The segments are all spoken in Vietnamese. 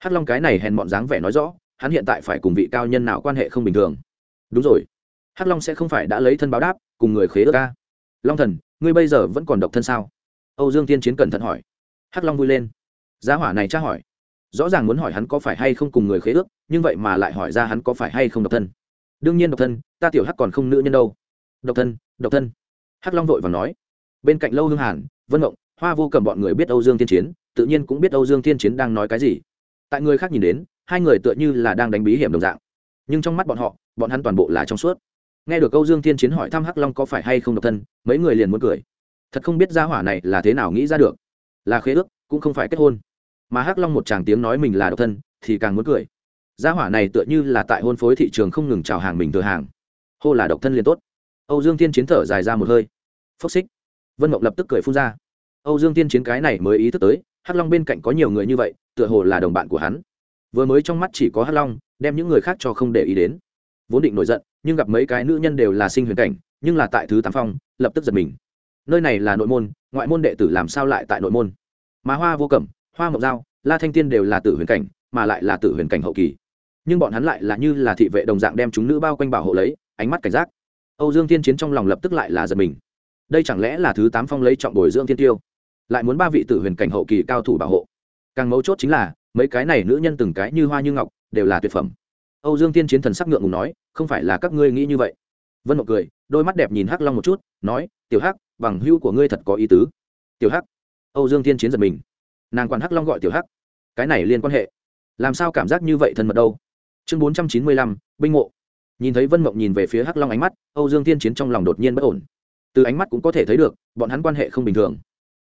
hắc long cái này hèn mọn dáng vẻ nói rõ, hắn hiện tại phải cùng vị cao nhân nào quan hệ không bình thường. Đúng rồi. Hắc long sẽ không phải đã lấy thân báo đáp, cùng người khế ước ca. Long thần, ngươi bây giờ vẫn còn độc thân sao? Âu dương tiên chiến cẩn thận hỏi. Hắc long vui lên. Giá hỏa này tra hỏi. Rõ ràng muốn hỏi hắn có phải hay không cùng người khế ước, nhưng vậy mà lại hỏi ra hắn có phải hay không độc thân. Đương nhiên độc thân, ta tiểu hắc còn không nữ nhân đâu. Độc thân độc thân. Hắc long vội và nói. Bên cạnh lâu hương hàn, vân mộng hoa vô cầm bọn người biết âu dương tiên chiến, tự nhiên cũng biết âu dương tiên chiến đang nói cái gì tại người khác nhìn đến, hai người tựa như là đang đánh bí hiểm đồng dạng. Nhưng trong mắt bọn họ, bọn hắn toàn bộ là trong suốt. Nghe được câu dương Thiên chiến hỏi thăm hắc long có phải hay không độc thân, mấy người liền muốn cười. Thật không biết gia hỏa này là thế nào nghĩ ra được. Là khế ước, cũng không phải kết hôn. Mà hắc long một chàng tiếng nói mình là độc thân, thì càng muốn cười. Gia hỏa này tựa như là tại hôn phối thị trường không ngừng chào hàng mình thừa hàng. Hô là độc thân liền tốt. Âu dương tiên chiến thở dài ra một hơi. Phốc xích. Vân mộng lập tức cười phun ra. Âu dương tiên chiến cái này mới ý thức tới hắc long bên cạnh có nhiều người như vậy, tựa hồ là đồng bạn của hắn. Vừa mới trong mắt chỉ có hắc long, đem những người khác cho không để ý đến. Vốn định nổi giận, nhưng gặp mấy cái nữ nhân đều là sinh huyền cảnh, nhưng là tại thứ tám phong, lập tức giật mình. Nơi này là nội môn, ngoại môn đệ tử làm sao lại tại nội môn? Mà hoa vô cẩm, hoa mộc giao, la thanh tiên đều là tử huyền cảnh, mà lại là tử huyền cảnh hậu kỳ. Nhưng bọn hắn lại là như là thị vệ đồng dạng đem chúng nữ bao quanh bảo hộ lấy, ánh mắt cảnh giác. Âu dương tiên chiến trong lòng lập tức lại là giật mình. Đây chẳng lẽ là thứ tám phong lấy trọng bồi dưỡng tiên tiêu? Lại muốn ba vị tử huyền cảnh hậu kỳ cao thủ bảo hộ. Càng mấu chốt chính là, mấy cái này nữ nhân từng cái như hoa như ngọc, đều là tuyệt phẩm. Âu dương tiên chiến thần sắc ngượng ngùng nói, không phải là các ngươi nghĩ như vậy. Vân mộng cười, đôi mắt đẹp nhìn hắc long một chút, nói, tiểu hắc, bằng hữu của ngươi thật có ý tứ. Tiểu hắc? Âu dương tiên chiến giật mình. Nàng quản hắc long gọi tiểu hắc. Cái này liên quan hệ. Làm sao cảm giác như vậy thân mật đâu? Chương bốn trăm chín mươi lăm, binh mộ. Nhìn thấy vân mộng nhìn về phía hắc long ánh mắt, âu dương tiên chiến trong lòng đột nhiên bất ổn. Từ ánh mắt cũng có thể thấy được, bọn hắn quan hệ không bình thường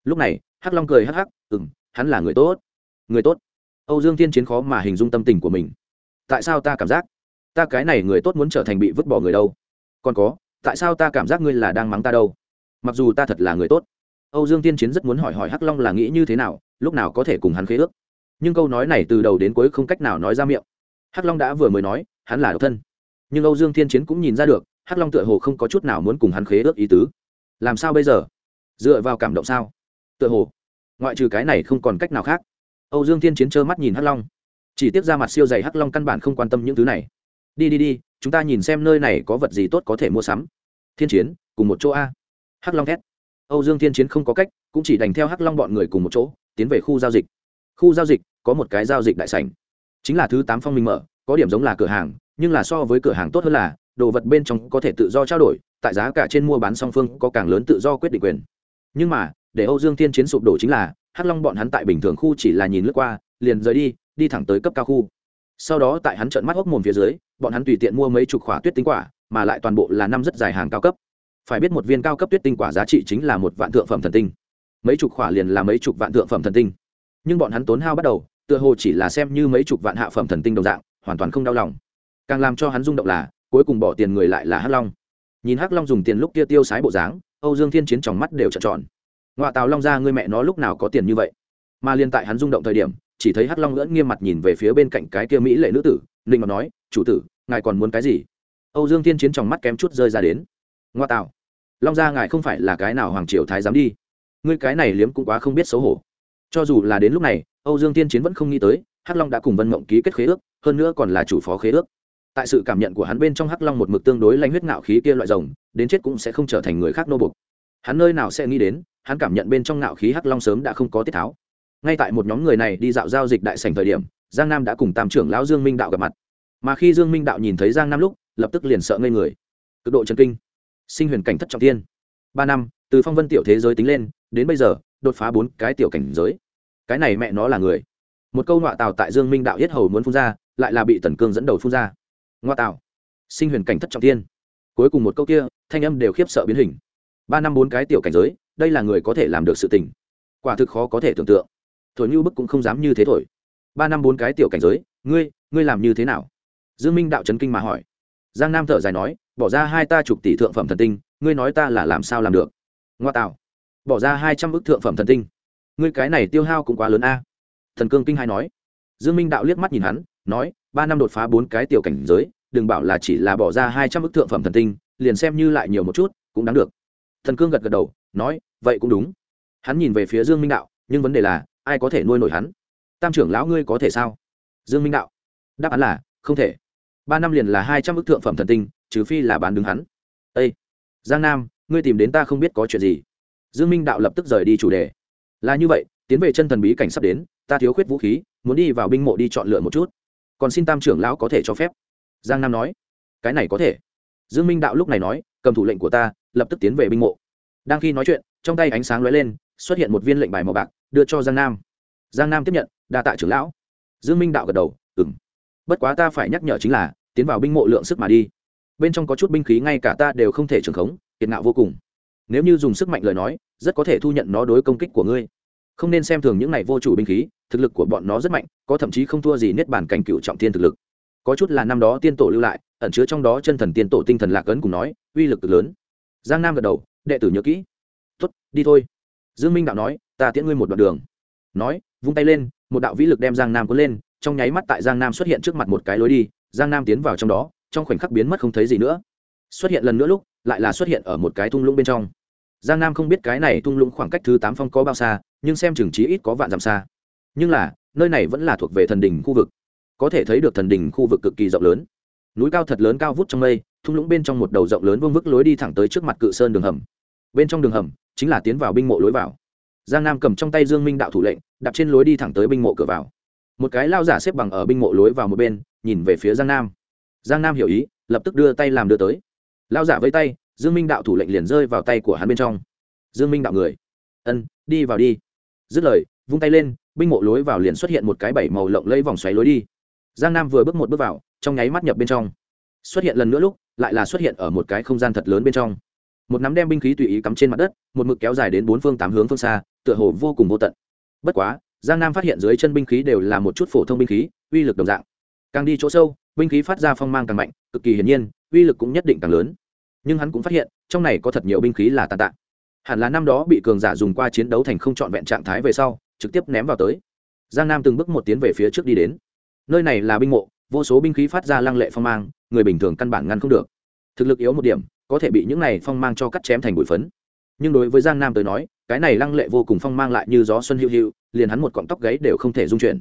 lúc này, hắc long cười hắc hắc ừ m hắn là người tốt. Người tốt? Âu dương tiên chiến khó mà hình dung tâm tình của mình. Tại sao ta cảm giác ta cái này người tốt muốn trở thành bị vứt bỏ người đâu? Còn có, tại sao ta cảm giác ngươi là đang mắng ta đâu? Mặc dù ta thật là người tốt. Âu dương tiên chiến rất muốn hỏi hỏi hắc long là nghĩ như thế nào, lúc nào có thể cùng hắn khế ước. Nhưng câu nói này từ đầu đến cuối không cách nào nói ra miệng. Hắc long đã vừa mới nói, hắn là độc thân. Nhưng âu dương thiên chiến cũng nhìn ra được, hắc long tựa hồ không có chút nào muốn cùng hắn khế ước ý tứ. Làm sao bây giờ? Dựa vào cảm động sao? Tựa hồ, ngoại trừ cái này không còn cách nào khác. Âu dương thiên chiến trơ mắt nhìn hắc long. Chỉ tiếp ra mặt siêu dày hắc long căn bản không quan tâm những thứ này. Đi đi đi, chúng ta nhìn xem nơi này có vật gì tốt có thể mua sắm. Thiên chiến, cùng một chỗ a. Hắc long thét âu dương thiên chiến không có cách, cũng chỉ đành theo hắc long bọn người cùng một chỗ, tiến về khu giao dịch. Khu giao dịch, có một cái giao dịch đại sảnh. Chính là thứ tám phong minh mở, có điểm giống là cửa hàng, nhưng là so với cửa hàng tốt hơn là, đồ vật bên trong có thể tự do trao đổi, tại giá cả trên mua bán song phương có càng lớn tự do quyết định quyền. Nhưng mà để âu dương Thiên chiến sụp đổ chính là, hắc long bọn hắn tại bình thường khu chỉ là nhìn lướt qua, liền rời đi đi thẳng tới cấp cao khu. Sau đó tại hắn trợn mắt hốc mồm phía dưới, bọn hắn tùy tiện mua mấy chục quả tuyết tinh quả, mà lại toàn bộ là năm rất dài hàng cao cấp. Phải biết một viên cao cấp tuyết tinh quả giá trị chính là một vạn thượng phẩm thần tinh. Mấy chục quả liền là mấy chục vạn thượng phẩm thần tinh. Nhưng bọn hắn tốn hao bắt đầu, tựa hồ chỉ là xem như mấy chục vạn hạ phẩm thần tinh đồng dạng, hoàn toàn không đau lòng. Càng làm cho hắn rung động là, cuối cùng bỏ tiền người lại là hắc long. Nhìn hắc long dùng tiền lúc kia tiêu sái bộ dáng, âu dương thiên chiến trong mắt đều trợn tròn ngoại tào long ra ngươi mẹ nó lúc nào có tiền như vậy mà liên tại hắn rung động thời điểm chỉ thấy hắc long lưỡn nghiêm mặt nhìn về phía bên cạnh cái kia mỹ lệ nữ tử ninh mà nói chủ tử ngài còn muốn cái gì âu dương thiên chiến trong mắt kém chút rơi ra đến ngoa tạo long gia ngài không phải là cái nào hoàng triều thái dám đi ngươi cái này liếm cũng quá không biết xấu hổ cho dù là đến lúc này âu dương thiên chiến vẫn không nghĩ tới hắc long đã cùng vân mộng ký kết khế ước hơn nữa còn là chủ phó khế ước tại sự cảm nhận của hắn bên trong hắc long một mực tương đối lanh huyết ngạo khí kia loại rồng đến chết cũng sẽ không trở thành người khác nô bục hắn nơi nào sẽ nghĩ đến hắn cảm nhận bên trong ngạo khí hắc long sớm đã không có tiết tháo. Ngay tại một nhóm người này đi dạo giao dịch đại sành thời điểm, giang nam đã cùng tam trưởng lão dương minh đạo gặp mặt. Mà khi dương minh đạo nhìn thấy giang nam lúc, lập tức liền sợ ngây người. Cực độ trần kinh. Sinh huyền cảnh thất trọng thiên. Ba năm, từ phong vân tiểu thế giới tính lên, đến bây giờ, đột phá bốn cái tiểu cảnh giới. Cái này mẹ nó là người. Một câu ngoại tào tại dương minh đạo yết hầu muốn phun ra, lại là bị tần cương dẫn đầu phun ra. Ngoại tào. Sinh huyền cảnh thất trọng tiên cuối cùng một câu kia, thanh âm đều khiếp sợ biến hình. Ba năm bốn cái tiểu cảnh giới đây là người có thể làm được sự tình. Quả thực khó có thể tưởng tượng. Thổi như bức cũng không dám như thế thổi. Ba năm bốn cái tiểu cảnh giới, ngươi ngươi làm như thế nào? Dương minh đạo trấn kinh mà hỏi. Giang nam thở dài nói, bỏ ra hai ta chục tỷ thượng phẩm thần tinh, ngươi nói ta là làm sao làm được? Ngoa tạo. Bỏ ra hai trăm bức thượng phẩm thần tinh. Ngươi cái này tiêu hao cũng quá lớn a. Thần cương kinh hai nói. Dương minh đạo liếc mắt nhìn hắn, nói, ba năm đột phá bốn cái tiểu cảnh giới, đừng bảo là chỉ là bỏ ra hai trăm bức thượng phẩm thần tinh, liền xem như lại nhiều một chút, cũng đáng được thần cương gật gật đầu, nói, vậy cũng đúng. Hắn nhìn về phía dương minh đạo, nhưng vấn đề là, ai có thể nuôi nổi hắn? Tam trưởng lão ngươi có thể sao? Dương minh đạo, đáp án là, không thể. Ba năm liền là hai trăm ước thượng phẩm thần tinh, trừ phi là bán đứng hắn. Â giang nam, ngươi tìm đến ta không biết có chuyện gì. Dương minh đạo lập tức rời đi chủ đề. Là như vậy, tiến về chân thần bí cảnh sắp đến, ta thiếu khuyết vũ khí, muốn đi vào binh mộ đi chọn lựa một chút. Còn xin tam trưởng lão có thể cho phép. Giang nam nói, cái này có thể. Dương minh đạo lúc này nói, cầm thủ lệnh của ta lập tức tiến về binh mộ. Đang khi nói chuyện, trong tay ánh sáng lóe lên, xuất hiện một viên lệnh bài màu bạc, đưa cho giang nam. Giang nam tiếp nhận, đa tạ trưởng lão. Dương minh đạo gật đầu ừng bất quá ta phải nhắc nhở chính là, tiến vào binh mộ lượng sức mà đi. Bên trong có chút binh khí ngay cả ta đều không thể trường khống, kiệt ngạo vô cùng. Nếu như dùng sức mạnh lời nói, rất có thể thu nhận nó đối công kích của ngươi. Không nên xem thường những này vô chủ binh khí, thực lực của bọn nó rất mạnh, có thậm chí không thua gì niết bàn cảnh cựu trọng thiên thực lực. Có chút là năm đó tiên tổ lưu lại, ẩn chứa trong đó chân thần tiên tổ tinh thần lạc ấn cùng nói, uy lực cực lớn giang nam gật đầu, đệ tử nhớ kỹ. Tuất đi thôi. Dương minh đạo nói, ta tiễn ngươi một đoạn đường. Nói, vung tay lên, một đạo vĩ lực đem giang nam cuốn lên, trong nháy mắt tại giang nam xuất hiện trước mặt một cái lối đi, giang nam tiến vào trong đó, trong khoảnh khắc biến mất không thấy gì nữa. Xuất hiện lần nữa lúc, lại là xuất hiện ở một cái thung lũng bên trong. Giang nam không biết cái này thung lũng khoảng cách thứ tám phong có bao xa, nhưng xem chừng trí ít có vạn dặm xa. Nhưng là, nơi này vẫn là thuộc về thần đình khu vực. Có thể thấy được thần đình khu vực cực kỳ rộng lớn núi cao thật lớn cao vút trong mây, thung lũng bên trong một đầu rộng lớn vương vức lối đi thẳng tới trước mặt cự sơn đường hầm. Bên trong đường hầm chính là tiến vào binh mộ lối vào. Giang nam cầm trong tay dương minh đạo thủ lệnh, đạp trên lối đi thẳng tới binh mộ cửa vào. Một cái lao giả xếp bằng ở binh mộ lối vào một bên, nhìn về phía giang nam. Giang nam hiểu ý, lập tức đưa tay làm đưa tới. Lao giả vây tay, dương minh đạo thủ lệnh liền rơi vào tay của hắn bên trong. Dương minh đạo người. Ân, đi vào đi. Dứt lời, vung tay lên, binh mộ lối vào liền xuất hiện một cái bảy màu lộng lấy vòng xoáy lối đi giang nam vừa bước một bước vào, trong nháy mắt nhập bên trong. Xuất hiện lần nữa lúc, lại là xuất hiện ở một cái không gian thật lớn bên trong. Một nắm đem binh khí tùy ý cắm trên mặt đất, một mực kéo dài đến bốn phương tám hướng phương xa, tựa hồ vô cùng vô tận. Bất quá, giang nam phát hiện dưới chân binh khí đều là một chút phổ thông binh khí, uy lực đồng dạng. Càng đi chỗ sâu, binh khí phát ra phong mang càng mạnh, cực kỳ hiển nhiên, uy lực cũng nhất định càng lớn. Nhưng hắn cũng phát hiện, trong này có thật nhiều binh khí là tàn tạ. Hẳn là năm đó bị cường giả dùng qua chiến đấu thành không trọn vẹn trạng thái về sau, trực tiếp ném vào tới. Giang nam từng bước một tiến về phía trước đi đến nơi này là binh mộ, vô số binh khí phát ra lăng lệ phong mang, người bình thường căn bản ngăn không được. Thực lực yếu một điểm, có thể bị những này phong mang cho cắt chém thành bụi phấn. Nhưng đối với giang nam tới nói, cái này lăng lệ vô cùng phong mang lại như gió xuân hữu hữu liền hắn một cọng tóc gáy đều không thể dung chuyển.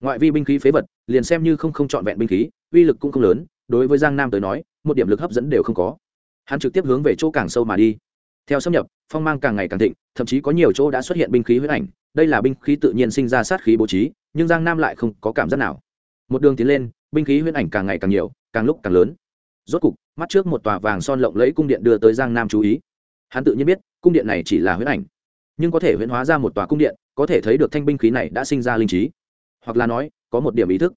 Ngoại vi binh khí phế vật, liền xem như không không trọn vẹn binh khí, uy lực cũng không lớn, đối với giang nam tới nói, một điểm lực hấp dẫn đều không có. Hắn trực tiếp hướng về chỗ càng sâu mà đi. Theo xâm nhập, phong mang càng ngày càng thịnh, thậm chí có nhiều chỗ đã xuất hiện binh khí huyết ảnh, đây là binh khí tự nhiên sinh ra sát khí bố trí, nhưng giang nam lại không có cảm giác nào một đường tiến lên, binh khí huyễn ảnh càng ngày càng nhiều, càng lúc càng lớn. Rốt cục, mắt trước một tòa vàng son lộng lẫy cung điện đưa tới giang nam chú ý. Hắn tự nhiên biết, cung điện này chỉ là huyễn ảnh, nhưng có thể huyễn hóa ra một tòa cung điện, có thể thấy được thanh binh khí này đã sinh ra linh trí. Hoặc là nói, có một điểm ý thức.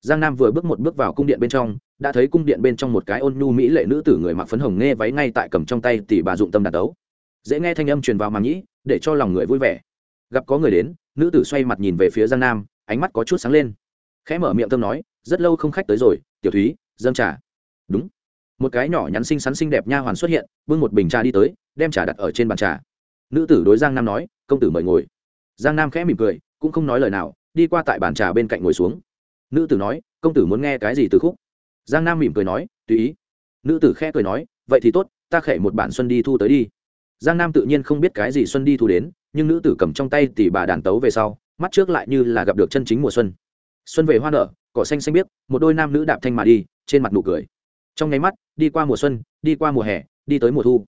Giang nam vừa bước một bước vào cung điện bên trong, đã thấy cung điện bên trong một cái ôn nhu mỹ lệ nữ tử người mặc phấn hồng nghe váy ngay tại cầm trong tay tỷ bà dụng tâm đạt đấu. Dễ nghe thanh âm truyền vào màng nhĩ, để cho lòng người vui vẻ. Gặp có người đến, nữ tử xoay mặt nhìn về phía giang nam, ánh mắt có chút sáng lên khẽ mở miệng thơm nói, rất lâu không khách tới rồi, tiểu thúy, dâng trà. Đúng. Một cái nhỏ nhắn xinh xắn xinh đẹp nha hoàn xuất hiện, bưng một bình trà đi tới, đem trà đặt ở trên bàn trà. Nữ tử đối giang nam nói, công tử mời ngồi. Giang nam khẽ mỉm cười, cũng không nói lời nào, đi qua tại bàn trà bên cạnh ngồi xuống. Nữ tử nói, công tử muốn nghe cái gì từ khúc? Giang nam mỉm cười nói, tùy ý. Nữ tử khẽ cười nói, vậy thì tốt, ta khẽ một bản xuân đi thu tới đi. Giang nam tự nhiên không biết cái gì xuân đi thu đến, nhưng nữ tử cầm trong tay tỉ bà đàn tấu về sau, mắt trước lại như là gặp được chân chính mùa xuân xuân về hoa nở, cỏ xanh xanh biếc, một đôi nam nữ đạp thanh mà đi, trên mặt nụ cười. Trong nháy mắt, đi qua mùa xuân, đi qua mùa hè, đi tới mùa thu.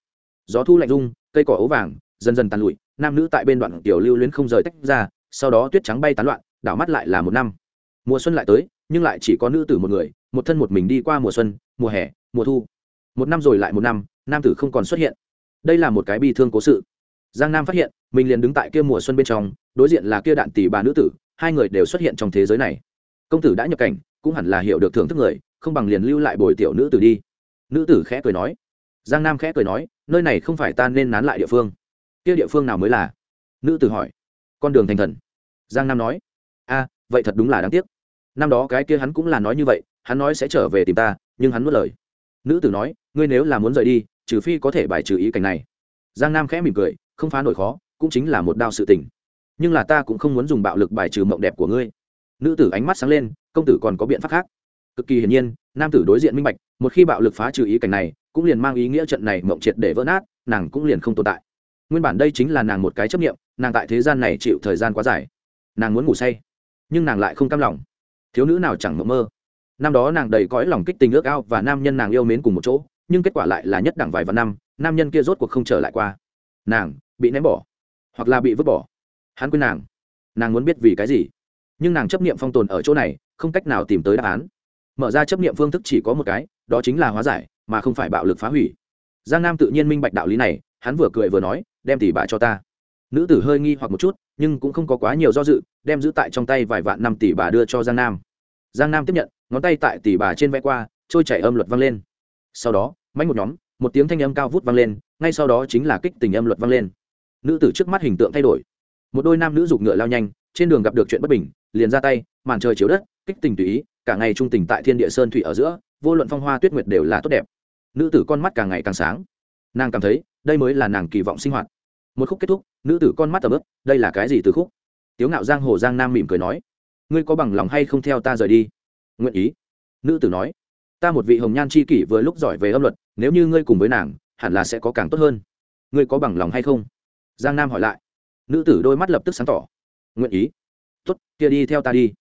Gió thu lạnh rung cây cỏ ấu vàng, dần dần tàn lụi, nam nữ tại bên đoạn tiểu lưu luyến không rời tách ra, sau đó tuyết trắng bay tán loạn, đảo mắt lại là một năm. Mùa xuân lại tới, nhưng lại chỉ có nữ tử một người, một thân một mình đi qua mùa xuân, mùa hè, mùa thu. Một năm rồi lại một năm, nam tử không còn xuất hiện. Đây là một cái bi thương cố sự. Giang nam phát hiện, mình liền đứng tại kia mùa xuân bên trong, đối diện là kia đạn tỷ bà nữ tử, hai người đều xuất hiện trong thế giới này công tử đã nhập cảnh, cũng hẳn là hiểu được thưởng thức người, không bằng liền lưu lại bồi tiểu nữ tử đi. Nữ tử khẽ cười nói. Giang nam khẽ cười nói, nơi này không phải ta nên nán lại địa phương. Kia địa phương nào mới là? Nữ tử hỏi. Con đường thành thần. Giang nam nói. A, vậy thật đúng là đáng tiếc. Năm đó cái kia hắn cũng là nói như vậy, hắn nói sẽ trở về tìm ta, nhưng hắn mất lời. Nữ tử nói, ngươi nếu là muốn rời đi, trừ phi có thể bài trừ ý cảnh này. Giang nam khẽ mỉm cười, không phá nổi khó, cũng chính là một đao sự tình. Nhưng là ta cũng không muốn dùng bạo lực bài trừ mộng đẹp của ngươi nữ tử ánh mắt sáng lên, công tử còn có biện pháp khác. Cực kỳ hiển nhiên, nam tử đối diện minh bạch, một khi bạo lực phá trừ ý cảnh này, cũng liền mang ý nghĩa trận này mộng triệt để vỡ nát, nàng cũng liền không tồn tại. Nguyên bản đây chính là nàng một cái chấp nghiệm nàng tại thế gian này chịu thời gian quá dài. Nàng muốn ngủ say, nhưng nàng lại không cam lòng. Thiếu nữ nào chẳng mộng mơ. Năm đó nàng đầy cõi lòng kích tình ước ao và nam nhân nàng yêu mến cùng một chỗ, nhưng kết quả lại là nhất đẳng vài vạn năm, nam nhân kia rốt cuộc không trở lại qua. Nàng bị ném bỏ, hoặc là bị vứt bỏ. Hắn quên nàng. Nàng muốn biết vì cái gì? Nhưng nàng chấp niệm phong tồn ở chỗ này, không cách nào tìm tới đáp án. Mở ra chấp niệm phương thức chỉ có một cái, đó chính là hóa giải, mà không phải bạo lực phá hủy. Giang nam tự nhiên minh bạch đạo lý này, hắn vừa cười vừa nói, đem tỷ bà cho ta. Nữ tử hơi nghi hoặc một chút, nhưng cũng không có quá nhiều do dự, đem giữ tại trong tay vài vạn năm tỷ bà đưa cho giang nam. Giang nam tiếp nhận, ngón tay tại tỷ bà trên vẽ qua, trôi chảy âm luật vang lên. Sau đó mánh một nhóm, một tiếng thanh âm cao vút vang lên, ngay sau đó chính là kích tình âm luật vang lên. Nữ tử trước mắt hình tượng thay đổi. Một đôi nam nữ giục ngựa lao nhanh trên đường gặp được chuyện bất bình, liền ra tay, màn trời chiếu đất, kích tình tùy ý, cả ngày trung tình tại thiên địa sơn thủy ở giữa, vô luận phong hoa tuyết nguyệt đều là tốt đẹp. Nữ tử con mắt càng ngày càng sáng. Nàng cảm thấy, đây mới là nàng kỳ vọng sinh hoạt. Một khúc kết thúc, nữ tử con mắt tầm ướp đây là cái gì từ khúc? Tiếu ngạo giang hồ giang nam mỉm cười nói, ngươi có bằng lòng hay không theo ta rời đi? Nguyện ý. Nữ tử nói, ta một vị hồng nhan c h i kỷ vừa lúc giỏi về âm luật, nếu như ngươi cùng với nàng, hẳn là sẽ có càng tốt hơn. Ngươi có bằng lòng hay không? Giang nam hỏi lại. Nữ tử đôi mắt lập tức sáng tỏ nguyện ý. Tuất kia đi theo ta đi.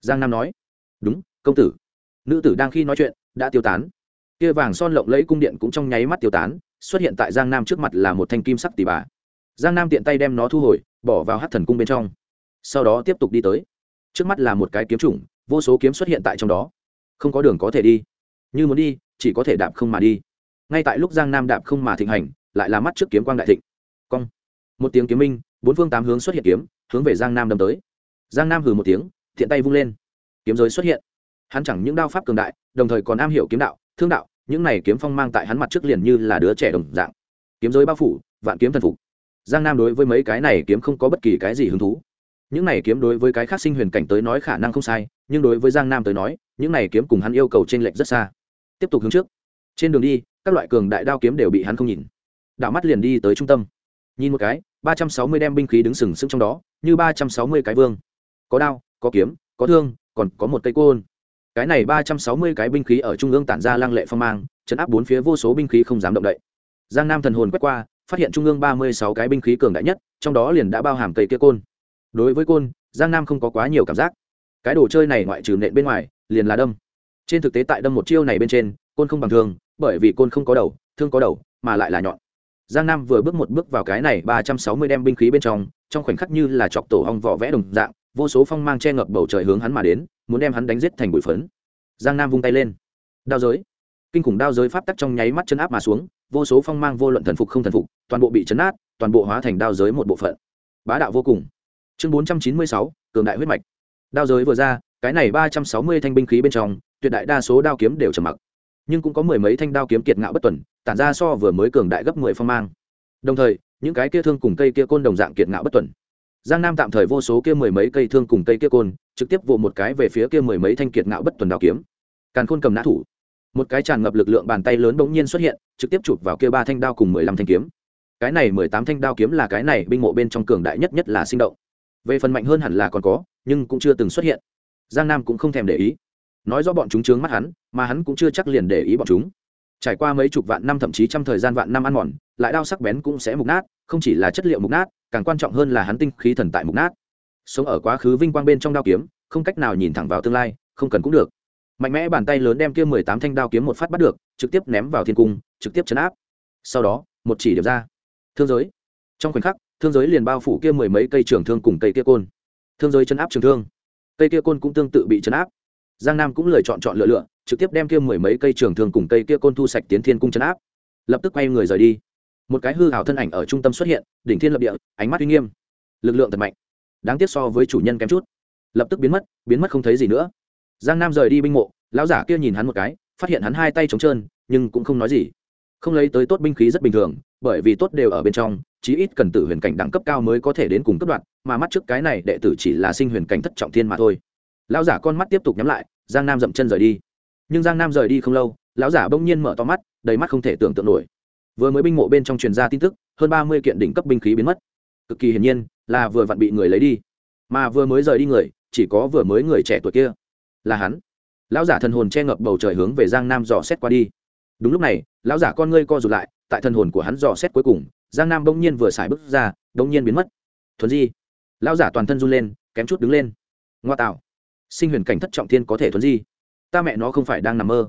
Giang nam nói. Đúng, công tử. Nữ tử đang khi nói chuyện, đã tiêu tán. Kia vàng son lộng lẫy cung điện cũng trong nháy mắt tiêu tán, xuất hiện tại giang nam trước mặt là một thanh kim sắc tỷ bà. Giang nam tiện tay đem nó thu hồi, bỏ vào hát thần cung bên trong. Sau đó tiếp tục đi tới. Trước mắt là một cái kiếm chủng, vô số kiếm xuất hiện tại trong đó. Không có đường có thể đi. Như muốn đi, chỉ có thể đạp không mà đi. Ngay tại lúc giang nam đạp không mà thịnh hành, lại là mắt trước kiếm quang đại thịnh. Cong. Một tiếng kiếm minh bốn phương tám hướng xuất hiện kiếm, hướng về giang nam đâm tới. Giang nam hừ một tiếng, thiện tay vung lên. Kiếm giới xuất hiện. Hắn chẳng những đao pháp cường đại, đồng thời còn am hiểu kiếm đạo, thương đạo, những này kiếm phong mang tại hắn mặt trước liền như là đứa trẻ đồng dạng. Kiếm giới bao phủ, vạn kiếm thần phục. Giang nam đối với mấy cái này kiếm không có bất kỳ cái gì hứng thú. Những này kiếm đối với cái khác sinh huyền cảnh tới nói khả năng không sai, nhưng đối với giang nam tới nói, những này kiếm cùng hắn yêu cầu t r ê n lệch rất xa. Tiếp tục hướng trước. Trên đường đi, các loại cường đại đao kiếm đều bị hắn không nhìn. Đạo mắt liền đi tới trung tâm nhìn một cái, ba trăm sáu mươi đem binh khí đứng sừng sững trong đó, như ba trăm sáu mươi cái vương. Có đao, có kiếm, có thương, còn có một cây côn. Cái này ba trăm sáu mươi cái binh khí ở trung ương tản ra lăng lệ phong mang, chấn áp bốn phía vô số binh khí không dám động đậy. Giang nam thần hồn quét qua, phát hiện trung ương ba mươi sáu cái binh khí cường đại nhất, trong đó liền đã bao hàm cây kia côn. Đối với côn, giang nam không có quá nhiều cảm giác. Cái đồ chơi này ngoại trừ nện bên ngoài, liền là đâm. Trên thực tế tại đâm một chiêu này bên trên, côn không bằng thương bởi vì côn không có đầu, thương có đầu, mà lại là nhọn giang nam vừa bước một bước vào cái này ba trăm sáu mươi đem binh khí bên trong trong khoảnh khắc như là chọc tổ ong vỏ vẽ đồng dạng vô số phong mang che ngập bầu trời hướng hắn mà đến muốn đem hắn đánh giết thành bụi phấn. Giang nam vung tay lên. Đao giới. Kinh khủng đao giới pháp tắc trong nháy mắt chân áp mà xuống vô số phong mang vô luận thần phục không thần phục toàn bộ bị chấn áp, toàn bộ hóa thành đao giới một bộ phận. Bá đạo vô cùng. Chương bốn trăm chín mươi sáu cường đại huyết mạch. Đao giới vừa ra cái này ba trăm sáu mươi thanh binh khí bên trong tuyệt đại đa số đao kiếm đều trầm mặc nhưng cũng có mười mấy thanh đao kiếm kiệt ngạo bất tuần, tản ra so vừa mới cường đại gấp mười phong mang. Đồng thời, những cái kia thương cùng cây kia côn đồng dạng kiệt ngạo bất tuần. Giang nam tạm thời vô số kia mười mấy cây thương cùng cây kia côn, trực tiếp vụ một cái về phía kia mười mấy thanh kiệt ngạo bất tuần đao kiếm. Càn khôn cầm nã thủ. Một cái tràn ngập lực lượng bàn tay lớn bỗng nhiên xuất hiện, trực tiếp chụp vào kia ba thanh đao cùng mười lăm thanh kiếm. Cái này mười tám thanh đao kiếm là cái này binh mộ bên trong cường đại nhất nhất là sinh động. Về phần mạnh hơn hẳn là còn có, nhưng cũng chưa từng xuất hiện. Giang nam cũng không thèm để ý nói rõ bọn chúng chướng mắt hắn, mà hắn cũng chưa chắc liền để ý bọn chúng. Trải qua mấy chục vạn năm thậm chí trăm thời gian vạn năm ăn mòn, lại đao sắc bén cũng sẽ mục nát, không chỉ là chất liệu mục nát, càng quan trọng hơn là hắn tinh khí thần tại mục nát. Sống ở quá khứ vinh quang bên trong đao kiếm, không cách nào nhìn thẳng vào tương lai, không cần cũng được. Mạnh mẽ bàn tay lớn đem kia mười tám thanh đao kiếm một phát bắt được, trực tiếp ném vào thiên cung, trực tiếp chấn áp. Sau đó, một chỉ điểm ra. Thương giới. Trong khoảnh khắc, thương giới liền bao phủ kia mười mấy cây trường thương cùng cây kia côn. Thương giới chấn áp trường thương. Cây kia côn cũng tương tự bị chấn áp giang nam cũng lời chọn chọn lựa lựa, trực tiếp đem kia mười mấy cây trường thường cùng cây kia côn thu sạch tiến thiên cung chấn áp. Lập tức quay người rời đi. Một cái hư hào thân ảnh ở trung tâm xuất hiện, đỉnh thiên lập địa, ánh mắt uy nghiêm. Lực lượng thật mạnh. Đáng tiếc so với chủ nhân kém chút. Lập tức biến mất biến mất không thấy gì nữa. Giang nam rời đi binh mộ, lão giả kia nhìn hắn một cái, phát hiện hắn hai tay trống trơn, nhưng cũng không nói gì. Không lấy tới tốt binh khí rất bình thường, bởi vì tốt đều ở bên trong, chí ít cần tử huyền cảnh đẳng cấp cao mới có thể đến cùng cấp đoạn, mà mắt trước cái này đệ tử chỉ là sinh huyền cảnh thất trọng thiên mà thôi lão giả con mắt tiếp tục nhắm lại, giang nam dậm chân rời đi. Nhưng giang nam rời đi không lâu, lão giả bỗng nhiên mở to mắt, đầy mắt không thể tưởng tượng nổi. Vừa mới binh mộ bên trong truyền ra tin tức, hơn ba mươi kiện đỉnh cấp binh khí biến mất. Cực kỳ hiển nhiên, là vừa vặn bị người lấy đi. Mà vừa mới rời đi người, chỉ có vừa mới người trẻ tuổi kia. Là hắn. Lão giả thần hồn che ngập bầu trời hướng về giang nam dò xét qua đi. Đúng lúc này, lão giả con ngươi co rụt lại, tại thần hồn của hắn dò xét cuối cùng, giang nam bỗng nhiên vừa xài bước ra bỗng nhiên biến mất. Thuần di. Lão giả toàn thân run lên, kém chút đứng lên. Ngoa tạo sinh huyền cảnh thất trọng thiên có thể thuấn di. Ta mẹ nó không phải đang nằm mơ.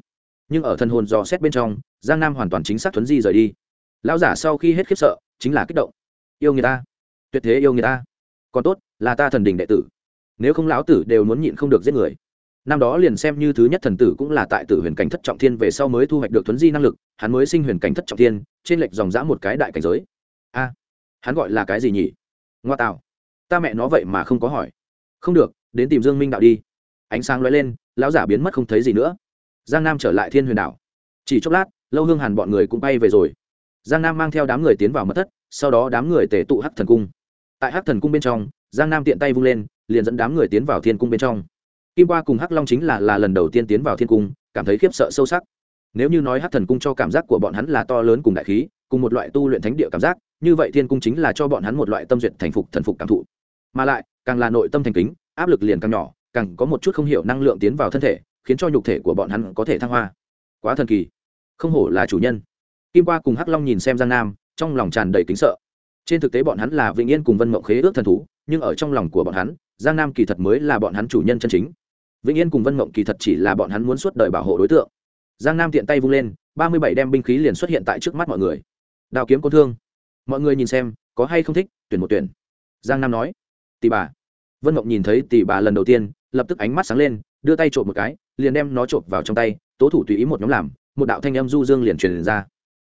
Nhưng ở thần hồn dò xét bên trong, giang nam hoàn toàn chính xác thuấn di rời đi. Lão giả sau khi hết khiếp sợ, chính là kích động. Yêu người ta. Tuyệt thế yêu người ta. Còn tốt, là ta thần đình đệ tử. Nếu không lão tử đều muốn nhịn không được giết người. Năm đó liền xem như thứ nhất thần tử cũng là tại tử huyền cảnh thất trọng thiên về sau mới thu hoạch được thuấn di năng lực, hắn mới sinh huyền cảnh thất trọng thiên, trên lệch dòng dã một cái đại cảnh giới. A, hắn gọi là cái gì nhỉ? Ngoa tạo. Ta mẹ nó vậy mà không có hỏi. Không được, đến tìm dương minh đạo đi ánh sáng lóe lên, lão giả biến mất không thấy gì nữa. Giang nam trở lại thiên huyền đảo. Chỉ chốc lát, lâu hương hàn bọn người cũng bay về rồi. Giang nam mang theo đám người tiến vào mật thất, sau đó đám người tề tụ hắc thần cung. Tại hắc thần cung bên trong, giang nam tiện tay vung lên, liền dẫn đám người tiến vào thiên cung bên trong. Kim qua cùng hắc long chính là là lần đầu tiên tiến vào thiên cung, cảm thấy khiếp sợ sâu sắc. Nếu như nói hắc thần cung cho cảm giác của bọn hắn là to lớn cùng đại khí, cùng một loại tu luyện thánh địa cảm giác, như vậy thiên cung chính là cho bọn hắn một loại tâm duyệt thành phục thần phục cảm thụ. Mà lại, càng là nội tâm thành kính, áp lực liền càng nhỏ càng có một chút không hiểu năng lượng tiến vào thân thể, khiến cho nhục thể của bọn hắn có thể thăng hoa. Quá thần kỳ. Không hổ là chủ nhân. Kim qua cùng hắc long nhìn xem giang nam, trong lòng tràn đầy kính sợ. Trên thực tế bọn hắn là vĩnh yên cùng vân mộng khế ước thần thú, nhưng ở trong lòng của bọn hắn, giang nam kỳ thật mới là bọn hắn chủ nhân chân chính. Vĩnh yên cùng vân mộng kỳ thật chỉ là bọn hắn muốn suốt đời bảo hộ đối tượng. Giang nam tiện tay vung lên, ba mươi bảy đem binh khí liền xuất hiện tại trước mắt mọi người. Đào kiếm côn thương. Mọi người nhìn xem, có hay không thích, tuyển một tuyển. Giang nam nói tỷ bà. Vân mộng nhìn thấy tỷ bà lần đầu tiên lập tức ánh mắt sáng lên, đưa tay trộm một cái, liền đem nó trộm vào trong tay, tố thủ tùy ý một nhóm làm, một đạo thanh âm du dương liền truyền ra.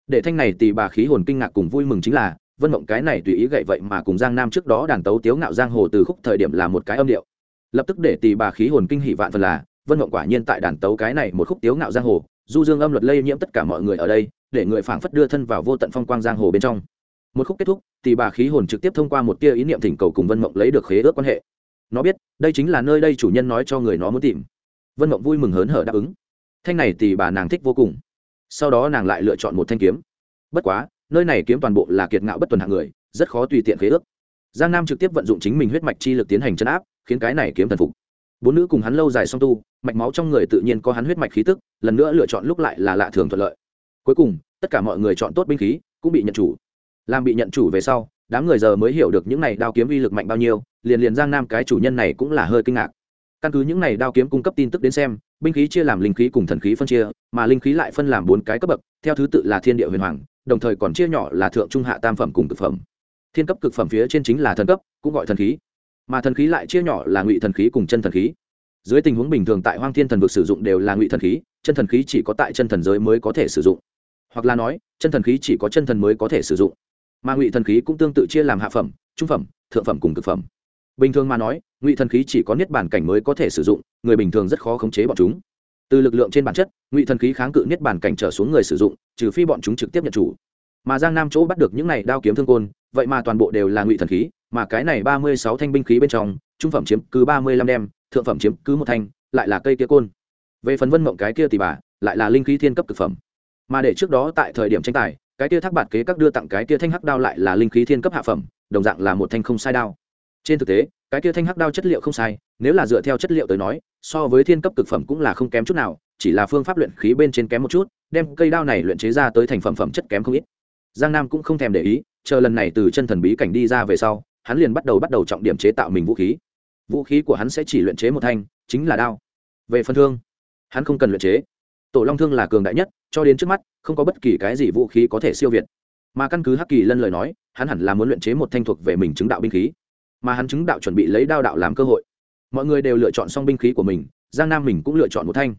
Để thanh này tì bà khí hồn kinh ngạc cùng vui mừng chính là, vân mộng cái này tùy ý gậy vậy mà cùng giang nam trước đó đàn tấu tiếu ngạo giang hồ từ khúc thời điểm là một cái âm điệu. Lập tức để tỷ bà khí hồn kinh hỷ vạn phần là, vân mộng quả nhiên tại đàn tấu cái này một khúc tiếu ngạo giang hồ, du dương âm luật lây nhiễm tất cả mọi người ở đây, để người phảng phất đưa thân vào vô tận phong quang giang hồ bên trong. Một khúc kết thúc tỷ bà khí hồn trực tiếp thông qua một tia ý niệm thỉnh cầu cùng vân mộng lấy được khế ước quan hệ nó biết, đây chính là nơi đây chủ nhân nói cho người nó muốn tìm. Vân mộng vui mừng hớn hở đáp ứng. Thanh này thì bà nàng thích vô cùng. Sau đó nàng lại lựa chọn một thanh kiếm. Bất quá, nơi này kiếm toàn bộ là kiệt ngạo bất tuần hạng người, rất khó tùy tiện khế ước. Giang nam trực tiếp vận dụng chính mình huyết mạch chi lực tiến hành chấn áp, khiến cái này kiếm thần phục. Bốn nữ cùng hắn lâu dài song tu, mạch máu trong người tự nhiên có hắn huyết mạch khí tức, lần nữa lựa chọn lúc lại là lạ thường thuận lợi. Cuối cùng, tất cả mọi người chọn tốt binh khí, cũng bị nhận chủ. Làm bị nhận chủ về sau đám người giờ mới hiểu được những này đao kiếm uy lực mạnh bao nhiêu, liền liền giang nam cái chủ nhân này cũng là hơi kinh ngạc. Căn cứ những này đao kiếm cung cấp tin tức đến xem, binh khí chia làm linh khí cùng thần khí phân chia, mà linh khí lại phân làm bốn cái cấp bậc, theo thứ tự là thiên địa huyền hoàng, đồng thời còn chia nhỏ là thượng trung hạ tam phẩm cùng cực phẩm. Thiên cấp, cực phẩm phía trên chính là thần cấp, cũng gọi thần khí. Mà thần khí lại chia nhỏ là ngụy thần khí cùng chân thần khí. Dưới tình huống bình thường tại hoang thiên thần vực sử dụng đều là ngụy thần khí, chân thần khí chỉ có tại chân thần giới mới có thể sử dụng. Hoặc là nói, chân thần khí chỉ có chân thần mới có thể sử dụng mà ngụy thần khí cũng tương tự chia làm hạ phẩm, trung phẩm, thượng phẩm cùng cực phẩm. Bình thường mà nói, ngụy thần khí chỉ có niết bản cảnh mới có thể sử dụng, người bình thường rất khó khống chế bọn chúng. Từ lực lượng trên bản chất, ngụy thần khí kháng cự niết bản cảnh trở xuống người sử dụng, trừ phi bọn chúng trực tiếp nhận chủ. Mà giang nam chỗ bắt được những này đao kiếm thương côn, vậy mà toàn bộ đều là ngụy thần khí, mà cái này ba mươi sáu thanh binh khí bên trong, trung phẩm chiếm cứ ba mươi lăm đem, thượng phẩm chiếm cứ một thanh, lại là cây kia côn. Về phần vân mộng cái kia thì bà, lại là linh khí thiên cấp cực phẩm. Mà để trước đó tại thời điểm tranh tài cái tia thác bạt kế các đưa tặng cái tia thanh hắc đao lại là linh khí thiên cấp hạ phẩm, đồng dạng là một thanh không sai đao. Trên thực tế, cái tia thanh hắc đao chất liệu không sai, nếu là dựa theo chất liệu tới nói, so với thiên cấp cực phẩm cũng là không kém chút nào, chỉ là phương pháp luyện khí bên trên kém một chút, đem cây đao này luyện chế ra tới thành phẩm phẩm chất kém không ít. Giang nam cũng không thèm để ý, chờ lần này từ chân thần bí cảnh đi ra về sau, hắn liền bắt đầu bắt đầu trọng điểm chế tạo mình vũ khí. Vũ khí của hắn sẽ chỉ luyện chế một thanh, chính là đao. Về phân thương, hắn không cần luyện chế tổ long thương là cường đại nhất, cho đến trước mắt, không có bất kỳ cái gì vũ khí có thể siêu việt. Mà căn cứ hắc kỳ lân lời nói, hắn hẳn là muốn luyện chế một thanh thuộc về mình chứng đạo binh khí. Mà hắn chứng đạo chuẩn bị lấy đao đạo làm cơ hội. Mọi người đều lựa chọn xong binh khí của mình, giang nam mình cũng lựa chọn một thanh.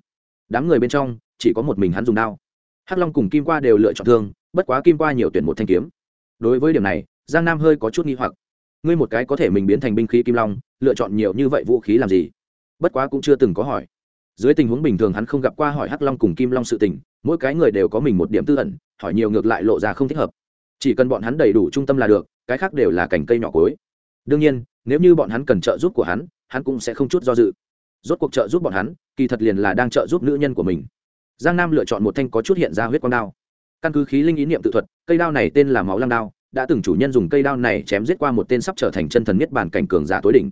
Đám người bên trong, chỉ có một mình hắn dùng đao. Hắc long cùng kim qua đều lựa chọn thương, bất quá kim qua nhiều tuyển một thanh kiếm. Đối với điểm này, giang nam hơi có chút nghi hoặc. Ngươi một cái có thể mình biến thành binh khí kim long, lựa chọn nhiều như vậy vũ khí làm gì? Bất quá cũng chưa từng có hỏi dưới tình huống bình thường hắn không gặp qua hỏi hắc long cùng kim long sự tình, mỗi cái người đều có mình một điểm tư ẩn, hỏi nhiều ngược lại lộ ra không thích hợp. Chỉ cần bọn hắn đầy đủ trung tâm là được, cái khác đều là cành cây nhỏ cối. Đương nhiên, nếu như bọn hắn cần trợ giúp của hắn hắn cũng sẽ không chút do dự. Rốt cuộc trợ giúp bọn hắn, kỳ thật liền là đang trợ giúp nữ nhân của mình. Giang nam lựa chọn một thanh có chút hiện ra huyết quang đao. Căn cứ khí linh ý niệm tự thuật, cây đao này tên là máu lăng đao, đã từng chủ nhân dùng cây đao này chém giết qua một tên sắp trở thành chân thần nhất bản cảnh cường giả tối đỉnh.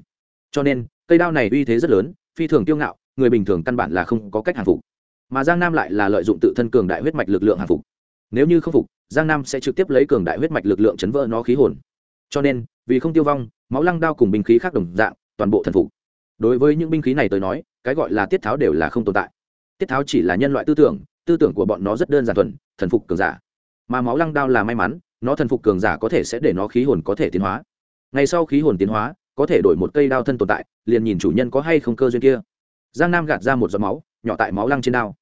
Cho nên, cây đao này uy thế rất lớn, phi thường kiêu ngạo người bình thường căn bản là không có cách hàng phục. Mà giang nam lại là lợi dụng tự thân cường đại huyết mạch lực lượng hàng phục. Nếu như không phục, giang nam sẽ trực tiếp lấy cường đại huyết mạch lực lượng chấn vỡ nó khí hồn. Cho nên, vì không tiêu vong, máu lăng đao cùng binh khí khác đồng dạng, toàn bộ thần phục. Đối với những binh khí này tới nói, cái gọi là tiết tháo đều là không tồn tại. Tiết tháo chỉ là nhân loại tư tưởng tư tưởng của bọn nó rất đơn giản thuần, thần phục cường giả. Mà máu lăng đao là may mắn, nó thần phục cường giả có thể sẽ để nó khí hồn có thể tiến hóa. Ngày sau khí hồn tiến hóa, có thể đổi một cây đao thân tồn tại, liền nhìn chủ nhân có hay không cơ duyên kia giang nam gạt ra một giọt máu, nhỏ tại máu lăng trên đao.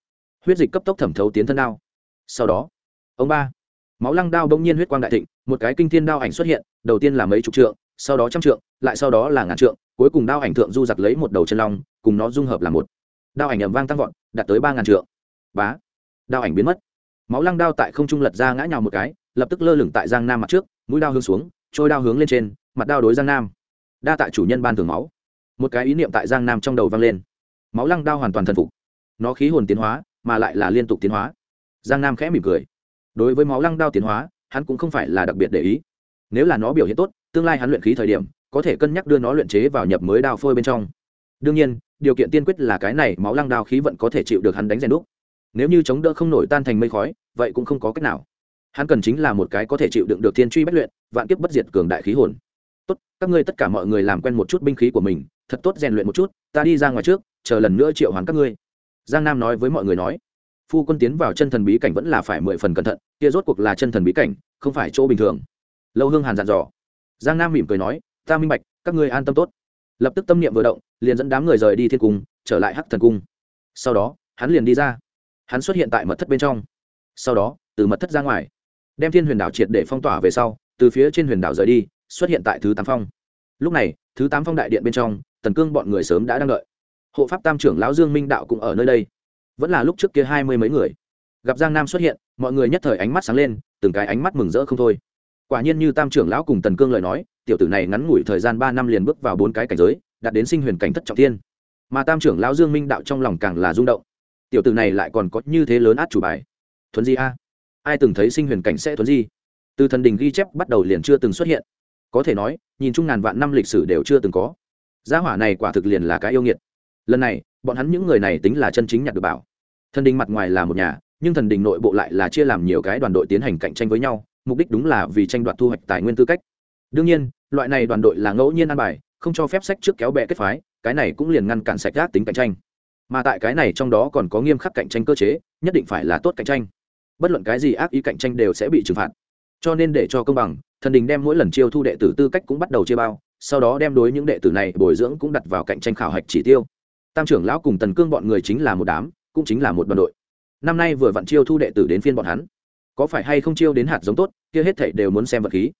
Huyết dịch cấp tốc thẩm thấu tiến thân đao. Sau đó, ông ba, máu lăng đao bỗng nhiên huyết quang đại thịnh, một cái kinh thiên đao ảnh xuất hiện, đầu tiên là mấy chục trượng, sau đó trăm trượng, lại sau đó là ngàn trượng, cuối cùng đao ảnh thượng du giặc lấy một đầu chân long, cùng nó dung hợp là một. Đao ảnh ầm vang tăng vọt, đạt tới ba ngàn trượng. Bá, đao ảnh biến mất. Máu lăng đao tại không trung lật ra ngã nhào một cái, lập tức lơ lửng tại giang nam mặt trước, mũi đao hướng xuống, trôi đao hướng lên trên, mặt đao đối giang nam. Đa tại chủ nhân ban thường máu. Một cái ý niệm tại giang nam trong đầu vang lên máu lăng đao hoàn toàn thần phục. Nó khí hồn tiến hóa, mà lại là liên tục tiến hóa. Giang nam khẽ mỉm cười. Đối với máu lăng đao tiến hóa, hắn cũng không phải là đặc biệt để ý. Nếu là nó biểu hiện tốt, tương lai hắn luyện khí thời điểm, có thể cân nhắc đưa nó luyện chế vào nhập mới đao phôi bên trong. Đương nhiên, điều kiện tiên quyết là cái này máu lăng đao khí vận có thể chịu được hắn đánh rèn đúc. Nếu như chống đỡ không nổi tan thành mây khói, vậy cũng không có cách nào. Hắn cần chính là một cái có thể chịu đựng được thiên truy bất luyện, vạn kiếp bất diệt cường đại khí hồn. Tốt, các ngươi tất cả mọi người làm quen một chút binh khí của mình, thật tốt rèn luyện một chút, ta đi ra ngoài trước chờ lần nữa triệu hoán các ngươi. Giang nam nói với mọi người nói. Phu quân tiến vào chân thần bí cảnh vẫn là phải mười phần cẩn thận, kia rốt cuộc là chân thần bí cảnh, không phải chỗ bình thường. Lâu hương hàn dặn dò. Giang nam mỉm cười nói, ta minh bạch, các ngươi an tâm tốt. Lập tức tâm niệm vừa động, liền dẫn đám người rời đi thiên cung, trở lại hắc thần cung. Sau đó, hắn liền đi ra. Hắn xuất hiện tại mật thất bên trong. Sau đó, từ mật thất ra ngoài, đem thiên huyền đảo triệt để phong tỏa về sau, từ phía trên huyền đảo rời đi, xuất hiện tại thứ tám phong. Lúc này, thứ tám phong đại điện bên trong, tần cương bọn người sớm đã đang đợi hộ pháp tam trưởng lão dương minh đạo cũng ở nơi đây. Vẫn là lúc trước kia hai mươi mấy người. Gặp giang nam xuất hiện, mọi người nhất thời ánh mắt sáng lên, từng cái ánh mắt mừng rỡ không thôi. Quả nhiên như tam trưởng lão cùng tần cương lời nói, tiểu tử này ngắn ngủi thời gian ba năm liền bước vào bốn cái cảnh giới, đạt đến sinh huyền cảnh thất trọng thiên. Mà tam trưởng lão dương minh đạo trong lòng càng là rung động. Tiểu tử này lại còn có như thế lớn át chủ bài. Thuấn di a. Ai từng thấy sinh huyền cảnh sẽ thuấn di? Từ thần đình ghi chép bắt đầu liền chưa từng xuất hiện. Có thể nói, nhìn chung ngàn vạn năm lịch sử đều chưa từng có. Gia hỏa này quả thực liền là cái yêu nghiệt lần này, bọn hắn những người này tính là chân chính nhặt được bảo. Thần đình mặt ngoài là một nhà, nhưng thần đình nội bộ lại là chia làm nhiều cái đoàn đội tiến hành cạnh tranh với nhau, mục đích đúng là vì tranh đoạt thu hoạch tài nguyên tư cách. Đương nhiên, loại này đoàn đội là ngẫu nhiên ăn bài, không cho phép sách trước kéo bè kết phái, cái này cũng liền ngăn cản sạch gác tính cạnh tranh. Mà tại cái này trong đó còn có nghiêm khắc cạnh tranh cơ chế, nhất định phải là tốt cạnh tranh. Bất luận cái gì ác ý cạnh tranh đều sẽ bị trừng phạt. Cho nên để cho công bằng, thần đình đem mỗi lần chiêu thu đệ tử tư cách cũng bắt đầu chia bao, sau đó đem đối những đệ tử này bồi dưỡng cũng đặt vào cạnh tranh khảo hạch chỉ tiêu tam trưởng lão cùng tần cương bọn người chính là một đám, cũng chính là một đoàn đội. Năm nay vừa vặn chiêu thu đệ tử đến phiên bọn hắn. Có phải hay không chiêu đến hạt giống tốt, kia hết thảy đều muốn xem vật khí.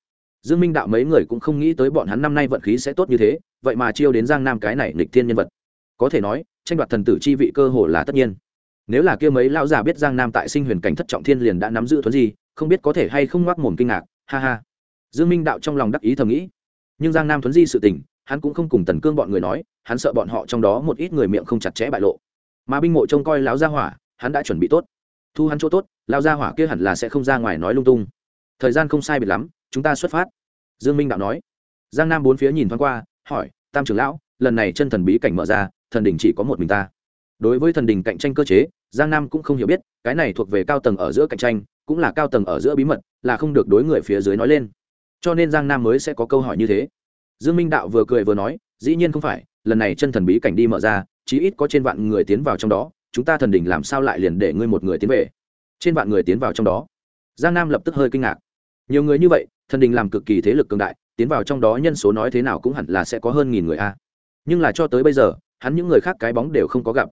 Dương minh đạo mấy người cũng không nghĩ tới bọn hắn năm nay vận khí sẽ tốt như thế, vậy mà chiêu đến giang nam cái này nghịch thiên nhân vật. Có thể nói, tranh đoạt thần tử chi vị cơ hồ là tất nhiên. Nếu là kia mấy lão già biết giang nam tại sinh huyền cảnh thất trọng thiên liền đã nắm giữ thuấn gì, không biết có thể hay không ngoác mồm kinh ngạc, ha ha. Dương minh đạo trong lòng đắc ý thầm nghĩ. Nhưng giang nam thuấn di sự tình hắn cũng không cùng tần cương bọn người nói, hắn sợ bọn họ trong đó một ít người miệng không chặt chẽ bại lộ. Mà binh mộ trông coi lão gia hỏa, hắn đã chuẩn bị tốt. Thu hắn chỗ tốt, lão gia hỏa kia hẳn là sẽ không ra ngoài nói lung tung. Thời gian không sai biệt lắm, chúng ta xuất phát. Dương minh đạo nói. Giang nam bốn phía nhìn thoáng qua, hỏi, tam trưởng lão, lần này chân thần bí cảnh mở ra, thần đình chỉ có một mình ta. Đối với thần đình cạnh tranh cơ chế, giang nam cũng không hiểu biết, cái này thuộc về cao tầng ở giữa cạnh tranh, cũng là cao tầng ở giữa bí mật, là không được đối người phía dưới nói lên. Cho nên giang nam mới sẽ có câu hỏi như thế dương minh đạo vừa cười vừa nói, dĩ nhiên không phải, lần này chân thần bí cảnh đi mở ra, chí ít có trên vạn người tiến vào trong đó, chúng ta thần đình làm sao lại liền để ngươi một người tiến về? Trên vạn người tiến vào trong đó. Giang nam lập tức hơi kinh ngạc. Nhiều người như vậy, thần đình làm cực kỳ thế lực cường đại, tiến vào trong đó nhân số nói thế nào cũng hẳn là sẽ có hơn nghìn người a. Nhưng là cho tới bây giờ, hắn những người khác cái bóng đều không có gặp.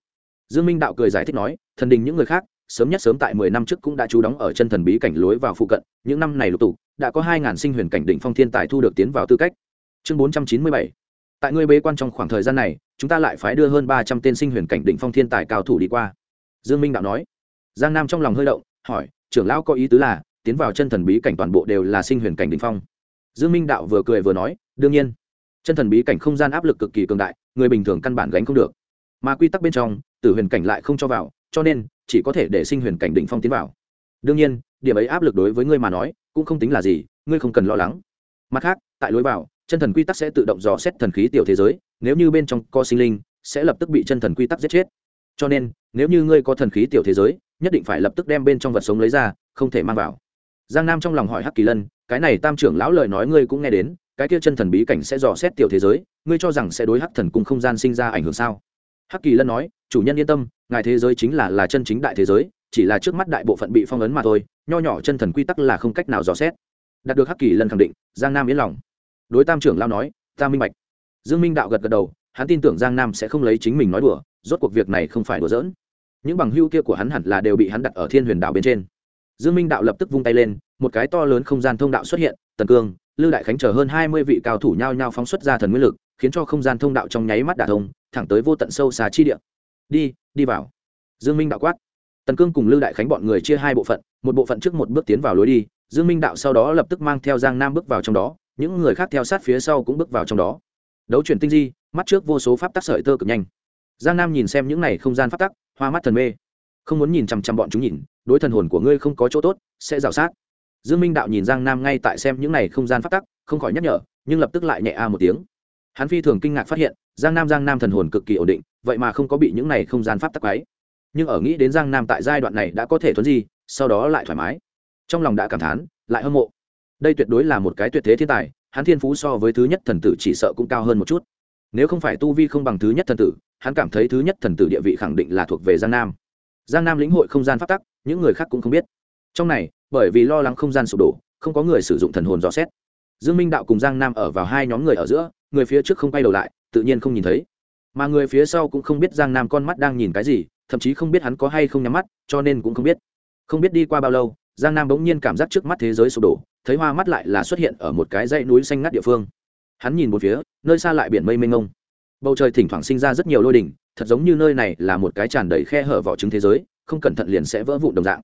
Dương minh đạo cười giải thích nói, thần đình những người khác, sớm nhất sớm tại mười năm trước cũng đã trú đóng ở chân thần bí cảnh lối vào phụ cận, những năm này lục tục, đã có hai ngàn sinh huyền cảnh đỉnh phong thiên tài thu được tiến vào tư cách chương bốn trăm chín mươi bảy. Tại ngươi bế quan trong khoảng thời gian này, chúng ta lại phái đưa hơn ba trăm tên sinh huyền cảnh đỉnh phong thiên tài cao thủ đi qua. Dương minh đạo nói. Giang nam trong lòng hơi động, hỏi, trưởng lão có ý tứ là tiến vào chân thần bí cảnh toàn bộ đều là sinh huyền cảnh đỉnh phong? Dương minh đạo vừa cười vừa nói, đương nhiên. Chân thần bí cảnh không gian áp lực cực kỳ cường đại, người bình thường căn bản gánh không được. Mà quy tắc bên trong, tử huyền cảnh lại không cho vào, cho nên chỉ có thể để sinh huyền cảnh đỉnh phong tiến vào. Đương nhiên, điểm ấy áp lực đối với ngươi mà nói, cũng không tính là gì, ngươi không cần lo lắng. Mặt khác, tại lối vào chân thần quy tắc sẽ tự động dò xét thần khí tiểu thế giới, nếu như bên trong có sinh linh, sẽ lập tức bị chân thần quy tắc giết chết. Cho nên, nếu như ngươi có thần khí tiểu thế giới, nhất định phải lập tức đem bên trong vật sống lấy ra, không thể mang vào. Giang nam trong lòng hỏi hắc kỳ lân, cái này tam trưởng lão lời nói ngươi cũng nghe đến, cái kia chân thần bí cảnh sẽ dò xét tiểu thế giới, ngươi cho rằng sẽ đối hắc thần cùng không gian sinh ra ảnh hưởng sao? Hắc kỳ lân nói, chủ nhân yên tâm, ngài thế giới chính là là chân chính đại thế giới, chỉ là trước mắt đại bộ phận bị phong ấn mà thôi, nho nhỏ chân thần quy tắc là không cách nào dò xét. Đạt được hắc kỳ lân khẳng định, giang nam yên lòng đối tam trưởng lao nói, ta minh bạch. Dương minh đạo gật gật đầu, hắn tin tưởng giang nam sẽ không lấy chính mình nói đùa, rốt cuộc việc này không phải đùa giỡn. Những bằng hưu kia của hắn hẳn là đều bị hắn đặt ở thiên huyền đạo bên trên. Dương minh đạo lập tức vung tay lên, một cái to lớn không gian thông đạo xuất hiện, tần cương, lưu đại khánh chờ hơn hai mươi vị cao thủ nhao nhao phóng xuất ra thần nguyên lực, khiến cho không gian thông đạo trong nháy mắt đả thông, thẳng tới vô tận sâu xa chi địa. Đi đi vào. Dương minh đạo quát. Tần cương cùng lưu đại khánh bọn người chia hai bộ phận, một bộ phận trước một bước tiến vào lối đi. Dương minh đạo sau đó lập tức mang theo giang nam bước vào trong đó những người khác theo sát phía sau cũng bước vào trong đó. Đấu chuyển tinh di mắt trước vô số pháp tắc sợi tơ cực nhanh. Giang nam nhìn xem những này không gian pháp tắc hoa mắt thần mê. Không muốn nhìn chằm chằm bọn chúng nhìn đối thần hồn của ngươi không có chỗ tốt sẽ rào sát. Dương minh đạo nhìn giang nam ngay tại xem những này không gian pháp tắc không khỏi nhắc nhở nhưng lập tức lại nhẹ a một tiếng. Hắn phi thường kinh ngạc phát hiện giang nam giang nam thần hồn cực kỳ ổn định vậy mà không có bị những này không gian pháp tắc ấy nhưng ở nghĩ đến giang nam tại giai đoạn này đã có thể thuấn gì, sau đó lại thoải mái. Trong lòng đã cảm thán lại hâm mộ đây tuyệt đối là một cái tuyệt thế thiên tài, hắn thiên phú so với thứ nhất thần tử chỉ sợ cũng cao hơn một chút. Nếu không phải tu vi không bằng thứ nhất thần tử, hắn cảm thấy thứ nhất thần tử địa vị khẳng định là thuộc về giang nam. Giang nam lĩnh hội không gian phát tắc, những người khác cũng không biết. Trong này, bởi vì lo lắng không gian sụp đổ, không có người sử dụng thần hồn dò xét. Dương minh đạo cùng giang nam ở vào hai nhóm người ở giữa, người phía trước không quay đầu lại, tự nhiên không nhìn thấy. Mà người phía sau cũng không biết giang nam con mắt đang nhìn cái gì, thậm chí không biết hắn có hay không nhắm mắt, cho nên cũng không biết. Không biết đi qua bao lâu, giang nam bỗng nhiên cảm giác trước mắt thế giới sụp đổ thấy hoa mắt lại là xuất hiện ở một cái dãy núi xanh ngắt địa phương. Hắn nhìn một phía, nơi xa lại biển mây mênh mông. Bầu trời thỉnh thoảng sinh ra rất nhiều lôi đỉnh, thật giống như nơi này là một cái tràn đầy khe hở vỏ trứng thế giới, không cẩn thận liền sẽ vỡ vụn đồng dạng.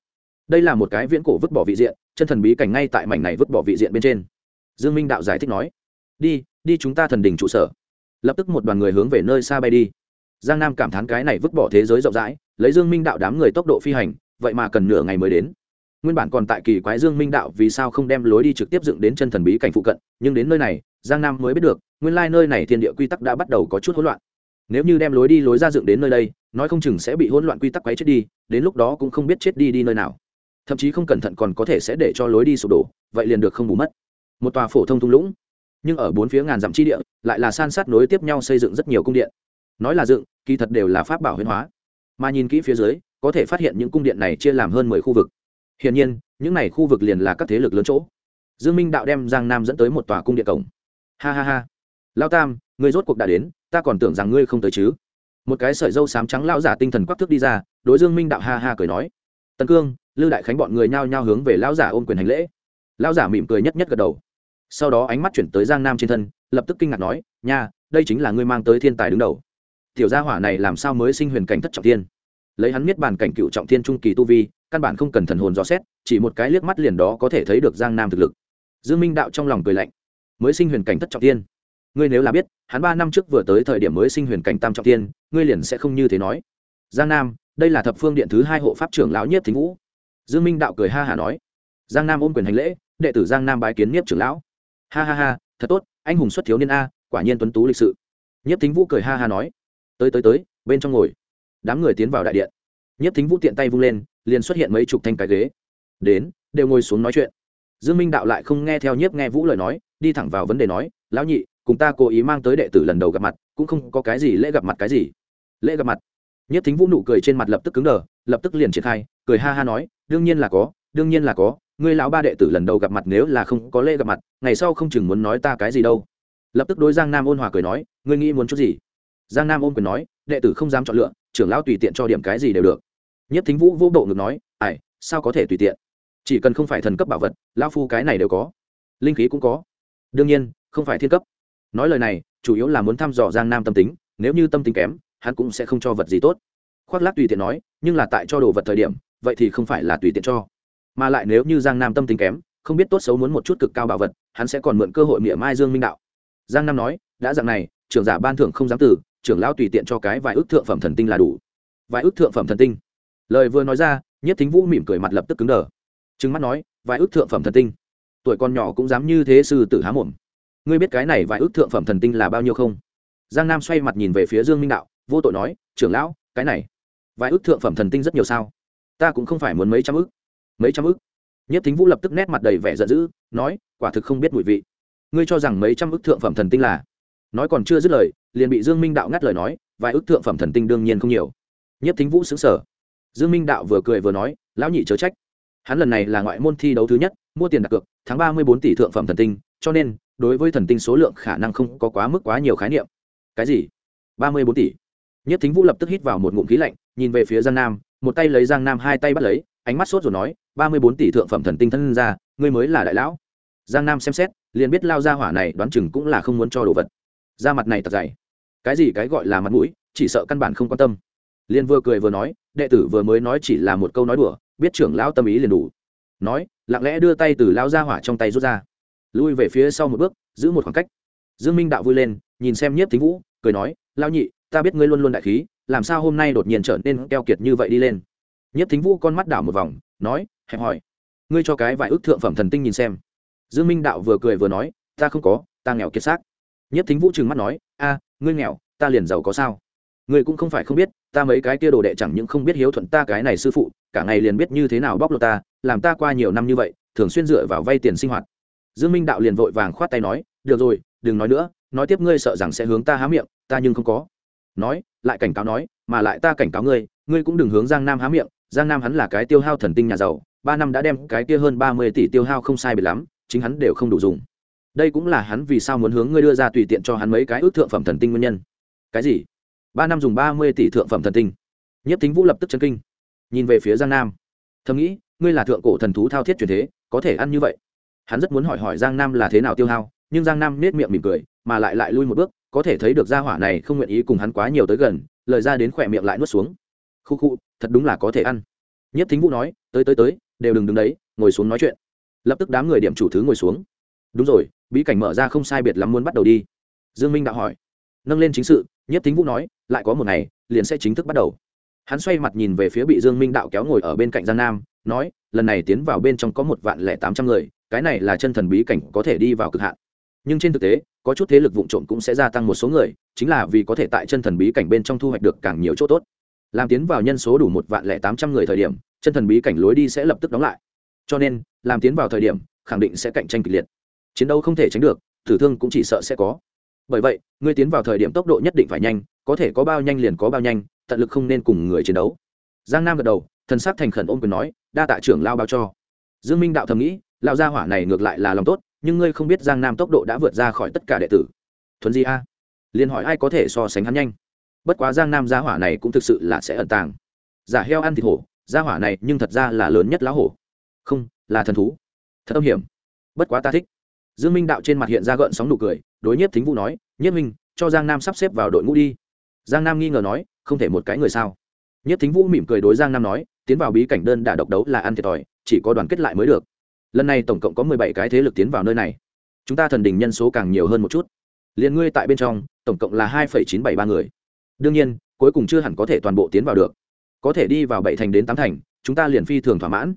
Đây là một cái viễn cổ vứt bỏ vị diện, chân thần bí cảnh ngay tại mảnh này vứt bỏ vị diện bên trên. Dương minh đạo giải thích nói, đi đi chúng ta thần đình trụ sở. Lập tức một đoàn người hướng về nơi xa bay đi. Giang nam cảm thán cái này vứt bỏ thế giới rộng rãi, lấy dương minh đạo đám người tốc độ phi hành, vậy mà cần nửa ngày mới đến nguyên bản còn tại kỳ quái dương minh đạo vì sao không đem lối đi trực tiếp dựng đến chân thần bí cảnh phụ cận, nhưng đến nơi này, giang nam mới biết được, nguyên lai nơi này thiên địa quy tắc đã bắt đầu có chút hỗn loạn. Nếu như đem lối đi lối ra dựng đến nơi đây, nói không chừng sẽ bị hỗn loạn quy tắc quấy chết đi, đến lúc đó cũng không biết chết đi đi nơi nào. Thậm chí không cẩn thận còn có thể sẽ để cho lối đi sụp đổ, vậy liền được không bù mất. Một tòa phổ thông thung lũng, nhưng ở bốn phía ngàn dặm chi địa, lại là san sát nối tiếp nhau xây dựng rất nhiều cung điện. Nói là dựng, kỳ thật đều là pháp bảo huyên hóa. Mà nhìn kỹ phía dưới, có thể phát hiện những cung điện này chia làm hơn mười khu vực hiển nhiên, những này khu vực liền là các thế lực lớn chỗ. Dương minh đạo đem giang nam dẫn tới một tòa cung điện cổng. Ha ha ha. Lao tam, ngươi rốt cuộc đã đến, ta còn tưởng rằng ngươi không tới chứ. Một cái sợi dâu sám trắng lao giả tinh thần quắc thước đi ra, đối dương minh đạo ha ha cười nói. Tần cương lưu đại khánh bọn người nhao nhao hướng về lao giả ôm quyền hành lễ. Lao giả mỉm cười nhất nhất gật đầu. Sau đó ánh mắt chuyển tới giang nam trên thân, lập tức kinh ngạc nói, nha, đây chính là ngươi mang tới thiên tài đứng đầu. Tiểu gia hỏa này làm sao mới sinh huyền cảnh thất trọng thiên? Lấy hắn miết bàn cảnh cựu trọng thiên trung kỳ tu vi căn bản không cần thần hồn dò xét, chỉ một cái liếc mắt liền đó có thể thấy được giang nam thực lực. Dương minh đạo trong lòng cười lạnh. Mới sinh huyền cảnh thất trọng tiên. Ngươi nếu là biết, hắn ba năm trước vừa tới thời điểm mới sinh huyền cảnh tam trọng tiên, ngươi liền sẽ không như thế nói. Giang nam, đây là thập phương điện thứ hai hộ pháp trưởng lão nhiếp thính vũ. Dương minh đạo cười ha hả nói. Giang nam ôm quyền hành lễ, đệ tử giang nam bái kiến nhiếp trưởng lão. Ha ha ha, thật tốt, anh hùng xuất thiếu niên a, quả nhiên tuấn tú lịch sự. Nhiếp thính vũ cười ha ha nói. Tới tới tới, bên trong ngồi. Đám người tiến vào đại điện. Nhiếp thính vũ tiện tay vung lên liền xuất hiện mấy chục thanh cái ghế. Đến, đều ngồi xuống nói chuyện. Dương minh đạo lại không nghe theo nhiếp nghe vũ lời nói, đi thẳng vào vấn đề nói, lão nhị, cùng ta cố ý mang tới đệ tử lần đầu gặp mặt, cũng không có cái gì lễ gặp mặt cái gì. Lễ gặp mặt? Nhiếp thính vũ nụ cười trên mặt lập tức cứng đờ, lập tức liền triển khai, cười ha ha nói, đương nhiên là có, đương nhiên là có, ngươi lão ba đệ tử lần đầu gặp mặt nếu là không có lễ gặp mặt, ngày sau không chừng muốn nói ta cái gì đâu. Lập tức đối giang nam ôn hòa cười nói, ngươi nghĩ muốn chút gì? Giang nam ôn quyền nói, đệ tử không dám chọn lựa, trưởng lão tùy tiện cho điểm cái gì đều được nhất thính vũ vô độ ngực nói, ai, sao có thể tùy tiện? Chỉ cần không phải thần cấp bảo vật, lão phu cái này đều có. Linh khí cũng có. Đương nhiên, không phải thiên cấp. Nói lời này, chủ yếu là muốn thăm dò giang nam tâm tính, nếu như tâm tính kém, hắn cũng sẽ không cho vật gì tốt. Khoác lác tùy tiện nói, nhưng là tại cho đồ vật thời điểm, vậy thì không phải là tùy tiện cho. Mà lại nếu như giang nam tâm tính kém, không biết tốt xấu muốn một chút cực cao bảo vật, hắn sẽ còn mượn cơ hội miệng mai dương minh đạo. Giang nam nói, đã dạng này, trưởng giả ban thưởng không dám từ, trưởng lão tùy tiện cho cái vài ước thượng phẩm thần tinh là đủ. Vài ước thượng phẩm thần tinh? Lời vừa nói ra nhất thính vũ mỉm cười mặt lập tức cứng đờ. Trừng mắt nói, vài ước thượng phẩm thần tinh. Tuổi con nhỏ cũng dám như thế sư tử há mồm. Ngươi biết cái này vài ước thượng phẩm thần tinh là bao nhiêu không? Giang nam xoay mặt nhìn về phía dương minh đạo, vô tội nói, trưởng lão, cái này, vài ước thượng phẩm thần tinh rất nhiều sao? Ta cũng không phải muốn mấy trăm ước. Mấy trăm ước? Nhất thính vũ lập tức nét mặt đầy vẻ giận dữ, nói, quả thực không biết mùi vị. Ngươi cho rằng mấy trăm ước thượng phẩm thần tinh là? Nói còn chưa dứt lời, liền bị dương minh đạo ngắt lời nói, vài ước thượng phẩm thần tinh đương nhiên không nhiều. Nhất thính vũ xứng sở dương minh đạo vừa cười vừa nói, lão nhị chớ trách. Hắn lần này là ngoại môn thi đấu thứ nhất, mua tiền đặt cược, tháng ba mươi bốn tỷ thượng phẩm thần tinh, cho nên, đối với thần tinh số lượng khả năng không có quá mức quá nhiều khái niệm. Cái gì? Ba mươi bốn tỷ. Nhất thính vũ lập tức hít vào một ngụm khí lạnh, nhìn về phía giang nam, một tay lấy giang nam hai tay bắt lấy, ánh mắt sốt rồi nói, ba mươi bốn tỷ thượng phẩm thần tinh thân ra ngươi mới là đại lão. Giang nam xem xét, liền biết lao ra hỏa này đoán chừng cũng là không muốn cho đồ vật. Ra mặt này thật dày. Cái gì cái gọi là mặt mũi, chỉ sợ căn bản không quan tâm. Liền vừa cười vừa nói đệ tử vừa mới nói chỉ là một câu nói đùa, biết trưởng lão tâm ý liền đủ. Nói, lặng lẽ đưa tay từ lao ra hỏa trong tay rút ra. Lui về phía sau một bước, giữ một khoảng cách. Dương minh đạo vui lên, nhìn xem nhiếp thính vũ, cười nói lao nhị, ta biết ngươi luôn luôn đại khí, làm sao hôm nay đột nhiên trở nên keo kiệt như vậy đi lên? Nhiếp thính vũ con mắt đảo một vòng, nói, hẹp hỏi ngươi cho cái vài ước thượng phẩm thần tinh nhìn xem. Dương minh đạo vừa cười vừa nói, ta không có, ta nghèo kiệt xác. Nhất thính vũ trừng mắt nói, a, ngươi nghèo, ta liền giàu có sao? Ngươi cũng không phải không biết ta mấy cái kia đồ đệ chẳng những không biết hiếu thuận ta cái này sư phụ, cả ngày liền biết như thế nào bóc lột ta, làm ta qua nhiều năm như vậy, thường xuyên dựa vào vay tiền sinh hoạt. Dương minh đạo liền vội vàng khoát tay nói, được rồi, đừng nói nữa, nói tiếp ngươi sợ rằng sẽ hướng ta há miệng, ta nhưng không có. Nói, lại cảnh cáo nói, mà lại ta cảnh cáo ngươi ngươi cũng đừng hướng giang nam há miệng, giang nam hắn là cái tiêu hao thần tinh nhà giàu, ba năm đã đem cái kia hơn ba mươi tỷ tiêu hao không sai biệt lắm, chính hắn đều không đủ dùng. Đây cũng là hắn vì sao muốn hướng ngươi đưa ra tùy tiện cho hắn mấy cái ước thượng phẩm thần tinh nguyên nhân. Cái gì? Ba năm dùng ba mươi tỷ thượng phẩm thần tinh. Nhất thính vũ lập tức chân kinh. Nhìn về phía giang nam. Thầm nghĩ, ngươi là thượng cổ thần thú thao thiết truyền thế, có thể ăn như vậy. Hắn rất muốn hỏi hỏi giang nam là thế nào tiêu hao, nhưng giang nam nết miệng mỉm cười, mà lại lại lui một bước, có thể thấy được gia hỏa này không nguyện ý cùng hắn quá nhiều tới gần, lời ra đến khỏe miệng lại nuốt xuống. Khu khu, thật đúng là có thể ăn. Nhất thính vũ nói, tới tới tới, đều đừng đứng đấy, ngồi xuống nói chuyện. Lập tức đám người điểm chủ thứ ngồi xuống. Đúng rồi, bí cảnh mở ra không sai biệt lắm muốn bắt đầu đi. Dương minh đạo hỏi. Nâng lên chính sự nhất thính vũ nói lại có một ngày, liền sẽ chính thức bắt đầu. Hắn xoay mặt nhìn về phía bị dương minh đạo kéo ngồi ở bên cạnh giang nam, nói, lần này tiến vào bên trong có một vạn lẻ tám trăm người, cái này là chân thần bí cảnh có thể đi vào cực hạn. Nhưng trên thực tế, có chút thế lực vụ trộm cũng sẽ gia tăng một số người, chính là vì có thể tại chân thần bí cảnh bên trong thu hoạch được càng nhiều chỗ tốt. Làm tiến vào nhân số đủ một vạn lẻ tám trăm người thời điểm, chân thần bí cảnh lối đi sẽ lập tức đóng lại. Cho nên, làm tiến vào thời điểm, khẳng định sẽ cạnh tranh kịch liệt. Chiến đấu không thể tránh được tử thương cũng chỉ sợ sẽ có. Bởi vậy ngươi tiến vào thời điểm tốc độ nhất định phải nhanh có thể có bao nhanh liền có bao nhanh, tận lực không nên cùng người chiến đấu. Giang nam gật đầu, thần sắc thành khẩn ôm quyền nói, đa tạ trưởng lao bao cho. Dương minh đạo thầm nghĩ lao gia hỏa này ngược lại là lòng tốt, nhưng ngươi không biết giang nam tốc độ đã vượt ra khỏi tất cả đệ tử. Thuần di a. Liền hỏi ai có thể so sánh hắn nhanh. Bất quá giang nam gia hỏa này cũng thực sự là sẽ ẩn tàng. Giả heo ăn thịt hổ, gia hỏa này nhưng thật ra là lớn nhất lá hổ. Không, là thần thú. Thật âm hiểm. Bất quá ta thích. Dương minh đạo trên mặt hiện ra gợn sóng nụ cười, đối nhiếp thính vũ nói, nhiếp minh, cho giang nam sắp xếp vào đội ngũ đi giang nam nghi ngờ nói, không thể một cái người sao? Nhất thính vũ mỉm cười đối giang nam nói, tiến vào bí cảnh đơn đả độc đấu là ăn thiệt thòi, chỉ có đoàn kết lại mới được. Lần này tổng cộng có mười bảy cái thế lực tiến vào nơi này. Chúng ta thần đình nhân số càng nhiều hơn một chút. Liền ngươi tại bên trong, tổng cộng là hai phẩy chín bảy ba người. Đương nhiên, cuối cùng chưa hẳn có thể toàn bộ tiến vào được. Có thể đi vào bảy thành đến tám thành, chúng ta liền phi thường thỏa mãn.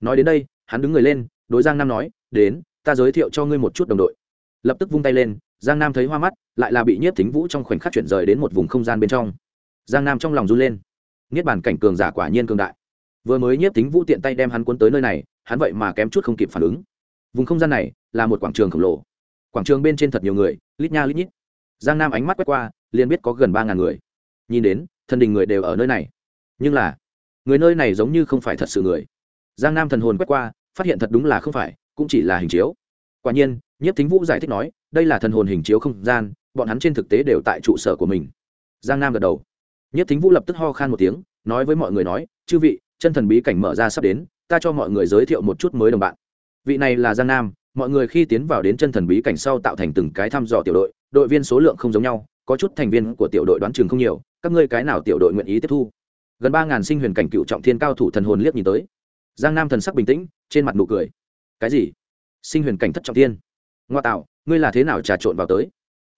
Nói đến đây, hắn đứng người lên, đối giang nam nói, đến, ta giới thiệu cho ngươi một chút đồng đội. Lập tức vung tay lên giang nam thấy hoa mắt, lại là bị nhiếp thính vũ trong khoảnh khắc chuyển rời đến một vùng không gian bên trong. Giang nam trong lòng run lên. Niết bàn cảnh cường giả quả nhiên cường đại. Vừa mới nhiếp thính vũ tiện tay đem hắn cuốn tới nơi này, hắn vậy mà kém chút không kịp phản ứng. Vùng không gian này là một quảng trường khổng lồ. Quảng trường bên trên thật nhiều người, lít nha lít nhít. Giang nam ánh mắt quét qua, liền biết có gần ba ngàn người. Nhìn đến, thần đình người đều ở nơi này. Nhưng là, người nơi này giống như không phải thật sự người. Giang nam thần hồn quét qua, phát hiện thật đúng là không phải, cũng chỉ là hình chiếu. Quả nhiên, nhiếp thính vũ giải thích nói đây là thần hồn hình chiếu không gian, bọn hắn trên thực tế đều tại trụ sở của mình. Giang nam gật đầu. Nhất thính vũ lập tức ho khan một tiếng, nói với mọi người nói, chư vị, chân thần bí cảnh mở ra sắp đến, ta cho mọi người giới thiệu một chút mới đồng bạn. Vị này là giang nam, mọi người khi tiến vào đến chân thần bí cảnh sau tạo thành từng cái thăm dò tiểu đội đội viên số lượng không giống nhau, có chút thành viên của tiểu đội đoán chừng không nhiều, các ngươi cái nào tiểu đội nguyện ý tiếp thu? Gần ba ngàn sinh huyền cảnh cựu trọng thiên cao thủ thần hồn liếc nhìn tới. Giang nam thần sắc bình tĩnh, trên mặt nụ cười. Cái gì? Sinh huyền cảnh thất trọng thiên? Ngoa tạo ngươi là thế nào trà trộn vào tới?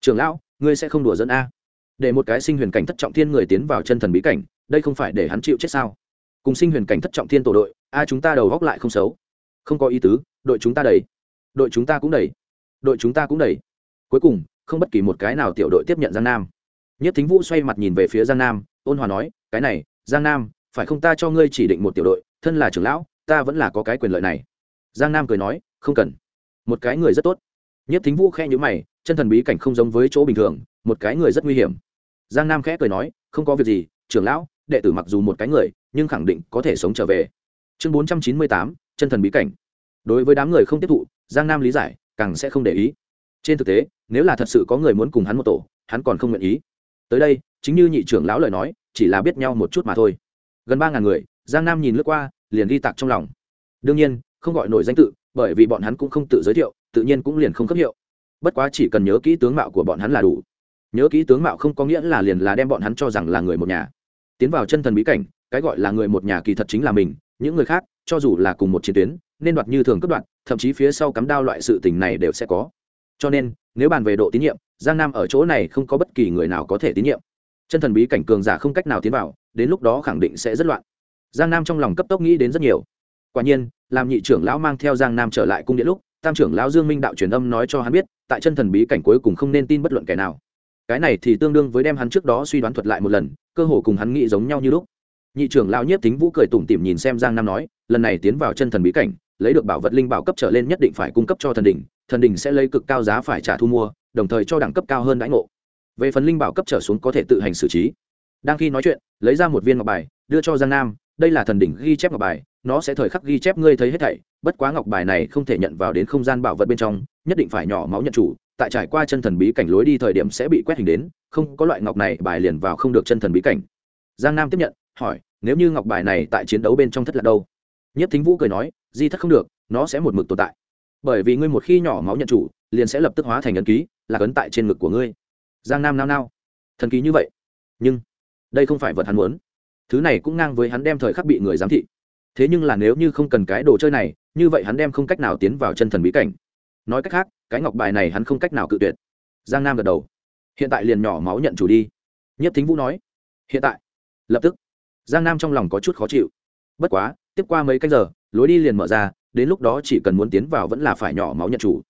Trường lão, ngươi sẽ không đùa dẫn a? Để một cái sinh huyền cảnh thất trọng thiên người tiến vào chân thần bí cảnh, đây không phải để hắn chịu chết sao? Cùng sinh huyền cảnh thất trọng thiên tổ đội, a chúng ta đầu góc lại không xấu. Không có ý tứ, đội chúng ta đầy. Đội chúng ta cũng đầy. Đội chúng ta cũng đầy. Cuối cùng, không bất kỳ một cái nào tiểu đội tiếp nhận giang nam. Nhất thính vũ xoay mặt nhìn về phía giang nam, ôn hòa nói, cái này, giang nam, phải không ta cho ngươi chỉ định một tiểu đội, thân là trưởng lão, ta vẫn là có cái quyền lợi này. Giang nam cười nói, không cần. Một cái người rất tốt nhất thính vũ khe nhữ mày, chân thần bí cảnh không giống với chỗ bình thường, một cái người rất nguy hiểm. Giang nam khẽ cười nói, không có việc gì, trưởng lão, đệ tử mặc dù một cái người, nhưng khẳng định có thể sống trở về. Chương bốn trăm chín mươi tám, chân thần bí cảnh. Đối với đám người không tiếp thụ, giang nam lý giải, càng sẽ không để ý. Trên thực tế, nếu là thật sự có người muốn cùng hắn một tổ, hắn còn không nguyện ý. Tới đây, chính như nhị trưởng lão lời nói, chỉ là biết nhau một chút mà thôi. Gần ba ngàn người, giang nam nhìn lướt qua, liền ghi tạc trong lòng. Đương nhiên, không gọi nổi danh tự, bởi vì bọn hắn cũng không tự giới thiệu tự nhiên cũng liền không cấp hiệu. Bất quá chỉ cần nhớ kỹ tướng mạo của bọn hắn là đủ. Nhớ kỹ tướng mạo không có nghĩa là liền là đem bọn hắn cho rằng là người một nhà. Tiến vào chân thần bí cảnh, cái gọi là người một nhà kỳ thật chính là mình, những người khác, cho dù là cùng một chiến tuyến, nên đoạt như thường cấp đoạn thậm chí phía sau cắm đao loại sự tình này đều sẽ có. Cho nên, nếu bàn về độ tín nhiệm, giang nam ở chỗ này không có bất kỳ người nào có thể tín nhiệm. Chân thần bí cảnh cường giả không cách nào tiến vào, đến lúc đó khẳng định sẽ rất loạn. Giang nam trong lòng cấp tốc nghĩ đến rất nhiều. Quả nhiên, làm nhị trưởng lão mang theo giang nam trở lại cung điện lúc tam trưởng lão dương minh đạo truyền âm nói cho hắn biết, tại chân thần bí cảnh cuối cùng không nên tin bất luận kẻ nào. Cái này thì tương đương với đem hắn trước đó suy đoán thuật lại một lần, cơ hồ cùng hắn nghĩ giống nhau như lúc. Nhị trưởng lão nhiếp tính vũ cười tủm tỉm nhìn xem giang nam nói, lần này tiến vào chân thần bí cảnh, lấy được bảo vật linh bảo cấp trở lên nhất định phải cung cấp cho thần đỉnh thần đỉnh sẽ lấy cực cao giá phải trả thu mua, đồng thời cho đẳng cấp cao hơn đãi ngộ. Về phần linh bảo cấp trở xuống có thể tự hành xử trí. Đang khi nói chuyện, lấy ra một viên ngọc bài, đưa cho giang nam, đây là thần đỉnh ghi chép ngọc bài nó sẽ thời khắc ghi chép ngươi thấy hết thảy, bất quá ngọc bài này không thể nhận vào đến không gian bảo vật bên trong, nhất định phải nhỏ máu nhận chủ, tại trải qua chân thần bí cảnh lối đi thời điểm sẽ bị quét hình đến, không có loại ngọc này bài liền vào không được chân thần bí cảnh. Giang nam tiếp nhận, hỏi, nếu như ngọc bài này tại chiến đấu bên trong thất lạc đâu? Nhất thính vũ cười nói, di thất không được, nó sẽ một mực tồn tại. Bởi vì ngươi một khi nhỏ máu nhận chủ, liền sẽ lập tức hóa thành ấn ký, là ấn tại trên ngực của ngươi. Giang nam nao nao. Thần ký như vậy. Nhưng, đây không phải vật hắn muốn. Thứ này cũng ngang với hắn đem thời khắc bị người giám thị thế nhưng là nếu như không cần cái đồ chơi này, như vậy hắn đem không cách nào tiến vào chân thần bí cảnh. Nói cách khác, cái ngọc bài này hắn không cách nào cự tuyệt. Giang nam gật đầu. Hiện tại liền nhỏ máu nhận chủ đi. Nhất thính vũ nói. Hiện tại. Lập tức. Giang nam trong lòng có chút khó chịu. Bất quá, tiếp qua mấy canh giờ, lối đi liền mở ra, đến lúc đó chỉ cần muốn tiến vào vẫn là phải nhỏ máu nhận chủ.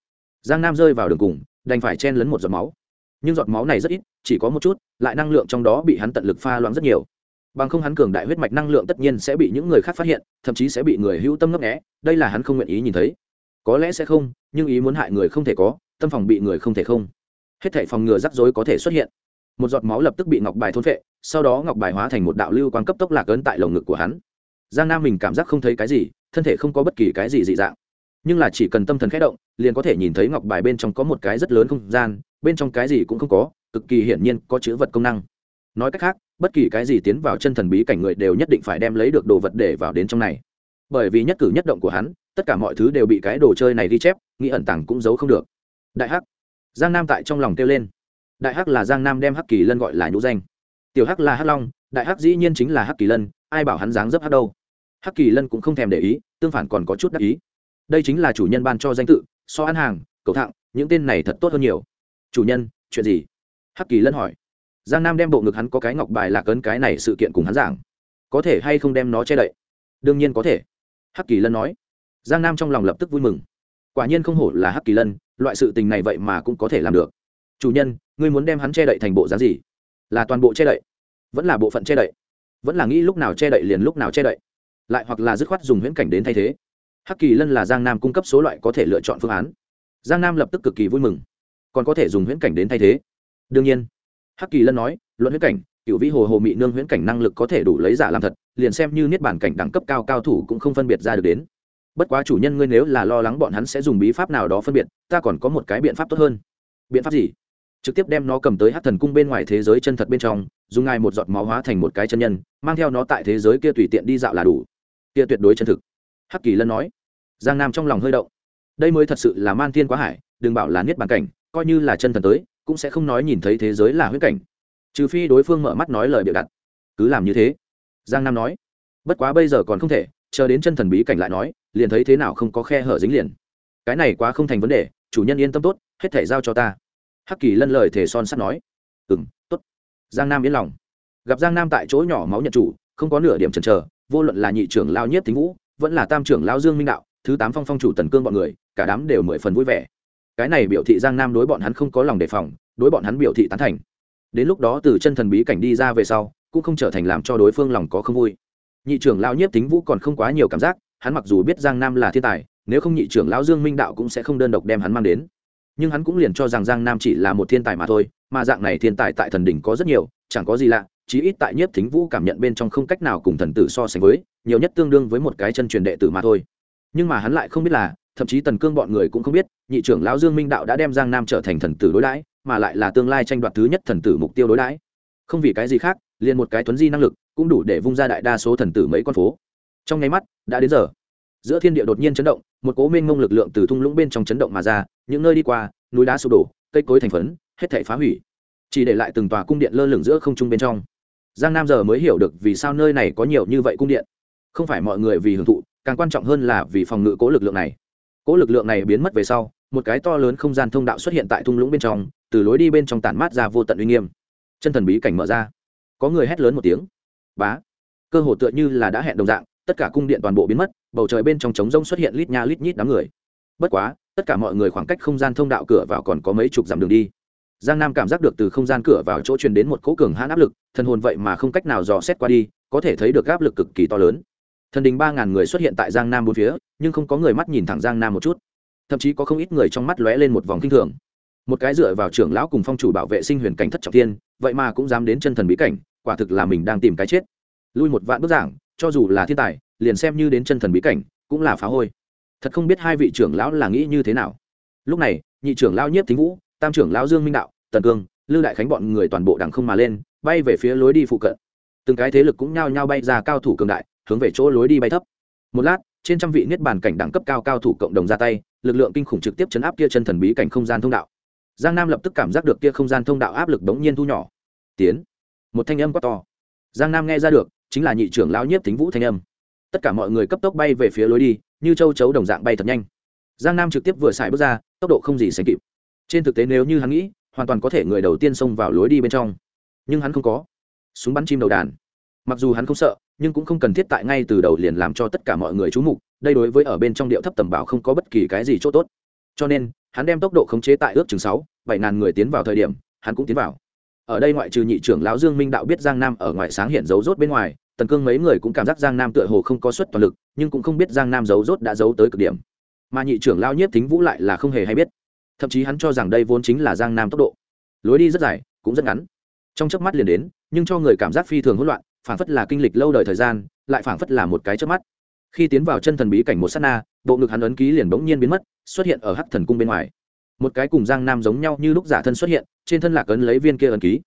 Giang nam rơi vào đường cùng, đành phải chen lấn một giọt máu. Nhưng giọt máu này rất ít, chỉ có một chút, lại năng lượng trong đó bị hắn tận lực pha loãng rất nhiều bằng không hắn cường đại huyết mạch năng lượng tất nhiên sẽ bị những người khác phát hiện, thậm chí sẽ bị người hữu tâm ngấp nghẽ đây là hắn không nguyện ý nhìn thấy. Có lẽ sẽ không, nhưng ý muốn hại người không thể có, tâm phòng bị người không thể không. Hết thể phòng ngừa rắc rối có thể xuất hiện. Một giọt máu lập tức bị ngọc bài thôn phệ, sau đó ngọc bài hóa thành một đạo lưu quan cấp tốc lạc ấn tại lồng ngực của hắn. Giang nam mình cảm giác không thấy cái gì, thân thể không có bất kỳ cái gì dị dạng. Nhưng là chỉ cần tâm thần khẽ động, liền có thể nhìn thấy ngọc bài bên trong có một cái rất lớn không gian, bên trong cái gì cũng không có, cực kỳ hiển nhiên có chữ vật công năng nói cách khác, bất kỳ cái gì tiến vào chân thần bí cảnh người đều nhất định phải đem lấy được đồ vật để vào đến trong này. Bởi vì nhất cử nhất động của hắn, tất cả mọi thứ đều bị cái đồ chơi này ghi chép, nghĩ ẩn tàng cũng giấu không được. Đại hắc. Giang nam tại trong lòng kêu lên. Đại hắc là giang nam đem hắc kỳ lân gọi là nhũ danh. Tiểu hắc là hắc long, đại hắc dĩ nhiên chính là hắc kỳ lân, ai bảo hắn dáng dấp hắc đâu? Hắc kỳ lân cũng không thèm để ý, tương phản còn có chút đắc ý. Đây chính là chủ nhân ban cho danh tự, so ăn hàng, cầu thạng những tên này thật tốt hơn nhiều. Chủ nhân, chuyện gì? Hắc kỳ lân hỏi giang nam đem bộ ngực hắn có cái ngọc bài lạc ấn cái này sự kiện cùng hắn giảng. Có thể hay không đem nó che đậy? Đương nhiên có thể. Hắc kỳ lân nói. Giang nam trong lòng lập tức vui mừng. Quả nhiên không hổ là hắc kỳ lân, loại sự tình này vậy mà cũng có thể làm được. Chủ nhân, ngươi muốn đem hắn che đậy thành bộ giá gì? Là toàn bộ che đậy? Vẫn là bộ phận che đậy? Vẫn là nghĩ lúc nào che đậy liền lúc nào che đậy? Lại hoặc là dứt khoát dùng huyễn cảnh đến thay thế? Hắc kỳ lân là giang nam cung cấp số loại có thể lựa chọn phương án. Giang nam lập tức cực kỳ vui mừng. Còn có thể dùng huyễn cảnh đến thay thế? Đương nhiên hắc kỳ lân nói, luận huyễn cảnh cựu vĩ hồ hồ mị nương huyễn cảnh năng lực có thể đủ lấy giả làm thật, liền xem như niết bản cảnh đẳng cấp cao cao thủ cũng không phân biệt ra được đến. Bất quá chủ nhân ngươi nếu là lo lắng bọn hắn sẽ dùng bí pháp nào đó phân biệt, ta còn có một cái biện pháp tốt hơn. Biện pháp gì? Trực tiếp đem nó cầm tới hát thần cung bên ngoài thế giới chân thật bên trong, dùng ngài một giọt máu hóa thành một cái chân nhân, mang theo nó tại thế giới kia tùy tiện đi dạo là đủ. Kia tuyệt đối chân thực. Hắc kỳ lân nói. Giang nam trong lòng hơi động. Đây mới thật sự là man thiên quá hải, đừng bảo là niết bàn cảnh, coi như là chân thần tới cũng sẽ không nói nhìn thấy thế giới là huyễn cảnh. Trừ phi đối phương mở mắt nói lời bịa đặt cứ làm như thế. Giang nam nói. Bất quá bây giờ còn không thể, chờ đến chân thần bí cảnh lại nói, liền thấy thế nào không có khe hở dính liền. Cái này quá không thành vấn đề, chủ nhân yên tâm tốt, hết thể giao cho ta. Hắc kỳ lân lời thể son sắt nói. Ừ m t ố t giang nam yên lòng. Gặp giang nam tại chỗ nhỏ máu nhận chủ, không có nửa điểm chần chờ, vô luận là nhị trưởng lao nhất tính vũ, vẫn là tam trưởng lao dương minh đạo, thứ tám phong phong chủ tần cương bọn người, cả đám đều mười phần vui vẻ cái này biểu thị giang nam đối bọn hắn không có lòng đề phòng, đối bọn hắn biểu thị tán thành. Đến lúc đó từ chân thần bí cảnh đi ra về sau, cũng không trở thành làm cho đối phương lòng có không vui. Nhị trưởng lao nhiếp tính vũ còn không quá nhiều cảm giác, hắn mặc dù biết giang nam là thiên tài, nếu không nhị trưởng lão dương minh đạo cũng sẽ không đơn độc đem hắn mang đến. Nhưng hắn cũng liền cho rằng giang nam chỉ là một thiên tài mà thôi, mà dạng này thiên tài tại thần đỉnh có rất nhiều, chẳng có gì lạ, chí ít tại nhiếp thính vũ cảm nhận bên trong không cách nào cùng thần tử so sánh với, nhiều nhất tương đương với một cái chân truyền đệ tử mà thôi. Nhưng mà hắn lại không biết là thậm chí tần cương bọn người cũng không biết, nhị trưởng lão dương minh đạo đã đem giang nam trở thành thần tử đối đãi, mà lại là tương lai tranh đoạt thứ nhất thần tử mục tiêu đối đãi. Không vì cái gì khác, liền một cái thuấn di năng lực, cũng đủ để vung ra đại đa số thần tử mấy con phố. Trong nháy mắt, đã đến giờ. Giữa thiên địa đột nhiên chấn động, một cố mênh mông lực lượng từ thung lũng bên trong chấn động mà ra, những nơi đi qua, núi đá sụp đổ, cây cối thành phấn, hết thảy phá hủy. Chỉ để lại từng tòa cung điện lơ lửng giữa không trung bên trong. Giang nam giờ mới hiểu được vì sao nơi này có nhiều như vậy cung điện. Không phải mọi người vì hưởng thụ, càng quan trọng hơn là vì phòng ngự cố lực lượng này. Cỗ lực lượng này biến mất về sau, một cái to lớn không gian thông đạo xuất hiện tại thung lũng bên trong, từ lối đi bên trong tản mát ra vô tận uy nghiêm. Chân thần bí cảnh mở ra. Có người hét lớn một tiếng. Bá. Cơ hồ tựa như là đã hẹn đồng dạng, tất cả cung điện toàn bộ biến mất, bầu trời bên trong trống rông xuất hiện lít nha lít nhít đám người. Bất quá, tất cả mọi người khoảng cách không gian thông đạo cửa vào còn có mấy chục dặm đường đi. Giang nam cảm giác được từ không gian cửa vào chỗ truyền đến một cỗ cường hãn áp lực thần hồn vậy mà không cách nào dò xét qua đi, có thể thấy được áp lực cực kỳ to lớn thần đình ba ngàn người xuất hiện tại giang nam bốn phía, nhưng không có người mắt nhìn thẳng giang nam một chút. Thậm chí có không ít người trong mắt lóe lên một vòng kinh thường. Một cái dựa vào trưởng lão cùng phong chủ bảo vệ sinh huyền cảnh thất trọng tiên vậy mà cũng dám đến chân thần bí cảnh, quả thực là mình đang tìm cái chết. Lui một vạn bức giảng, cho dù là thiên tài, liền xem như đến chân thần bí cảnh, cũng là phá hôi. Thật không biết hai vị trưởng lão là nghĩ như thế nào. Lúc này, nhị trưởng lão nhiếp thính vũ, tam trưởng lão dương minh đạo, tần cương lưu đại khánh bọn người toàn bộ đằng không mà lên, bay về phía lối đi phụ cận. Từng cái thế lực cũng nhao nhao bay ra cao thủ cường đại hướng về chỗ lối đi bay thấp. Một lát, trên trăm vị niết bàn cảnh đẳng cấp cao cao thủ cộng đồng ra tay, lực lượng kinh khủng trực tiếp chấn áp kia chân thần bí cảnh không gian thông đạo. Giang nam lập tức cảm giác được kia không gian thông đạo áp lực đống nhiên thu nhỏ. Tiến. Một thanh âm quá to. Giang nam nghe ra được, chính là nhị trưởng lão nhiếp thính vũ thanh âm. Tất cả mọi người cấp tốc bay về phía lối đi, như châu chấu đồng dạng bay thật nhanh. Giang nam trực tiếp vừa xài bước ra, tốc độ không gì sánh kịp. Trên thực tế nếu như hắn nghĩ, hoàn toàn có thể người đầu tiên xông vào lối đi bên trong. Nhưng hắn không có. Súng bắn chim đầu đàn. Mặc dù hắn không sợ nhưng cũng không cần thiết tại ngay từ đầu liền làm cho tất cả mọi người chú mục, đây đối với ở bên trong điệu thấp tầm bảo không có bất kỳ cái gì chỗ tốt. cho nên, hắn đem tốc độ khống chế tại ước chừng sáu, bảy ngàn người tiến vào thời điểm, hắn cũng tiến vào. Ở đây ngoại trừ nhị trưởng lão dương minh đạo biết giang nam ở ngoài sáng hiện dấu rốt bên ngoài, tần cương mấy người cũng cảm giác giang nam tựa hồ không có suất toàn lực, nhưng cũng không biết giang nam dấu rốt đã giấu tới cực điểm. Mà nhị trưởng lao nhiếp thính vũ lại là không hề hay biết. Thậm chí hắn cho rằng đây vốn chính là giang nam tốc độ. Lối đi rất dài, cũng rất ngắn. Trong chớp mắt liền đến, nhưng cho người cảm giác phi thường hỗn loạn phảng phất là kinh lịch lâu đời thời gian, lại phảng phất là một cái chớp mắt. Khi tiến vào chân thần bí cảnh một sát na, bộ ngực hắn ấn ký liền bỗng nhiên biến mất, xuất hiện ở hắc thần cung bên ngoài. Một cái cùng giang nam giống nhau như lúc giả thân xuất hiện, trên thân lạc ấn lấy viên kia ấn ký.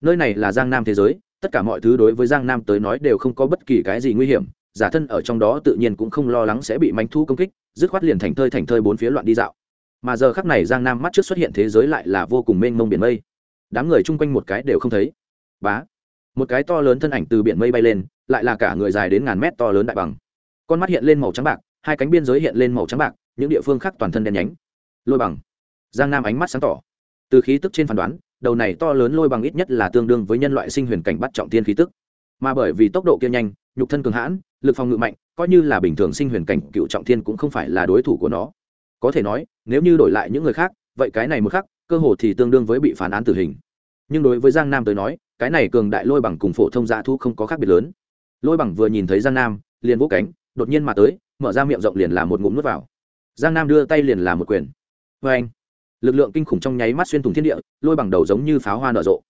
Nơi này là giang nam thế giới, tất cả mọi thứ đối với giang nam tới nói đều không có bất kỳ cái gì nguy hiểm, giả thân ở trong đó tự nhiên cũng không lo lắng sẽ bị manh thu công kích, dứt khoát liền thành thơi thành thơi bốn phía loạn đi dạo. Mà giờ khắc này giang nam mắt trước xuất hiện thế giới lại là vô cùng mênh mông biển mây. Đám người chung quanh một cái đều không thấy. Bá! Một cái to lớn thân ảnh từ biển mây bay lên, lại là cả người dài đến ngàn mét to lớn đại bằng. Con mắt hiện lên màu trắng bạc, hai cánh biên giới hiện lên màu trắng bạc, những địa phương khác toàn thân đen nhánh. Lôi bằng. Giang nam ánh mắt sáng tỏ. Từ khí tức trên phán đoán, đầu này to lớn lôi bằng ít nhất là tương đương với nhân loại sinh huyền cảnh bắt trọng tiên khí tức. Mà bởi vì tốc độ kia nhanh, nhục thân cường hãn, lực phòng ngự mạnh, coi như là bình thường sinh huyền cảnh cựu trọng thiên cũng không phải là đối thủ của nó. Có thể nói, nếu như đổi lại những người khác, vậy cái này một khắc, cơ hồ thì tương đương với bị phán án tử hình. Nhưng đối với giang nam tới nói cái này cường đại lôi bằng cùng phổ thông dã thu không có khác biệt lớn. Lôi bằng vừa nhìn thấy giang nam, liền vỗ cánh, đột nhiên mà tới, mở ra miệng rộng liền làm một ngụm nước vào. Giang nam đưa tay liền làm một quyền. Vê anh, lực lượng kinh khủng trong nháy mắt xuyên thủng thiên địa, lôi bằng đầu giống như pháo hoa nở rộ.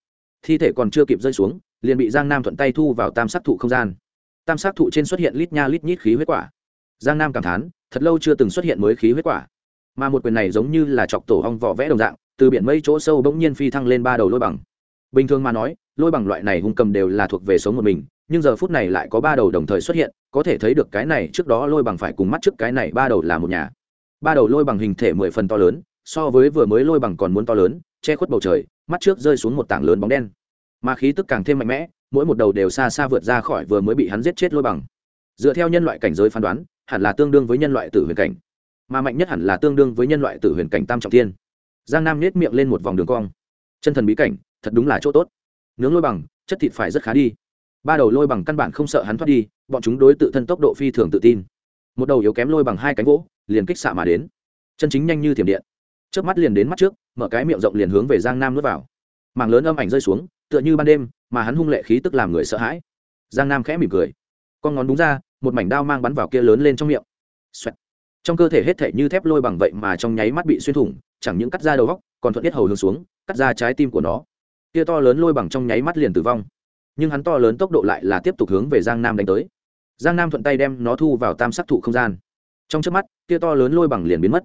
Thi thể còn chưa kịp rơi xuống, liền bị giang nam thuận tay thu vào tam sát thụ không gian. Tam sát thụ trên xuất hiện lít nha lít nhít khí huyết quả. Giang nam cảm thán, thật lâu chưa từng xuất hiện mới khí huyết quả. Mà một quyền này giống như là chọc tổ hong vỏ vẽ đồng dạng, từ biển mây chỗ sâu bỗng nhiên phi thăng lên ba đầu lôi bằng bình thường mà nói, lôi bằng loại này hung cầm đều là thuộc về sống một mình, nhưng giờ phút này lại có ba đầu đồng thời xuất hiện, có thể thấy được cái này trước đó lôi bằng phải cùng mắt trước cái này ba đầu là một nhà. Ba đầu lôi bằng hình thể mười phần to lớn, so với vừa mới lôi bằng còn muốn to lớn, che khuất bầu trời, mắt trước rơi xuống một tảng lớn bóng đen. Mà khí tức càng thêm mạnh mẽ, mỗi một đầu đều xa xa vượt ra khỏi vừa mới bị hắn giết chết lôi bằng. Dựa theo nhân loại cảnh giới phán đoán, hẳn là tương đương với nhân loại tử huyền cảnh. Mà mạnh nhất hẳn là tương đương với nhân loại tử huyền cảnh tam trọng thiên. giang nam nết miệng lên một vòng đường cong. Chân thần bí cảnh thật đúng là chỗ tốt. Nướng lôi bằng, chất thịt phải rất khá đi. Ba đầu lôi bằng căn bản không sợ hắn thoát đi, bọn chúng đối tự thân tốc độ phi thường tự tin. Một đầu yếu kém lôi bằng hai cánh gỗ, liền kích xạ mà đến. Chân chính nhanh như thiểm điện. Trước mắt liền đến mắt trước, mở cái miệng rộng liền hướng về giang nam nuốt vào. Mảng lớn âm ảnh rơi xuống, tựa như ban đêm, mà hắn hung lệ khí tức làm người sợ hãi. Giang nam khẽ mỉm cười. Con ngón đúng ra, một mảnh đao mang bắn vào kia lớn lên trong miệng. Xoẹt. trong cơ thể hết thể như thép lôi bằng vậy mà trong nháy mắt bị xuyên thủng, chẳng những cắt ra đầu góc, còn thuận tiết hầu hướng xuống, cắt ra trái tim của nó kia to lớn lôi bằng trong nháy mắt liền tử vong. Nhưng hắn to lớn tốc độ lại là tiếp tục hướng về giang nam đánh tới. Giang nam thuận tay đem nó thu vào tam sắc thụ không gian. Trong trước mắt, kia to lớn lôi bằng liền biến mất.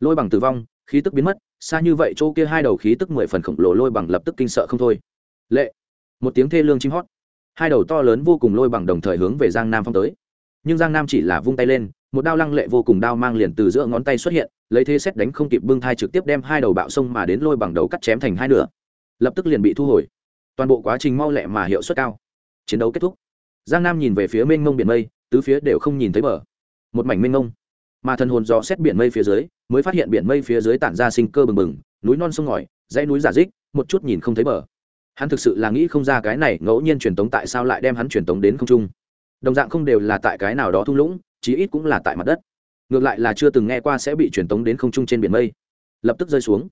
Lôi bằng tử vong, khí tức biến mất, xa như vậy chỗ kia hai đầu khí tức mười phần khổng lồ lôi bằng lập tức kinh sợ không thôi. Lệ! Một tiếng thê lương chim hót. Hai đầu to lớn vô cùng lôi bằng đồng thời hướng về giang nam phong tới. Nhưng giang nam chỉ là vung tay lên, một đao lăng lệ vô cùng đao mang liền từ giữa ngón tay xuất hiện, lấy thế xét đánh không kịp bưng thai trực tiếp đem hai đầu bạo sông mà đến lôi bằng đầu cắt chém thành hai nửa lập tức liền bị thu hồi. Toàn bộ quá trình mau lẹ mà hiệu suất cao. Chiến đấu kết thúc. Giang nam nhìn về phía mênh mông biển mây, tứ phía đều không nhìn thấy bờ. Một mảnh mênh mông. Mà thần hồn dò xét biển mây phía dưới, mới phát hiện biển mây phía dưới tản ra sinh cơ bừng bừng, núi non sông ngòi, dãy núi giả dích, một chút nhìn không thấy bờ. Hắn thực sự là nghĩ không ra cái này ngẫu nhiên truyền tống tại sao lại đem hắn truyền tống đến không trung. Đồng dạng không đều là tại cái nào đó thung lũng, chí ít cũng là tại mặt đất. Ngược lại là chưa từng nghe qua sẽ bị truyền tống đến không trung trên biển mây. Lập tức rơi xuống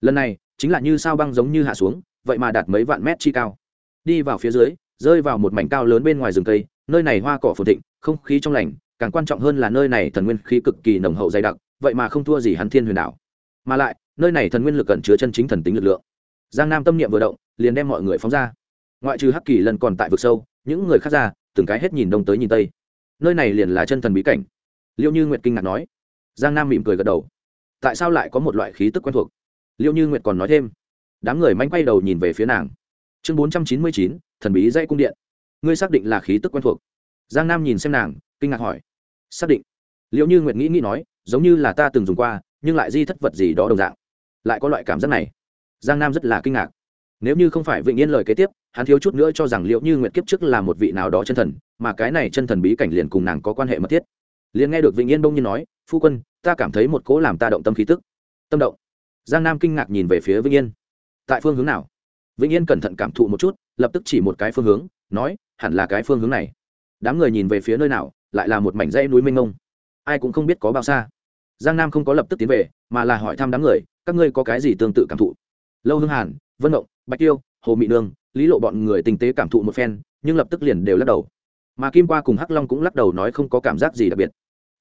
lần này, chính là như sao băng giống như hạ xuống, vậy mà đạt mấy vạn mét chi cao. Đi vào phía dưới, rơi vào một mảnh cao lớn bên ngoài rừng cây, nơi này hoa cỏ phồn thịnh, không khí trong lành, càng quan trọng hơn là nơi này thần nguyên khí cực kỳ nồng hậu dày đặc, vậy mà không thua gì hắn thiên huyền đảo. Mà lại, nơi này thần nguyên lực cẩn chứa chân chính thần tính lực lượng. Giang nam tâm niệm vừa động, liền đem mọi người phóng ra. Ngoại trừ hắc kỳ lần còn tại vực sâu, những người khác ra, từng cái hết nhìn đông tới nhìn tây. Nơi này liền là chân thần bí cảnh. Liệu như nguyệt kinh ngạc nói. Giang nam mỉm cười gật đầu. Tại sao lại có một loại khí tức quen thuộc? Liệu như nguyệt còn nói thêm. Đám người manh quay đầu nhìn về phía nàng. Chương bốn trăm chín mươi chín, thần bí dãy cung điện. Ngươi xác định là khí tức quen thuộc. Giang nam nhìn xem nàng, kinh ngạc hỏi. Xác định. Liệu như nguyệt nghĩ nghĩ nói, giống như là ta từng dùng qua, nhưng lại di thất vật gì đó đồng dạng. Lại có loại cảm giác này. Giang nam rất là kinh ngạc. Nếu như không phải vịnh yên lời kế tiếp, hắn thiếu chút nữa cho rằng liệu như nguyệt kiếp trước là một vị nào đó chân thần, mà cái này chân thần bí cảnh liền cùng nàng có quan hệ mật thiết. Liền nghe được vịnh yên đông nhiên nói, phu quân, ta cảm thấy một cố làm ta động tâm khí tức. Tâm động giang nam kinh ngạc nhìn về phía vĩnh yên. Tại phương hướng nào? Vĩnh yên cẩn thận cảm thụ một chút, lập tức chỉ một cái phương hướng, nói, hẳn là cái phương hướng này. Đám người nhìn về phía nơi nào, lại là một mảnh dãy núi mênh mông. Ai cũng không biết có bao xa. Giang nam không có lập tức tiến về, mà là hỏi thăm đám người, các ngươi có cái gì tương tự cảm thụ? Lâu hương hàn, vân động bạch tiêu, hồ mị nương, lý lộ bọn người tinh tế cảm thụ một phen, nhưng lập tức liền đều lắc đầu. Mà kim qua cùng hắc long cũng lắc đầu nói không có cảm giác gì đặc biệt.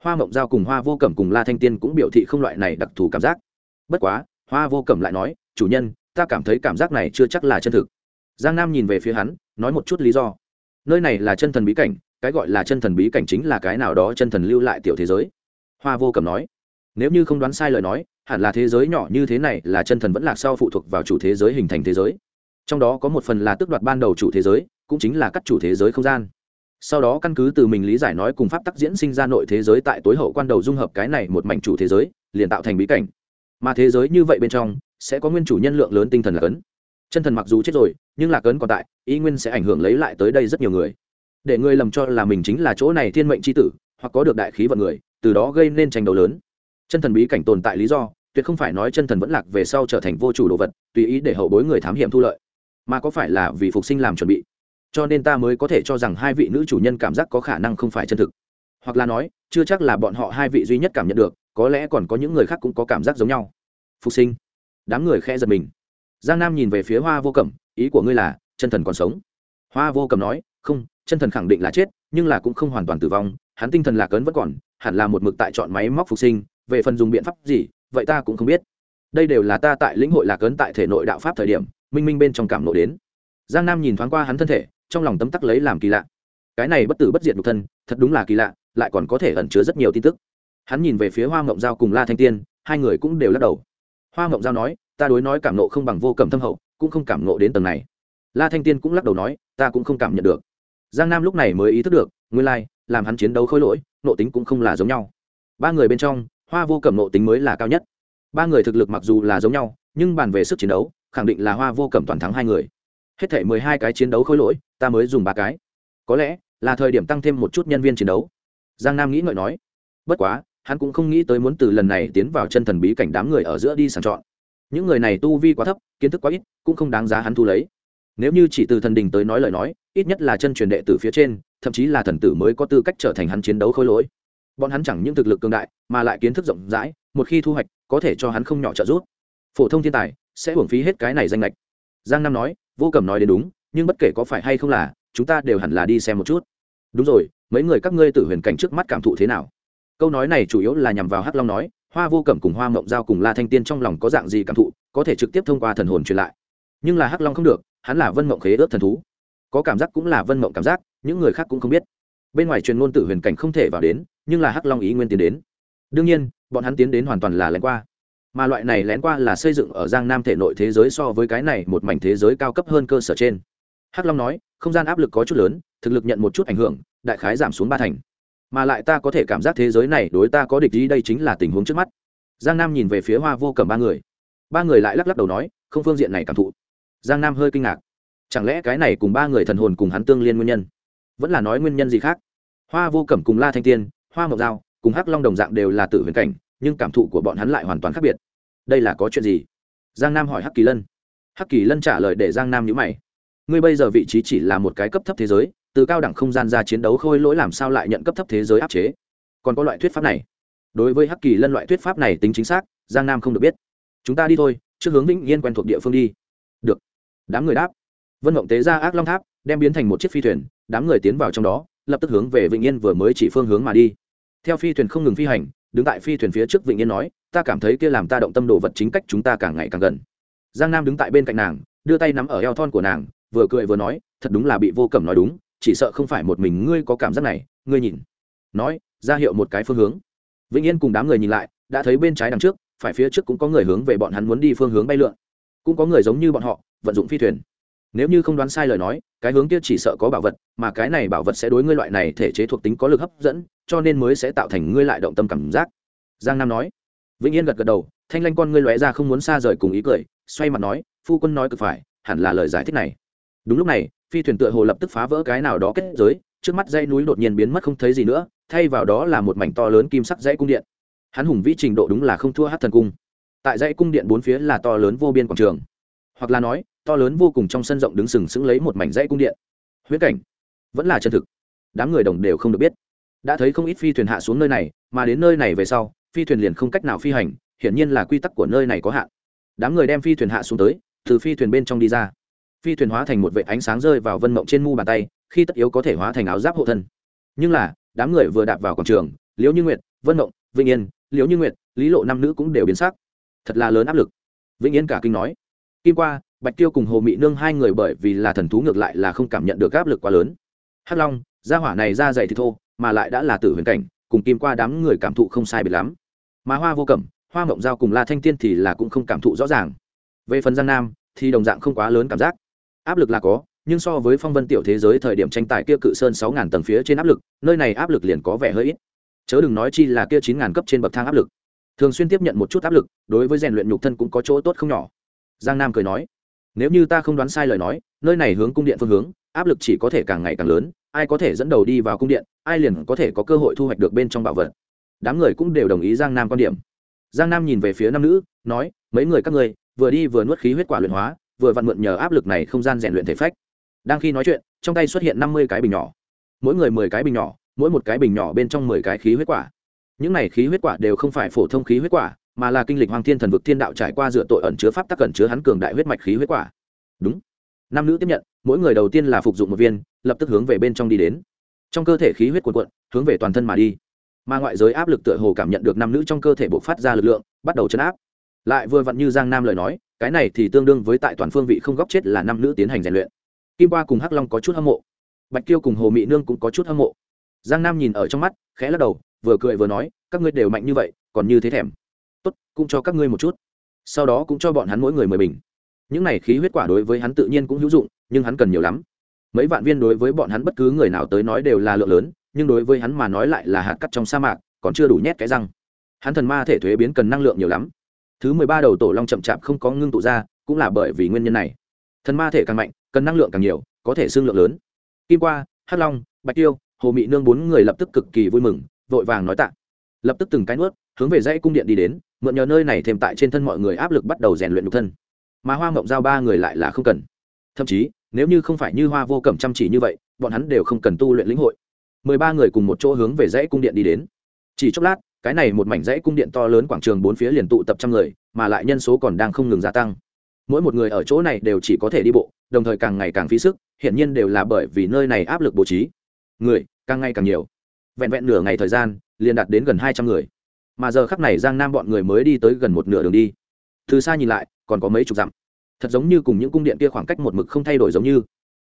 Hoa mộng giao cùng hoa vô cẩm cùng la thanh tiên cũng biểu thị không loại này đặc thù cảm giác bất quá, hoa vô cẩm lại nói, chủ nhân, ta cảm thấy cảm giác này chưa chắc là chân thực. Giang nam nhìn về phía hắn, nói một chút lý do. Nơi này là chân thần bí cảnh, cái gọi là chân thần bí cảnh chính là cái nào đó chân thần lưu lại tiểu thế giới. Hoa vô cẩm nói. Nếu như không đoán sai lời nói, hẳn là thế giới nhỏ như thế này là chân thần vẫn lạc sau phụ thuộc vào chủ thế giới hình thành thế giới. Trong đó có một phần là tước đoạt ban đầu chủ thế giới, cũng chính là cắt chủ thế giới không gian. Sau đó căn cứ từ mình lý giải nói cùng pháp tắc diễn sinh ra nội thế giới tại tối hậu quan đầu dung hợp cái này một mảnh chủ thế giới, liền tạo thành bí cảnh mà thế giới như vậy bên trong, sẽ có nguyên chủ nhân lượng lớn tinh thần là cấn. Chân thần mặc dù chết rồi, nhưng lạc ấn còn tại, ý nguyên sẽ ảnh hưởng lấy lại tới đây rất nhiều người. Để người lầm cho là mình chính là chỗ này thiên mệnh c h i tử, hoặc có được đại khí vận người, từ đó gây nên tranh đấu lớn. Chân thần bí cảnh tồn tại lý do, tuyệt không phải nói chân thần vẫn lạc về sau trở thành vô chủ đồ vật, tùy ý để hậu bối người thám hiểm thu lợi, mà có phải là vì phục sinh làm chuẩn bị. Cho nên ta mới có thể cho rằng hai vị nữ chủ nhân cảm giác có khả năng không phải chân thực. Hoặc là nói, chưa chắc là bọn họ hai vị duy nhất cảm nhận được có lẽ còn có những người khác cũng có cảm giác giống nhau. Phục sinh. Đám người khẽ giật mình. Giang nam nhìn về phía hoa vô cẩm, ý của ngươi là, chân thần còn sống. Hoa vô cẩm nói, không, chân thần khẳng định là chết, nhưng là cũng không hoàn toàn tử vong, hắn tinh thần lạc ấn vẫn còn, hẳn là một mực tại chọn máy móc phục sinh, về phần dùng biện pháp gì, vậy ta cũng không biết. Đây đều là ta tại lĩnh hội lạc ấn tại thể nội đạo pháp thời điểm, minh minh bên trong cảm nộ đến. Giang nam nhìn thoáng qua hắn thân thể, trong lòng tấm tắc lấy làm kỳ lạ. Cái này bất tử bất diệt nhục thân, thật đúng là kỳ lạ, lại còn có thể ẩn chứa rất nhiều tin tức hắn nhìn về phía hoa mộng giao cùng la thanh tiên, hai người cũng đều lắc đầu. Hoa mộng giao nói, ta đối nói cảm nộ không bằng vô cầm thâm hậu, cũng không cảm nộ đến tầng này. La thanh tiên cũng lắc đầu nói, ta cũng không cảm nhận được. Giang nam lúc này mới ý thức được, nguyên lai, làm hắn chiến đấu khôi lỗi, nộ tính cũng không là giống nhau. Ba người bên trong, hoa vô cẩm nộ tính mới là cao nhất. Ba người thực lực mặc dù là giống nhau, nhưng bàn về sức chiến đấu, khẳng định là hoa vô cẩm toàn thắng hai người. Hết thể mười hai cái chiến đấu khôi lỗi, ta mới dùng ba cái. Có lẽ là thời điểm tăng thêm một chút nhân viên chiến đấu. Giang nam nghĩ ngợi nói, bất quá hắn cũng không nghĩ tới muốn từ lần này tiến vào chân thần bí cảnh đám người ở giữa đi sàng chọn. Những người này tu vi quá thấp, kiến thức quá ít, cũng không đáng giá hắn thu lấy. Nếu như chỉ từ thần đình tới nói lời nói, ít nhất là chân truyền đệ từ phía trên, thậm chí là thần tử mới có tư cách trở thành hắn chiến đấu khôi lỗi. Bọn hắn chẳng những thực lực cường đại, mà lại kiến thức rộng rãi, một khi thu hoạch, có thể cho hắn không nhỏ trợ giúp. Phổ thông thiên tài sẽ hưởng phí hết cái này danh lệch giang nam nói, vô cầm nói đến đúng, nhưng bất kể có phải hay không là, chúng ta đều hẳn là đi xem một chút. Đúng rồi, mấy người các ngươi tử huyền cảnh trước mắt cảm thụ thế nào? Câu nói này chủ yếu là nhằm vào hắc long nói, hoa vô cẩm cùng hoa mộng giao cùng la thanh tiên trong lòng có dạng gì cảm thụ, có thể trực tiếp thông qua thần hồn truyền lại. Nhưng là hắc long không được, hắn là vân mộng khế ước thần thú. Có cảm giác cũng là vân mộng cảm giác, những người khác cũng không biết. Bên ngoài truyền ngôn tử huyền cảnh không thể vào đến, nhưng là hắc long ý nguyên tiến đến. Đương nhiên, bọn hắn tiến đến hoàn toàn là lén qua. Mà loại này lén qua là xây dựng ở giang nam thể nội thế giới so với cái này một mảnh thế giới cao cấp hơn cơ sở trên. Hắc long nói, không gian áp lực có chút lớn, thực lực nhận một chút ảnh hưởng, đại khái giảm xuống ba thành mà lại ta có thể cảm giác thế giới này đối ta có địch ý, đây chính là tình huống trước mắt. Giang nam nhìn về phía hoa vô cầm ba người. Ba người lại lắc lắc đầu nói, không phương diện này cảm thụ. Giang nam hơi kinh ngạc. Chẳng lẽ cái này cùng ba người thần hồn cùng hắn tương liên nguyên nhân? Vẫn là nói nguyên nhân gì khác? Hoa vô cẩm cùng la thanh tiên, hoa mộc dao cùng hắc long đồng dạng đều là tự huyền cảnh, nhưng cảm thụ của bọn hắn lại hoàn toàn khác biệt. Đây là có chuyện gì? Giang nam hỏi hắc kỳ lân. Hắc kỳ lân trả lời để giang nam nhữ mày. Ngươi bây giờ vị trí chỉ là một cái cấp thấp thế giới từ cao đẳng không gian ra chiến đấu khôi lỗi làm sao lại nhận cấp thấp thế giới áp chế? Còn có loại thuyết pháp này. Đối với hắc kỳ lân loại thuyết pháp này tính chính xác, giang nam không được biết. Chúng ta đi thôi, trước hướng vĩnh yên quen thuộc địa phương đi. Được. Đám người đáp. Vân mộng tế ra ác long tháp, đem biến thành một chiếc phi thuyền, đám người tiến vào trong đó, lập tức hướng về vĩnh yên vừa mới chỉ phương hướng mà đi. Theo phi thuyền không ngừng phi hành, đứng tại phi thuyền phía trước vĩnh yên nói, ta cảm thấy kia làm ta động tâm đồ vật chính cách chúng ta càng ngày càng gần. Giang nam đứng tại bên cạnh nàng, đưa tay nắm ở eo thon của nàng, vừa cười vừa nói, thật đúng là bị vô cẩm nói đúng chỉ sợ không phải một mình ngươi có cảm giác này, ngươi nhìn. Nói, ra hiệu một cái phương hướng. Vĩnh yên cùng đám người nhìn lại, đã thấy bên trái đằng trước, phải phía trước cũng có người hướng về bọn hắn muốn đi phương hướng bay lượn. Cũng có người giống như bọn họ, vận dụng phi thuyền. Nếu như không đoán sai lời nói, cái hướng kia chỉ sợ có bảo vật, mà cái này bảo vật sẽ đối ngươi loại này thể chế thuộc tính có lực hấp dẫn, cho nên mới sẽ tạo thành ngươi lại động tâm cảm giác. Giang nam nói. Vĩnh yên gật gật đầu, thanh lanh con ngươi lóe ra không muốn xa rời cùng ý cười, xoay mặt nói, phu quân nói cực phải, hẳn là lời giải thích này. Đúng lúc này phi thuyền tựa hồ lập tức phá vỡ cái nào đó kết giới, trước mắt dãy núi đột nhiên biến mất không thấy gì nữa, thay vào đó là một mảnh to lớn kim sắc dãy cung điện. Hắn hùng vĩ trình độ đúng là không thua hát thần cung. Tại dãy cung điện bốn phía là to lớn vô biên quảng trường. Hoặc là nói, to lớn vô cùng trong sân rộng đứng sừng sững lấy một mảnh dãy cung điện. Huyễn cảnh. Vẫn là chân thực. Đám người đồng đều không được biết. Đã thấy không ít phi thuyền hạ xuống nơi này, mà đến nơi này về sau, phi thuyền liền không cách nào phi hành, hiển nhiên là quy tắc của nơi này có hạn. Đám người đem phi thuyền hạ xuống tới, từ phi thuyền bên trong đi ra phi thuyền hóa thành một vệ ánh sáng rơi vào vân mộng trên mu bàn tay, khi tất yếu có thể hóa thành áo giáp hộ thân. Nhưng là, đám người vừa đạp vào quảng trường, liễu như nguyệt, vân mộng, vĩnh yên, liễu như nguyệt, lý lộ năm nữ cũng đều biến sắc. Thật là lớn áp lực. Vĩnh yên cả kinh nói, kim qua, bạch tiêu cùng hồ mị nương hai người bởi vì là thần thú ngược lại là không cảm nhận được áp lực quá lớn. Hắc long, gia hỏa này ra dày thì thô, mà lại đã là tử huyền cảnh, cùng kim qua đám người cảm thụ không sai biệt lắm. Mà hoa vô cẩm, hoa mộng giao cùng la thanh tiên thì là cũng không cảm thụ rõ ràng. Về phần giang nam, thì đồng dạng không quá lớn cảm giác áp lực là có, nhưng so với phong vân tiểu thế giới thời điểm tranh tài kia cự sơn sáu ngàn tầng phía trên áp lực, nơi này áp lực liền có vẻ hơi ít. Chớ đừng nói chi là kia chín ngàn cấp trên bậc thang áp lực. Thường xuyên tiếp nhận một chút áp lực, đối với rèn luyện nhục thân cũng có chỗ tốt không nhỏ. Giang nam cười nói, nếu như ta không đoán sai lời nói, nơi này hướng cung điện phương hướng, áp lực chỉ có thể càng ngày càng lớn, ai có thể dẫn đầu đi vào cung điện, ai liền có thể có cơ hội thu hoạch được bên trong bảo vật. Đám người cũng đều đồng ý giang nam quan điểm. Giang nam nhìn về phía nam nữ, nói, mấy người các ngươi, vừa đi vừa nuốt khí huyết quả luyện hóa vừa vặn mượn nhờ áp lực này không gian rèn luyện thể phách. Đang khi nói chuyện, trong tay xuất hiện năm mươi cái bình nhỏ. Mỗi người mười cái bình nhỏ, mỗi một cái bình nhỏ bên trong mười cái khí huyết quả. Những này khí huyết quả đều không phải phổ thông khí huyết quả, mà là kinh lịch hoàng thiên thần vực thiên đạo trải qua dựa tội ẩn chứa pháp tắc ẩn chứa hắn cường đại huyết mạch khí huyết quả. Đúng. Nam nữ tiếp nhận, mỗi người đầu tiên là phục dụng một viên, lập tức hướng về bên trong đi đến. Trong cơ thể khí huyết cuộn cuộn, hướng về toàn thân mà đi. Mà ngoại giới áp lực tựa hồ cảm nhận được nam nữ trong cơ thể bộc phát ra lực lượng, bắt đầu chấn áp. Lại vừa vặn như giang nam lời nói cái này thì tương đương với tại toàn phương vị không góc chết là nam nữ tiến hành rèn luyện. Kim qua cùng hắc long có chút hâm mộ. Bạch kiêu cùng hồ mỹ nương cũng có chút hâm mộ. Giang nam nhìn ở trong mắt, khẽ lắc đầu, vừa cười vừa nói, các ngươi đều mạnh như vậy, còn như thế thèm. Tốt, cũng cho các ngươi một chút. Sau đó cũng cho bọn hắn mỗi người mười bình. Những này khí huyết quả đối với hắn tự nhiên cũng hữu dụng, nhưng hắn cần nhiều lắm. Mấy vạn viên đối với bọn hắn bất cứ người nào tới nói đều là lượng lớn, nhưng đối với hắn mà nói lại là hạt cắt trong sa mạc, còn chưa đủ nhét cái răng. Hắn thần ma thể thuế biến cần năng lượng nhiều lắm thứ mười ba đầu tổ long chậm chạp không có ngưng tụ ra, cũng là bởi vì nguyên nhân này. Thần ma thể càng mạnh, cần năng lượng càng nhiều, có thể xương lượng lớn. Kim qua, hắc long, bạch tiêu, hồ mị nương bốn người lập tức cực kỳ vui mừng, vội vàng nói tạ. Lập tức từng cái nuốt, hướng về dãy cung điện đi đến, mượn nhờ nơi này thêm tại trên thân mọi người áp lực bắt đầu rèn luyện nhục thân. Mà hoa mộng giao ba người lại là không cần. Thậm chí, nếu như không phải như hoa vô cẩm chăm chỉ như vậy, bọn hắn đều không cần tu luyện lĩnh hội. Mười ba người cùng một chỗ hướng về dãy cung điện đi đến. Chỉ chốc lát cái này một mảnh dãy cung điện to lớn quảng trường bốn phía liền tụ tập trăm người, mà lại nhân số còn đang không ngừng gia tăng. Mỗi một người ở chỗ này đều chỉ có thể đi bộ, đồng thời càng ngày càng phí sức, hiển nhiên đều là bởi vì nơi này áp lực bố trí. Người, càng ngày càng nhiều. Vẹn vẹn nửa ngày thời gian, liền đạt đến gần hai trăm người. Mà giờ khắc này giang nam bọn người mới đi tới gần một nửa đường đi. Từ xa nhìn lại, còn có mấy chục dặm. Thật giống như cùng những cung điện kia khoảng cách một mực không thay đổi giống như.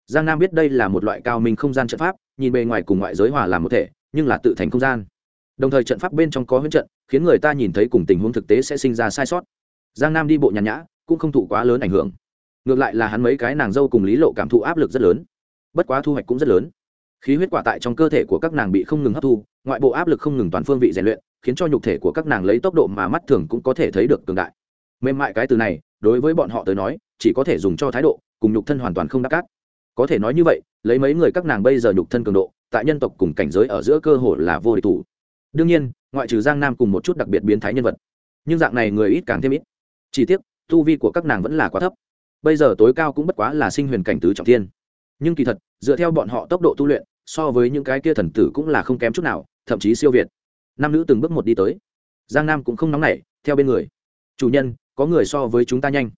Giang nam biết đây là một loại cao minh không gian trận pháp, nhìn bề ngoài cùng ngoại giới hòa làm một thể, nhưng là tự thành không gian đồng thời trận pháp bên trong có huyễn trận, khiến người ta nhìn thấy cùng tình huống thực tế sẽ sinh ra sai sót. Giang nam đi bộ nhàn nhã, cũng không thụ quá lớn ảnh hưởng. Ngược lại là hắn mấy cái nàng dâu cùng lý lộ cảm thụ áp lực rất lớn. Bất quá thu hoạch cũng rất lớn. Khí huyết quả tại trong cơ thể của các nàng bị không ngừng hấp thu, ngoại bộ áp lực không ngừng toàn phương vị rèn luyện, khiến cho nhục thể của các nàng lấy tốc độ mà mắt thường cũng có thể thấy được cường đại. Mềm mại cái từ này, đối với bọn họ tới nói, chỉ có thể dùng cho thái độ, cùng nhục thân hoàn toàn không đắc cát. Có thể nói như vậy, lấy mấy người các nàng bây giờ nhục thân cường độ, tại nhân tộc cùng cảnh giới ở giữa cơ hội là vô địch thủ đương nhiên, ngoại trừ giang nam cùng một chút đặc biệt biến thái nhân vật, nhưng dạng này người ít càng thêm ít. Chỉ tiếc, tu vi của các nàng vẫn là quá thấp. Bây giờ tối cao cũng bất quá là sinh huyền cảnh tứ trọng thiên. Nhưng kỳ thật, dựa theo bọn họ tốc độ tu luyện, so với những cái kia thần tử cũng là không kém chút nào, thậm chí siêu việt. Nam nữ từng bước một đi tới. Giang nam cũng không nóng nảy, theo bên người. Chủ nhân, có người so với chúng ta nhanh.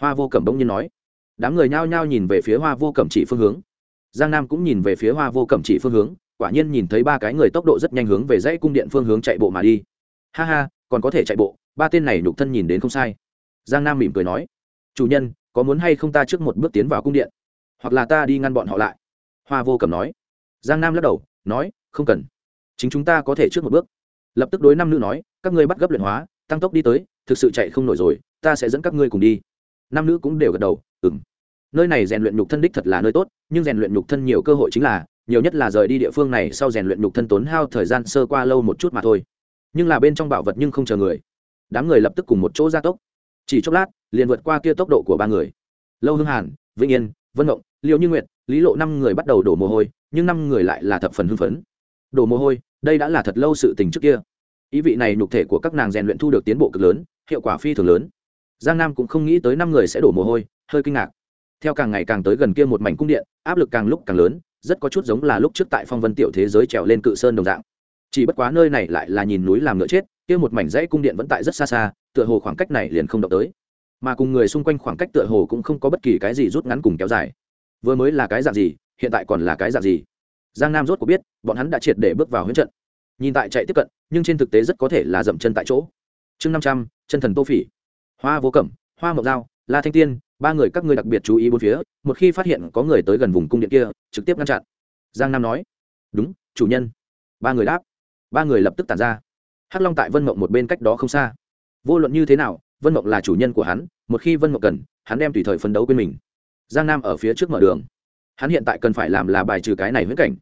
Hoa vô cẩm bỗng nhiên nói. Đám người nhao nhao nhìn về phía hoa vô cẩm chỉ phương hướng. Giang nam cũng nhìn về phía hoa vô cẩm chỉ phương hướng quả nhiên nhìn thấy ba cái người tốc độ rất nhanh hướng về dãy cung điện phương hướng chạy bộ mà đi. Ha ha, còn có thể chạy bộ, ba tên này nhục thân nhìn đến không sai. Giang nam mỉm cười nói, chủ nhân, có muốn hay không ta trước một bước tiến vào cung điện? Hoặc là ta đi ngăn bọn họ lại? Hoa vô cầm nói. Giang nam lắc đầu, nói, không cần. Chính chúng ta có thể trước một bước. Lập tức đối năm nữ nói, các ngươi bắt gấp luyện hóa, tăng tốc đi tới, thực sự chạy không nổi rồi, ta sẽ dẫn các ngươi cùng đi. Năm nữ cũng đều gật đầu ừng nơi này rèn luyện nhục thân đích thật là nơi tốt, nhưng rèn luyện nhục thân nhiều cơ hội chính là nhiều nhất là rời đi địa phương này sau rèn luyện nhục thân tốn hao thời gian sơ qua lâu một chút mà thôi. Nhưng là bên trong bảo vật nhưng không chờ người. Đám người lập tức cùng một chỗ gia tốc. Chỉ chốc lát, liền vượt qua kia tốc độ của ba người. Lâu hưng hàn, vĩnh yên, vân động liệu như nguyệt, lý lộ năm người bắt đầu đổ mồ hôi, nhưng năm người lại là thập phần hưng phấn. Đổ mồ hôi, đây đã là thật lâu sự tình trước kia. Ý vị này nhục thể của các nàng rèn luyện thu được tiến bộ cực lớn, hiệu quả phi thường lớn. Giang nam cũng không nghĩ tới năm người sẽ đổ mồ hôi, hơi kinh ngạc. Theo càng ngày càng tới gần kia một mảnh cung điện, áp lực càng lúc càng lớn rất có chút giống là lúc trước tại phong vân tiểu thế giới trèo lên cự sơn đồng dạng. Chỉ bất quá nơi này lại là nhìn núi làm ngựa chết, kia một mảnh dãy cung điện vẫn tại rất xa xa, tựa hồ khoảng cách này liền không động tới. Mà cùng người xung quanh khoảng cách tựa hồ cũng không có bất kỳ cái gì rút ngắn cùng kéo dài. Vừa mới là cái dạng gì, hiện tại còn là cái dạng gì? Giang nam rốt có biết, bọn hắn đã triệt để bước vào huyễn trận. Nhìn tại chạy tiếp cận, nhưng trên thực tế rất có thể là dậm chân tại chỗ. Chương năm trăm, chân thần tô phỉ. Hoa vô cẩm, hoa mộc dao, la thanh tiên ba người các ngươi đặc biệt chú ý bốn phía, một khi phát hiện có người tới gần vùng cung điện kia, trực tiếp ngăn chặn. Giang nam nói, đúng, chủ nhân. Ba người đáp. Ba người lập tức tàn ra. Hắc long tại vân mộng một bên cách đó không xa. Vô luận như thế nào, vân mộng là chủ nhân của hắn, một khi vân mộng cần, hắn đem tùy thời phấn đấu quên mình. Giang nam ở phía trước mở đường. Hắn hiện tại cần phải làm là bài trừ cái này huyễn cảnh.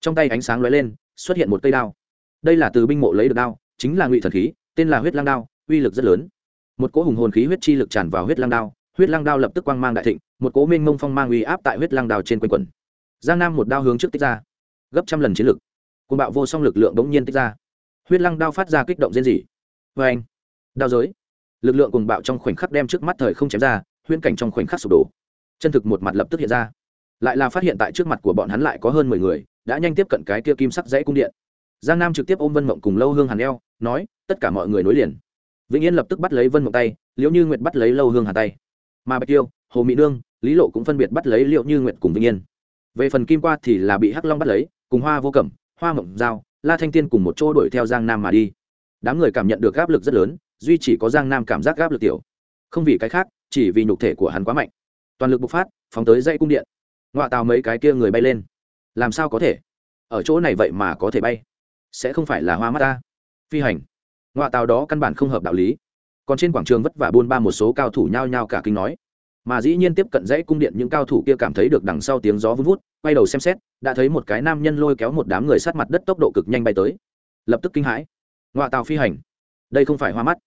Trong tay ánh sáng lóe lên, xuất hiện một cây đao. Đây là từ binh mộ lấy được đao, chính là ngụy thần khí, tên là huyết lang đao, uy lực rất lớn. Một cỗ hùng hồn khí huyết chi lực tràn vào huyết lang đao huyết lang đao lập tức quang mang đại thịnh, một cỗ minh mông phong mang uy áp tại huyết lang đao trên quanh quần giang nam một đao hướng trước tích ra. Gấp trăm lần chiến lực. Côn bạo vô song lực lượng bỗng nhiên tích ra. Huyết lăng đao phát ra kích động diễn dị vê anh, đao giới. Lực lượng cùng bạo trong khoảnh khắc đem trước mắt thời không chém ra, huyễn cảnh trong khoảnh khắc sụp đổ. Chân thực một mặt lập tức hiện ra. Lại là phát hiện tại trước mặt của bọn hắn lại có hơn mười người, đã nhanh tiếp cận cái kia kim sắc dãy cung điện. Giang nam trực tiếp ôm vân mộng cùng lâu hương hàn eo, nói, tất cả mọi người nối liền. Vĩnh yên lập tức bắt lấy vân mộng tay, liễu như nguyệt bắt lấy lâu hương hàn tay mà bạch tiêu hồ mỹ nương lý lộ cũng phân biệt bắt lấy liệu như nguyệt cùng vĩnh yên. Về phần kim qua thì là bị hắc long bắt lấy cùng hoa vô cẩm hoa mộng Giao, la thanh tiên cùng một chỗ đuổi theo giang nam mà đi. Đám người cảm nhận được áp lực rất lớn duy chỉ có giang nam cảm giác áp lực tiểu. Không vì cái khác chỉ vì nhục thể của hắn quá mạnh. Toàn lực bộc phát phóng tới dãy cung điện. Ngoại tàu mấy cái kia người bay lên. Làm sao có thể? Ở chỗ này vậy mà có thể bay. Sẽ không phải là hoa mắt ta. Phi hành. Ngoại tàu đó căn bản không hợp đạo lý còn trên quảng trường vất vả buôn ba một số cao thủ nhao nhao cả kinh nói. Mà dĩ nhiên tiếp cận dãy cung điện những cao thủ kia cảm thấy được đằng sau tiếng gió vun vút, quay đầu xem xét, đã thấy một cái nam nhân lôi kéo một đám người sát mặt đất tốc độ cực nhanh bay tới. Lập tức kinh hãi. Ngoại tàu phi hành. Đây không phải hoa mắt.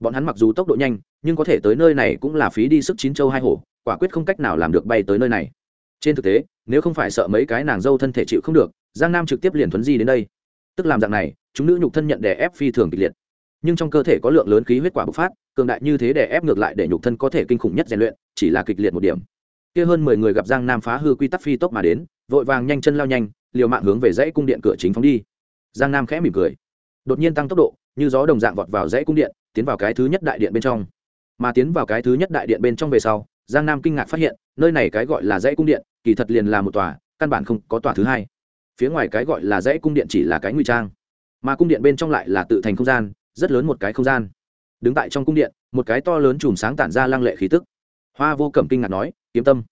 Bọn hắn mặc dù tốc độ nhanh, nhưng có thể tới nơi này cũng là phí đi sức chín châu hai hổ, quả quyết không cách nào làm được bay tới nơi này. Trên thực tế, nếu không phải sợ mấy cái nàng dâu thân thể chịu không được, giang nam trực tiếp liền thuấn di đến đây. Tức làm dạng này, chúng nữ nhục thân nhận đè ép phi thường kịch liệt nhưng trong cơ thể có lượng lớn khí huyết quả bộc phát, cường đại như thế để ép ngược lại để nhục thân có thể kinh khủng nhất rèn luyện, chỉ là kịch liệt một điểm. Kia hơn mười người gặp giang nam phá hư quy tắc phi tốc mà đến, vội vàng nhanh chân lao nhanh, liều mạng hướng về dãy cung điện cửa chính phóng đi. Giang nam khẽ mỉm cười. Đột nhiên tăng tốc độ, như gió đồng dạng vọt vào dãy cung điện, tiến vào cái thứ nhất đại điện bên trong. Mà tiến vào cái thứ nhất đại điện bên trong về sau, giang nam kinh ngạc phát hiện, nơi này cái gọi là dãy cung điện, kỳ thật liền là một tòa, căn bản không có tòa thứ hai. Phía ngoài cái gọi là dãy cung điện chỉ là cái nguy trang, mà cung điện bên trong lại là tự thành không gian rất lớn một cái không gian. Đứng tại trong cung điện, một cái to lớn chùm sáng tản ra lăng lệ khí tức. Hoa vô cẩm kinh ngạc nói, kiếm tâm.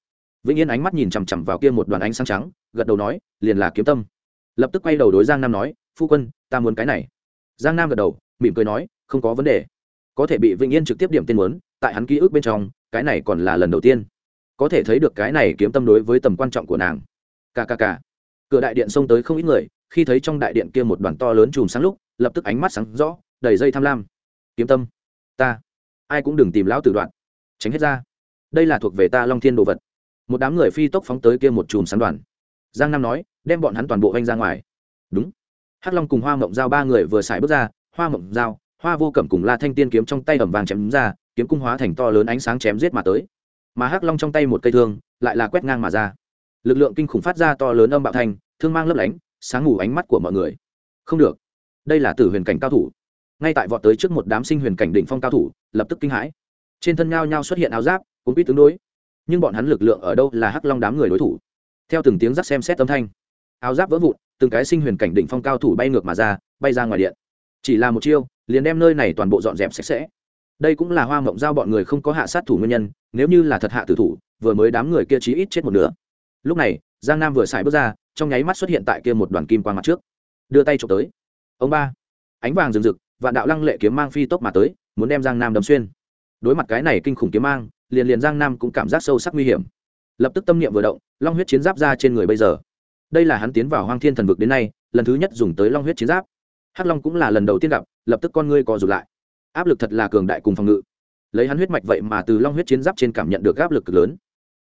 Vĩnh yên ánh mắt nhìn chằm chằm vào kia một đoàn ánh sáng trắng, gật đầu nói, liền là kiếm tâm. Lập tức quay đầu đối giang nam nói, phu quân, ta muốn cái này. Giang nam gật đầu, mỉm cười nói, không có vấn đề. Có thể bị vĩnh yên trực tiếp điểm tên muốn, tại hắn ký ức bên trong, cái này còn là lần đầu tiên. Có thể thấy được cái này kiếm tâm đối với tầm quan trọng của nàng. Kkk cửa đại điện xông tới không ít người, khi thấy trong đại điện kia một đoàn to lớn chùm sáng lúc, lập tức ánh mắt sáng rõ đầy dây tham lam. Kiếm tâm. Ta. Ai cũng đừng tìm lão tử đoạn. Tránh hết ra. Đây là thuộc về ta long thiên đồ vật. Một đám người phi tốc phóng tới kia một chùm sán đoàn. Giang nam nói, đem bọn hắn toàn bộ vanh ra ngoài. Đúng. Hắc long cùng hoa mộng giao ba người vừa xài bước ra, hoa mộng giao, hoa vô cẩm cùng la thanh tiên kiếm trong tay ẩm vàng chém ra, kiếm cung hóa thành to lớn ánh sáng chém giết mà tới. Mà hắc long trong tay một cây thương, lại là quét ngang mà ra. Lực lượng kinh khủng phát ra to lớn âm bạo thanh, thương mang lấp lánh, sáng ngủ ánh mắt của mọi người. Không được. Đây là tử huyền cảnh cao thủ ngay tại vọt tới trước một đám sinh huyền cảnh đỉnh phong cao thủ, lập tức kinh hãi. Trên thân nhao nhao xuất hiện áo giáp cũng biết tương đối. Nhưng bọn hắn lực lượng ở đâu là hắc long đám người đối thủ? Theo từng tiếng rắc xem xét âm thanh, áo giáp vỡ vụn, từng cái sinh huyền cảnh đỉnh phong cao thủ bay ngược mà ra, bay ra ngoài điện. Chỉ là một chiêu, liền đem nơi này toàn bộ dọn dẹp sạch sẽ. Đây cũng là hoa mộng giao bọn người không có hạ sát thủ nguyên nhân, nếu như là thật hạ tử thủ, vừa mới đám người kia chí ít chết một nửa. Lúc này, giang nam vừa xài bước ra, trong nháy mắt xuất hiện tại kia một đoàn kim quang mặt trước. Đưa tay trộm tới. Ông ba. Ánh vàng rừng rực và đạo lăng lệ kiếm mang phi tốc mà tới, muốn đem giang nam đâm xuyên. Đối mặt cái này kinh khủng kiếm mang, liền liền giang nam cũng cảm giác sâu sắc nguy hiểm. Lập tức tâm niệm vừa động, long huyết chiến giáp ra trên người bây giờ. Đây là hắn tiến vào hoang thiên thần vực đến nay, lần thứ nhất dùng tới long huyết chiến giáp. Hắc long cũng là lần đầu tiên gặp, lập tức con ngươi co rụt lại. Áp lực thật là cường đại cùng phòng ngự. Lấy hắn huyết mạch vậy mà từ long huyết chiến giáp trên cảm nhận được áp lực cực lớn.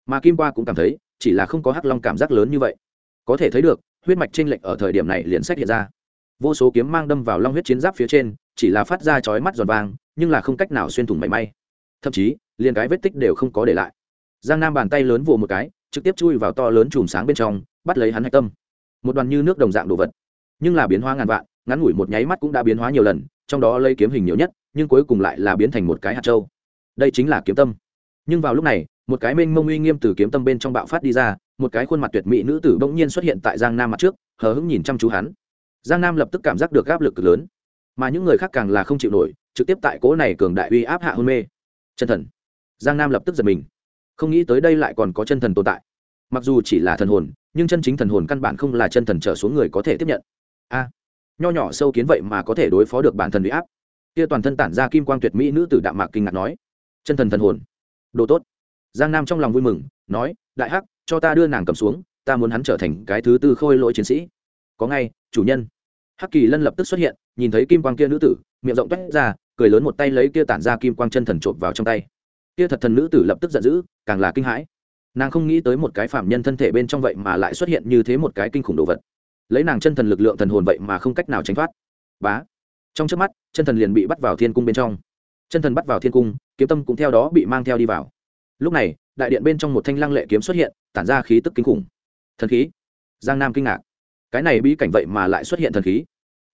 Mà kim qua cũng cảm thấy, chỉ là không có hắc long cảm giác lớn như vậy. Có thể thấy được, huyết mạch trên lệnh ở thời điểm này liền sách hiện ra. Vô số kiếm mang đâm vào long huyết chiến giáp phía trên chỉ là phát ra chói mắt giòn vàng nhưng là không cách nào xuyên thủng mảy may. Thậm chí, liền cái vết tích đều không có để lại. Giang nam bàn tay lớn vồ một cái, trực tiếp chui vào to lớn chùm sáng bên trong, bắt lấy hắn hạch tâm. Một đoàn như nước đồng dạng đồ vật. Nhưng là biến hóa ngàn vạn, ngắn ngủi một nháy mắt cũng đã biến hóa nhiều lần, trong đó lấy kiếm hình nhiều nhất, nhưng cuối cùng lại là biến thành một cái hạt trâu đây chính là kiếm tâm. Nhưng vào lúc này, một cái mênh mông uy nghiêm từ kiếm tâm bên trong bạo phát đi ra, một cái khuôn mặt tuyệt mỹ nữ tử bỗng nhiên xuất hiện tại giang nam mặt trước, hờ hững nhìn chăm chú hắn. Giang nam lập tức cảm giác được áp lực cực lớn mà những người khác càng là không chịu nổi, trực tiếp tại cố này cường đại uy áp hạ hôn mê. Chân thần. Giang nam lập tức giật mình. Không nghĩ tới đây lại còn có chân thần tồn tại. Mặc dù chỉ là thần hồn, nhưng chân chính thần hồn căn bản không là chân thần trở xuống người có thể tiếp nhận. A. Nho nhỏ sâu kiến vậy mà có thể đối phó được bản thần uy áp. Kia toàn thân tản ra kim quang tuyệt mỹ nữ tử đạm mạc kinh ngạc nói. Chân thần thần hồn. Đồ tốt. Giang nam trong lòng vui mừng, nói, đại hắc, cho ta đưa nàng cầm xuống, ta muốn hắn trở thành cái thứ tư khôi lỗi chiến sĩ. Có ngay, chủ nhân hắc kỳ lân lập tức xuất hiện, nhìn thấy kim quang kia nữ tử, miệng rộng toét ra, cười lớn một tay lấy kia tản ra kim quang chân thần trộm vào trong tay. Kia thật thần nữ tử lập tức giận dữ, càng là kinh hãi. Nàng không nghĩ tới một cái phạm nhân thân thể bên trong vậy mà lại xuất hiện như thế một cái kinh khủng đồ vật. Lấy nàng chân thần lực lượng thần hồn vậy mà không cách nào tránh thoát. Bá! Trong trước mắt, chân thần liền bị bắt vào thiên cung bên trong. Chân thần bắt vào thiên cung, kiếm tâm cũng theo đó bị mang theo đi vào. Lúc này, đại điện bên trong một thanh lăng lệ kiếm xuất hiện, tản ra khí tức kinh khủng. Thần khí. Giang nam kinh ngạc cái này bí cảnh vậy mà lại xuất hiện thần khí.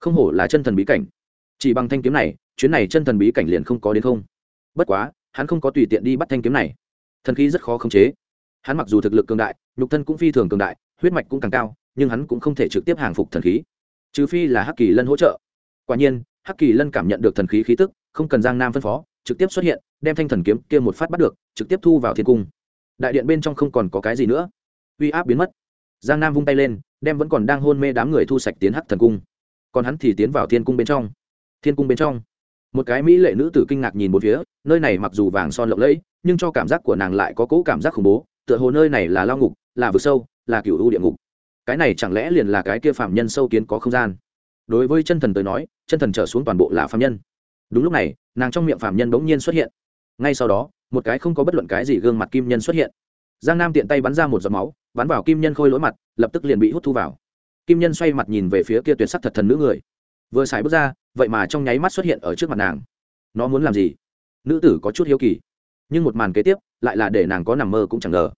Không hổ là chân thần bí cảnh. Chỉ bằng thanh kiếm này, chuyến này chân thần bí cảnh liền không có đến không. Bất quá, hắn không có tùy tiện đi bắt thanh kiếm này. Thần khí rất khó khống chế. Hắn mặc dù thực lực cường đại, nhục thân cũng phi thường cường đại, huyết mạch cũng càng cao, nhưng hắn cũng không thể trực tiếp hàng phục thần khí. Trừ phi là hắc kỳ lân hỗ trợ. Quả nhiên, hắc kỳ lân cảm nhận được thần khí khí tức, không cần giang nam phân phó, trực tiếp xuất hiện, đem thanh thần kiếm kia một phát bắt được, trực tiếp thu vào thiên cung. Đại điện bên trong không còn có cái gì nữa. Uy áp biến mất giang nam vung tay lên, đem vẫn còn đang hôn mê đám người thu sạch tiến hắc thần cung. Còn hắn thì tiến vào thiên cung bên trong. Thiên cung bên trong. Một cái mỹ lệ nữ tử kinh ngạc nhìn một phía, nơi này mặc dù vàng son lộng lẫy, nhưng cho cảm giác của nàng lại có cỗ cảm giác khủng bố, tựa hồ nơi này là lao ngục, là vực sâu, là cựu u địa ngục. Cái này chẳng lẽ liền là cái kia phạm nhân sâu kiến có không gian? Đối với chân thần tới nói, chân thần trở xuống toàn bộ là phạm nhân. Đúng lúc này, nàng trong miệng phạm nhân bỗng nhiên xuất hiện. Ngay sau đó, một cái không có bất luận cái gì gương mặt kim nhân xuất hiện. Giang nam tiện tay bắn ra một giọt máu bắn vào kim nhân khôi lỗi mặt, lập tức liền bị hút thu vào. Kim nhân xoay mặt nhìn về phía kia tuyệt sắc thật thần nữ người. Vừa xài bước ra, vậy mà trong nháy mắt xuất hiện ở trước mặt nàng. Nó muốn làm gì? Nữ tử có chút hiếu kỳ. Nhưng một màn kế tiếp, lại là để nàng có nằm mơ cũng chẳng ngờ.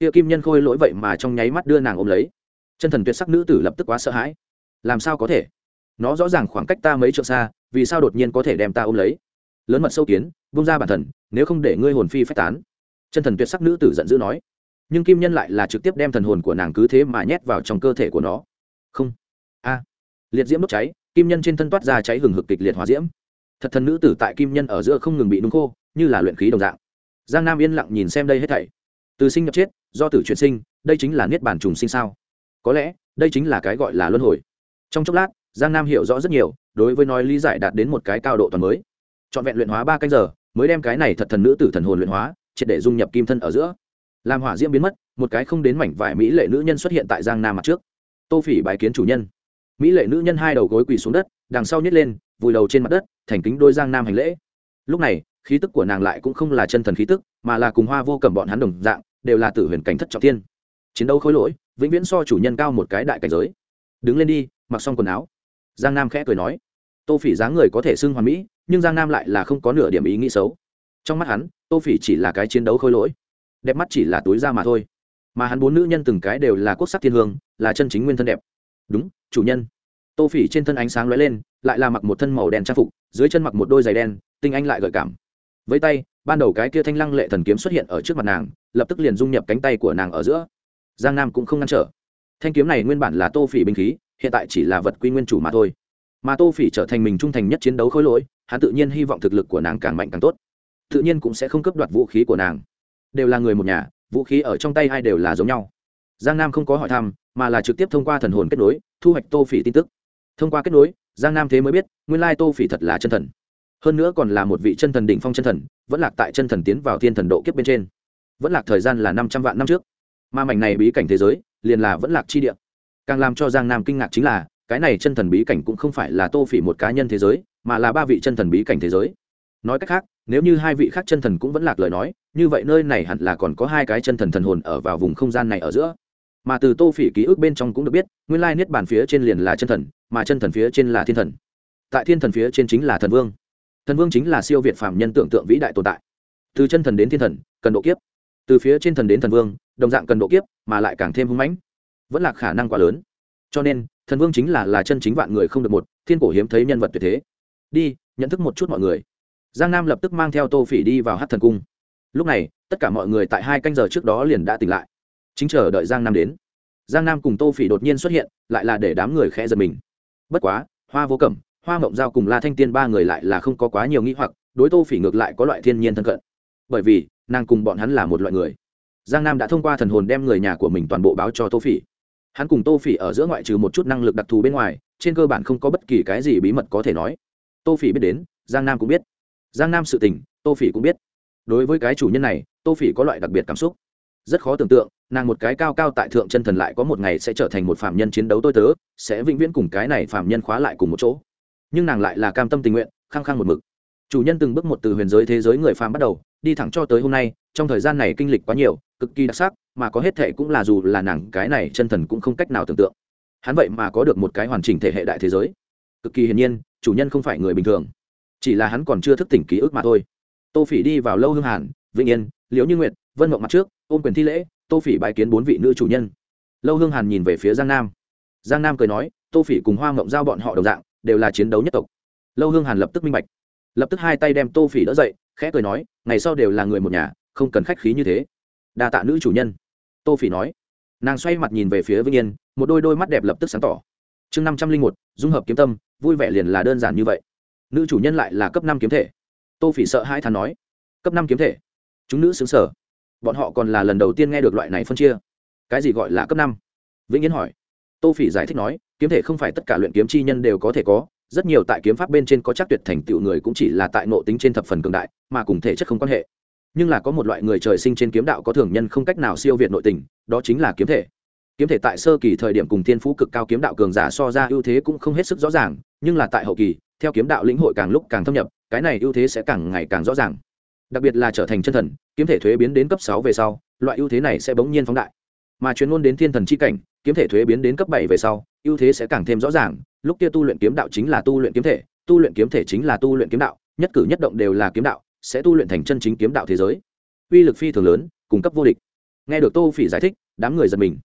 Kia kim nhân khôi lỗi vậy mà trong nháy mắt đưa nàng ôm lấy. Chân thần tuyệt sắc nữ tử lập tức quá sợ hãi. Làm sao có thể? Nó rõ ràng khoảng cách ta mấy trượng xa, vì sao đột nhiên có thể đem ta ôm lấy? Lớn mật sâu kiến bung ra bản thần, nếu không để ngươi hồn phi phách tán. Chân thần tuyệt sắc nữ tử giận dữ nói nhưng kim nhân lại là trực tiếp đem thần hồn của nàng cứ thế mà nhét vào trong cơ thể của nó. Không. A. Liệt diễm đốt cháy, kim nhân trên thân toát ra cháy hừng hực kịch liệt hóa diễm. Thật thần nữ tử tại kim nhân ở giữa không ngừng bị đúng khô, như là luyện khí đồng dạng. Giang nam yên lặng nhìn xem đây hết thảy. Từ sinh nhập chết, do tử chuyển sinh, đây chính là niết bản trùng sinh sao? Có lẽ, đây chính là cái gọi là luân hồi. Trong chốc lát, giang nam hiểu rõ rất nhiều, đối với nói lý giải đạt đến một cái cao độ toàn mới. Trọn vẹn luyện hóa ba canh giờ, mới đem cái này thật thần nữ tử thần hồn luyện hóa, triệt để dung nhập kim thân ở giữa làm hỏa diễm biến mất, một cái không đến mảnh vải mỹ lệ nữ nhân xuất hiện tại giang nam mặt trước. Tô phỉ bái kiến chủ nhân. Mỹ lệ nữ nhân hai đầu gối quỳ xuống đất, đằng sau nhét lên, vùi đầu trên mặt đất, thành kính đôi giang nam hành lễ. Lúc này, khí tức của nàng lại cũng không là chân thần khí tức, mà là cùng hoa vô cầm bọn hắn đồng dạng, đều là tử huyền cảnh thất trọng tiên. Chiến đấu khối lỗi, vĩnh viễn so chủ nhân cao một cái đại cảnh giới. Đứng lên đi, mặc xong quần áo. Giang nam khẽ cười nói. Tô phỉ dáng người có thể xưng hoàn mỹ, nhưng giang nam lại là không có nửa điểm ý nghĩ xấu. Trong mắt hắn, tô phỉ chỉ là cái chiến đấu khôi lỗi đẹp mắt chỉ là túi da mà thôi. Mà hắn bốn nữ nhân từng cái đều là quốc sắc thiên hương, là chân chính nguyên thân đẹp. Đúng, chủ nhân. Tô phỉ trên thân ánh sáng lóe lên, lại là mặc một thân màu đen trang phục, dưới chân mặc một đôi giày đen, tinh anh lại gợi cảm. Với tay, ban đầu cái kia thanh lăng lệ thần kiếm xuất hiện ở trước mặt nàng, lập tức liền dung nhập cánh tay của nàng ở giữa. Giang nam cũng không ngăn trở. Thanh kiếm này nguyên bản là tô phỉ binh khí, hiện tại chỉ là vật quy nguyên chủ mà thôi. Mà tô phỉ trở thành mình trung thành nhất chiến đấu khối lỗi, hắn tự nhiên hy vọng thực lực của nàng càng mạnh càng tốt. Tự nhiên cũng sẽ không cấp đoạt vũ khí của nàng đều là người một nhà, vũ khí ở trong tay ai đều là giống nhau. Giang nam không có hỏi thăm, mà là trực tiếp thông qua thần hồn kết nối, thu hoạch tô phỉ tin tức. Thông qua kết nối, giang nam thế mới biết, nguyên lai tô phỉ thật là chân thần. Hơn nữa còn là một vị chân thần đỉnh phong chân thần, vẫn lạc tại chân thần tiến vào thiên thần độ kiếp bên trên. Vẫn lạc thời gian là năm trăm vạn năm trước. Mà mảnh này bí cảnh thế giới, liền là vẫn lạc chi địa. Càng làm cho giang nam kinh ngạc chính là, cái này chân thần bí cảnh cũng không phải là tô phỉ một cá nhân thế giới, mà là ba vị chân thần bí cảnh thế giới. Nói cách khác nếu như hai vị khác chân thần cũng vẫn lạc lời nói, như vậy nơi này hẳn là còn có hai cái chân thần thần hồn ở vào vùng không gian này ở giữa. Mà từ tô phỉ ký ức bên trong cũng được biết, nguyên lai niết bàn phía trên liền là chân thần, mà chân thần phía trên là thiên thần. Tại thiên thần phía trên chính là thần vương. Thần vương chính là siêu việt phạm nhân tưởng tượng vĩ đại tồn tại. Từ chân thần đến thiên thần, cần độ kiếp. Từ phía trên thần đến thần vương, đồng dạng cần độ kiếp, mà lại càng thêm hưng mãnh. Vẫn là khả năng quá lớn. Cho nên, thần vương chính là là chân chính vạn người không được một, thiên cổ hiếm thấy nhân vật tuyệt thế. Đi, nhận thức một chút mọi người giang nam lập tức mang theo tô phỉ đi vào hát thần cung. Lúc này, tất cả mọi người tại hai canh giờ trước đó liền đã tỉnh lại. Chính chờ đợi giang nam đến. Giang nam cùng tô phỉ đột nhiên xuất hiện, lại là để đám người khẽ giật mình. Bất quá, hoa vô cẩm, hoa mộng giao cùng la thanh tiên ba người lại là không có quá nhiều nghĩ hoặc, đối tô phỉ ngược lại có loại thiên nhiên thân cận. Bởi vì, nàng cùng bọn hắn là một loại người. Giang nam đã thông qua thần hồn đem người nhà của mình toàn bộ báo cho tô phỉ. Hắn cùng tô phỉ ở giữa ngoại trừ một chút năng lực đặc thù bên ngoài, trên cơ bản không có bất kỳ cái gì bí mật có thể nói. Tô phỉ biết đến, giang nam cũng biết giang nam sự tình, tô phỉ cũng biết. Đối với cái chủ nhân này, tô phỉ có loại đặc biệt cảm xúc. Rất khó tưởng tượng, nàng một cái cao cao tại thượng chân thần lại có một ngày sẽ trở thành một phạm nhân chiến đấu tôi tớ, sẽ vĩnh viễn cùng cái này phạm nhân khóa lại cùng một chỗ. Nhưng nàng lại là cam tâm tình nguyện, khăng khăng một mực. Chủ nhân từng bước một từ huyền giới thế giới người phàm bắt đầu, đi thẳng cho tới hôm nay, trong thời gian này kinh lịch quá nhiều, cực kỳ đặc sắc, mà có hết thệ cũng là dù là nàng cái này chân thần cũng không cách nào tưởng tượng. Hắn vậy mà có được một cái hoàn chỉnh thể hệ đại thế giới. Cực kỳ hiển nhiên, chủ nhân không phải người bình thường chỉ là hắn còn chưa thức tỉnh ký ức mà thôi. Tô phỉ đi vào lâu hương hàn, vĩnh yên, liễu như nguyệt, vân mộng mặt trước, ôm quyền thi lễ, tô phỉ bãi kiến bốn vị nữ chủ nhân. Lâu hương hàn nhìn về phía giang nam. Giang nam cười nói, tô phỉ cùng hoa mộng giao bọn họ đồng dạng, đều là chiến đấu nhất tộc. Lâu hương hàn lập tức minh bạch. Lập tức hai tay đem tô phỉ đỡ dậy, khẽ cười nói, ngày sau đều là người một nhà, không cần khách khí như thế. Đa tạ nữ chủ nhân. Tô phỉ nói. Nàng xoay mặt nhìn về phía vĩnh yên, một đôi đôi mắt đẹp lập tức sáng tỏ. Chương năm trăm linh một, dung hợp kiếm tâm, vui vẻ liền là đơn giản như vậy nữ chủ nhân lại là cấp năm kiếm thể. Tô phỉ sợ hai thằng nói, cấp năm kiếm thể? Chúng nữ xứng sở. Bọn họ còn là lần đầu tiên nghe được loại này phân chia. Cái gì gọi là cấp năm? Vĩnh yên hỏi. Tô phỉ giải thích nói, kiếm thể không phải tất cả luyện kiếm chi nhân đều có thể có. Rất nhiều tại kiếm pháp bên trên có chắc tuyệt thành tựu người cũng chỉ là tại nộ tính trên thập phần cường đại, mà cùng thể chất không quan hệ. Nhưng là có một loại người trời sinh trên kiếm đạo có thường nhân không cách nào siêu việt nội tình, đó chính là kiếm thể. Kiếm thể tại sơ kỳ thời điểm cùng thiên phú cực cao kiếm đạo cường giả so ra ưu thế cũng không hết sức rõ ràng, nhưng là tại hậu kỳ theo kiếm đạo lĩnh hội càng lúc càng thâm nhập, cái này ưu thế sẽ càng ngày càng rõ ràng. Đặc biệt là trở thành chân thần, kiếm thể thuế biến đến cấp sáu về sau, loại ưu thế này sẽ bỗng nhiên phóng đại. Mà chuyên môn đến thiên thần c h i cảnh, kiếm thể thuế biến đến cấp bảy về sau, ưu thế sẽ càng thêm rõ ràng, lúc kia tu luyện kiếm đạo chính là tu luyện kiếm thể, tu luyện kiếm thể chính là tu luyện kiếm đạo, nhất cử nhất động đều là kiếm đạo, sẽ tu luyện thành chân chính kiếm đạo thế giới. Uy lực phi thường lớn, cung cấp vô địch. Nghe được tô phỉ giải thích, đám người giật mình.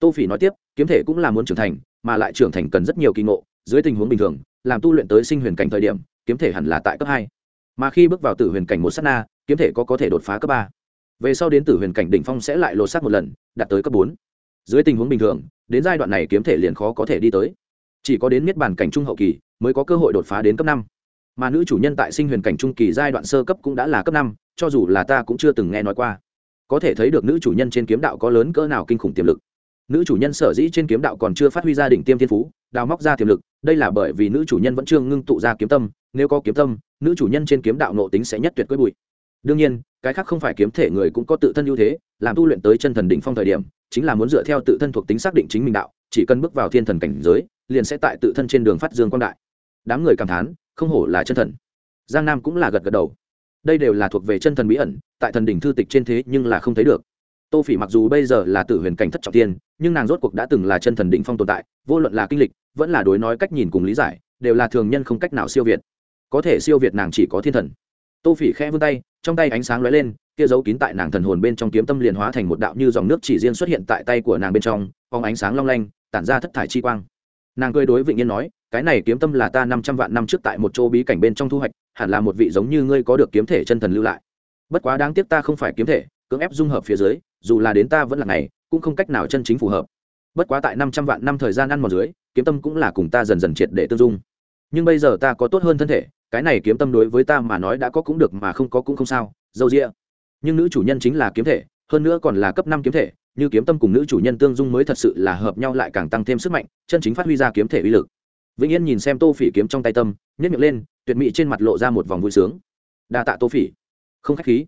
Tô phỉ nói tiếp, kiếm thể cũng là muốn trưởng thành, mà lại trưởng thành cần rất nhiều kỳ ngộ, dưới tình huống bình thường làm tu luyện tới sinh huyền cảnh thời điểm, kiếm thể hẳn là tại cấp hai. Mà khi bước vào tử huyền cảnh một s á t na, kiếm thể có có thể đột phá cấp ba. Về sau đến tử huyền cảnh đỉnh phong sẽ lại lột xác một lần, đạt tới cấp bốn. Dưới tình huống bình thường, đến giai đoạn này kiếm thể liền khó có thể đi tới. Chỉ có đến miết bàn cảnh trung hậu kỳ mới có cơ hội đột phá đến cấp năm. Mà nữ chủ nhân tại sinh huyền cảnh trung kỳ giai đoạn sơ cấp cũng đã là cấp năm, cho dù là ta cũng chưa từng nghe nói qua. Có thể thấy được nữ chủ nhân trên kiếm đạo có lớn cỡ nào kinh khủng tiềm lực. Nữ chủ nhân sở dĩ trên kiếm đạo còn chưa phát huy ra đỉnh tiêm thiên phú đào móc ra tiềm lực, đây là bởi vì nữ chủ nhân vẫn chưa ngưng tụ ra kiếm tâm, nếu có kiếm tâm, nữ chủ nhân trên kiếm đạo nộ tính sẽ nhất tuyệt quấy bụi. Đương nhiên, cái khác không phải kiếm thể người cũng có tự thân ưu thế, làm tu luyện tới chân thần đỉnh phong thời điểm, chính là muốn dựa theo tự thân thuộc tính xác định chính mình đạo, chỉ cần bước vào thiên thần cảnh giới, liền sẽ tại tự thân trên đường phát dương quang đại. Đám người cảm thán, không hổ là chân thần. Giang nam cũng là gật gật đầu. Đây đều là thuộc về chân thần bí ẩn, tại thần đỉnh thư tịch trên thế nhưng là không thấy được tô phỉ mặc dù bây giờ là tử huyền cảnh thất trọng tiên, nhưng nàng rốt cuộc đã từng là chân thần đỉnh phong tồn tại, vô luận là kinh lịch, vẫn là đối nói cách nhìn cùng lý giải, đều là thường nhân không cách nào siêu việt. Có thể siêu việt nàng chỉ có thiên thần. Tô phỉ khẽ vươn tay, trong tay ánh sáng lóe lên, kia giấu kín tại nàng thần hồn bên trong kiếm tâm liền hóa thành một đạo như dòng nước chỉ riêng xuất hiện tại tay của nàng bên trong, phóng ánh sáng long lanh, tản ra thất thải chi quang. Nàng cười đối vịnh yên nói, cái này kiếm tâm là ta năm trăm vạn năm trước tại một chỗ bí cảnh bên trong thu hoạch, hẳn là một vị giống như ngươi có được kiếm thể chân thần lưu lại. Bất quá đáng tiếc ta không phải kiếm thể, cưỡng ép dung hợp phía dưới dù là đến ta vẫn là ngày, cũng không cách nào chân chính phù hợp. Bất quá tại năm trăm vạn năm thời gian ăn mòn dưới, kiếm tâm cũng là cùng ta dần dần triệt để tương dung. Nhưng bây giờ ta có tốt hơn thân thể, cái này kiếm tâm đối với ta mà nói đã có cũng được mà không có cũng không sao, dâu rĩa nhưng nữ chủ nhân chính là kiếm thể, hơn nữa còn là cấp năm kiếm thể, như kiếm tâm cùng nữ chủ nhân tương dung mới thật sự là hợp nhau lại càng tăng thêm sức mạnh, chân chính phát huy ra kiếm thể uy lực. Vĩnh yên nhìn xem tô phỉ kiếm trong tay tâm nhét miệng lên, tuyệt mỹ trên mặt lộ ra một vòng vui sướng. Đa tạ tô phỉ. Không khách khí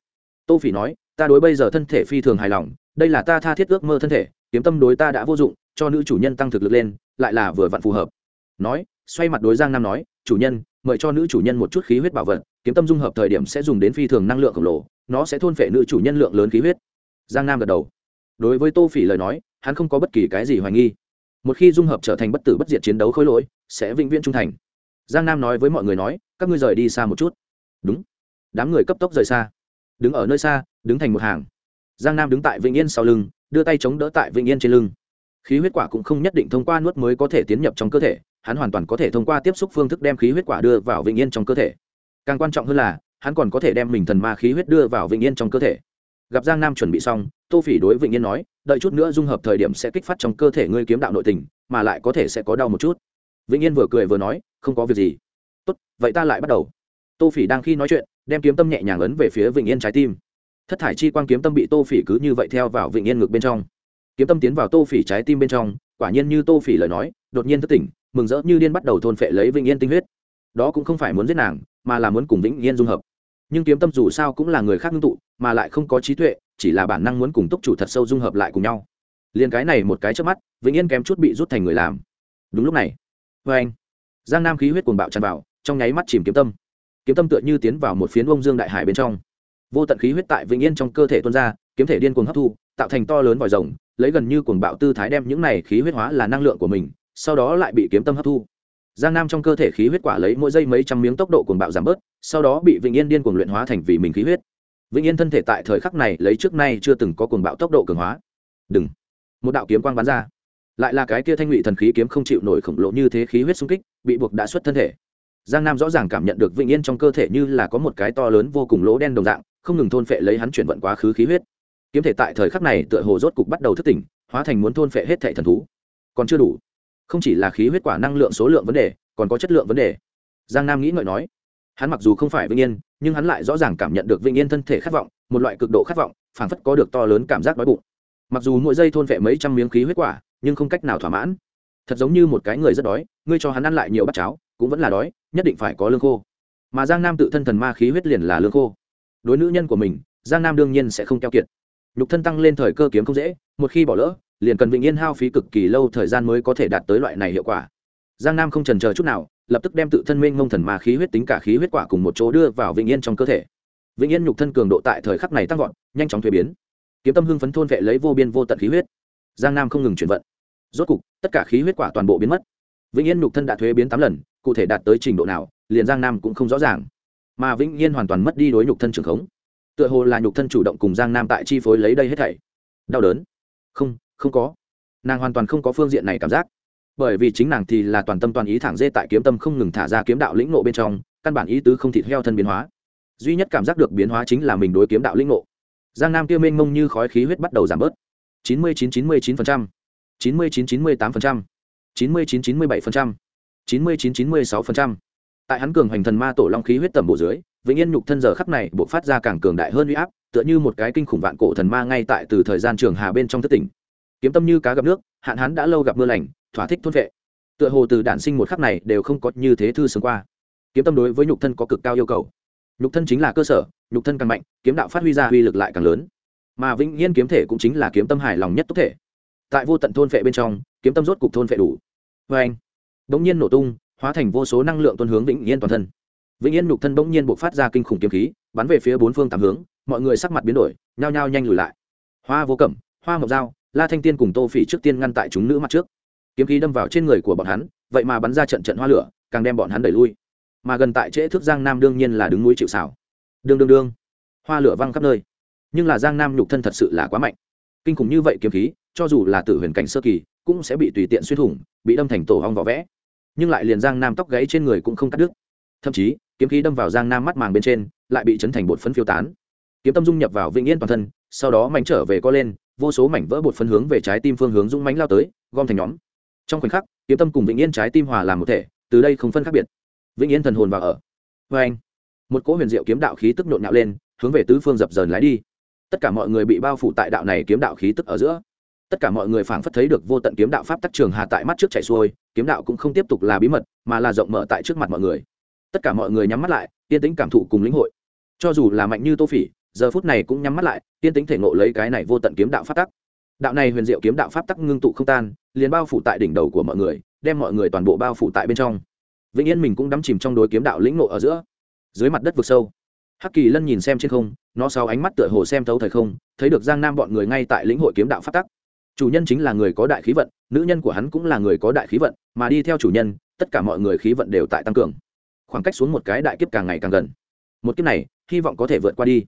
tô phỉ nói, ta đối bây giờ thân thể phi thường hài lòng, đây là ta tha thiết ước mơ thân thể, kiếm tâm đối ta đã vô dụng, cho nữ chủ nhân tăng thực lực lên, lại là vừa vặn phù hợp. Nói, xoay mặt đối giang nam nói, chủ nhân, mời cho nữ chủ nhân một chút khí huyết bảo vật, kiếm tâm dung hợp thời điểm sẽ dùng đến phi thường năng lượng khổng lồ, nó sẽ thôn phệ nữ chủ nhân lượng lớn khí huyết. Giang nam gật đầu. Đối với tô phỉ lời nói, hắn không có bất kỳ cái gì hoài nghi. Một khi dung hợp trở thành bất tử bất diệt chiến đấu khối lỗi, sẽ vĩnh viễn trung thành. Giang nam nói với mọi người nói, các ngươi rời đi xa một chút. Đúng. Đám người cấp tốc rời xa đứng ở nơi xa, đứng thành một hàng. Giang nam đứng tại vĩnh yên sau lưng, đưa tay chống đỡ tại vĩnh yên trên lưng. Khí huyết quả cũng không nhất định thông qua nuốt mới có thể tiến nhập trong cơ thể, hắn hoàn toàn có thể thông qua tiếp xúc phương thức đem khí huyết quả đưa vào vĩnh yên trong cơ thể. Càng quan trọng hơn là, hắn còn có thể đem mình thần ma khí huyết đưa vào vĩnh yên trong cơ thể. Gặp giang nam chuẩn bị xong, tô phỉ đối vĩnh yên nói, đợi chút nữa dung hợp thời điểm sẽ kích phát trong cơ thể ngươi kiếm đạo nội tình, mà lại có thể sẽ có đau một chút. Vĩnh yên vừa cười vừa nói, không có việc gì. Tốt, vậy ta lại bắt đầu. Tô phỉ đang khi nói chuyện đem kiếm tâm nhẹ nhàng ấn về phía vịnh yên trái tim. Thất thải chi quang kiếm tâm bị tô phỉ cứ như vậy theo vào vịnh yên ngực bên trong. Kiếm tâm tiến vào tô phỉ trái tim bên trong, quả nhiên như tô phỉ lời nói, đột nhiên thất tỉnh, mừng rỡ như điên bắt đầu thôn phệ lấy vịnh yên tinh huyết. Đó cũng không phải muốn giết nàng, mà là muốn cùng vĩnh yên dung hợp. Nhưng kiếm tâm dù sao cũng là người khác ngưng tụ, mà lại không có trí tuệ, chỉ là bản năng muốn cùng túc chủ thật sâu dung hợp lại cùng nhau. Liền cái này một cái trước mắt vĩnh yên kém chút bị rút thành người làm. Đúng lúc này vê anh giang nam khí huyết cuồng bạo tràn vào, trong nháy mắt chìm kiếm tâm kiếm tâm tựa như tiến vào một phiến ông dương đại hải bên trong. Vô tận khí huyết tại vĩnh yên trong cơ thể tuôn ra, kiếm thể điên cuồng hấp thu, tạo thành to lớn vòi rồng, lấy gần như cuồng bạo tư thái đem những này khí huyết hóa là năng lượng của mình, sau đó lại bị kiếm tâm hấp thu. Giang nam trong cơ thể khí huyết quả lấy mỗi giây mấy trăm miếng tốc độ cuồng bạo giảm bớt, sau đó bị vĩnh yên điên cuồng luyện hóa thành vì mình khí huyết. Vĩnh yên thân thể tại thời khắc này lấy trước nay chưa từng có cuồng bạo tốc độ cường hóa. Đừng. Một đạo kiếm quang bắn ra. Lại là cái kia thanh ngụy thần khí kiếm không chịu nổi khổng lồ như thế khí huyết xung kích, bị buộc đã xuất thân thể giang nam rõ ràng cảm nhận được vĩnh yên trong cơ thể như là có một cái to lớn vô cùng lỗ đen đồng dạng, không ngừng thôn phệ lấy hắn chuyển vận quá khứ khí huyết. Kiếm thể tại thời khắc này tựa hồ rốt cục bắt đầu thức tỉnh, hóa thành muốn thôn phệ hết thể thần thú. Còn chưa đủ. Không chỉ là khí huyết quả năng lượng số lượng vấn đề, còn có chất lượng vấn đề. Giang nam nghĩ ngợi nói, hắn mặc dù không phải vĩnh yên, nhưng hắn lại rõ ràng cảm nhận được vĩnh yên thân thể khát vọng, một loại cực độ khát vọng, phảng phất có được to lớn cảm giác đói bụng. Mặc dù mỗi giây thôn vệ mấy trăm miếng khí huyết quả, nhưng không cách nào thỏa mãn. Thật giống như một cái người rất đói, ngươi cho hắn ăn lại nhiều bát cháo cũng vẫn là đói, nhất định phải có lương khô. Mà giang nam tự thân thần ma khí huyết liền là lương khô. Đối nữ nhân của mình, giang nam đương nhiên sẽ không keo kiệt. Nhục thân tăng lên thời cơ kiếm không dễ, một khi bỏ lỡ, liền cần vĩnh yên hao phí cực kỳ lâu thời gian mới có thể đạt tới loại này hiệu quả. Giang nam không trần chờ chút nào, lập tức đem tự thân minh mông thần ma khí huyết tính cả khí huyết quả cùng một chỗ đưa vào vĩnh yên trong cơ thể. Vĩnh yên nhục thân cường độ tại thời khắc này tăng vọt, nhanh chóng thuế biến. Kiếm tâm hưng phấn thôn vệ lấy vô biên vô tận khí huyết. Giang nam không ngừng chuyển vận. Rốt cục, tất cả khí huyết quả toàn bộ biến mất. Vĩnh yên nhục thân đã thuế biến tám lần cụ thể đạt tới trình độ nào, liền giang nam cũng không rõ ràng. Mà vĩnh yên hoàn toàn mất đi đối nhục thân trường khống. Tựa hồ là nhục thân chủ động cùng giang nam tại chi phối lấy đây hết thảy. Đau đớn. Không không có. Nàng hoàn toàn không có phương diện này cảm giác. Bởi vì chính nàng thì là toàn tâm toàn ý thẳng dê tại kiếm tâm không ngừng thả ra kiếm đạo lĩnh nộ bên trong, căn bản ý tứ không thịt heo thân biến hóa. Duy nhất cảm giác được biến hóa chính là mình đối kiếm đạo lĩnh nộ giang nam kia mênh mông như khói khí huyết bắt đầu giảm bớt. Chín mươi chín chín mươi chín phần trăm. Chín mươi chín chín mươi tám phần trăm. Chín mươi chín chín mươi bảy phần trăm chín mươi chín chín mươi sáu phần trăm. Tại hắn cường hoành thần ma tổ long khí huyết tầm bộ dưới, vĩnh yên nhục thân giờ khắc này buộc phát ra càng cường đại hơn uy áp, tựa như một cái kinh khủng vạn cổ thần ma ngay tại từ thời gian trường hà bên trong thất tỉnh. Kiếm tâm như cá gặp nước, hạn hắn đã lâu gặp mưa lành, thỏa thích thôn vệ. Tựa hồ từ đản sinh một khắc này đều không có như thế thư sướng qua. Kiếm tâm đối với nhục thân có cực cao yêu cầu. Nhục thân chính là cơ sở, nhục thân càng mạnh, kiếm đạo phát huy ra uy lực lại càng lớn. Mà vĩnh yên kiếm thể cũng chính là kiếm tâm hài lòng nhất tốt thể. Tại vô tận thôn vệ bên trong, kiếm tâm rốt cục thôn vệ đủ. Vê anh bỗng nhiên nổ tung, hóa thành vô số năng lượng tuân hướng vĩnh yên toàn thân. Vĩnh yên nhục thân bỗng nhiên buộc phát ra kinh khủng kiếm khí, bắn về phía bốn phương tám hướng, mọi người sắc mặt biến đổi, nhao nhao nhanh lùi lại. Hoa vô cẩm, hoa mộc dao la thanh tiên cùng tô phỉ trước tiên ngăn tại chúng nữ mặt trước. Kiếm khí đâm vào trên người của bọn hắn, vậy mà bắn ra trận trận hoa lửa, càng đem bọn hắn đẩy lui. Mà gần tại trễ thước giang nam đương nhiên là đứng núi chịu xảo đương đương đương. Hoa lửa văng khắp nơi. Nhưng là giang nam nhục thân thật sự là quá mạnh. Kinh khủng như vậy kiếm khí, cho dù là tử huyền cảnh sơ kỳ, cũng sẽ bị tùy tiện xuyên thủng, bị đâm thành tổ hong vỏ vẽ nhưng lại liền giang nam tóc gãy trên người cũng không cắt đứt. Thậm chí, kiếm khí đâm vào giang nam mắt màng bên trên, lại bị chấn thành bột phấn phiêu tán. Kiếm tâm dung nhập vào vĩnh yên toàn thân, sau đó mảnh trở về co lên, vô số mảnh vỡ bột phấn hướng về trái tim phương hướng dũng mánh lao tới, gom thành nhóm. Trong khoảnh khắc, kiếm tâm cùng vĩnh yên trái tim hòa làm một thể, từ đây không phân khác biệt. Vĩnh yên thần hồn vào ở. Vê anh, một cỗ huyền diệu kiếm đạo khí tức nhộn nhạo lên, hướng về tứ phương dập dờn lái đi. Tất cả mọi người bị bao phủ tại đạo này kiếm đạo khí tức ở giữa tất cả mọi người phảng phất thấy được vô tận kiếm đạo pháp tắc trường hà tại mắt trước chảy xuôi, kiếm đạo cũng không tiếp tục là bí mật, mà là rộng mở tại trước mặt mọi người. Tất cả mọi người nhắm mắt lại yên tĩnh cảm thụ cùng lĩnh hội. Cho dù là mạnh như tô phỉ, giờ phút này cũng nhắm mắt lại yên tĩnh thể ngộ lấy cái này vô tận kiếm đạo pháp tắc. Đạo này huyền diệu kiếm đạo pháp tắc ngưng tụ không tan, liền bao phủ tại đỉnh đầu của mọi người, đem mọi người toàn bộ bao phủ tại bên trong. Vĩnh yên mình cũng đắm chìm trong đối kiếm đạo lĩnh ngộ ở giữa. Dưới mặt đất vực sâu, hắc kỳ lân nhìn xem trên không, nó sau ánh mắt tựa hồ xem thấu thời không, thấy được giang nam bọn người ngay tại lĩnh hội kiếm đạo pháp tắc chủ nhân chính là người có đại khí vận, nữ nhân của hắn cũng là người có đại khí vận, mà đi theo chủ nhân, tất cả mọi người khí vận đều tại tăng cường. Khoảng cách xuống một cái đại kiếp càng ngày càng gần. Một kiếp này, hy vọng có thể vượt qua đi.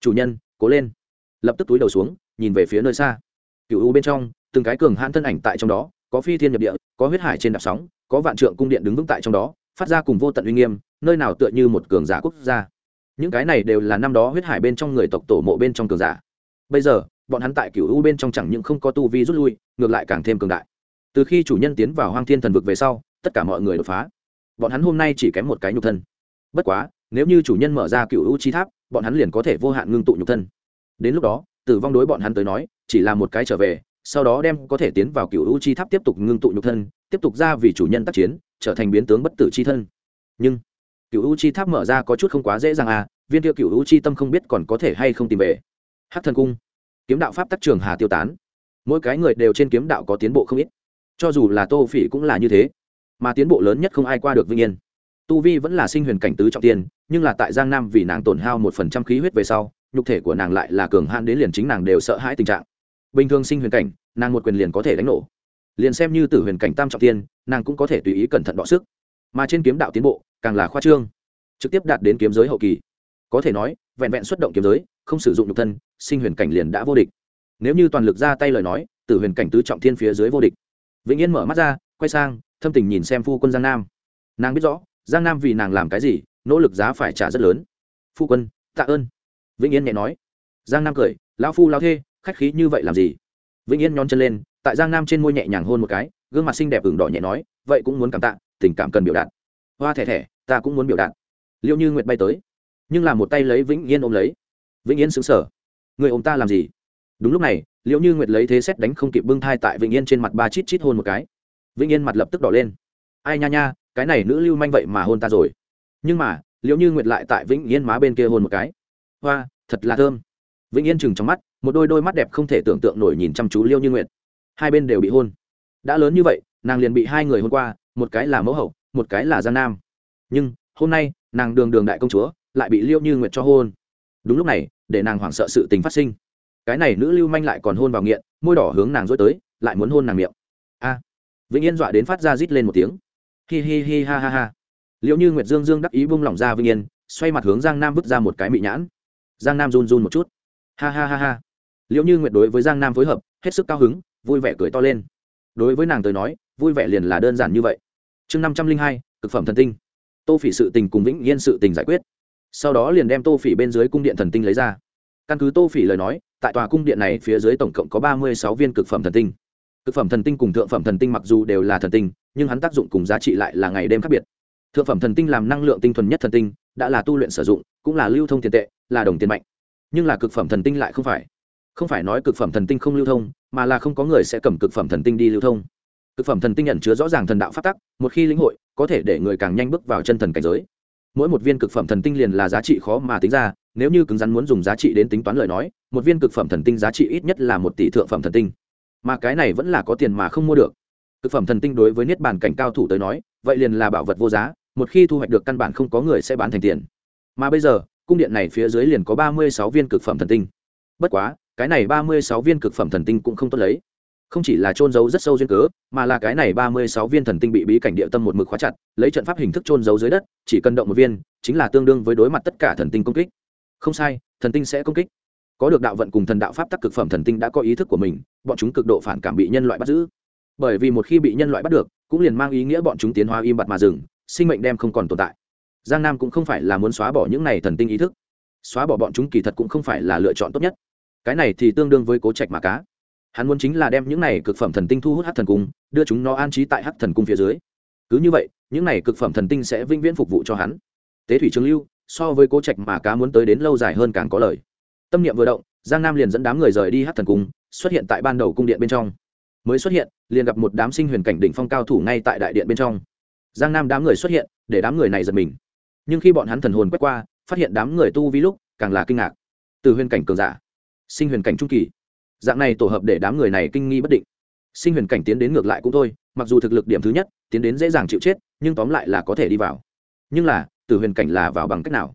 Chủ nhân, cố lên. Lập tức túi đầu xuống, nhìn về phía nơi xa. Cựu u bên trong, từng cái cường hãn thân ảnh tại trong đó, có phi thiên nhập địa, có huyết hải trên đạp sóng, có vạn trượng cung điện đứng vững tại trong đó, phát ra cùng vô tận uy nghiêm, nơi nào tựa như một cường giả quốc gia. Những cái này đều là năm đó huyết hải bên trong người tộc tổ mộ bên trong cường giả. Bây giờ bọn hắn tại cựu u bên trong chẳng những không có tu vi rút lui, ngược lại càng thêm cường đại. Từ khi chủ nhân tiến vào hoang thiên thần vực về sau, tất cả mọi người đột phá. Bọn hắn hôm nay chỉ kém một cái nhục thân. Bất quá, nếu như chủ nhân mở ra cựu u chi tháp, bọn hắn liền có thể vô hạn ngưng tụ nhục thân. Đến lúc đó, tử vong đối bọn hắn tới nói, chỉ là một cái trở về, sau đó đem có thể tiến vào cựu u chi tháp tiếp tục ngưng tụ nhục thân, tiếp tục ra vì chủ nhân tác chiến, trở thành biến tướng bất tử chi thân. Nhưng cựu u chi tháp mở ra có chút không quá dễ dàng à viên tiêu cựu u chi tâm không biết còn có thể hay không tìm về. Hát thần cung kiếm đạo pháp tắc trường hà tiêu tán. Mỗi cái người đều trên kiếm đạo có tiến bộ không ít. Cho dù là tô phỉ cũng là như thế. Mà tiến bộ lớn nhất không ai qua được vinh yên. Tu vi vẫn là sinh huyền cảnh tứ trọng tiên, nhưng là tại giang nam vì nàng tổn hao một phần trăm khí huyết về sau, nhục thể của nàng lại là cường hạn đến liền chính nàng đều sợ hãi tình trạng. Bình thường sinh huyền cảnh, nàng một quyền liền có thể đánh nổ. Liền xem như tử huyền cảnh tam trọng tiên, nàng cũng có thể tùy ý cẩn thận đọ sức. Mà trên kiếm đạo tiến bộ, càng là khoa trương. Trực tiếp đạt đến kiếm giới hậu kỳ. Có thể nói, vẹn vẹn xuất động kiếm giới không sử dụng nhục thân, sinh huyền cảnh liền đã vô địch. Nếu như toàn lực ra tay lời nói, tử huyền cảnh tứ trọng thiên phía dưới vô địch. Vĩnh yên mở mắt ra, quay sang, thâm tình nhìn xem phu quân giang nam. Nàng biết rõ, giang nam vì nàng làm cái gì, nỗ lực giá phải trả rất lớn. Phu quân, tạ ơn. Vĩnh yên nhẹ nói. Giang nam cười, lão phu lao thê, khách khí như vậy làm gì? Vĩnh yên nhón chân lên, tại giang nam trên môi nhẹ nhàng hôn một cái, gương mặt xinh đẹp ửng đỏ nhẹ nói, vậy cũng muốn cảm tạ, tình cảm cần biểu đạt. Hoa thẻ thẻ, ta cũng muốn biểu đạt. Liệu như nguyệt bay tới, nhưng là một tay lấy vĩnh yên ôm lấy vĩnh yên xứng sở. Người ôm ta làm gì? Đúng lúc này liệu như nguyệt lấy thế xét đánh không kịp bưng thai tại vĩnh yên trên mặt ba chít chít hôn một cái. Vĩnh yên mặt lập tức đỏ lên. Ai nha nha, cái này nữ lưu manh vậy mà hôn ta rồi. Nhưng mà liệu như nguyệt lại tại vĩnh yên má bên kia hôn một cái. Hoa, thật là thơm. Vĩnh yên chừng trong mắt, một đôi đôi mắt đẹp không thể tưởng tượng nổi nhìn chăm chú liêu như nguyệt. Hai bên đều bị hôn. Đã lớn như vậy, nàng liền bị hai người hôn qua, một cái là mẫu hậu, một cái là gian nam. Nhưng, hôm nay, nàng đường đường đại công chúa, lại bị liêu như nguyệt cho hôn đúng lúc này, để nàng hoảng sợ sự tình phát sinh. Cái này nữ lưu manh lại còn hôn vào nghiện, môi đỏ hướng nàng dối tới, lại muốn hôn nàng miệng. A! Vĩnh yên dọa đến phát ra rít lên một tiếng. Hi hi hi ha ha ha. Liệu như nguyệt dương dương đắc ý bung lỏng ra vĩnh yên, xoay mặt hướng giang nam vứt ra một cái mị nhãn. Giang nam run run một chút. Ha ha ha ha. Liệu như nguyệt đối với giang nam phối hợp, hết sức cao hứng, vui vẻ cười to lên. Đối với nàng tới nói, vui vẻ liền là đơn giản như vậy. Chương năm trăm linh hai, cực phẩm thần tinh. Tô phỉ sự tình cùng vĩnh yên sự tình giải quyết sau đó liền đem tô phỉ bên dưới cung điện thần tinh lấy ra. Căn cứ tô phỉ lời nói, tại tòa cung điện này phía dưới tổng cộng có ba mươi sáu viên cực phẩm thần tinh. Cực phẩm thần tinh cùng thượng phẩm thần tinh mặc dù đều là thần tinh, nhưng hắn tác dụng cùng giá trị lại là ngày đêm khác biệt. Thượng phẩm thần tinh làm năng lượng tinh thuần nhất thần tinh, đã là tu luyện sử dụng, cũng là lưu thông tiền tệ, là đồng tiền mạnh. Nhưng là cực phẩm thần tinh lại không phải. Không phải nói cực phẩm thần tinh không lưu thông, mà là không có người sẽ cầm cực phẩm thần tinh đi lưu thông. Cực phẩm thần tinh nhận chứa rõ ràng thần đạo phát tắc, một khi lĩnh hội, có thể để người càng nhanh bước vào chân thần cảnh giới mỗi một viên cực phẩm thần tinh liền là giá trị khó mà tính ra, nếu như cứng rắn muốn dùng giá trị đến tính toán lời nói, một viên cực phẩm thần tinh giá trị ít nhất là một tỷ thượng phẩm thần tinh. Mà cái này vẫn là có tiền mà không mua được. Cực phẩm thần tinh đối với niết bàn cảnh cao thủ tới nói, vậy liền là bảo vật vô giá, một khi thu hoạch được căn bản không có người sẽ bán thành tiền. Mà bây giờ, cung điện này phía dưới liền có ba mươi sáu viên cực phẩm thần tinh. Bất quá, cái này ba mươi sáu viên cực phẩm thần tinh cũng không tốt lấy không chỉ là trôn giấu rất sâu duyên cớ, mà là cái này ba mươi sáu viên thần tinh bị bí cảnh địa tâm một mực khóa chặt, lấy trận pháp hình thức trôn giấu dưới đất, chỉ cần động một viên, chính là tương đương với đối mặt tất cả thần tinh công kích. Không sai, thần tinh sẽ công kích. Có được đạo vận cùng thần đạo pháp tắc cực phẩm thần tinh đã có ý thức của mình, bọn chúng cực độ phản cảm bị nhân loại bắt giữ. Bởi vì một khi bị nhân loại bắt được, cũng liền mang ý nghĩa bọn chúng tiến hóa im bặt mà dừng, sinh mệnh đem không còn tồn tại. Giang nam cũng không phải là muốn xóa bỏ những này thần tinh ý thức. Xóa bỏ bọn chúng kỳ thật cũng không phải là lựa chọn tốt nhất. Cái này thì tương đương với cố trạch mà cá hắn muốn chính là đem những này cực phẩm thần tinh thu hút hát thần cung, đưa chúng nó an trí tại hát thần cung phía dưới. Cứ như vậy, những này cực phẩm thần tinh sẽ vĩnh viễn phục vụ cho hắn. Tế thủy trường lưu, so với cố trạch mà cá muốn tới đến lâu dài hơn càng có lời tâm niệm vừa động, giang nam liền dẫn đám người rời đi hát thần cung, xuất hiện tại ban đầu cung điện bên trong. Mới xuất hiện, liền gặp một đám sinh huyền cảnh đỉnh phong cao thủ ngay tại đại điện bên trong. Giang nam đám người xuất hiện, để đám người này giật mình. Nhưng khi bọn hắn thần hồn quét qua, phát hiện đám người tu vi lúc, càng là kinh ngạc. Từ huyền cảnh cường giả, sinh huyền cảnh trung kỳ dạng này tổ hợp để đám người này kinh nghi bất định. Sinh huyền cảnh tiến đến ngược lại cũng thôi, mặc dù thực lực điểm thứ nhất, tiến đến dễ dàng chịu chết, nhưng tóm lại là có thể đi vào. Nhưng là, tử huyền cảnh là vào bằng cách nào?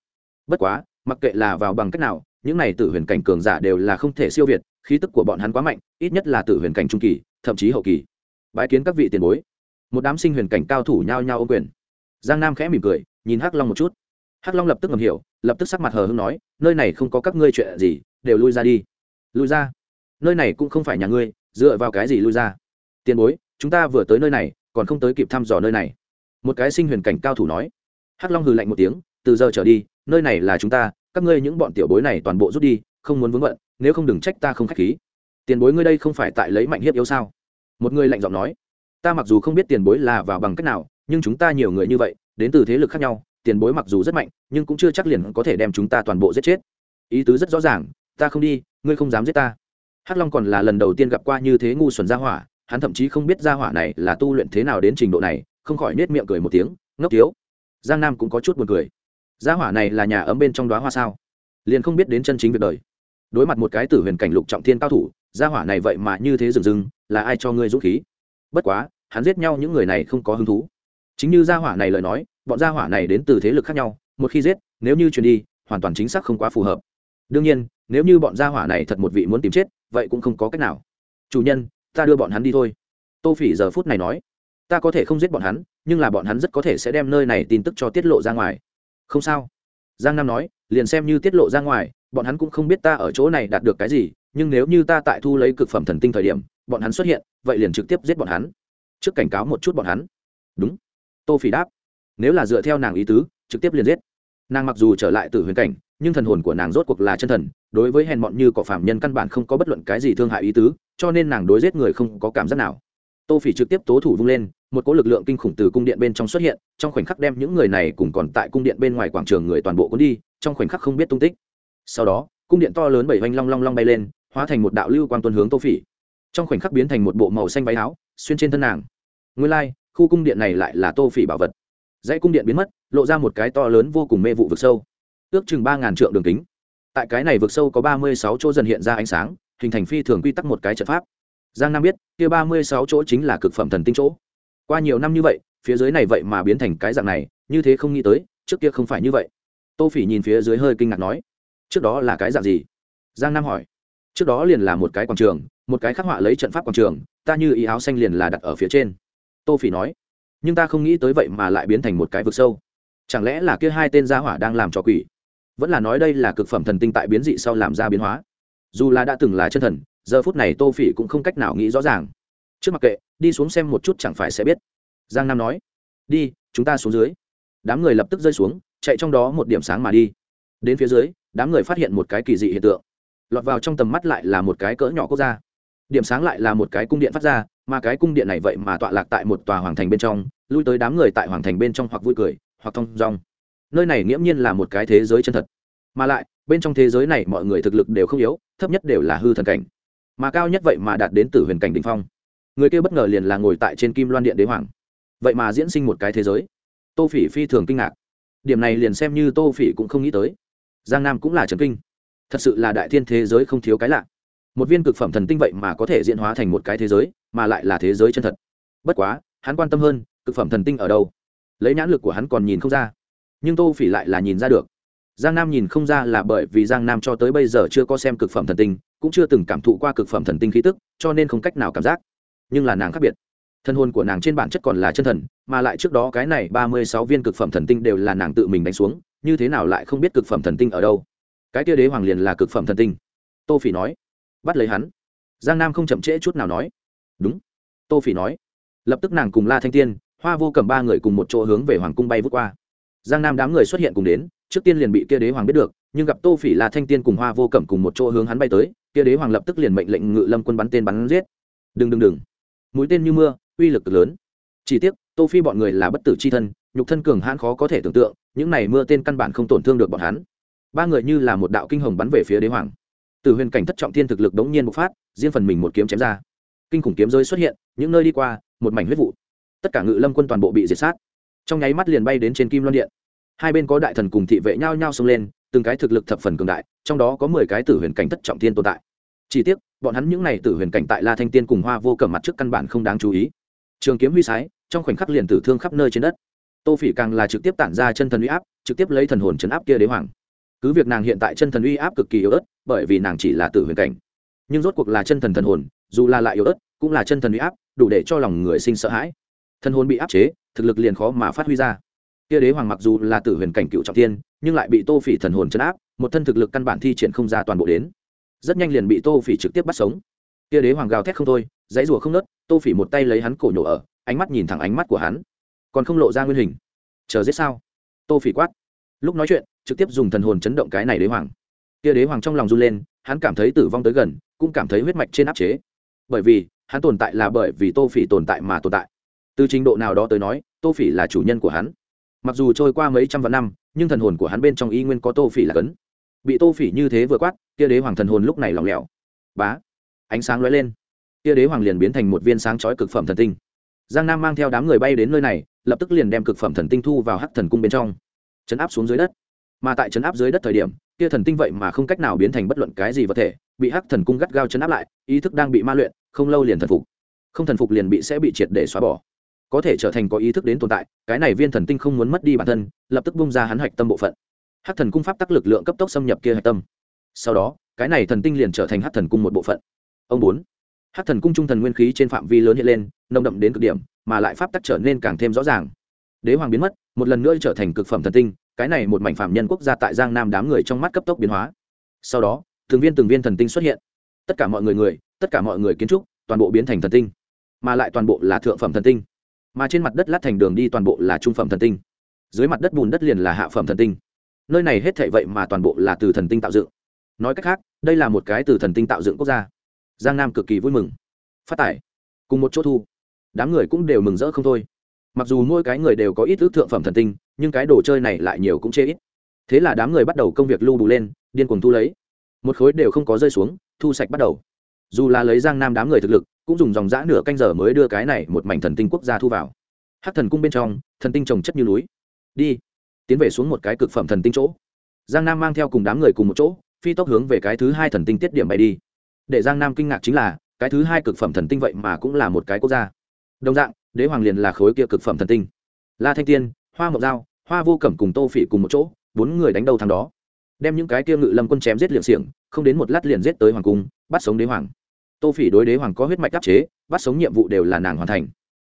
Bất quá, mặc kệ là vào bằng cách nào, những này tử huyền cảnh cường giả đều là không thể siêu việt, khí tức của bọn hắn quá mạnh, ít nhất là tử huyền cảnh trung kỳ, thậm chí hậu kỳ. Bãi kiến các vị tiền bối. Một đám sinh huyền cảnh cao thủ nhao nhao ô quyền. Giang nam khẽ mỉm cười, nhìn hắc long một chút. Hắc long lập tức ngầm hiểu, lập tức sắc mặt hờ hưng nói, nơi này không có các ngươi chuyện gì, đều lui ra đi. Lui ra? Nơi này cũng không phải nhà ngươi, dựa vào cái gì lui ra? Tiền bối, chúng ta vừa tới nơi này, còn không tới kịp thăm dò nơi này. Một cái sinh huyền cảnh cao thủ nói. Hắc long hừ lạnh một tiếng, từ giờ trở đi, nơi này là chúng ta, các ngươi những bọn tiểu bối này toàn bộ rút đi, không muốn vướng bận, nếu không đừng trách ta không k h á c h khí. Tiền bối ngươi đây không phải tại lấy mạnh hiếp yếu sao? Một người lạnh giọng nói. Ta mặc dù không biết tiền bối là vào bằng cách nào, nhưng chúng ta nhiều người như vậy, đến từ thế lực khác nhau, tiền bối mặc dù rất mạnh, nhưng cũng chưa chắc liền có thể đem chúng ta toàn bộ giết chết. Ý tứ rất rõ ràng, ta không đi, ngươi không dám giết ta hắc long còn là lần đầu tiên gặp qua như thế ngu xuẩn gia hỏa, hắn thậm chí không biết gia hỏa này là tu luyện thế nào đến trình độ này, không khỏi nết miệng cười một tiếng, ngốc thiếu. Giang nam cũng có chút buồn cười. Gia hỏa này là nhà ấm bên trong đoá hoa sao? Liền không biết đến chân chính việc đời. Đối mặt một cái tử huyền cảnh lục trọng thiên cao thủ gia hỏa này vậy mà như thế dừng dừng là ai cho ngươi dũng khí? Bất quá, hắn giết nhau những người này không có hứng thú. Chính như gia hỏa này lời nói, bọn gia hỏa này đến từ thế lực khác nhau, một khi giết, nếu như truyền đi, hoàn toàn chính xác không quá phù hợp. Đương nhiên, nếu như bọn gia hỏa này thật một vị muốn tìm chết vậy cũng không có cách nào. Chủ nhân, ta đưa bọn hắn đi thôi. Tô phỉ giờ phút này nói. Ta có thể không giết bọn hắn, nhưng là bọn hắn rất có thể sẽ đem nơi này tin tức cho tiết lộ ra ngoài. Không sao. Giang nam nói, liền xem như tiết lộ ra ngoài, bọn hắn cũng không biết ta ở chỗ này đạt được cái gì, nhưng nếu như ta tại thu lấy cực phẩm thần tinh thời điểm, bọn hắn xuất hiện, vậy liền trực tiếp giết bọn hắn. Trước cảnh cáo một chút bọn hắn. Đúng. Tô phỉ đáp. Nếu là dựa theo nàng ý tứ, trực tiếp liền giết. Nàng mặc dù trở lại từ huyền cảnh nhưng thần hồn của nàng rốt cuộc là chân thần đối với hèn mọn như cỏ phạm nhân căn bản không có bất luận cái gì thương hại ý tứ cho nên nàng đối giết người không có cảm giác nào. Tô phỉ trực tiếp tố thủ vung lên một cỗ lực lượng kinh khủng từ cung điện bên trong xuất hiện trong khoảnh khắc đem những người này cùng còn tại cung điện bên ngoài quảng trường người toàn bộ cuốn đi trong khoảnh khắc không biết tung tích. Sau đó cung điện to lớn bảy vanh long long long bay lên hóa thành một đạo lưu quang tuân hướng tô phỉ. Trong khoảnh khắc biến thành một bộ màu xanh váy áo xuyên trên thân nàng. Nguyên lai、like, khu cung điện này lại là tô phỉ bảo vật. Dãy cung điện biến mất lộ ra một cái to lớn vô cùng mê vụ vực sâu ước chừng ba ngàn trượng đường kính. Tại cái này vực sâu có ba mươi sáu chỗ dần hiện ra ánh sáng, hình thành phi thường quy tắc một cái trận pháp. Giang nam biết, kia ba mươi sáu chỗ chính là cực phẩm thần tinh chỗ. Qua nhiều năm như vậy, phía dưới này vậy mà biến thành cái dạng này, như thế không nghĩ tới, trước kia không phải như vậy. Tô phỉ nhìn phía dưới hơi kinh ngạc nói, trước đó là cái dạng gì? Giang nam hỏi, trước đó liền là một cái quảng trường, một cái khắc họa lấy trận pháp quảng trường, ta như ý áo xanh liền là đặt ở phía trên. Tô phỉ nói, nhưng ta không nghĩ tới vậy mà lại biến thành một cái vực sâu. Chẳng lẽ là kia hai tên gia hỏa đang làm trò quỷ? Vẫn là nói đây là cực phẩm thần tinh tại biến dị sau làm ra biến hóa. Dù là đã từng là chân thần, giờ phút này tô phỉ cũng không cách nào nghĩ rõ ràng. Trước mặt kệ, đi xuống xem một chút chẳng phải sẽ biết. Giang nam nói, đi, chúng ta xuống dưới. Đám người lập tức rơi xuống, chạy trong đó một điểm sáng mà đi. Đến phía dưới, đám người phát hiện một cái kỳ dị hiện tượng. Lọt vào trong tầm mắt lại là một cái cỡ nhỏ quốc gia. Điểm sáng lại là một cái cung điện phát ra, mà cái cung điện này vậy mà tọa lạc tại một tòa hoàng thành bên trong, lui tới đám người tại hoàng thành bên trong hoặc vui cười, hoặc thong dong nơi này nghiễm nhiên là một cái thế giới chân thật. Mà lại, bên trong thế giới này mọi người thực lực đều không yếu, thấp nhất đều là hư thần cảnh. Mà cao nhất vậy mà đạt đến tử huyền cảnh đình phong. Người kia bất ngờ liền là ngồi tại trên kim loan điện đế hoàng. Vậy mà diễn sinh một cái thế giới. Tô phỉ phi thường kinh ngạc. Điểm này liền xem như tô phỉ cũng không nghĩ tới. Giang nam cũng là trần kinh. Thật sự là đại thiên thế giới không thiếu cái lạ. Một viên cực phẩm thần tinh vậy mà có thể diễn hóa thành một cái thế giới, mà lại là thế giới chân thật. Bất quá, hắn quan tâm hơn, cực phẩm thần tinh ở đâu? Lấy nhãn lực của hắn còn nhìn không ra nhưng tô phỉ lại là nhìn ra được. Giang nam nhìn không ra là bởi vì giang nam cho tới bây giờ chưa có xem cực phẩm thần tinh, cũng chưa từng cảm thụ qua cực phẩm thần tinh khí tức, cho nên không cách nào cảm giác. Nhưng là nàng khác biệt. Thân hồn của nàng trên bản chất còn là chân thần, mà lại trước đó cái này ba mươi sáu viên cực phẩm thần tinh đều là nàng tự mình đánh xuống, như thế nào lại không biết cực phẩm thần tinh ở đâu? Cái tia đế hoàng liền là cực phẩm thần tinh. Tô phỉ nói. Bắt lấy hắn. Giang nam không chậm trễ chút nào nói. Đúng. Tô phỉ nói. Lập tức nàng cùng la thanh tiên, hoa vô cầm ba người cùng một chỗ hướng về hoàng cung bay vút qua giang nam đám người xuất hiện cùng đến, trước tiên liền bị kia đế hoàng biết được, nhưng gặp tô phỉ là thanh tiên cùng hoa vô cẩm cùng một chỗ hướng hắn bay tới, kia đế hoàng lập tức liền mệnh lệnh ngự lâm quân bắn tên bắn giết. Đừng đừng đừng. Mũi tên như mưa, uy lực cực lớn. Chỉ tiếc, tô phi bọn người là bất tử c h i thân, nhục thân cường hãn khó có thể tưởng tượng, những này mưa tên căn bản không tổn thương được bọn hắn. Ba người như là một đạo kinh hồng bắn về phía đế hoàng. Từ huyền cảnh thất trọng thiên thực lực đống nhiên bộc phát, riêng phần mình một kiếm chém ra. Kinh khủng kiếm rơi xuất hiện, những nơi đi qua, một mảnh huyết vụ. Tất cả ngự lâm quân toàn bộ bị diệt sát trong nháy mắt liền bay đến trên kim loan điện. Hai bên có đại thần cùng thị vệ nhau nhau xông lên, từng cái thực lực thập phần cường đại, trong đó có mười cái tử huyền cảnh thất trọng thiên tồn tại. Chỉ tiếc, bọn hắn những n à y tử huyền cảnh tại la thanh tiên cùng hoa vô cẩm mặt trước căn bản không đáng chú ý. Trường kiếm huy sái, trong khoảnh khắc liền tử thương khắp nơi trên đất. Tô phỉ càng là trực tiếp tản ra chân thần uy áp, trực tiếp lấy thần hồn chấn áp kia đế hoàng. Cứ việc nàng hiện tại chân thần uy áp cực kỳ yếu ớt, bởi vì nàng chỉ là tử huyền cảnh. Nhưng rốt cuộc là chân thần thần hồn, dù là lại yếu ớt, cũng là chân thần uy áp, đủ để cho lòng người sinh sợ hãi. Thần hồn bị áp chế thực lực liền khó mà phát huy ra. Kia đế hoàng mặc dù là tử huyền cảnh cựu trọng thiên, nhưng lại bị tô phỉ thần hồn chấn áp một thân thực lực căn bản thi triển không ra toàn bộ đến. Rất nhanh liền bị tô phỉ trực tiếp bắt sống. Kia đế hoàng gào thét không thôi dãy rùa không nớt tô phỉ một tay lấy hắn cổ nhổ ở ánh mắt nhìn thẳng ánh mắt của hắn. Còn không lộ ra nguyên hình. Chờ giết sao? Tô phỉ quát. Lúc nói chuyện trực tiếp dùng thần hồn chấn động cái này đế hoàng. Kia đế hoàng trong lòng run lên hắn cảm thấy tử vong tới gần cũng cảm thấy huyết mạch trên áp chế. Bởi vì hắn tồn tại là bởi vì tô phỉ tồn tại mà tồn tại từ trình độ nào đó tới nói, tô phỉ là chủ nhân của hắn. Mặc dù trôi qua mấy trăm vạn năm, nhưng thần hồn của hắn bên trong y nguyên có tô phỉ là cấn. Bị tô phỉ như thế vừa quát, kia đế hoàng thần hồn lúc này lỏng lẻo. Bá! Ánh sáng lóe lên. Kia đế hoàng liền biến thành một viên sáng chói cực phẩm thần tinh. Giang nam mang theo đám người bay đến nơi này, lập tức liền đem cực phẩm thần tinh thu vào hắc thần cung bên trong. Chấn áp xuống dưới đất. Mà tại chấn áp dưới đất thời điểm, kia thần tinh vậy mà không cách nào biến thành bất luận cái gì vật thể, bị hắc thần cung gắt gao chấn áp lại, ý thức đang bị ma luyện, không lâu liền thần phục. Không thần phục liền bị sẽ bị triệt để xóa bỏ có thể trở thành có ý thức đến tồn tại, cái này viên thần tinh không muốn mất đi bản thân, lập tức bung ra hắn hạch tâm bộ phận. Hắc thần cung pháp tắc lực lượng cấp tốc xâm nhập kia hạch tâm. Sau đó, cái này thần tinh liền trở thành hắc thần cung một bộ phận. Ông bốn. Hắc thần cung trung thần nguyên khí trên phạm vi lớn hiện lên, nồng đậm đến cực điểm, mà lại pháp tắc trở nên càng thêm rõ ràng. Đế hoàng biến mất, một lần nữa trở thành cực phẩm thần tinh, cái này một mảnh phạm nhân quốc gia tại giang nam đám người trong mắt cấp tốc biến hóa. Sau đó, từng viên từng viên thần tinh xuất hiện. Tất cả mọi người người, tất cả mọi người kiến trúc, toàn bộ biến thành thần tinh, mà lại toàn bộ là thượng phẩm thần tinh mà trên mặt đất lát thành đường đi toàn bộ là trung phẩm thần tinh. Dưới mặt đất bùn đất liền là hạ phẩm thần tinh. Nơi này hết thảy vậy mà toàn bộ là từ thần tinh tạo dựng. Nói cách khác, đây là một cái từ thần tinh tạo dựng quốc gia. Giang nam cực kỳ vui mừng. Phát tải. Cùng một chỗ thu. Đám người cũng đều mừng rỡ không thôi. Mặc dù mỗi cái người đều có ít ước thượng phẩm thần tinh, nhưng cái đồ chơi này lại nhiều cũng chê ít. Thế là đám người bắt đầu công việc lưu bù lên, điên cuồng thu lấy. Một khối đều không có rơi xuống, thu sạch bắt đầu dù là lấy giang nam đám người thực lực, cũng dùng dòng giã nửa canh giờ mới đưa cái này một mảnh thần tinh quốc gia thu vào. Hát thần cung bên trong, thần tinh trồng chất như núi. Đi. Tiến về xuống một cái cực phẩm thần tinh chỗ. Giang nam mang theo cùng đám người cùng một chỗ, phi tốc hướng về cái thứ hai thần tinh tiết điểm bay đi. Để giang nam kinh ngạc chính là, cái thứ hai cực phẩm thần tinh vậy mà cũng là một cái quốc gia. Đồng dạng, đế hoàng liền là khối kia cực phẩm thần tinh. La thanh tiên, hoa mộc dao hoa vô cẩm cùng tô phỉ cùng một chỗ, bốn người đánh đầu thằng đó. Đem những cái kia ngự lâm quân chém giết liệng xiềng, không đến một lát liền giết tới hoàng cung, bắt sống đế hoàng tô phỉ đối đế hoàng có huyết mạch đắc chế, bắt sống nhiệm vụ đều là nàng hoàn thành.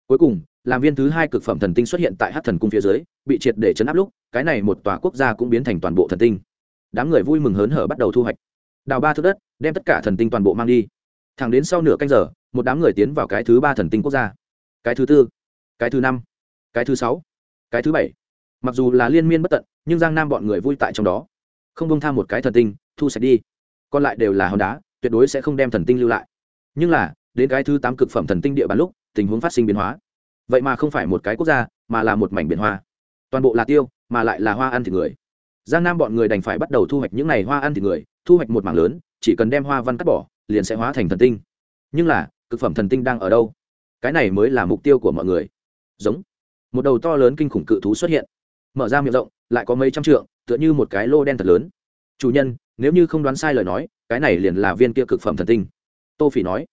Cuối cùng, làm viên thứ hai cực phẩm thần tinh xuất hiện tại hát thần cung phía dưới, bị triệt để chấn áp lúc, cái này một tòa quốc gia cũng biến thành toàn bộ thần tinh. Đám người vui mừng hớn hở bắt đầu thu hoạch. Đào ba thước đất, đem tất cả thần tinh toàn bộ mang đi. Thẳng đến sau nửa canh giờ, một đám người tiến vào cái thứ ba thần tinh quốc gia. Cái thứ tư, cái thứ năm, cái thứ sáu, cái thứ bảy. Mặc dù là liên miên bất tận, nhưng giang nam bọn người vui tại trong đó. Không bông tham một cái thần tinh, thu sạch đi. Còn lại đều là hòn đá, tuyệt đối sẽ không đem thần tinh lưu lại nhưng là, đến cái thứ tám cực phẩm thần tinh địa bàn lúc, tình huống phát sinh biến hóa. Vậy mà không phải một cái quốc gia, mà là một mảnh biển hoa. Toàn bộ là tiêu, mà lại là hoa ăn thịt người. Giang nam bọn người đành phải bắt đầu thu hoạch những n à y hoa ăn thịt người, thu hoạch một mảng lớn, chỉ cần đem hoa văn cắt bỏ, liền sẽ hóa thành thần tinh. Nhưng là, cực phẩm thần tinh đang ở đâu? Cái này mới là mục tiêu của mọi người. Giống. Một đầu to lớn kinh khủng cự thú xuất hiện. Mở ra miệng rộng, lại có mấy trăm trượng, tựa như một cái lô đen thật lớn. Chủ nhân, nếu như không đoán sai lời nói, cái này liền là viên kia cực phẩm thần tinh tô phỉ nói,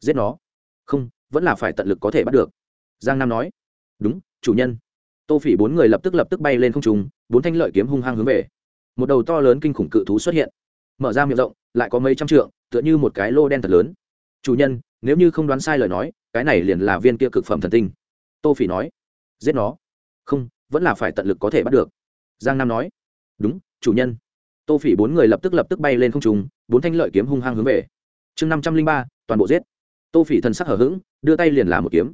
giết nó. Không, vẫn là phải tận lực có thể bắt được. Giang nam nói, đúng, chủ nhân. Tô phỉ bốn người lập tức lập tức bay lên không trùng bốn thanh lợi kiếm hung hăng hướng về. Một đầu to lớn kinh khủng cự thú xuất hiện, mở ra miệng rộng, lại có mấy trăm trượng, tựa như một cái lô đen thật lớn. Chủ nhân, nếu như không đoán sai lời nói, cái này liền là viên kia cực phẩm thần tinh. Tô phỉ nói, giết nó. Không, vẫn là phải tận lực có thể bắt được. Giang nam nói, đúng, chủ nhân. Tô phỉ bốn người lập tức lập tức bay lên không trùng bốn thanh lợi kiếm hung hăng hướng về chương năm trăm linh ba, toàn bộ giết. Tô phỉ thần sắc hở h ữ g đưa tay liền là một kiếm.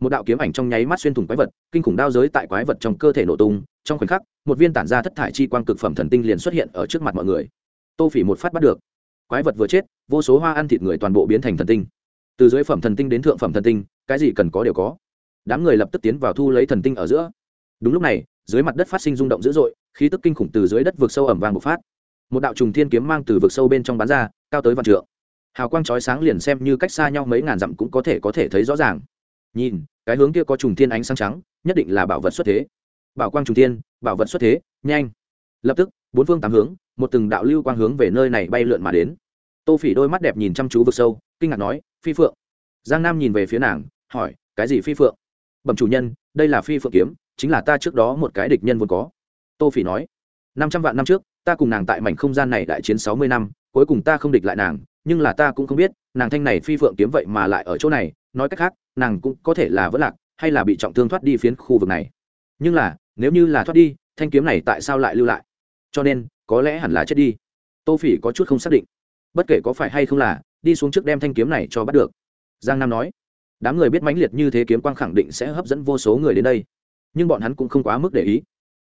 Một đạo kiếm ảnh trong nháy mắt xuyên thủng quái vật, kinh khủng đao giới tại quái vật trong cơ thể nổ tung. Trong khoảnh khắc, một viên tản ra thất thải chi quang cực phẩm thần tinh liền xuất hiện ở trước mặt mọi người. Tô phỉ một phát bắt được. Quái vật vừa chết, vô số hoa ăn thịt người toàn bộ biến thành thần tinh. Từ dưới phẩm thần tinh đến thượng phẩm thần tinh, cái gì cần có đều có. Đám người lập tức tiến vào thu lấy thần tinh ở giữa. Đúng lúc này, dưới mặt đất phát sinh rung động dữ dội, khí tức kinh khủng từ dưới đất vực sâu ẩm vàng bộc phát. Một đạo trùng thiên kiếm mang từ vực sâu bên trong bán ra, cao tới vạn trượng hào quang chói sáng liền xem như cách xa nhau mấy ngàn dặm cũng có thể có thể thấy rõ ràng. Nhìn, cái hướng kia có trùng thiên ánh sáng trắng, nhất định là bảo vật xuất thế. Bảo quang trùng thiên, bảo vật xuất thế, nhanh. Lập tức, bốn phương tám hướng, một từng đạo lưu quang hướng về nơi này bay lượn mà đến. Tô phỉ đôi mắt đẹp nhìn chăm chú vực sâu, kinh ngạc nói, phi phượng. Giang nam nhìn về phía nàng, hỏi, cái gì phi phượng? Bẩm chủ nhân, đây là phi phượng kiếm, chính là ta trước đó một cái địch nhân vốn có. Tô phỉ nói, năm trăm vạn năm trước, ta cùng nàng tại mảnh không gian này đại chiến sáu mươi năm, cuối cùng ta không địch lại nàng nhưng là ta cũng không biết, nàng thanh này phi phượng kiếm vậy mà lại ở chỗ này, nói cách khác, nàng cũng có thể là vỡ lạc, hay là bị trọng thương thoát đi phiến khu vực này. Nhưng là, nếu như là thoát đi, thanh kiếm này tại sao lại lưu lại? Cho nên, có lẽ hẳn là chết đi. Tô phỉ có chút không xác định. Bất kể có phải hay không là, đi xuống trước đem thanh kiếm này cho bắt được. Giang nam nói, đám người biết mãnh liệt như thế kiếm quang khẳng định sẽ hấp dẫn vô số người đến đây. Nhưng bọn hắn cũng không quá mức để ý.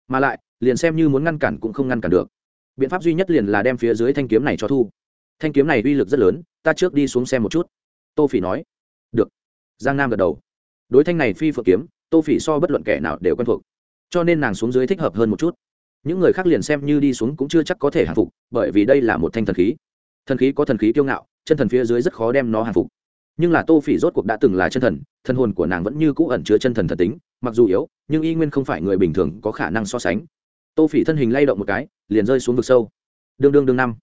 Mà lại, liền xem như muốn ngăn cản cũng không ngăn cản được. Biện pháp duy nhất liền là đem phía dưới thanh kiếm này cho thu thanh kiếm này uy lực rất lớn, ta trước đi xuống xem một chút. Tô phỉ nói. Được. Giang nam gật đầu. Đối thanh này phi phượng kiếm, tô phỉ so bất luận kẻ nào đều quen thuộc, cho nên nàng xuống dưới thích hợp hơn một chút. Những người khác liền xem như đi xuống cũng chưa chắc có thể hàng phục, bởi vì đây là một thanh thần khí. Thần khí có thần khí kiêu ngạo, chân thần phía dưới rất khó đem nó hàng phục. Nhưng là tô phỉ rốt cuộc đã từng là chân thần, thân hồn của nàng vẫn như cũ ẩn chứa chân thần thần tính, mặc dù yếu, nhưng y nguyên không phải người bình thường có khả năng so sánh. Tô phỉ thân hình lay động một cái, liền rơi xuống vực sâu. Đương đương đương năm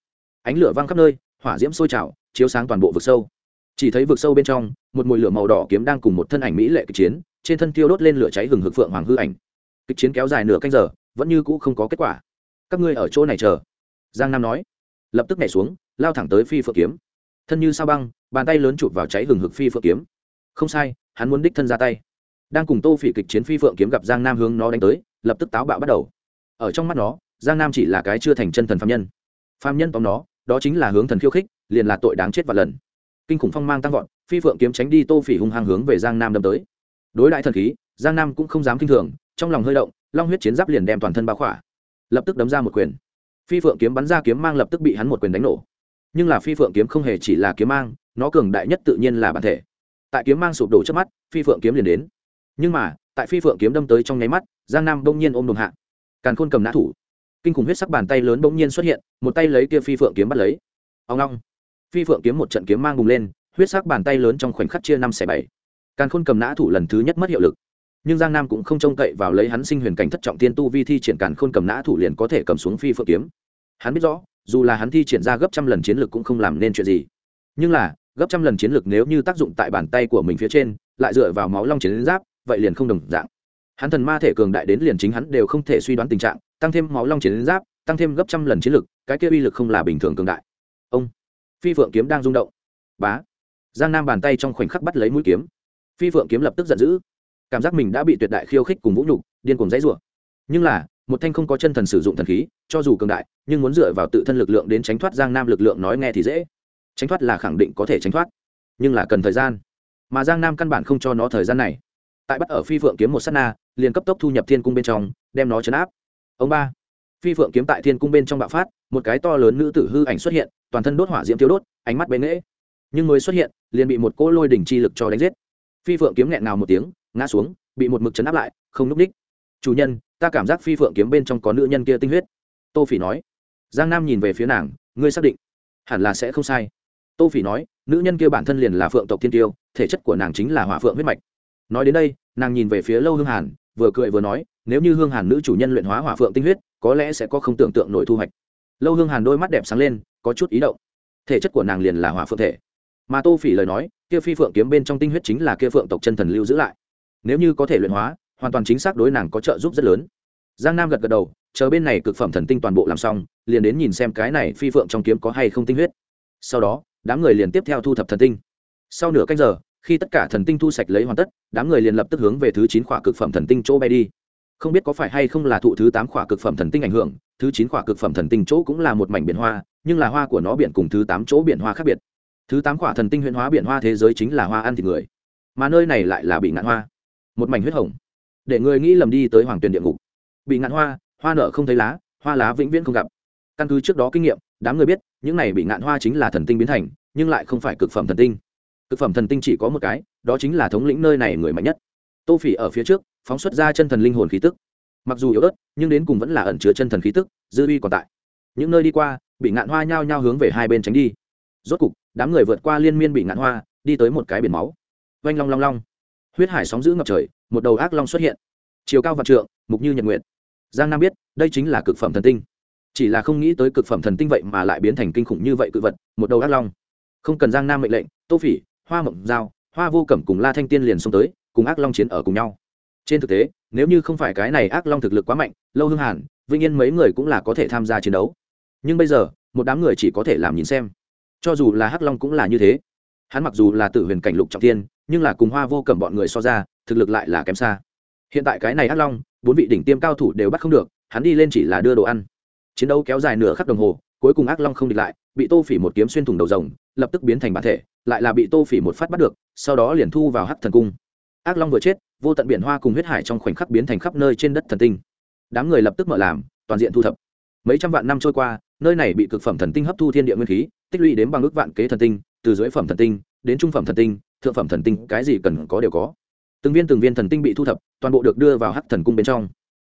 ánh lửa văng khắp nơi, hỏa diễm sôi trào, chiếu sáng toàn bộ vực sâu. Chỉ thấy vực sâu bên trong, một mùi lửa màu đỏ kiếm đang cùng một thân ảnh mỹ lệ kịch chiến, trên thân tiêu đốt lên lửa cháy hừng hực phượng hoàng hư ảnh. Kịch chiến kéo dài nửa canh giờ, vẫn như cũ không có kết quả. Các ngươi ở chỗ này chờ. Giang nam nói. Lập tức nhảy xuống, lao thẳng tới phi phượng kiếm. Thân như sao băng, bàn tay lớn chụp vào cháy hừng hực phi phượng kiếm. Không sai, hắn muốn đích thân ra tay. Đang cùng tô phỉ kịch chiến phi phượng kiếm gặp giang nam hướng nó đánh tới, lập tức táo bạo bắt đầu. Ở trong mắt nó, giang nam chỉ là cái chưa thành chân thần phạm nhân. Phạm nhân tóm nó đó chính là hướng thần khiêu khích, liền là tội đáng chết và lần. Kinh khủng phong mang tăng vọt, phi phượng kiếm tránh đi tô phỉ hung hăng hướng về giang nam đâm tới. Đối đại thần khí, giang nam cũng không dám kinh thường, trong lòng hơi động, long huyết chiến giáp liền đem toàn thân bao khỏa. Lập tức đấm ra một quyền. Phi phượng kiếm bắn ra kiếm mang lập tức bị hắn một quyền đánh nổ. Nhưng là phi phượng kiếm không hề chỉ là kiếm mang, nó cường đại nhất tự nhiên là bản thể. Tại kiếm mang sụp đổ trước mắt, phi phượng kiếm liền đến. Nhưng mà, tại phi phượng kiếm đâm tới trong nháy mắt, giang nam bỗng nhiên ôm đồn hạ. Càn khôn cầm nã thủ kinh khủng huyết sắc bàn tay lớn bỗng nhiên xuất hiện, một tay lấy kia phi phượng kiếm bắt lấy. Ông long phi phượng kiếm một trận kiếm mang bùng lên, huyết sắc bàn tay lớn trong khoảnh khắc chia năm xẻ bảy. Càn khôn cầm nã thủ lần thứ nhất mất hiệu lực. Nhưng giang nam cũng không trông cậy vào lấy hắn sinh huyền cảnh thất trọng tiên tu vi thi triển càn khôn cầm nã thủ liền có thể cầm xuống phi phượng kiếm. Hắn biết rõ, dù là hắn thi triển ra gấp trăm lần chiến lược cũng không làm nên chuyện gì. Nhưng là, gấp trăm lần chiến lược nếu như tác dụng tại bàn tay của mình phía trên, lại dựa vào máu long chiến giáp, vậy liền không đồng dạng hắn thần ma thể cường đại đến liền chính hắn đều không thể suy đoán tình trạng tăng thêm máu long chiến giáp tăng thêm gấp trăm lần chiến lực, cái kia uy lực không là bình thường cường đại. Ông phi phượng kiếm đang rung động. Bá giang nam bàn tay trong khoảnh khắc bắt lấy mũi kiếm. Phi phượng kiếm lập tức giận dữ. Cảm giác mình đã bị tuyệt đại khiêu khích cùng vũ nhục điên cùng dãy rủa. Nhưng là một thanh không có chân thần sử dụng thần khí cho dù cường đại nhưng muốn dựa vào tự thân lực lượng đến tránh thoát giang nam lực lượng nói nghe thì dễ. Tránh thoát là khẳng định có thể tránh thoát nhưng là cần thời gian. Mà giang nam căn bản không cho nó thời gian này. Tại bắt ở phi phượng kiếm một s á t na liền cấp tốc thu nhập thiên cung bên trong, đem nó chấn áp. Ông ba, phi phượng kiếm tại thiên cung bên trong bạo phát, một cái to lớn nữ tử hư ảnh xuất hiện, toàn thân đốt hỏa diễm tiêu đốt, ánh mắt bế nghễ. Nhưng mới xuất hiện, liền bị một cỗ lôi đỉnh chi lực cho đánh giết. Phi phượng kiếm nghẹn nào một tiếng, ngã xuống, bị một mực chấn áp lại, không núp ních chủ nhân, ta cảm giác phi phượng kiếm bên trong có nữ nhân kia tinh huyết. Tô phỉ nói. Giang nam nhìn về phía nàng, ngươi xác định hẳn là sẽ không sai. Tô phỉ nói, nữ nhân kia bản thân liền là phượng tộc thiên tiêu, thể chất của nàng chính là hỏa phượng huyết mạch. Nói đến đây, nàng nhìn về phía lâu hương hàn vừa cười vừa nói, nếu như hương hàn nữ chủ nhân luyện hóa hỏa phượng tinh huyết, có lẽ sẽ có không tưởng tượng nổi thu hoạch. Lâu hương hàn đôi mắt đẹp sáng lên, có chút ý động. Thể chất của nàng liền là hỏa phượng thể. Mà tô phỉ lời nói, kia phi phượng kiếm bên trong tinh huyết chính là kia phượng tộc chân thần lưu giữ lại. Nếu như có thể luyện hóa, hoàn toàn chính xác đối nàng có trợ giúp rất lớn. Giang nam gật gật đầu, chờ bên này cực phẩm thần tinh toàn bộ làm xong, liền đến nhìn xem cái này phi phượng trong kiếm có hay không tinh huyết. Sau đó, đám người liền tiếp theo thu thập thần tinh. Sau nửa canh giờ khi tất cả thần tinh thu sạch lấy hoàn tất, đám người liền lập tức hướng về thứ chín khỏa cực phẩm thần tinh chỗ bay đi. Không biết có phải hay không là thụ thứ tám khỏa cực phẩm thần tinh ảnh hưởng, thứ chín khỏa cực phẩm thần tinh chỗ cũng là một mảnh biển hoa, nhưng là hoa của nó biển cùng thứ tám chỗ biển hoa khác biệt. Thứ tám khỏa thần tinh huyễn hóa biển hoa thế giới chính là hoa ăn thịt người, mà nơi này lại là bị ngạn hoa, một mảnh huyết hồng. Để người nghĩ lầm đi tới hoàng tuyền địa ngục. Bị ngạn hoa hoa nở không thấy lá, hoa lá vĩnh viễn không gặp. Căn cứ trước đó kinh nghiệm, đám người biết, những này bị ngạn hoa chính là thần tinh biến thành, nhưng lại không phải cực phẩm thần tinh cực phẩm thần tinh chỉ có một cái, đó chính là thống lĩnh nơi này người mạnh nhất. Tô phỉ ở phía trước, phóng xuất ra chân thần linh hồn khí tức. Mặc dù yếu ớt, nhưng đến cùng vẫn là ẩn chứa chân thần khí tức, dư uy còn tại. Những nơi đi qua, bị ngạn hoa nhao nhao hướng về hai bên tránh đi. Rốt cục, đám người vượt qua liên miên bị ngạn hoa, đi tới một cái biển máu. Oanh long long long. Huyết hải sóng giữ ngập trời, một đầu ác long xuất hiện. Chiều cao vạn trượng, mục như nhật nguyện giang nam biết, đây chính là cực phẩm thần tinh. Chỉ là không nghĩ tới cực phẩm thần tinh vậy mà lại biến thành kinh khủng như vậy cự vật, một đầu ác long. Không cần giang nam mệnh lệnh, tô phỉ hoa mộng dao hoa vô cẩm cùng la thanh tiên liền xông tới, cùng ác long chiến ở cùng nhau. Trên thực tế, nếu như không phải cái này ác long thực lực quá mạnh, lâu hương hàn, vĩnh yên mấy người cũng là có thể tham gia chiến đấu. Nhưng bây giờ, một đám người chỉ có thể làm nhìn xem. Cho dù là hắc long cũng là như thế. Hắn mặc dù là tử huyền cảnh lục trọng tiên nhưng là cùng hoa vô cẩm bọn người so ra, thực lực lại là kém xa. Hiện tại cái này hắc long, bốn vị đỉnh tiêm cao thủ đều bắt không được, hắn đi lên chỉ là đưa đồ ăn. Chiến đấu kéo dài nửa khắc đồng hồ cuối cùng ác long không địch lại, bị tô phỉ một kiếm xuyên thủng đầu rồng, lập tức biến thành bản thể, lại là bị tô phỉ một phát bắt được, sau đó liền thu vào hắc thần cung. Ác long vừa chết, vô tận biển hoa cùng huyết hải trong khoảnh khắc biến thành khắp nơi trên đất thần tinh. Đám người lập tức mở làm, toàn diện thu thập. Mấy trăm vạn năm trôi qua, nơi này bị cực phẩm thần tinh hấp thu thiên địa nguyên khí, tích lũy đến bằng ước vạn kế thần tinh, từ dưới phẩm thần tinh, đến trung phẩm thần tinh, thượng phẩm thần tinh, cái gì cần có đều có. Từng viên từng viên thần tinh bị thu thập, toàn bộ được đưa vào hắc thần cung bên trong.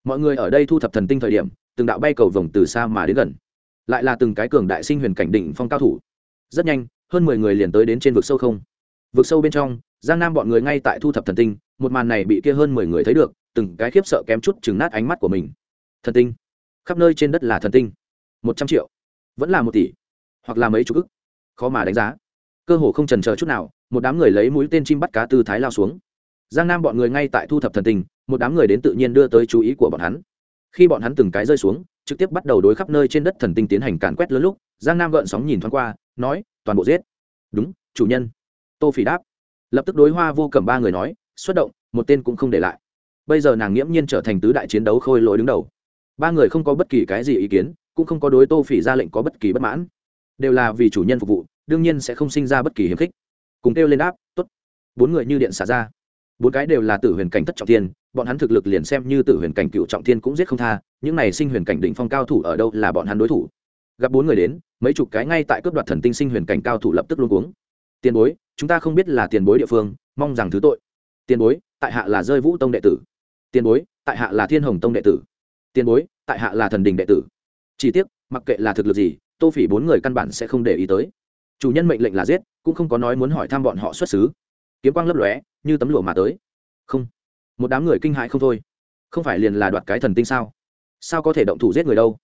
Mọi người ở đây thu thập thần tinh thời điểm, từng đạo bay cầu vồng từ xa mà đến gần lại là từng cái cường đại sinh huyền cảnh đỉnh phong cao thủ. Rất nhanh, hơn mười người liền tới đến trên vực sâu không. Vực sâu bên trong, giang nam bọn người ngay tại thu thập thần tinh, một màn này bị kia hơn mười người thấy được, từng cái khiếp sợ kém chút chừng nát ánh mắt của mình. Thần tinh? Khắp nơi trên đất là thần tinh. Một trăm triệu. Vẫn là một tỷ. Hoặc là mấy chục ức. Khó mà đánh giá. Cơ hồ không trần chờ chút nào, một đám người lấy mũi tên chim bắt cá tư thái lao xuống. Giang nam bọn người ngay tại thu thập thần tinh, một đám người đến tự nhiên đưa tới chú ý của bọn hắn khi bọn hắn từng cái rơi xuống, trực tiếp bắt đầu đối khắp nơi trên đất thần tinh tiến hành càn quét lớn lúc, giang nam gợn sóng nhìn thoáng qua, nói, toàn bộ giết. Đúng, chủ nhân. Tô phỉ đáp. Lập tức đối hoa vô cầm ba người nói, xuất động, một tên cũng không để lại. Bây giờ nàng nghiễm nhiên trở thành tứ đại chiến đấu khôi lỗi đứng đầu. Ba người không có bất kỳ cái gì ý kiến, cũng không có đối tô phỉ ra lệnh có bất kỳ bất mãn. Đều là vì chủ nhân phục vụ, đương nhiên sẽ không sinh ra bất kỳ hiềm khích. Cùng kêu lên đáp t ố t bốn người như điện xả ra. Bốn cái đều là tử huyền cảnh thất trọng tiền bọn hắn thực lực liền xem như tử huyền cảnh cựu trọng thiên cũng giết không tha, những này sinh huyền cảnh đỉnh phong cao thủ ở đâu là bọn hắn đối thủ? Gặp bốn người đến, mấy chục cái ngay tại cướp đoạt thần tinh sinh huyền cảnh cao thủ lập tức luôn cuống. Tiền bối, chúng ta không biết là tiền bối địa phương, mong rằng thứ tội. Tiền bối, tại hạ là rơi vũ tông đệ tử. Tiền bối, tại hạ là thiên hồng tông đệ tử. Tiền bối, tại hạ là thần đình đệ tử. Chỉ tiếc, mặc kệ là thực lực gì, tô phỉ bốn người căn bản sẽ không để ý tới. Chủ nhân mệnh lệnh là giết, cũng không có nói muốn hỏi thăm bọn họ xuất xứ. Kiếm quang lấp lóe, như tấm lụa mà tới. Không một đám người kinh hại không thôi. Không phải liền là đoạt cái thần tinh sao? Sao có thể động thủ giết người đâu?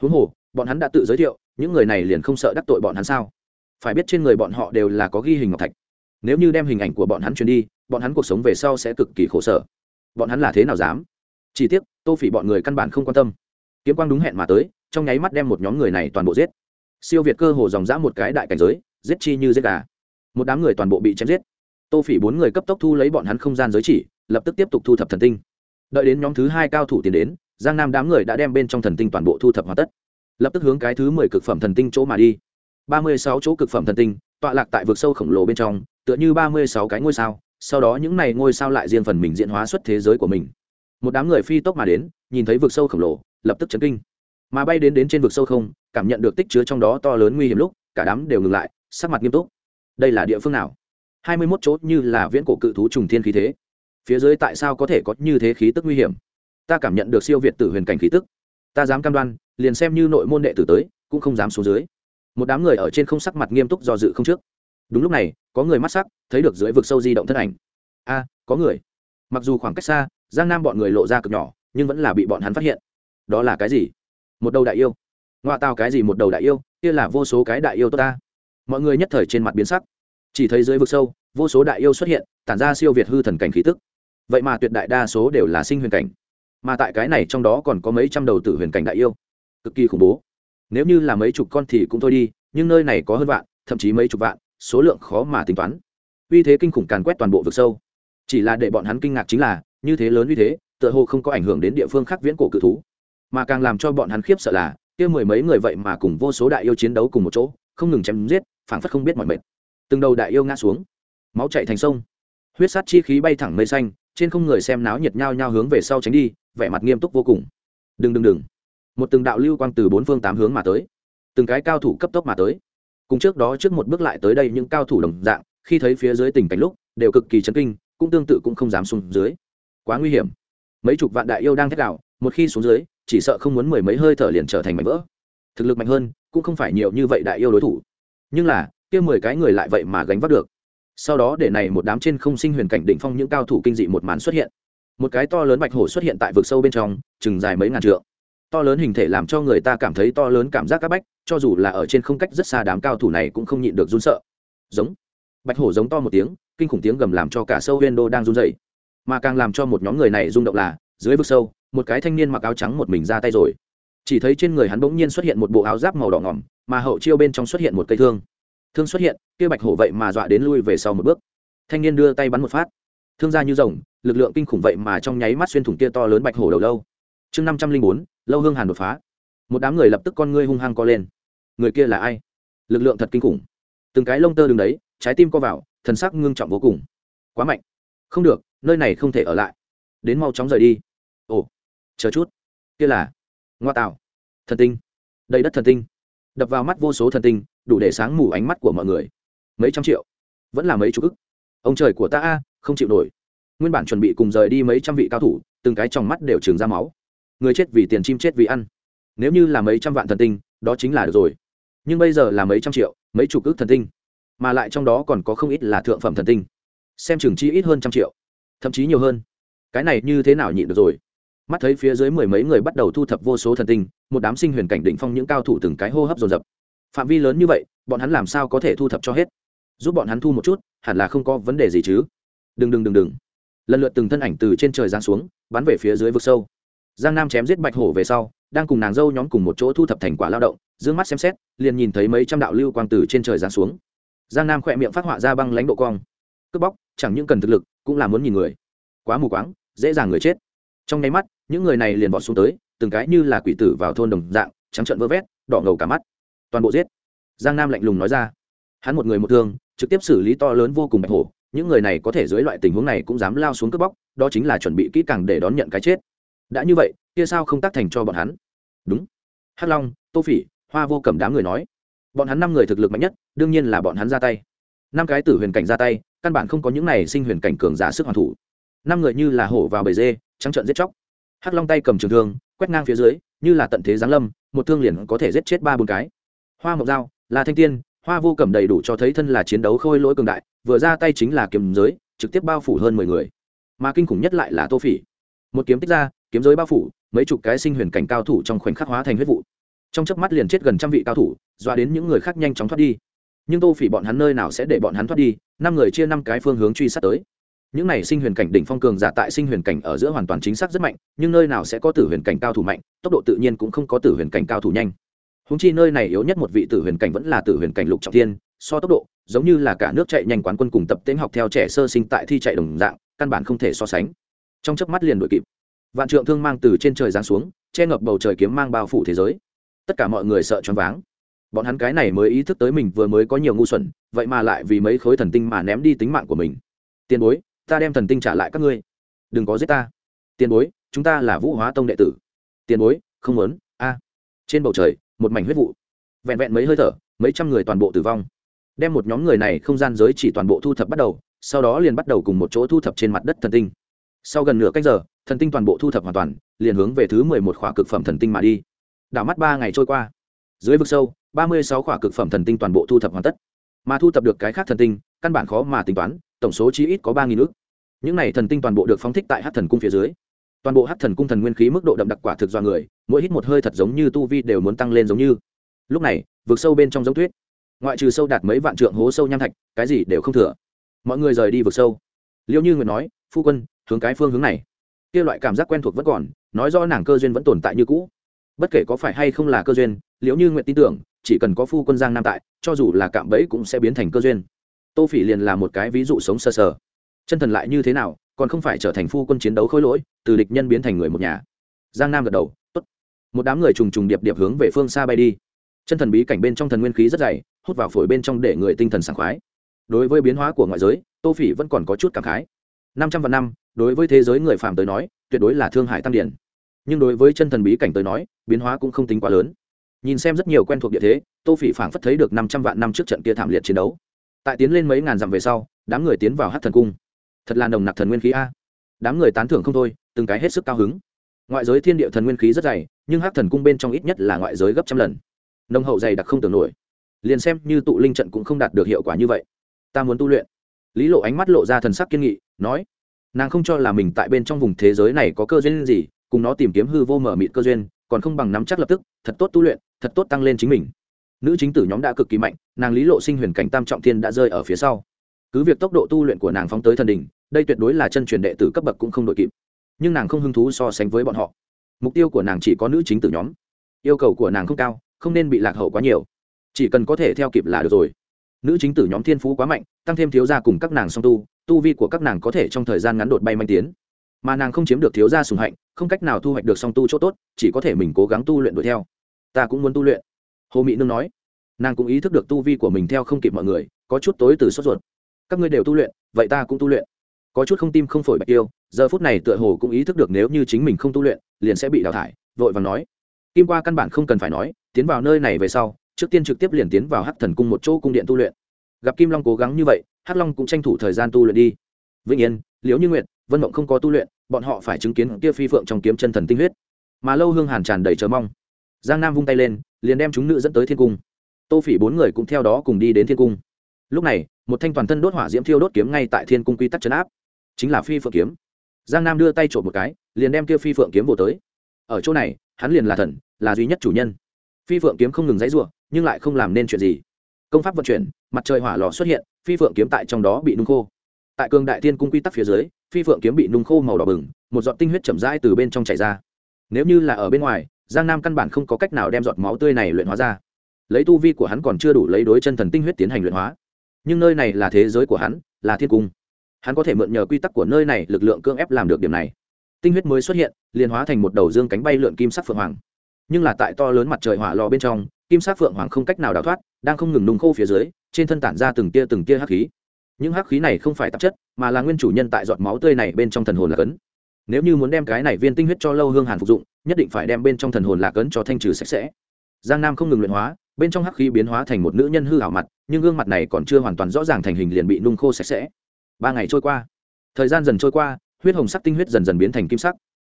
Huống hồ, bọn hắn đã tự giới thiệu, những người này liền không sợ đắc tội bọn hắn sao? Phải biết trên người bọn họ đều là có ghi hình ngọc thạch. Nếu như đem hình ảnh của bọn hắn truyền đi, bọn hắn cuộc sống về sau sẽ cực kỳ khổ sở. Bọn hắn là thế nào dám? Chỉ tiếc, tô phỉ bọn người căn bản không quan tâm. Kiếm quang đúng hẹn mà tới, trong nháy mắt đem một nhóm người này toàn bộ giết. Siêu việt cơ hồ dòng dã một cái đại cảnh giới, giết chi như giết gà. Một đám người toàn bộ bị chém giết. Tô phỉ bốn người cấp tốc thu lấy bọn hắn không gian giới chỉ lập tức tiếp tục thu thập thần tinh. Đợi đến nhóm thứ hai cao thủ tiến đến, giang nam đám người đã đem bên trong thần tinh toàn bộ thu thập hoàn tất. Lập tức hướng cái thứ mười cực phẩm thần tinh chỗ mà đi. Ba mươi sáu chỗ cực phẩm thần tinh, tọa lạc tại vực sâu khổng lồ bên trong, tựa như ba mươi sáu cái ngôi sao, sau đó những này ngôi sao lại riêng phần mình diễn hóa xuất thế giới của mình. Một đám người phi tốc mà đến, nhìn thấy vực sâu khổng lồ, lập tức chấn kinh. Mà bay đến đến trên vực sâu không, cảm nhận được tích chứa trong đó to lớn nguy hiểm lúc, cả đám đều ngừng lại, sắc mặt nghiêm túc. Đây là địa phương nào? Hai mươi mốt chỗ như là viễn cổ cự thú trùng thiên khí thế phía dưới tại sao có thể có như thế khí tức nguy hiểm? Ta cảm nhận được siêu việt tử huyền cảnh khí tức. Ta dám cam đoan, liền xem như nội môn đệ tử tới, cũng không dám xuống dưới. Một đám người ở trên không sắc mặt nghiêm túc do dự không trước. Đúng lúc này, có người mắt sắc, thấy được dưới vực sâu di động thân ảnh. A, có người. Mặc dù khoảng cách xa, giang nam bọn người lộ ra cực nhỏ, nhưng vẫn là bị bọn hắn phát hiện. Đó là cái gì? Một đầu đại yêu. Ngoại tao cái gì một đầu đại yêu? Kia là vô số cái đại yêu tốt ta. Mọi người nhất thời trên mặt biến sắc. Chỉ thấy dưới vực sâu, vô số đại yêu xuất hiện, tản ra siêu việt hư thần cảnh khí tức vậy mà tuyệt đại đa số đều là sinh huyền cảnh. Mà tại cái này trong đó còn có mấy trăm đầu tử huyền cảnh đại yêu. Cực kỳ khủng bố. Nếu như là mấy chục con thì cũng thôi đi, nhưng nơi này có hơn vạn, thậm chí mấy chục vạn, số lượng khó mà tính toán. Uy thế kinh khủng càn quét toàn bộ vực sâu. Chỉ là để bọn hắn kinh ngạc chính là, như thế lớn uy thế, tựa hồ không có ảnh hưởng đến địa phương khác viễn cổ cự thú. Mà càng làm cho bọn hắn khiếp sợ là, kia mười mấy người vậy mà cùng vô số đại yêu chiến đấu cùng một chỗ, không ngừng chém giết, phảng phất không biết mọi mệt. Từng đầu đại yêu ngã xuống. Máu chạy thành sông. Huyết sát chi khí bay thẳng mây xanh trên không người xem náo nhiệt nhao nhao hướng về sau tránh đi, vẻ mặt nghiêm túc vô cùng. Đừng đừng đừng. Một từng đạo lưu quang từ bốn phương tám hướng mà tới. Từng cái cao thủ cấp tốc mà tới. Cùng trước đó trước một bước lại tới đây những cao thủ đồng dạng, khi thấy phía dưới tình cảnh lúc, đều cực kỳ chấn kinh, cũng tương tự cũng không dám xuống dưới. Quá nguy hiểm. Mấy chục vạn đại yêu đang thét đạo một khi xuống dưới, chỉ sợ không muốn mười mấy hơi thở liền trở thành mảnh vỡ. Thực lực mạnh hơn, cũng không phải nhiều như vậy đại yêu đối thủ. Nhưng là, kia mười cái người lại vậy mà gánh vác được sau đó để này một đám trên không sinh huyền cảnh đỉnh phong những cao thủ kinh dị một màn xuất hiện. Một cái to lớn bạch hổ xuất hiện tại vực sâu bên trong, chừng dài mấy ngàn trượng. To lớn hình thể làm cho người ta cảm thấy to lớn cảm giác các bách, cho dù là ở trên không cách rất xa đám cao thủ này cũng không nhịn được run sợ. Giống. Bạch hổ giống to một tiếng, kinh khủng tiếng gầm làm cho cả sâu huyên đô đang run dậy mà càng làm cho một nhóm người này rung động là, dưới vực sâu, một cái thanh niên mặc áo trắng một mình ra tay rồi. Chỉ thấy trên người hắn bỗng nhiên xuất hiện một bộ áo giáp màu đỏ ngỏm, mà hậu chiêu bên trong xuất hiện một cây thương thương xuất hiện, kia bạch hổ vậy mà dọa đến lui về sau một bước. Thanh niên đưa tay bắn một phát. Thương ra như rồng, lực lượng kinh khủng vậy mà trong nháy mắt xuyên thủng kia to lớn bạch hổ đầu lâu. Chương năm trăm linh bốn, lâu hương hàn đột phá. Một đám người lập tức con ngươi hung hăng co lên. Người kia là ai? Lực lượng thật kinh khủng. Từng cái lông tơ đứng đấy, trái tim co vào, thần sắc ngưng trọng vô cùng. Quá mạnh. Không được, nơi này không thể ở lại. Đến mau chóng rời đi. Ồ, chờ chút. Kia là ngoa tạo thần tinh. Đầy đất thần tinh. Đập vào mắt vô số thần tinh đủ để sáng mù ánh mắt của mọi người. Mấy trăm triệu? Vẫn là mấy chục ức? Ông trời của ta a, không chịu nổi. Nguyên bản chuẩn bị cùng rời đi mấy trăm vị cao thủ, từng cái trong mắt đều trường ra máu. Người chết vì tiền, chim chết vì ăn. Nếu như là mấy trăm vạn thần tinh, đó chính là được rồi. Nhưng bây giờ là mấy trăm triệu, mấy chục ước thần tinh. Mà lại trong đó còn có không ít là thượng phẩm thần tinh. Xem chừng chi ít hơn trăm triệu, thậm chí nhiều hơn. Cái này như thế nào nhịn được rồi? Mắt thấy phía dưới mười mấy người bắt đầu thu thập vô số thần tinh, một đám sinh huyền cảnh định phong những cao thủ từng cái hô hấp dồn dập phạm vi lớn như vậy, bọn hắn làm sao có thể thu thập cho hết? Giúp bọn hắn thu một chút, hẳn là không có vấn đề gì chứ. Đừng đừng đừng đừng. Lần lượt từng thân ảnh từ trên trời giáng xuống, bắn về phía dưới vực sâu. Giang nam chém giết bạch hổ về sau, đang cùng nàng dâu nhóm cùng một chỗ thu thập thành quả lao động d ư ơ n g mắt xem xét, liền nhìn thấy mấy trăm đạo lưu quang từ trên trời giáng xuống. Giang nam khỏe miệng phát họa ra băng lãnh độ cong cướp bóc, chẳng những cần thực lực, cũng là muốn nhìn người. Quá mù quáng, dễ dàng người chết. Trong nháy mắt, những người này liền bỏ xuống tới, từng cái như là quỷ tử vào thôn đồng dạng, trắng trợn vỡ vét, đỏ ngầu cả mắt toàn bộ giết. Giang nam lạnh lùng nói ra. Hắn một người một thương, trực tiếp xử lý to lớn vô cùng bạch hổ. Những người này có thể dưới loại tình huống này cũng dám lao xuống cướp bóc, đó chính là chuẩn bị kỹ càng để đón nhận cái chết. Đã như vậy, kia sao không tác thành cho bọn hắn? Đúng. Hắc long, tô phỉ, hoa vô cầm đám người nói. Bọn hắn năm người thực lực mạnh nhất, đương nhiên là bọn hắn ra tay. Năm cái tử huyền cảnh ra tay, căn bản không có những này sinh huyền cảnh cường giả sức hoàn thủ. Năm người như là hổ vào bầy dê, trắng trợn giết chóc. Hắc long tay cầm trường thương, quét ngang phía dưới, như là tận thế giáng lâm, một thương liền có thể giết chết ba bốn cái hoa mộc dao, là thanh tiên, hoa vô cẩm đầy đủ cho thấy thân là chiến đấu khôi lỗi cường đại, vừa ra tay chính là kiếm giới, trực tiếp bao phủ hơn mười người. Mà kinh khủng nhất lại là tô phỉ. Một kiếm tích ra, kiếm giới bao phủ, mấy chục cái sinh huyền cảnh cao thủ trong khoảnh khắc hóa thành huyết vụ. Trong chớp mắt liền chết gần trăm vị cao thủ, dọa đến những người khác nhanh chóng thoát đi. Nhưng tô phỉ bọn hắn nơi nào sẽ để bọn hắn thoát đi, năm người chia năm cái phương hướng truy sát tới. Những này sinh huyền cảnh đỉnh phong cường giả tại sinh huyền cảnh ở giữa hoàn toàn chính xác rất mạnh, nhưng nơi nào sẽ có tử huyền cảnh cao thủ mạnh, tốc độ tự nhiên cũng không có tử huyền cảnh cao thủ nhanh húng chi nơi này yếu nhất một vị tử huyền cảnh vẫn là tử huyền cảnh lục trọng thiên, so tốc độ, giống như là cả nước chạy nhanh quán quân cùng tập tễnh học theo trẻ sơ sinh tại thi chạy đồng dạng, căn bản không thể so sánh. Trong chớp mắt liền đội kịp. Vạn trượng thương mang từ trên trời giáng xuống, che ngập bầu trời kiếm mang bao phủ thế giới. Tất cả mọi người sợ choáng váng. Bọn hắn cái này mới ý thức tới mình vừa mới có nhiều ngu xuẩn, vậy mà lại vì mấy khối thần tinh mà ném đi tính mạng của mình. Tiền bối, ta đem thần tinh trả lại các ngươi. Đừng có giết ta. Tiền bối, chúng ta là vũ hóa tông đệ tử. Tiền bối, không muốn. A. Trên bầu trời một mảnh huyết vụ. Vẹn vẹn mấy hơi thở, mấy trăm người toàn bộ tử vong. Đem một nhóm người này không gian giới chỉ toàn bộ thu thập bắt đầu, sau đó liền bắt đầu cùng một chỗ thu thập trên mặt đất thần tinh. Sau gần nửa cách giờ, thần tinh toàn bộ thu thập hoàn toàn, liền hướng về thứ mười một khỏa cực phẩm thần tinh mà đi. Đảo mắt ba ngày trôi qua. Dưới vực sâu, ba mươi sáu khỏa cực phẩm thần tinh toàn bộ thu thập hoàn tất. Mà thu thập được cái khác thần tinh, căn bản khó mà tính toán, tổng số chí ít có ba nghìn ước những này thần tinh toàn bộ được phóng thích tại hát thần cung phía dưới. Toàn bộ hát thần cung thần nguyên khí mức độ đậm đặc quả thực do người mỗi hít một hơi thật giống như tu vi đều muốn tăng lên giống như. Lúc này vượt sâu bên trong giống tuyết. Ngoại trừ sâu đạt mấy vạn trượng hố sâu nham thạch cái gì đều không thừa. Mọi người rời đi vượt sâu. Liêu như người nói phu quân hướng cái phương hướng này. Kia loại cảm giác quen thuộc vẫn còn nói do nàng cơ duyên vẫn tồn tại như cũ. Bất kể có phải hay không là cơ duyên liệu như nguyện tin tưởng chỉ cần có phu quân giang nam tại cho dù là cạm bẫy cũng sẽ biến thành cơ duyên. Tô phỉ liền là một cái ví dụ sống sơ sờ, sờ chân thần lại như thế nào còn không phải trở thành phu quân chiến đấu khối lỗi từ địch nhân biến thành người một nhà. Giang nam gật đầu một đám người trùng trùng điệp điệp hướng về phương xa bay đi. Chân thần bí cảnh bên trong thần nguyên khí rất dày, hút vào phổi bên trong để người tinh thần sảng khoái. Đối với biến hóa của ngoại giới, tô phỉ vẫn còn có chút cảm khái. Năm trăm vạn năm, đối với thế giới người phàm tới nói, tuyệt đối là thương hại tăng điển. Nhưng đối với chân thần bí cảnh tới nói, biến hóa cũng không tính quá lớn. Nhìn xem rất nhiều quen thuộc địa thế, tô phỉ phảng phất thấy được năm trăm vạn năm trước trận kia thảm liệt chiến đấu. Tại tiến lên mấy ngàn dặm về sau, đám người tiến vào hát thần cung. Thật là nồng nặc thần nguyên khí a. Đám người tán thưởng không thôi, từng cái hết sức cao hứng ngoại giới thiên địa thần nguyên khí rất dày, nhưng hắc thần cung bên trong ít nhất là ngoại giới gấp trăm lần. Nông hậu dày đặc không tưởng nổi. Liền xem như tụ linh trận cũng không đạt được hiệu quả như vậy. Ta muốn tu luyện. Lý lộ ánh mắt lộ ra thần sắc kiên nghị, nói, nàng không cho là mình tại bên trong vùng thế giới này có cơ duyên gì, cùng nó tìm kiếm hư vô mở mịt cơ duyên, còn không bằng nắm chắc lập tức, thật tốt tu luyện, thật tốt tăng lên chính mình. Nữ chính tử nhóm đã cực kỳ mạnh, nàng lý lộ sinh huyền cảnh tam trọng thiên đã rơi ở phía sau. Cứ việc tốc độ tu luyện của nàng phóng tới thần đình đây tuyệt đối là chân truyền đệ tử cấp bậc cũng không đội kịp nhưng nàng không hứng thú so sánh với bọn họ. Mục tiêu của nàng chỉ có nữ chính tử nhóm. Yêu cầu của nàng không cao, không nên bị lạc hậu quá nhiều. Chỉ cần có thể theo kịp là được rồi. Nữ chính tử nhóm thiên phú quá mạnh, tăng thêm thiếu gia cùng các nàng song tu tu vi của các nàng có thể trong thời gian ngắn đột bay manh tiến. Mà nàng không chiếm được thiếu gia sùng hạnh, không cách nào thu hoạch được song tu chỗ tốt, chỉ có thể mình cố gắng tu luyện đuổi theo. Ta cũng muốn tu luyện. Hồ mỹ nương nói. Nàng cũng ý thức được tu vi của mình theo không kịp mọi người, có chút tối từ sốt ruột. Các ngươi đều tu luyện, vậy ta cũng tu luyện có chút không tim không phổi bạch tiêu giờ phút này tựa hồ cũng ý thức được nếu như chính mình không tu luyện liền sẽ bị đào thải vội và nói. Kim qua căn bản không cần phải nói tiến vào nơi này về sau trước tiên trực tiếp liền tiến vào hắc thần cung một chỗ cung điện tu luyện. Gặp kim long cố gắng như vậy hắc long cũng tranh thủ thời gian tu luyện đi. Vĩnh yên liễu như nguyện, vân mộng không có tu luyện bọn họ phải chứng kiến kia phi phượng trong kiếm chân thần tinh huyết. Mà lâu hương hàn tràn đầy chờ mong. Giang nam vung tay lên liền đem chúng nữ dẫn tới thiên cung. Tô phỉ bốn người cũng theo đó cùng đi đến thiên cung. Lúc này một thanh toàn thân đốt hỏa diễm thiêu đốt kiếm ngay tại thiên cung quy tắc chấn áp chính là phi phượng kiếm. Giang nam đưa tay trộm một cái, liền đem kia phi phượng kiếm vô tới. Ở chỗ này, hắn liền là thần, là duy nhất chủ nhân. Phi phượng kiếm không ngừng dãy ruộng nhưng lại không làm nên chuyện gì. Công pháp vận chuyển, mặt trời hỏa lò xuất hiện, phi phượng kiếm tại trong đó bị nung khô. Tại cường đại tiên cung quy tắc phía dưới, phi phượng kiếm bị nung khô màu đỏ bừng, một giọt tinh huyết chậm rãi từ bên trong chảy ra. Nếu như là ở bên ngoài, giang nam căn bản không có cách nào đem giọt máu tươi này luyện hóa ra. Lấy tu vi của hắn còn chưa đủ lấy đối chân thần tinh huyết tiến hành luyện hóa. Nhưng nơi này là thế giới của hắn, là thiên cung hắn có thể mượn nhờ quy tắc của nơi này lực lượng cưỡng ép làm được điểm này. Tinh huyết mới xuất hiện, liền hóa thành một đầu dương cánh bay lượn kim sắc phượng hoàng. Nhưng là tại to lớn mặt trời hỏa lò bên trong, kim sắc phượng hoàng không cách nào đào thoát, đang không ngừng nung khô phía dưới, trên thân tản ra từng tia từng tia hắc khí. Những hắc khí này không phải tạp chất, mà là nguyên chủ nhân tại giọt máu tươi này bên trong thần hồn lạc ấn nếu như muốn đem cái này viên tinh huyết cho lâu hương hàn phục dụng, nhất định phải đem bên trong thần hồn lạc ấn cho thanh trừ sạch sẽ. Giang nam không ngừng luyện hóa, bên trong hắc khí biến hóa thành một nữ nhân hư hảo mặt, nhưng gương mặt này còn chưa hoàn toàn rõ ràng thành hình liền bị nung khô sạch sẽ ba ngày trôi qua. Thời gian dần trôi qua, huyết hồng sắc tinh huyết dần dần biến thành kim sắc.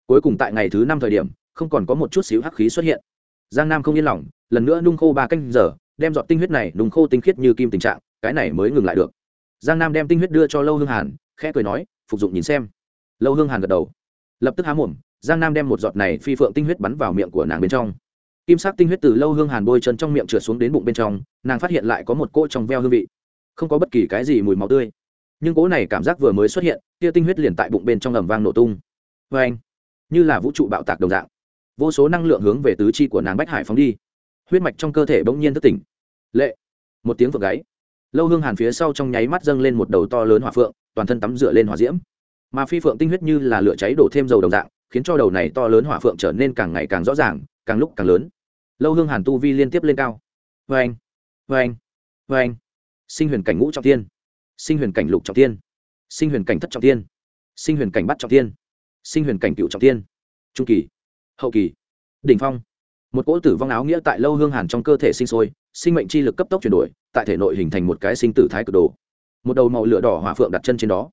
Cuối cùng tại ngày thứ năm thời điểm, không còn có một chút xíu hắc khí xuất hiện. Giang nam không yên lòng, lần nữa nung khô ba canh giờ, đem dọn tinh huyết này nung khô tinh khiết như kim tình trạng, cái này mới ngừng lại được. Giang nam đem tinh huyết đưa cho lâu hương hàn, khẽ cười nói, phục dụng nhìn xem. Lâu hương hàn gật đầu. Lập tức há mồm, giang nam đem một giọt này phi phượng tinh huyết bắn vào miệng của nàng bên trong. Kim sắc tinh huyết từ lâu hương hàn bôi chân trong miệng trượt xuống đến bụng bên trong, nàng phát hiện lại có một cỗ trong veo hương vị. Không có bất kỳ cái gì mùi máu tươi nhưng cỗ này cảm giác vừa mới xuất hiện, kia tinh huyết liền tại bụng bên trong ầm vang nổ tung. Vê anh, như là vũ trụ bạo tạc đồng dạng, vô số năng lượng hướng về tứ chi của nàng bách hải phóng đi. Huyết mạch trong cơ thể bỗng nhiên thức tỉnh. Lệ, một tiếng vượng gáy. Lâu hương hàn phía sau trong nháy mắt dâng lên một đầu to lớn hỏa phượng, toàn thân tắm rửa lên hỏa diễm. Mà phi phượng tinh huyết như là lửa cháy đổ thêm dầu đồng dạng, khiến cho đầu này to lớn hỏa phượng trở nên càng ngày càng rõ ràng, càng lúc càng lớn. Lâu hương hàn tu vi liên tiếp lên cao. Vê anh vê anh vê anh. Sinh huyền cảnh ngũ trọng tiên sinh huyền cảnh lục trọng tiên sinh huyền cảnh thất trọng tiên sinh huyền cảnh bắt trọng tiên sinh huyền cảnh cựu trọng tiên trung kỳ. Hậu kỳ. Đỉnh phong. Một cỗ tử vong áo nghĩa tại lâu hương hàn trong cơ thể sinh sôi, sinh mệnh chi lực cấp tốc chuyển đổi, tại thể nội hình thành một cái sinh tử thái cực đồ. Một đầu màu lửa đỏ hỏa phượng đặt chân trên đó.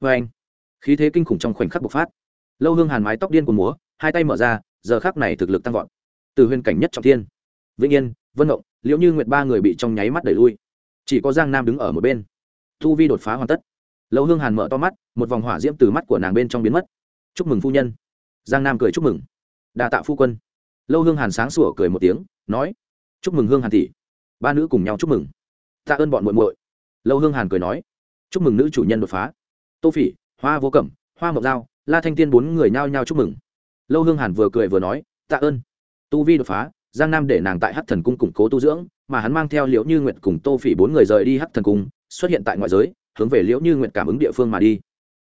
Vê anh, khí thế kinh khủng trong khoảnh khắc bộc phát. Lâu hương hàn mái tóc điên của múa, hai tay mở ra, giờ khác này thực lực tăng vọt. Từ huyền cảnh nhất trọng thiên. Vĩnh yên, vân ngộng, liễu như nguyệt ba người bị trong nháy mắt đẩy lui. Chỉ có giang nam đứng ở một bên thu vi đột phá hoàn tất. Lâu hương hàn mở to mắt, một vòng hỏa diễm từ mắt của nàng bên trong biến mất. Chúc mừng phu nhân. Giang nam cười chúc mừng. Đa tạ phu quân. Lâu hương hàn sáng sủa cười một tiếng, nói, chúc mừng hương hàn tỷ. Ba nữ cùng nhau chúc mừng. Tạ ơn bọn muội muội. Lâu hương hàn cười nói, chúc mừng nữ chủ nhân đột phá. Tô phỉ, hoa vô cẩm, hoa Mộc giao, la thanh tiên bốn người nhao nhao chúc mừng. Lâu hương hàn vừa cười vừa nói, tạ ơn. Tu vi đột phá, giang nam để nàng tại hát thần cung củng cố tu dưỡng, mà hắn mang theo liễu như nguyện cùng tô phỉ bốn người rời đi hát thần cung xuất hiện tại ngoại giới, hướng về liễu như nguyện cảm ứng địa phương mà đi.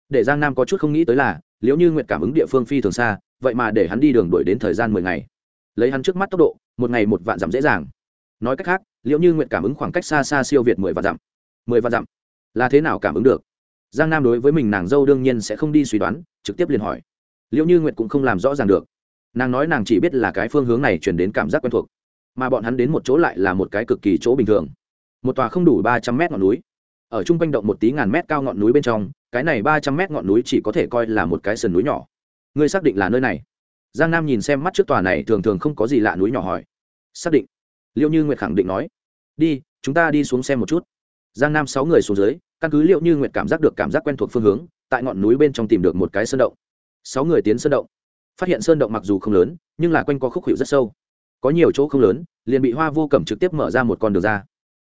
Để giang nam có chút không nghĩ tới là, liễu như nguyện cảm ứng địa phương phi thường xa, vậy mà để hắn đi đường đuổi đến thời gian mười ngày. Lấy hắn trước mắt tốc độ, một ngày một vạn dặm dễ dàng. Nói cách khác, liễu như nguyện cảm ứng khoảng cách xa xa siêu việt mười vạn dặm. Mười vạn dặm? Là thế nào cảm ứng được? Giang nam đối với mình nàng dâu đương nhiên sẽ không đi suy đoán, trực tiếp liền hỏi. Liễu như nguyện cũng không làm rõ ràng được. Nàng nói nàng chỉ biết là cái phương hướng này chuyển đến cảm giác quen thuộc, mà bọn hắn đến một chỗ lại là một cái cực kỳ chỗ bình thường. Một tòa không đủ ba trăm mét ngọn núi ở chung quanh động một tí ngàn mét cao ngọn núi bên trong, cái này ba trăm mét ngọn núi chỉ có thể coi là một cái sườn núi nhỏ. Ngươi xác định là nơi này? Giang nam nhìn xem mắt trước tòa này thường thường không có gì lạ núi nhỏ hỏi. Xác định. Liệu như nguyệt khẳng định nói. Đi, chúng ta đi xuống xem một chút. Giang nam sáu người xuống dưới, căn cứ liệu như nguyệt cảm giác được cảm giác quen thuộc phương hướng, tại ngọn núi bên trong tìm được một cái sơn động. Sáu người tiến sơn động. Phát hiện sơn động mặc dù không lớn, nhưng là quanh co khúc hiệu rất sâu. Có nhiều chỗ không lớn, liền bị hoa vô cẩm trực tiếp mở ra một con đường ra.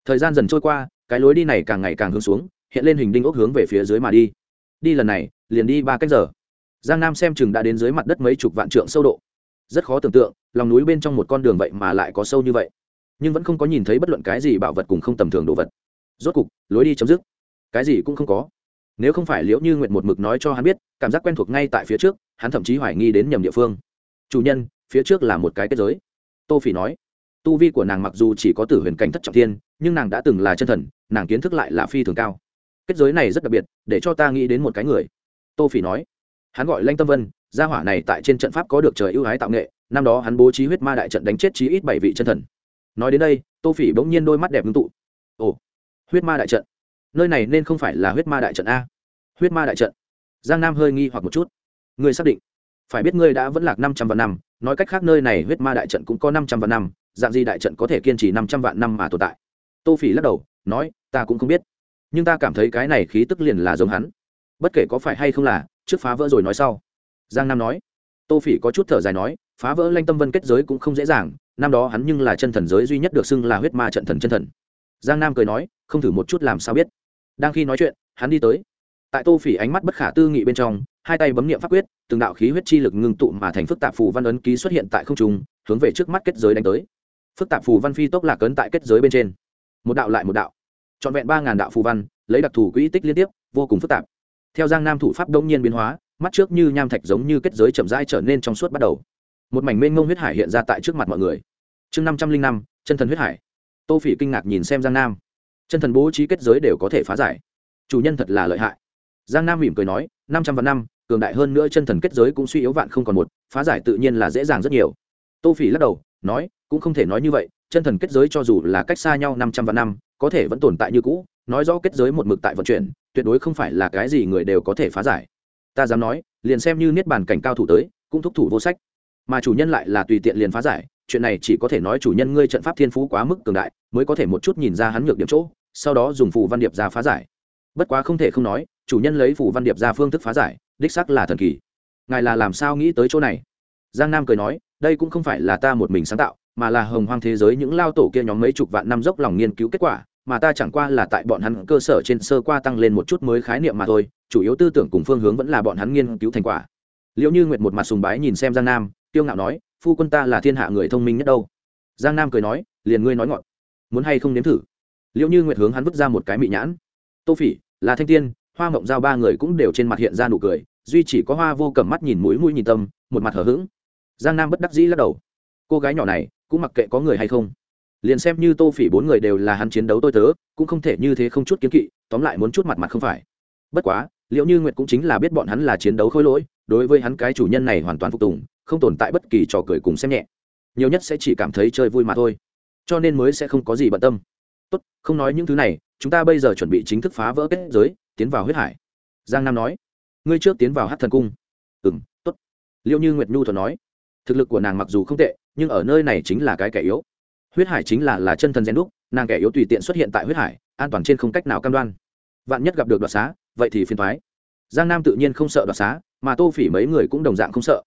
Thời gian dần trôi qua cái lối đi này càng ngày càng hướng xuống, hiện lên hình đinh ốc hướng về phía dưới mà đi. Đi lần này, liền đi ba cách giờ. Giang nam xem chừng đã đến dưới mặt đất mấy chục vạn trượng sâu độ. Rất khó tưởng tượng, lòng núi bên trong một con đường vậy mà lại có sâu như vậy. Nhưng vẫn không có nhìn thấy bất luận cái gì bảo vật cùng không tầm thường đồ vật. Rốt cục, lối đi chấm dứt. Cái gì cũng không có. Nếu không phải liễu như nguyện một mực nói cho hắn biết, cảm giác quen thuộc ngay tại phía trước, hắn thậm chí hoài nghi đến nhầm địa phương. Chủ nhân, phía trước là một cái kết giới. Tô phỉ nói, tu vi của nàng mặc dù chỉ có tử huyền cảnh thất trọng thiên nhưng nàng đã từng là chân thần, nàng kiến thức lại là phi thường cao. Kết giới này rất đặc biệt, để cho ta nghĩ đến một cái người. Tô phỉ nói. Hắn gọi lanh tâm vân, gia hỏa này tại trên trận pháp có được trời ưu ái tạo nghệ, năm đó hắn bố trí huyết ma đại trận đánh chết chí ít bảy vị chân thần. Nói đến đây, tô phỉ bỗng nhiên đôi mắt đẹp ngưng tụ. Ồ, huyết ma đại trận. Nơi này nên không phải là huyết ma đại trận a. Huyết ma đại trận. Giang nam hơi nghi hoặc một chút. Ngươi xác định. Phải biết ngươi đã vẫn lạc năm trăm vạn năm, nói cách khác nơi này huyết ma đại trận cũng có năm trăm vạn năm, dạng gì đại trận có thể kiên trì năm trăm vạn năm mà tồn tại? Tô phỉ lắc đầu, nói, ta cũng không biết, nhưng ta cảm thấy cái này khí tức liền là giống hắn. Bất kể có phải hay không là, trước phá vỡ rồi nói sau. Giang nam nói. Tô phỉ có chút thở dài nói, phá vỡ lanh tâm vân kết giới cũng không dễ dàng, năm đó hắn nhưng là chân thần giới duy nhất được xưng là huyết ma trận thần chân thần. Giang nam cười nói, không thử một chút làm sao biết. Đang khi nói chuyện, hắn đi tới. Tại tô phỉ ánh mắt bất khả tư nghị bên trong, hai tay bấm nghiệm pháp quyết, từng đạo khí huyết chi lực ngưng tụ mà thành phức tạp phù văn ấn ký xuất hiện tại không trung, hướng về trước mắt kết giới đánh tới. Phức tạp phù văn phi tốc lạc ấn tại kết giới bên trên một đạo lại một đạo. Trọn vẹn ba ngàn đạo phù văn, lấy đặc thù quỹ tích liên tiếp, vô cùng phức tạp. Theo giang nam thủ pháp đông nhiên biến hóa, mắt trước như nham thạch giống như kết giới chậm rãi trở nên trong suốt bắt đầu. Một mảnh mênh ngông huyết hải hiện ra tại trước mặt mọi người. Chương năm trăm linh năm, chân thần huyết hải. Tô phỉ kinh ngạc nhìn xem giang nam. Chân thần bố trí kết giới đều có thể phá giải. Chủ nhân thật là lợi hại. Giang nam mỉm cười nói, năm trăm vạn năm, cường đại hơn nữa chân thần kết giới cũng suy yếu vạn không còn một, phá giải tự nhiên là dễ dàng rất nhiều. Tô phỉ lắc đầu, nói, cũng không thể nói như vậy chân thần kết giới cho dù là cách xa nhau năm trăm vạn năm, có thể vẫn tồn tại như cũ, nói rõ kết giới một mực tại vận chuyển, tuyệt đối không phải là cái gì người đều có thể phá giải. Ta dám nói, liền xem như niết bàn cảnh cao thủ tới, cũng thúc thủ vô sách. Mà chủ nhân lại là tùy tiện liền phá giải, chuyện này chỉ có thể nói chủ nhân ngươi trận pháp thiên phú quá mức cường đại, mới có thể một chút nhìn ra hắn nhược điểm chỗ, sau đó dùng phù văn điệp ra phá giải. Bất quá không thể không nói, chủ nhân lấy phù văn điệp ra phương thức phá giải, đích sắc là thần kỳ. Ngài là làm sao nghĩ tới chỗ này? Giang nam cười nói, đây cũng không phải là ta một mình sáng tạo mà là hồng hoang thế giới những lao tổ kia nhóm mấy chục vạn năm dốc lòng nghiên cứu kết quả, mà ta chẳng qua là tại bọn hắn cơ sở trên sơ qua tăng lên một chút mới khái niệm mà thôi, chủ yếu tư tưởng cùng phương hướng vẫn là bọn hắn nghiên cứu thành quả. Liệu như nguyệt một mặt sùng bái nhìn xem giang nam tiêu ngạo nói, phu quân ta là thiên hạ người thông minh nhất đâu. Giang nam cười nói, liền ngươi nói ngọn, muốn hay không nếm thử? Liệu như nguyệt hướng hắn vứt ra một cái mị nhãn. Tô phỉ, là thanh tiên, hoa mộng giao ba người cũng đều trên mặt hiện ra nụ cười, duy chỉ có hoa vô cầm mắt nhìn mũi mũi nhìn tâm, một mặt hờ hững. Giang nam bất đắc dĩ lắc đầu. Cô gái nhỏ này cũng mặc kệ có người hay không. Liền xem như tô phỉ bốn người đều là hắn chiến đấu tôi tớ, cũng không thể như thế không chút kiến kỵ, tóm lại muốn chút mặt mặt không phải. Bất quá liệu như nguyệt cũng chính là biết bọn hắn là chiến đấu khôi lỗi, đối với hắn cái chủ nhân này hoàn toàn phục tùng, không tồn tại bất kỳ trò cười cùng xem nhẹ. Nhiều nhất sẽ chỉ cảm thấy chơi vui mà thôi, cho nên mới sẽ không có gì bận tâm. Tốt, không nói những thứ này, chúng ta bây giờ chuẩn bị chính thức phá vỡ kết giới, tiến vào huyết hải. Giang nam nói. Ngươi trước tiến vào hát thần cung. Ừ m tốt. Liệu như nguyệt nhu thuật nói. Thực lực của nàng mặc dù không tệ nhưng ở nơi này chính là cái kẻ yếu. Huyết hải chính là là chân thần gen đúc, nàng kẻ yếu tùy tiện xuất hiện tại huyết hải, an toàn trên không cách nào cam đoan. Vạn nhất gặp được đoạt xá, vậy thì phiền thoái giang nam tự nhiên không sợ đoạt xá, mà tô phỉ mấy người cũng đồng dạng không sợ.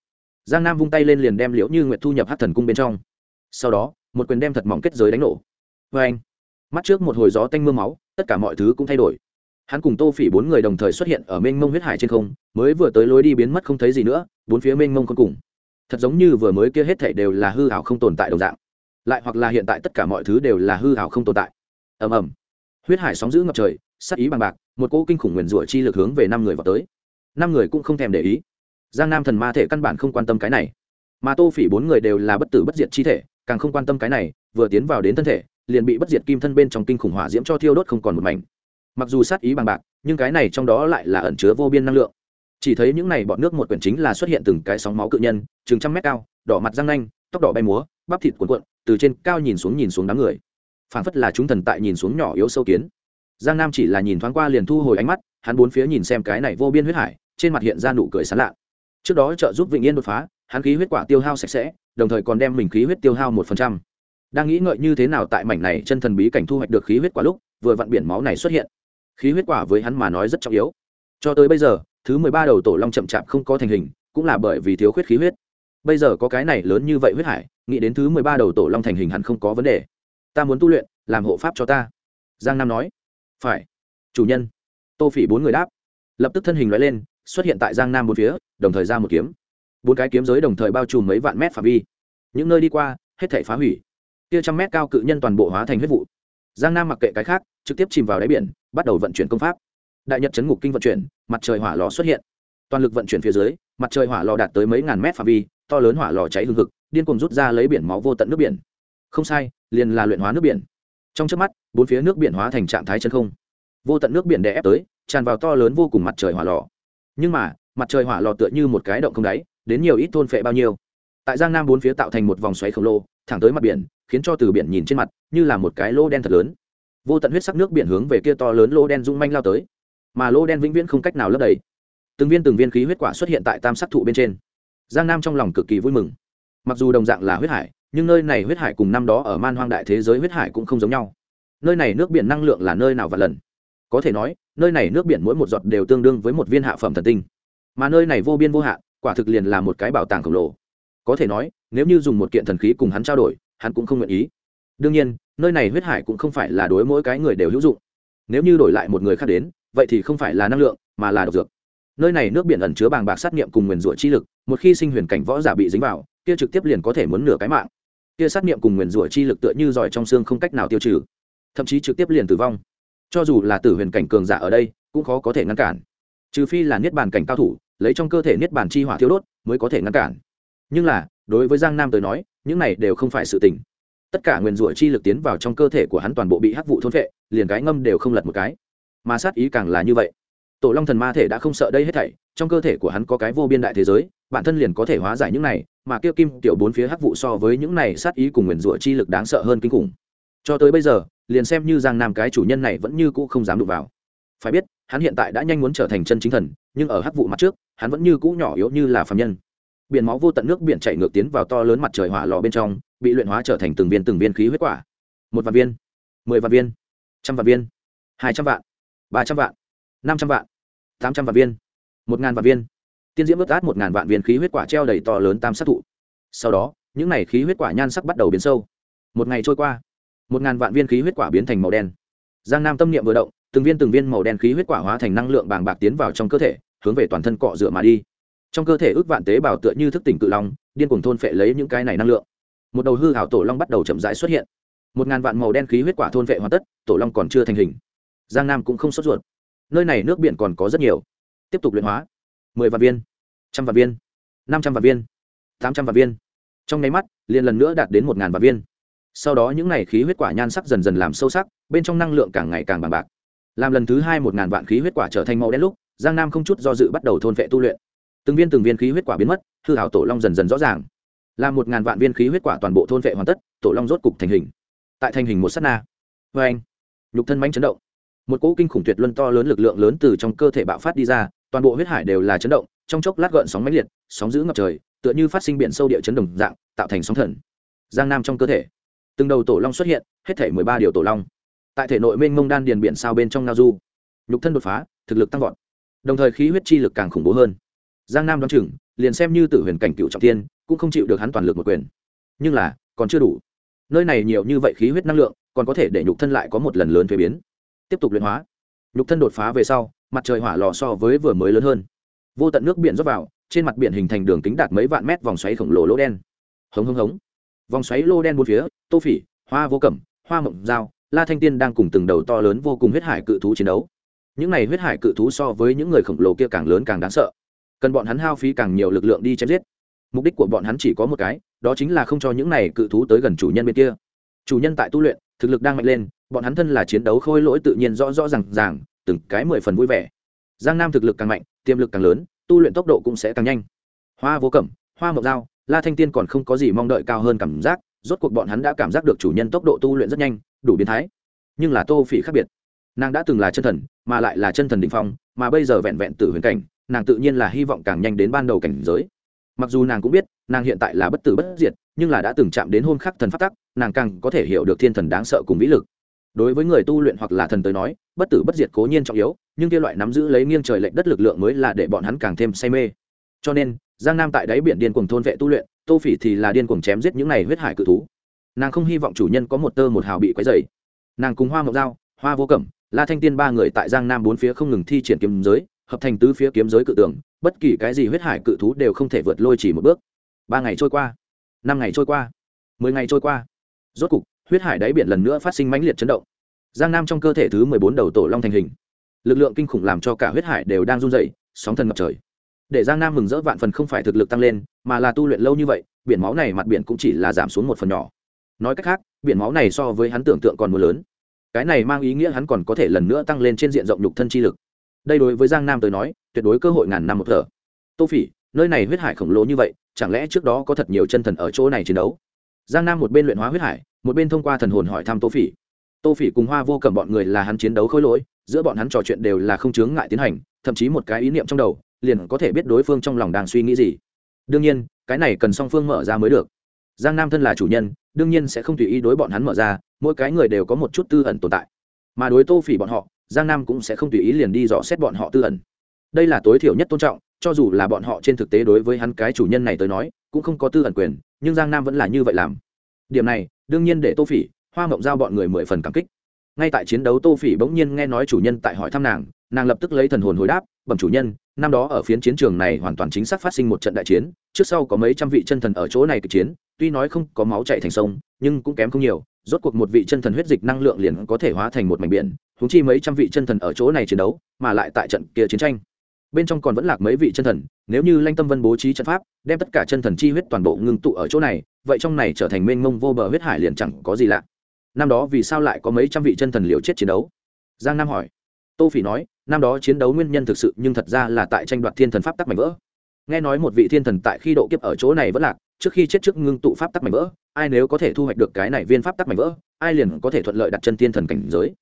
Giang nam vung tay lên liền đem liễu như nguyệt thu nhập hát thần cung bên trong. Sau đó, một quyền đem thật mỏng kết giới đánh nổ. Vê anh, mắt trước một hồi gió tanh m ư a máu, tất cả mọi thứ cũng thay đổi. Hắn cùng tô phỉ bốn người đồng thời xuất hiện ở mênh mông huyết hải trên không, mới vừa tới lối đi biến mất không thấy gì nữa, bốn phía mênh mông con cùng thật giống như vừa mới kia hết thể đều là hư hảo không tồn tại đồng dạng. Lại hoặc là hiện tại tất cả mọi thứ đều là hư hảo không tồn tại. Ầm ầm. Huyết hải sóng giữ ngập trời sắc ý bằng bạc, một cỗ kinh khủng nguyền rủa chi lực hướng về năm người vào tới. Năm người cũng không thèm để ý. Giang nam thần ma thể căn bản không quan tâm cái này. Mà tô phỉ bốn người đều là bất tử bất diệt chi thể, càng không quan tâm cái này, vừa tiến vào đến thân thể, liền bị bất diệt kim thân bên trong kinh khủng hỏa diễm cho thiêu đốt không còn một mảnh. Mặc dù sát ý bằng bạc, nhưng cái này trong đó lại là ẩn chứa vô biên năng lượng chỉ thấy những này bọn nước một quyển chính là xuất hiện từng cái sóng máu cự nhân, chừng trăm mét cao, đỏ mặt răng nanh, tóc đỏ bay múa, bắp thịt cuộn cuộn, từ trên cao nhìn xuống nhìn xuống đám người. Phảng phất là chúng thần tại nhìn xuống nhỏ yếu sâu kiến. Giang nam chỉ là nhìn thoáng qua liền thu hồi ánh mắt, hắn bốn phía nhìn xem cái này vô biên huyết hải, trên mặt hiện ra nụ cười sán lạ. Trước đó trợ giúp vịnh yên đột phá, hắn khí huyết quả tiêu hao sạch sẽ, đồng thời còn đem mình khí huyết tiêu hao một phần trăm. Đang nghĩ ngợi như thế nào tại mảnh này chân thần bí cảnh thu hoạch được khí huyết quả lúc, vừa vặn biển máu này xuất hiện. Khí huyết quả với hắn mà nói rất trọng yếu. Cho tới bây giờ thứ mười ba đầu tổ long chậm chạp không có thành hình, cũng là bởi vì thiếu khuyết khí huyết. Bây giờ có cái này lớn như vậy huyết hải, nghĩ đến thứ mười ba đầu tổ long thành hình hẳn không có vấn đề. Ta muốn tu luyện, làm hộ pháp cho ta. Giang nam nói. Phải. Chủ nhân. Tô phỉ bốn người đáp. Lập tức thân hình loại lên, xuất hiện tại giang nam bốn phía, đồng thời ra một kiếm. Bốn cái kiếm giới đồng thời bao trùm mấy vạn mét phạm vi. Những nơi đi qua, hết thể phá hủy. Kia trăm mét cao cự nhân toàn bộ hóa thành huyết vụ. Giang nam mặc kệ cái khác, trực tiếp chìm vào đáy biển, bắt đầu vận chuyển công pháp đại nhật chấn ngục kinh vận chuyển, mặt trời hỏa lò xuất hiện. Toàn lực vận chuyển phía dưới, mặt trời hỏa lò đạt tới mấy ngàn mét phạm vi, to lớn hỏa lò cháy hương thực điên cùng rút ra lấy biển máu vô tận nước biển. Không sai, liền là luyện hóa nước biển. Trong trước mắt, bốn phía nước biển hóa thành trạng thái chân không. Vô tận nước biển đè ép tới, tràn vào to lớn vô cùng mặt trời hỏa lò. Nhưng mà, mặt trời hỏa lò tựa như một cái động không đáy, đến nhiều ít thôn phệ bao nhiêu. Tại giang nam bốn phía tạo thành một vòng xoáy khổng lồ, thẳng tới mặt biển, khiến cho từ biển nhìn trên mặt, như là một cái lô đen thật lớn. Vô tận huyết sắc nước biển hướng về kia to lớn lô đen rung manh lao tới mà lô đen vĩnh viễn không cách nào lấp đầy. Từng viên từng viên khí huyết quả xuất hiện tại tam sắc thụ bên trên. Giang nam trong lòng cực kỳ vui mừng. Mặc dù đồng dạng là huyết hải, nhưng nơi này huyết hải cùng năm đó ở man hoang đại thế giới huyết hải cũng không giống nhau. Nơi này nước biển năng lượng là nơi nào và lần? Có thể nói, nơi này nước biển mỗi một giọt đều tương đương với một viên hạ phẩm thần tinh. Mà nơi này vô biên vô hạn, quả thực liền là một cái bảo tàng khổng lồ. Có thể nói, nếu như dùng một kiện thần khí cùng hắn trao đổi, hắn cũng không nguyện ý. Đương nhiên, nơi này huyết hải cũng không phải là đối mỗi cái người đều hữu dụng. Nếu như đổi lại một người khác đến vậy thì không phải là năng lượng, mà là độc dược. Nơi này nước biển ẩn chứa bàng bạc sát nghiệm cùng nguyền rủa chi lực, một khi sinh huyền cảnh võ giả bị dính vào, kia trực tiếp liền có thể muốn nửa cái mạng. Kia sát nghiệm cùng nguyền rủa chi lực tựa như giỏi trong xương không cách nào tiêu trừ, thậm chí trực tiếp liền tử vong. Cho dù là tử huyền cảnh cường giả ở đây, cũng khó có thể ngăn cản. Trừ phi là niết bàn cảnh cao thủ, lấy trong cơ thể niết bàn chi hỏa thiếu đốt mới có thể ngăn cản. Nhưng là, đối với giang nam tới nói, những này đều không phải sự tình. Tất cả nguyền rủa chi lực tiến vào trong cơ thể của hắn toàn bộ bị hắc vụ thôn phệ, liền cái ngâm đều không lật một cái mà sát ý càng là như vậy. Tổ long thần ma thể đã không sợ đây hết thảy, trong cơ thể của hắn có cái vô biên đại thế giới, bản thân liền có thể hóa giải những này, mà kia kim tiểu bốn phía hắc vụ so với những này sát ý cùng nguyền rủa chi lực đáng sợ hơn kinh khủng. Cho tới bây giờ, liền xem như giang nam cái chủ nhân này vẫn như cũ không dám đụng vào. Phải biết, hắn hiện tại đã nhanh muốn trở thành chân chính thần, nhưng ở hắc vụ mặt trước, hắn vẫn như cũ nhỏ yếu như là phạm nhân. Biển máu vô tận nước biển chảy ngược tiến vào to lớn mặt trời hỏa lò bên trong, bị luyện hóa trở thành từng viên từng viên khí huyết quả. Một vạn viên, mười vạn viên, trăm vạn viên, hai trăm vạn ba trăm vạn, năm trăm vạn, tám trăm vạn viên, một ngàn vạn viên. Tiên diễm ướt át một ngàn vạn viên khí huyết quả treo đầy to lớn tam sát thụ. Sau đó, những n à y khí huyết quả nhan sắc bắt đầu biến sâu. Một ngày trôi qua, một ngàn vạn viên khí huyết quả biến thành màu đen. Giang nam tâm niệm vừa động, từng viên từng viên màu đen khí huyết quả hóa thành năng lượng bàng bạc tiến vào trong cơ thể, hướng về toàn thân cọ rửa mà đi. Trong cơ thể ước vạn tế bào tựa như thức tỉnh cự long, điên cùng thôn phệ lấy những cái này năng lượng. Một đầu hư hảo tổ long bắt đầu chậm rãi xuất hiện. Một ngàn vạn màu đen khí huyết quả thôn vệ hoàn tất, tổ long còn chưa thành hình giang nam cũng không sốt ruột nơi này nước biển còn có rất nhiều tiếp tục luyện hóa mười vạn viên trăm vạn viên năm trăm vạn viên tám trăm vạn viên trong nháy mắt liền lần nữa đạt đến một ngàn vạn viên sau đó những n à y khí huyết quả nhan sắc dần dần làm sâu sắc bên trong năng lượng càng ngày càng bằng bạc làm lần thứ hai một ngàn vạn khí huyết quả trở thành màu đen lúc giang nam không chút do dự bắt đầu thôn vệ tu luyện từng viên từng viên khí huyết quả biến mất hư hảo tổ long dần dần rõ ràng là một ngàn vạn viên khí huyết quả toàn bộ thôn vệ hoàn tất tổ long rốt cục thành hình tại thành hình một s á t na vê anh nhục thân mánh chấn động một cỗ kinh khủng tuyệt luân to lớn lực lượng lớn từ trong cơ thể bạo phát đi ra, toàn bộ huyết hải đều là chấn động, trong chốc lát gợn sóng mãnh liệt, sóng giữ ngập trời, tựa như phát sinh biển sâu địa chấn đồng dạng, tạo thành sóng thần. Giang nam trong cơ thể, từng đầu tổ long xuất hiện, hết thể mười ba điều tổ long. Tại thể nội mênh mông đan điền biển sao bên trong ngao du, nhục thân đột phá, thực lực tăng vọt. Đồng thời khí huyết chi lực càng khủng bố hơn. Giang nam đoán chừng, liền xem như tử huyền cảnh cựu trọng tiên cũng không chịu được hắn toàn lực một quyền. Nhưng là, còn chưa đủ. Nơi này nhiều như vậy khí huyết năng lượng, còn có thể để nhục thân lại có một lần lớn thuế biến tiếp tục luyện hóa. Nhục thân đột phá về sau, mặt trời hỏa lò so với vừa mới lớn hơn. Vô tận nước biển rót vào, trên mặt biển hình thành đường kính đạt mấy vạn mét vòng xoáy khổng lồ lỗ đen. Hống hống hống. Vòng xoáy lô đen bốn phía, tô phỉ, hoa vô cẩm, hoa mộng dao, la thanh tiên đang cùng từng đầu to lớn vô cùng huyết hải cự thú chiến đấu. Những này huyết hải cự thú so với những người khổng lồ kia càng lớn càng đáng sợ. Cần bọn hắn hao phí càng nhiều lực lượng đi chém giết. Mục đích của bọn hắn chỉ có một cái, đó chính là không cho những này cự thú tới gần chủ nhân bên kia. Chủ nhân tại tu luyện, thực lực đang mạnh lên bọn hắn thân là chiến đấu khôi lỗi tự nhiên rõ rõ r à n g ràng, từng cái mười phần vui vẻ. Giang nam thực lực càng mạnh, tiềm lực càng lớn, tu luyện tốc độ cũng sẽ càng nhanh. Hoa vô cẩm, hoa mộc dao, la thanh tiên còn không có gì mong đợi cao hơn cảm giác, rốt cuộc bọn hắn đã cảm giác được chủ nhân tốc độ tu luyện rất nhanh, đủ biến thái. Nhưng là tô phỉ khác biệt. Nàng đã từng là chân thần, mà lại là chân thần định phong, mà bây giờ vẹn vẹn tử huyền cảnh, nàng tự nhiên là hy vọng càng nhanh đến ban đầu cảnh giới. Mặc dù nàng cũng biết, nàng hiện tại là bất tử bất diệt, nhưng là đã từng chạm đến hôn khắc thần phát tắc, nàng càng có thể hiểu được thiên thần đáng sợ cùng vĩ lực đối với người tu luyện hoặc là thần tới nói, bất tử bất diệt cố nhiên trọng yếu, nhưng kia loại nắm giữ lấy nghiêng trời lệnh đất lực lượng mới là để bọn hắn càng thêm say mê. Cho nên, giang nam tại đáy biển điên cuồng thôn vệ tu luyện, tô phỉ thì là điên cuồng chém giết những này huyết hải cự thú. Nàng không hy vọng chủ nhân có một tơ một hào bị quấy dày nàng cùng hoa mộc dao hoa vô cẩm, la thanh tiên ba người tại giang nam bốn phía không ngừng thi triển kiếm giới, hợp thành tứ phía kiếm giới cự tưởng bất kỳ cái gì huyết hải cự thú đều không thể vượt lôi chỉ một bước. Ba ngày trôi qua, năm ngày trôi qua, mười ngày trôi qua, rốt cục, huyết hải đáy biển lần nữa phát sinh mãnh liệt chấn động giang nam trong cơ thể thứ mười bốn đầu tổ long thành hình. Lực lượng kinh khủng làm cho cả huyết hải đều đang run dày sóng thần ngập trời. Để giang nam mừng rỡ vạn phần không phải thực lực tăng lên, mà là tu luyện lâu như vậy, biển máu này mặt biển cũng chỉ là giảm xuống một phần nhỏ. Nói cách khác, biển máu này so với hắn tưởng tượng còn mưa lớn. Cái này mang ý nghĩa hắn còn có thể lần nữa tăng lên trên diện rộng nhục thân chi lực. Đây đối với giang nam tới nói, tuyệt đối cơ hội ngàn năm một thở. Tô phỉ, nơi này huyết hải khổng lồ như vậy, chẳng lẽ trước đó có thật nhiều chân thần ở chỗ này chiến đấu? Giang nam một bên luyện hóa huyết hải, một bên thông qua thần hồn hỏi thăm tô phỉ tô phỉ cùng hoa vô cầm bọn người là hắn chiến đấu khôi lỗi, giữa bọn hắn trò chuyện đều là không chướng ngại tiến hành, thậm chí một cái ý niệm trong đầu, liền có thể biết đối phương trong lòng đang suy nghĩ gì. Đương nhiên, cái này cần song phương mở ra mới được. Giang nam thân là chủ nhân, đương nhiên sẽ không tùy ý đối bọn hắn mở ra, mỗi cái người đều có một chút tư ẩn tồn tại. Mà đối tô phỉ bọn họ, giang nam cũng sẽ không tùy ý liền đi dò xét bọn họ tư ẩn. Đây là tối thiểu nhất tôn trọng, cho dù là bọn họ trên thực tế đối với hắn cái chủ nhân này tới nói, cũng không có tư ẩn quyền, nhưng giang nam vẫn là như vậy làm. Điểm này, đương nhiên để tô phỉ hoa mộng giao bọn người mười phần cảm kích. Ngay tại chiến đấu, tô phỉ bỗng nhiên nghe nói chủ nhân tại hỏi thăm nàng nàng lập tức lấy thần hồn hồi đáp, bẩm chủ nhân, năm đó ở phiến chiến trường này hoàn toàn chính xác phát sinh một trận đại chiến, trước sau có mấy trăm vị chân thần ở chỗ này kịch chiến, tuy nói không có máu chạy thành sông, nhưng cũng kém không nhiều, rốt cuộc một vị chân thần huyết dịch năng lượng liền có thể hóa thành một mảnh biển húng chi mấy trăm vị chân thần ở chỗ này chiến đấu, mà lại tại trận kia chiến tranh. Bên trong còn vẫn lạc mấy vị chân thần, nếu như lanh tâm vân bố trí trận pháp, đem tất cả chân thần chi huyết toàn bộ ngưng tụ ở chỗ này, vậy trong này trở thành mênh mông vô bờ huyết hải liền chẳng có gì lạ năm đó vì sao lại có mấy trăm vị chân thần liều chết chiến đấu? Giang nam hỏi. Tô phỉ nói, năm đó chiến đấu nguyên nhân thực sự nhưng thật ra là tại tranh đoạt thiên thần pháp tắc mảnh vỡ. Nghe nói một vị thiên thần tại khi độ kiếp ở chỗ này vẫn lạc, trước khi chết trước ngưng tụ pháp tắc mảnh vỡ, ai nếu có thể thu hoạch được cái này viên pháp tắc mảnh vỡ, ai liền có thể thuận lợi đặt chân thiên thần cảnh giới.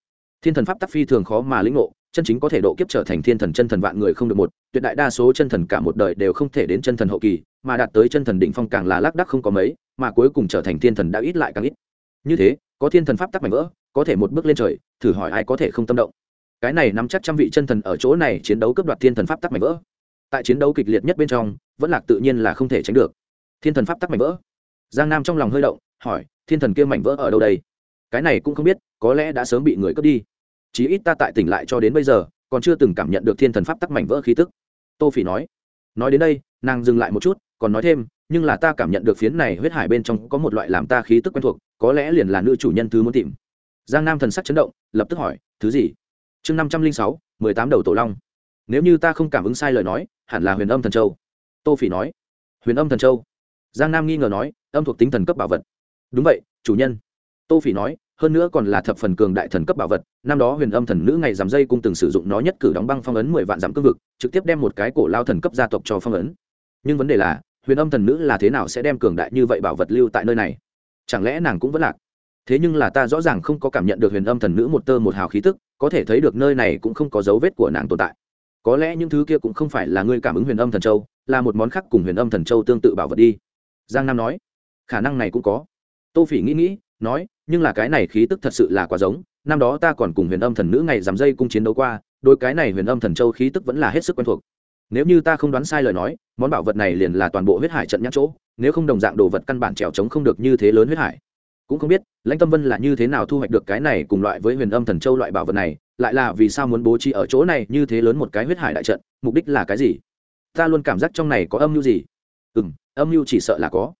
Thiên thần pháp tắc phi thường khó mà lĩnh ngộ, chân chính có thể độ kiếp trở thành thiên thần chân thần vạn người không được một, tuyệt đại đa số chân thần cả một đời đều không thể đến chân thần hậu kỳ, mà đạt tới chân thần đỉnh phong càng là lác đắc không có mấy, mà cuối cùng trở thành thiên thần đã ít lại càng ít. Như thế có thiên thần pháp tắc mạnh vỡ, có thể một bước lên trời, thử hỏi ai có thể không tâm động. Cái này nắm chắc trăm vị chân thần ở chỗ này chiến đấu cướp đoạt thiên thần pháp tắc mạnh vỡ. Tại chiến đấu kịch liệt nhất bên trong, vẫn lạc tự nhiên là không thể tránh được. Thiên thần pháp tắc mạnh vỡ. Giang nam trong lòng hơi động, hỏi, thiên thần kia mảnh vỡ ở đâu đây? Cái này cũng không biết, có lẽ đã sớm bị người cướp đi. Chí ít ta tại tỉnh lại cho đến bây giờ, còn chưa từng cảm nhận được thiên thần pháp tắc mảnh vỡ khí tức. Tô phỉ nói. Nói đến đây, nàng dừng lại một chút, còn nói thêm, nhưng là ta cảm nhận được phiến này huyết hải bên trong có một loại làm ta khí tức quen thuộc có lẽ liền là nữ chủ nhân thứ muốn tìm. Giang nam thần sắc chấn động, lập tức hỏi, thứ gì? Chương năm trăm linh sáu, mười tám đầu tổ long. Nếu như ta không cảm ứng sai lời nói, hẳn là huyền âm thần châu. Tô phỉ nói. Huyền âm thần châu? Giang nam nghi ngờ nói, âm thuộc tính thần cấp bảo vật. Đúng vậy, chủ nhân. Tô phỉ nói, hơn nữa còn là thập phần cường đại thần cấp bảo vật, năm đó huyền âm thần nữ ngày giảm dây cung từng sử dụng nó nhất cử đóng băng phong ấn mười vạn dặm cương vực, trực tiếp đem một cái cổ lao thần cấp gia tộc cho phong ấn. Nhưng vấn đề là, huyền âm thần nữ là thế nào sẽ đem cường đại như vậy bảo vật lưu tại nơi này? Chẳng lẽ nàng cũng vẫn lạc? Thế nhưng là ta rõ ràng không có cảm nhận được huyền âm thần nữ một tơ một hào khí tức, có thể thấy được nơi này cũng không có dấu vết của nàng tồn tại. Có lẽ những thứ kia cũng không phải là ngươi cảm ứng huyền âm thần châu, là một món khác cùng huyền âm thần châu tương tự bảo vật đi. Giang nam nói, khả năng này cũng có. Tô phỉ nghĩ nghĩ, nói, nhưng là cái này khí tức thật sự là quá giống, năm đó ta còn cùng huyền âm thần nữ ngày dám dây cung chiến đấu qua đôi cái này huyền âm thần châu khí tức vẫn là hết sức quen thuộc nếu như ta không đoán sai lời nói, món bảo vật này liền là toàn bộ huyết hải trận nhãn chỗ, nếu không đồng dạng đồ vật căn bản trèo trống không được như thế lớn huyết hải. Cũng không biết, lãnh tâm vân là như thế nào thu hoạch được cái này cùng loại với huyền âm thần châu loại bảo vật này, lại là vì sao muốn bố trí ở chỗ này như thế lớn một cái huyết hải đại trận, mục đích là cái gì? Ta luôn cảm giác trong này có âm mưu gì? Ừ m âm mưu chỉ sợ là có.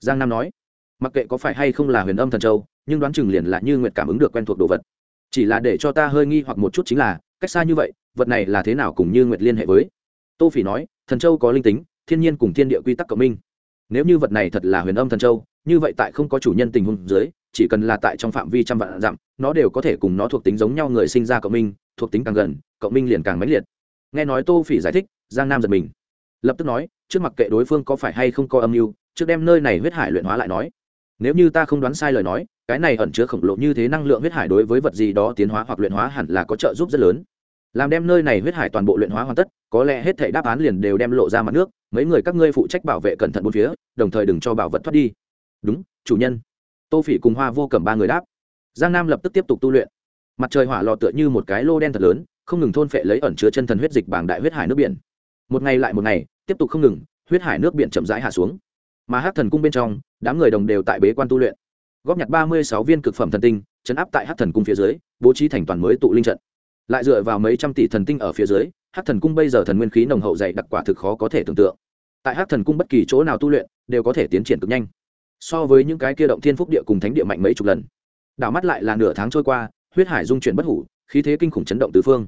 Giang nam nói, mặc kệ có phải hay không là huyền âm thần châu, nhưng đoán chừng liền là như nguyện cảm ứng được quen thuộc đồ vật. Chỉ là để cho ta hơi nghi hoặc một chút chính là, cách xa như vậy, vật này là thế nào cùng như nguyệt liên hệ với? Tô phỉ nói, thần châu có linh tính, thiên nhiên cùng thiên địa quy tắc cộng minh. Nếu như vật này thật là huyền âm thần châu, như vậy tại không có chủ nhân tình huống dưới, chỉ cần là tại trong phạm vi trăm vạn dặm, nó đều có thể cùng nó thuộc tính giống nhau người sinh ra cộng minh, thuộc tính càng gần, cộng minh liền càng mãnh liệt. Nghe nói tô phỉ giải thích, giang nam giật mình. Lập tức nói, trước mặc kệ đối phương có phải hay không có âm mưu, trước đem nơi này huyết hải luyện hóa lại nói. Nếu như ta không đoán sai lời nói, cái này ẩn chứa khổng lồ như thế năng lượng huyết hải đối với vật gì đó tiến hóa hoặc luyện hóa hẳn là có trợ giúp rất lớn làm đem nơi này huyết hải toàn bộ luyện hóa hoàn tất, có lẽ hết thảy đáp án liền đều đem lộ ra mặt nước, mấy người các ngươi phụ trách bảo vệ cẩn thận bốn phía, đồng thời đừng cho bảo vật thoát đi. Đúng, chủ nhân. Tô phỉ cùng hoa vô cầm ba người đáp. Giang nam lập tức tiếp tục tu luyện. Mặt trời hỏa lò tựa như một cái lô đen thật lớn, không ngừng thôn phệ lấy ẩn chứa chân thần huyết dịch bảng đại huyết hải nước biển. Một ngày lại một ngày, tiếp tục không ngừng, huyết hải nước biển chậm rãi hạ xuống. Mà hát thần cung bên trong, đám người đồng đều tại bế quan tu luyện. Góp nhặt ba mươi sáu viên cực phẩm thần tinh, chấn áp tại hát thần cung phía dưới, bố trí thành toàn mới tụ linh trận lại dựa vào mấy trăm tỷ thần tinh ở phía dưới hát thần cung bây giờ thần nguyên khí nồng hậu dày đặc quả thực khó có thể tưởng tượng. Tại hát thần cung bất kỳ chỗ nào tu luyện, đều có thể tiến triển cực nhanh. So với những cái kia động thiên phúc địa cùng thánh địa mạnh mấy chục lần, đảo mắt lại là nửa tháng trôi qua, huyết hải dung chuyển bất hủ, khí thế kinh khủng chấn động tứ phương.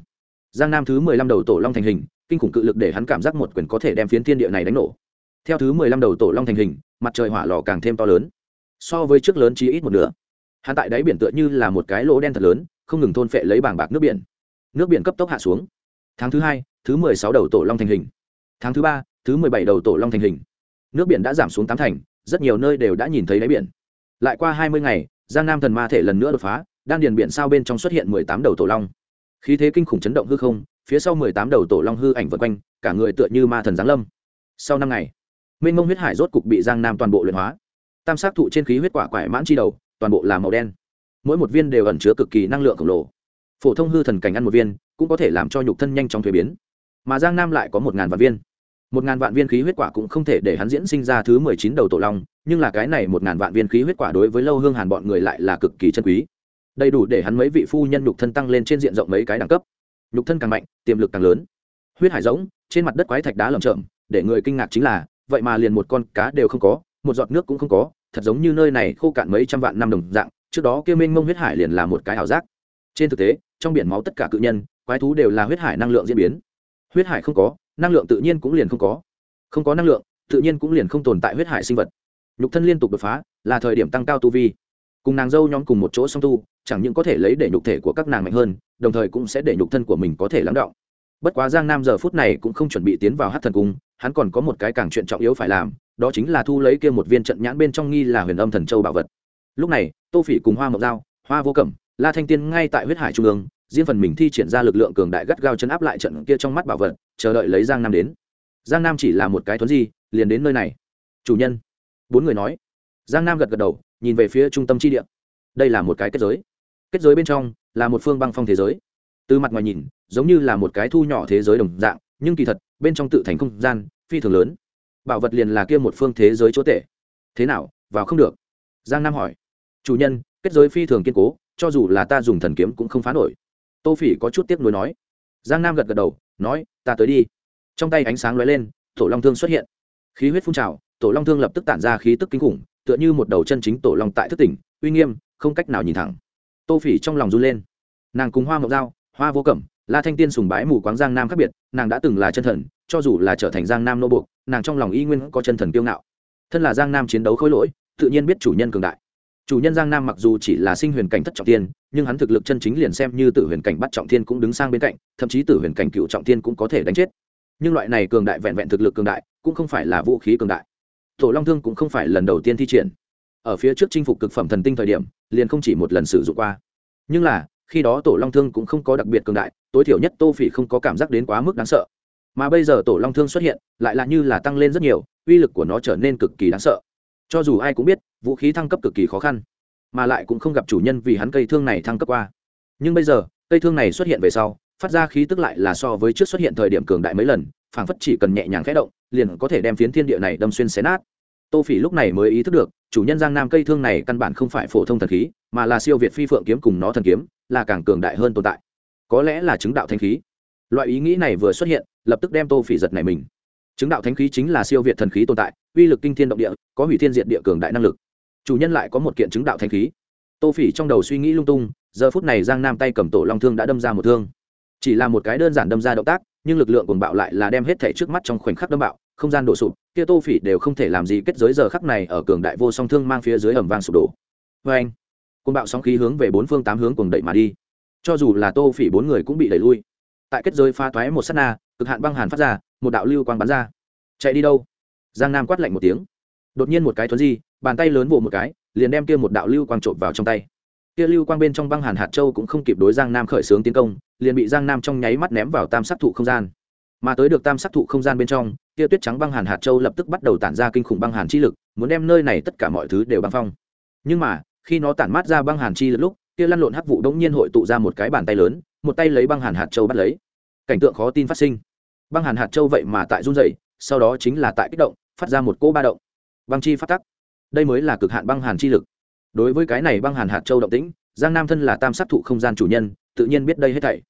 Giang nam thứ mười lăm đầu tổ long thành hình, kinh khủng cự lực để hắn cảm giác một quyền có thể đem phiến thiên địa này đánh nổ. Theo thứ mười lăm đầu tổ long thành hình, mặt trời hỏa lò càng thêm to lớn. So với trước lớn chí ít một nửa. Hắn tại đáy biển tựa như là một cái lỗ đen thật lớn, không ngừng thôn phệ lấy bảng bạc nước biển nước biển cấp tốc hạ xuống. Tháng thứ hai, thứ mười sáu đầu tổ long thành hình. Tháng thứ ba, thứ mười bảy đầu tổ long thành hình. Nước biển đã giảm xuống tám thành, rất nhiều nơi đều đã nhìn thấy đáy biển. Lại qua hai mươi ngày, giang nam thần ma thể lần nữa đột phá, đan điền biển sao bên trong xuất hiện mười tám đầu tổ long. Khí thế kinh khủng chấn động hư không, phía sau mười tám đầu tổ long hư ảnh vượt quanh, cả người tựa như ma thần giáng lâm. Sau năm ngày, mênh mông huyết hải rốt cục bị giang nam toàn bộ luyện hóa. Tam sát thụ trên khí huyết quả quải mãn chi đầu, toàn bộ là màu đen. Mỗi một viên đều ẩn chứa cực kỳ năng lượng khổng lồ phổ thông hư thần cảnh ăn một viên, cũng có thể làm cho nhục thân nhanh chóng thuế biến. Mà giang nam lại có một ngàn vạn viên. Một ngàn vạn viên khí huyết quả cũng không thể để hắn diễn sinh ra thứ mười chín đầu tổ long, nhưng là cái này một ngàn vạn viên khí huyết quả đối với lâu hương hàn bọn người lại là cực kỳ chân quý. Đầy đủ để hắn mấy vị phu nhân nhục thân tăng lên trên diện rộng mấy cái đẳng cấp. Nhục thân càng mạnh, tiềm lực càng lớn. Huyết hải giống trên mặt đất quái thạch đá lởm chởm, để người kinh ngạc chính là, vậy mà liền một con cá đều không có, một giọt nước cũng không có, thật giống như nơi này khô cạn mấy trăm vạn năm đồng dạng, trước đó kia mênh mông huyết hải liền là một cái ảo giác trên thực tế, trong biển máu tất cả cự nhân, quái thú đều là huyết hải năng lượng diễn biến. Huyết hải không có, năng lượng tự nhiên cũng liền không có. Không có năng lượng, tự nhiên cũng liền không tồn tại huyết hải sinh vật. Nhục thân liên tục đột phá, là thời điểm tăng cao tu vi. Cùng nàng dâu nhóm cùng một chỗ song tu, chẳng những có thể lấy để nhục thể của các nàng mạnh hơn, đồng thời cũng sẽ để nhục thân của mình có thể lắng động. Bất quá giang nam giờ phút này cũng không chuẩn bị tiến vào hát thần cung, hắn còn có một cái càng chuyện trọng yếu phải làm, đó chính là thu lấy kia một viên trận nhãn bên trong nghi là huyền âm thần châu bảo vật. Lúc này, tô phỉ cùng hoa mộc dao hoa vô cẩm la thanh tiên ngay tại huyết hải trung ương, riêng phần mình thi triển ra lực lượng cường đại gắt gao chấn áp lại trận kia trong mắt bảo vật, chờ đợi lấy giang nam đến. Giang nam chỉ là một cái thuấn di, liền đến nơi này. Chủ nhân. Bốn người nói. Giang nam gật gật đầu, nhìn về phía trung tâm tri địa. Đây là một cái kết giới. Kết giới bên trong là một phương băng phong thế giới. Từ mặt ngoài nhìn, giống như là một cái thu nhỏ thế giới đồng dạng, nhưng kỳ thật, bên trong tự thành không gian, phi thường lớn. Bảo vật liền là kia một phương thế giới chỗ tệ thế nào? Vào không được. Giang nam hỏi. Chủ nhân, kết giới phi thường kiên cố cho dù là ta dùng thần kiếm cũng không phá nổi. Tô phỉ có chút tiếc nuối nói. Giang nam gật gật đầu, nói, ta tới đi. Trong tay ánh sáng lóe lên, tổ long thương xuất hiện. Khí huyết phun trào, tổ long thương lập tức tản ra khí tức kinh khủng, tựa như một đầu chân chính tổ long tại thức tỉnh, uy nghiêm, không cách nào nhìn thẳng. Tô phỉ trong lòng run lên. Nàng cùng hoa mộc dao hoa vô cẩm, la thanh tiên sùng bái mù quáng giang nam khác biệt, nàng đã từng là chân thần, cho dù là trở thành giang nam nô buộc, nàng trong lòng y nguyên có chân thần kiêu ngạo. Thân là giang nam chiến đấu khối lỗi, tự nhiên biết chủ nhân cường đại chủ nhân giang nam mặc dù chỉ là sinh huyền cảnh thất trọng tiên, nhưng hắn thực lực chân chính liền xem như tử huyền cảnh bắt trọng thiên cũng đứng sang bên cạnh, thậm chí tử huyền cảnh cựu trọng thiên cũng có thể đánh chết. Nhưng loại này cường đại vẹn vẹn thực lực cường đại, cũng không phải là vũ khí cường đại. Tổ long thương cũng không phải lần đầu tiên thi triển. Ở phía trước chinh phục cực phẩm thần tinh thời điểm, liền không chỉ một lần sử dụng qua. Nhưng là, khi đó tổ long thương cũng không có đặc biệt cường đại, tối thiểu nhất tô phỉ không có cảm giác đến quá mức đáng sợ. Mà bây giờ tổ long thương xuất hiện, lại là như là tăng lên rất nhiều, uy lực của nó trở nên cực kỳ đáng sợ cho dù ai cũng biết, vũ khí thăng cấp cực kỳ khó khăn, mà lại cũng không gặp chủ nhân vì hắn cây thương này thăng cấp qua. Nhưng bây giờ, cây thương này xuất hiện về sau, phát ra khí tức lại là so với trước xuất hiện thời điểm cường đại mấy lần, phảng phất chỉ cần nhẹ nhàng khẽ động, liền có thể đem phiến thiên địa này đâm xuyên xé nát. Tô phỉ lúc này mới ý thức được, chủ nhân giang nam cây thương này căn bản không phải phổ thông thần khí, mà là siêu việt phi phượng kiếm cùng nó thần kiếm, là càng cường đại hơn tồn tại. Có lẽ là chứng đạo thanh khí. Loại ý nghĩ này vừa xuất hiện, lập tức đem tô phỉ giật này mình chứng đạo thánh khí chính là siêu việt thần khí tồn tại, uy lực kinh thiên động địa, có hủy thiên diệt địa cường đại năng lực. Chủ nhân lại có một kiện chứng đạo thánh khí. Tô phỉ trong đầu suy nghĩ lung tung, giờ phút này giang nam tay cầm tổ long thương đã đâm ra một thương. Chỉ là một cái đơn giản đâm ra động tác, nhưng lực lượng cuồng bạo lại là đem hết thảy trước mắt trong khoảnh khắc đâm bạo, không gian đổ sụp, kia tô phỉ đều không thể làm gì kết giới giờ khắc này ở cường đại vô song thương mang phía dưới ẩm vang sụp đổ. Vê anh cuồng bạo sóng khí hướng về bốn phương tám hướng cuồng đẩy mà đi. Cho dù là tô phỉ bốn người cũng bị đẩy lui. Tại kết giới pha toái một sát na, cực hạn băng hàn phát ra một đạo lưu quang bắn ra. Chạy đi đâu? Giang nam quát lạnh một tiếng. Đột nhiên một cái thuấn di, bàn tay lớn vỗ một cái, liền đem kia một đạo lưu quang trộm vào trong tay. Kia lưu quang bên trong băng hàn hạt châu cũng không kịp đối giang nam khởi xướng tiến công, liền bị giang nam trong nháy mắt ném vào tam sắc thụ không gian. Mà tới được tam sắc thụ không gian bên trong, kia tuyết trắng băng hàn hạt châu lập tức bắt đầu tản ra kinh khủng băng hàn chi lực, muốn đem nơi này tất cả mọi thứ đều băng phong. Nhưng mà, khi nó tản mát ra băng hàn chi lực lúc, kia lăn lộn hắc vụ đống nhiên hội tụ ra một cái bàn tay lớn, một tay lấy băng hàn hạt châu bắt lấy. Cảnh tượng khó tin phát sinh băng hàn hạt châu vậy mà tại run rẩy, sau đó chính là tại kích động, phát ra một cỗ ba động. Băng chi phát tắc. Đây mới là cực hạn băng hàn chi lực. Đối với cái này băng hàn hạt châu động tĩnh, giang nam thân là tam sát thụ không gian chủ nhân, tự nhiên biết đây hết thảy.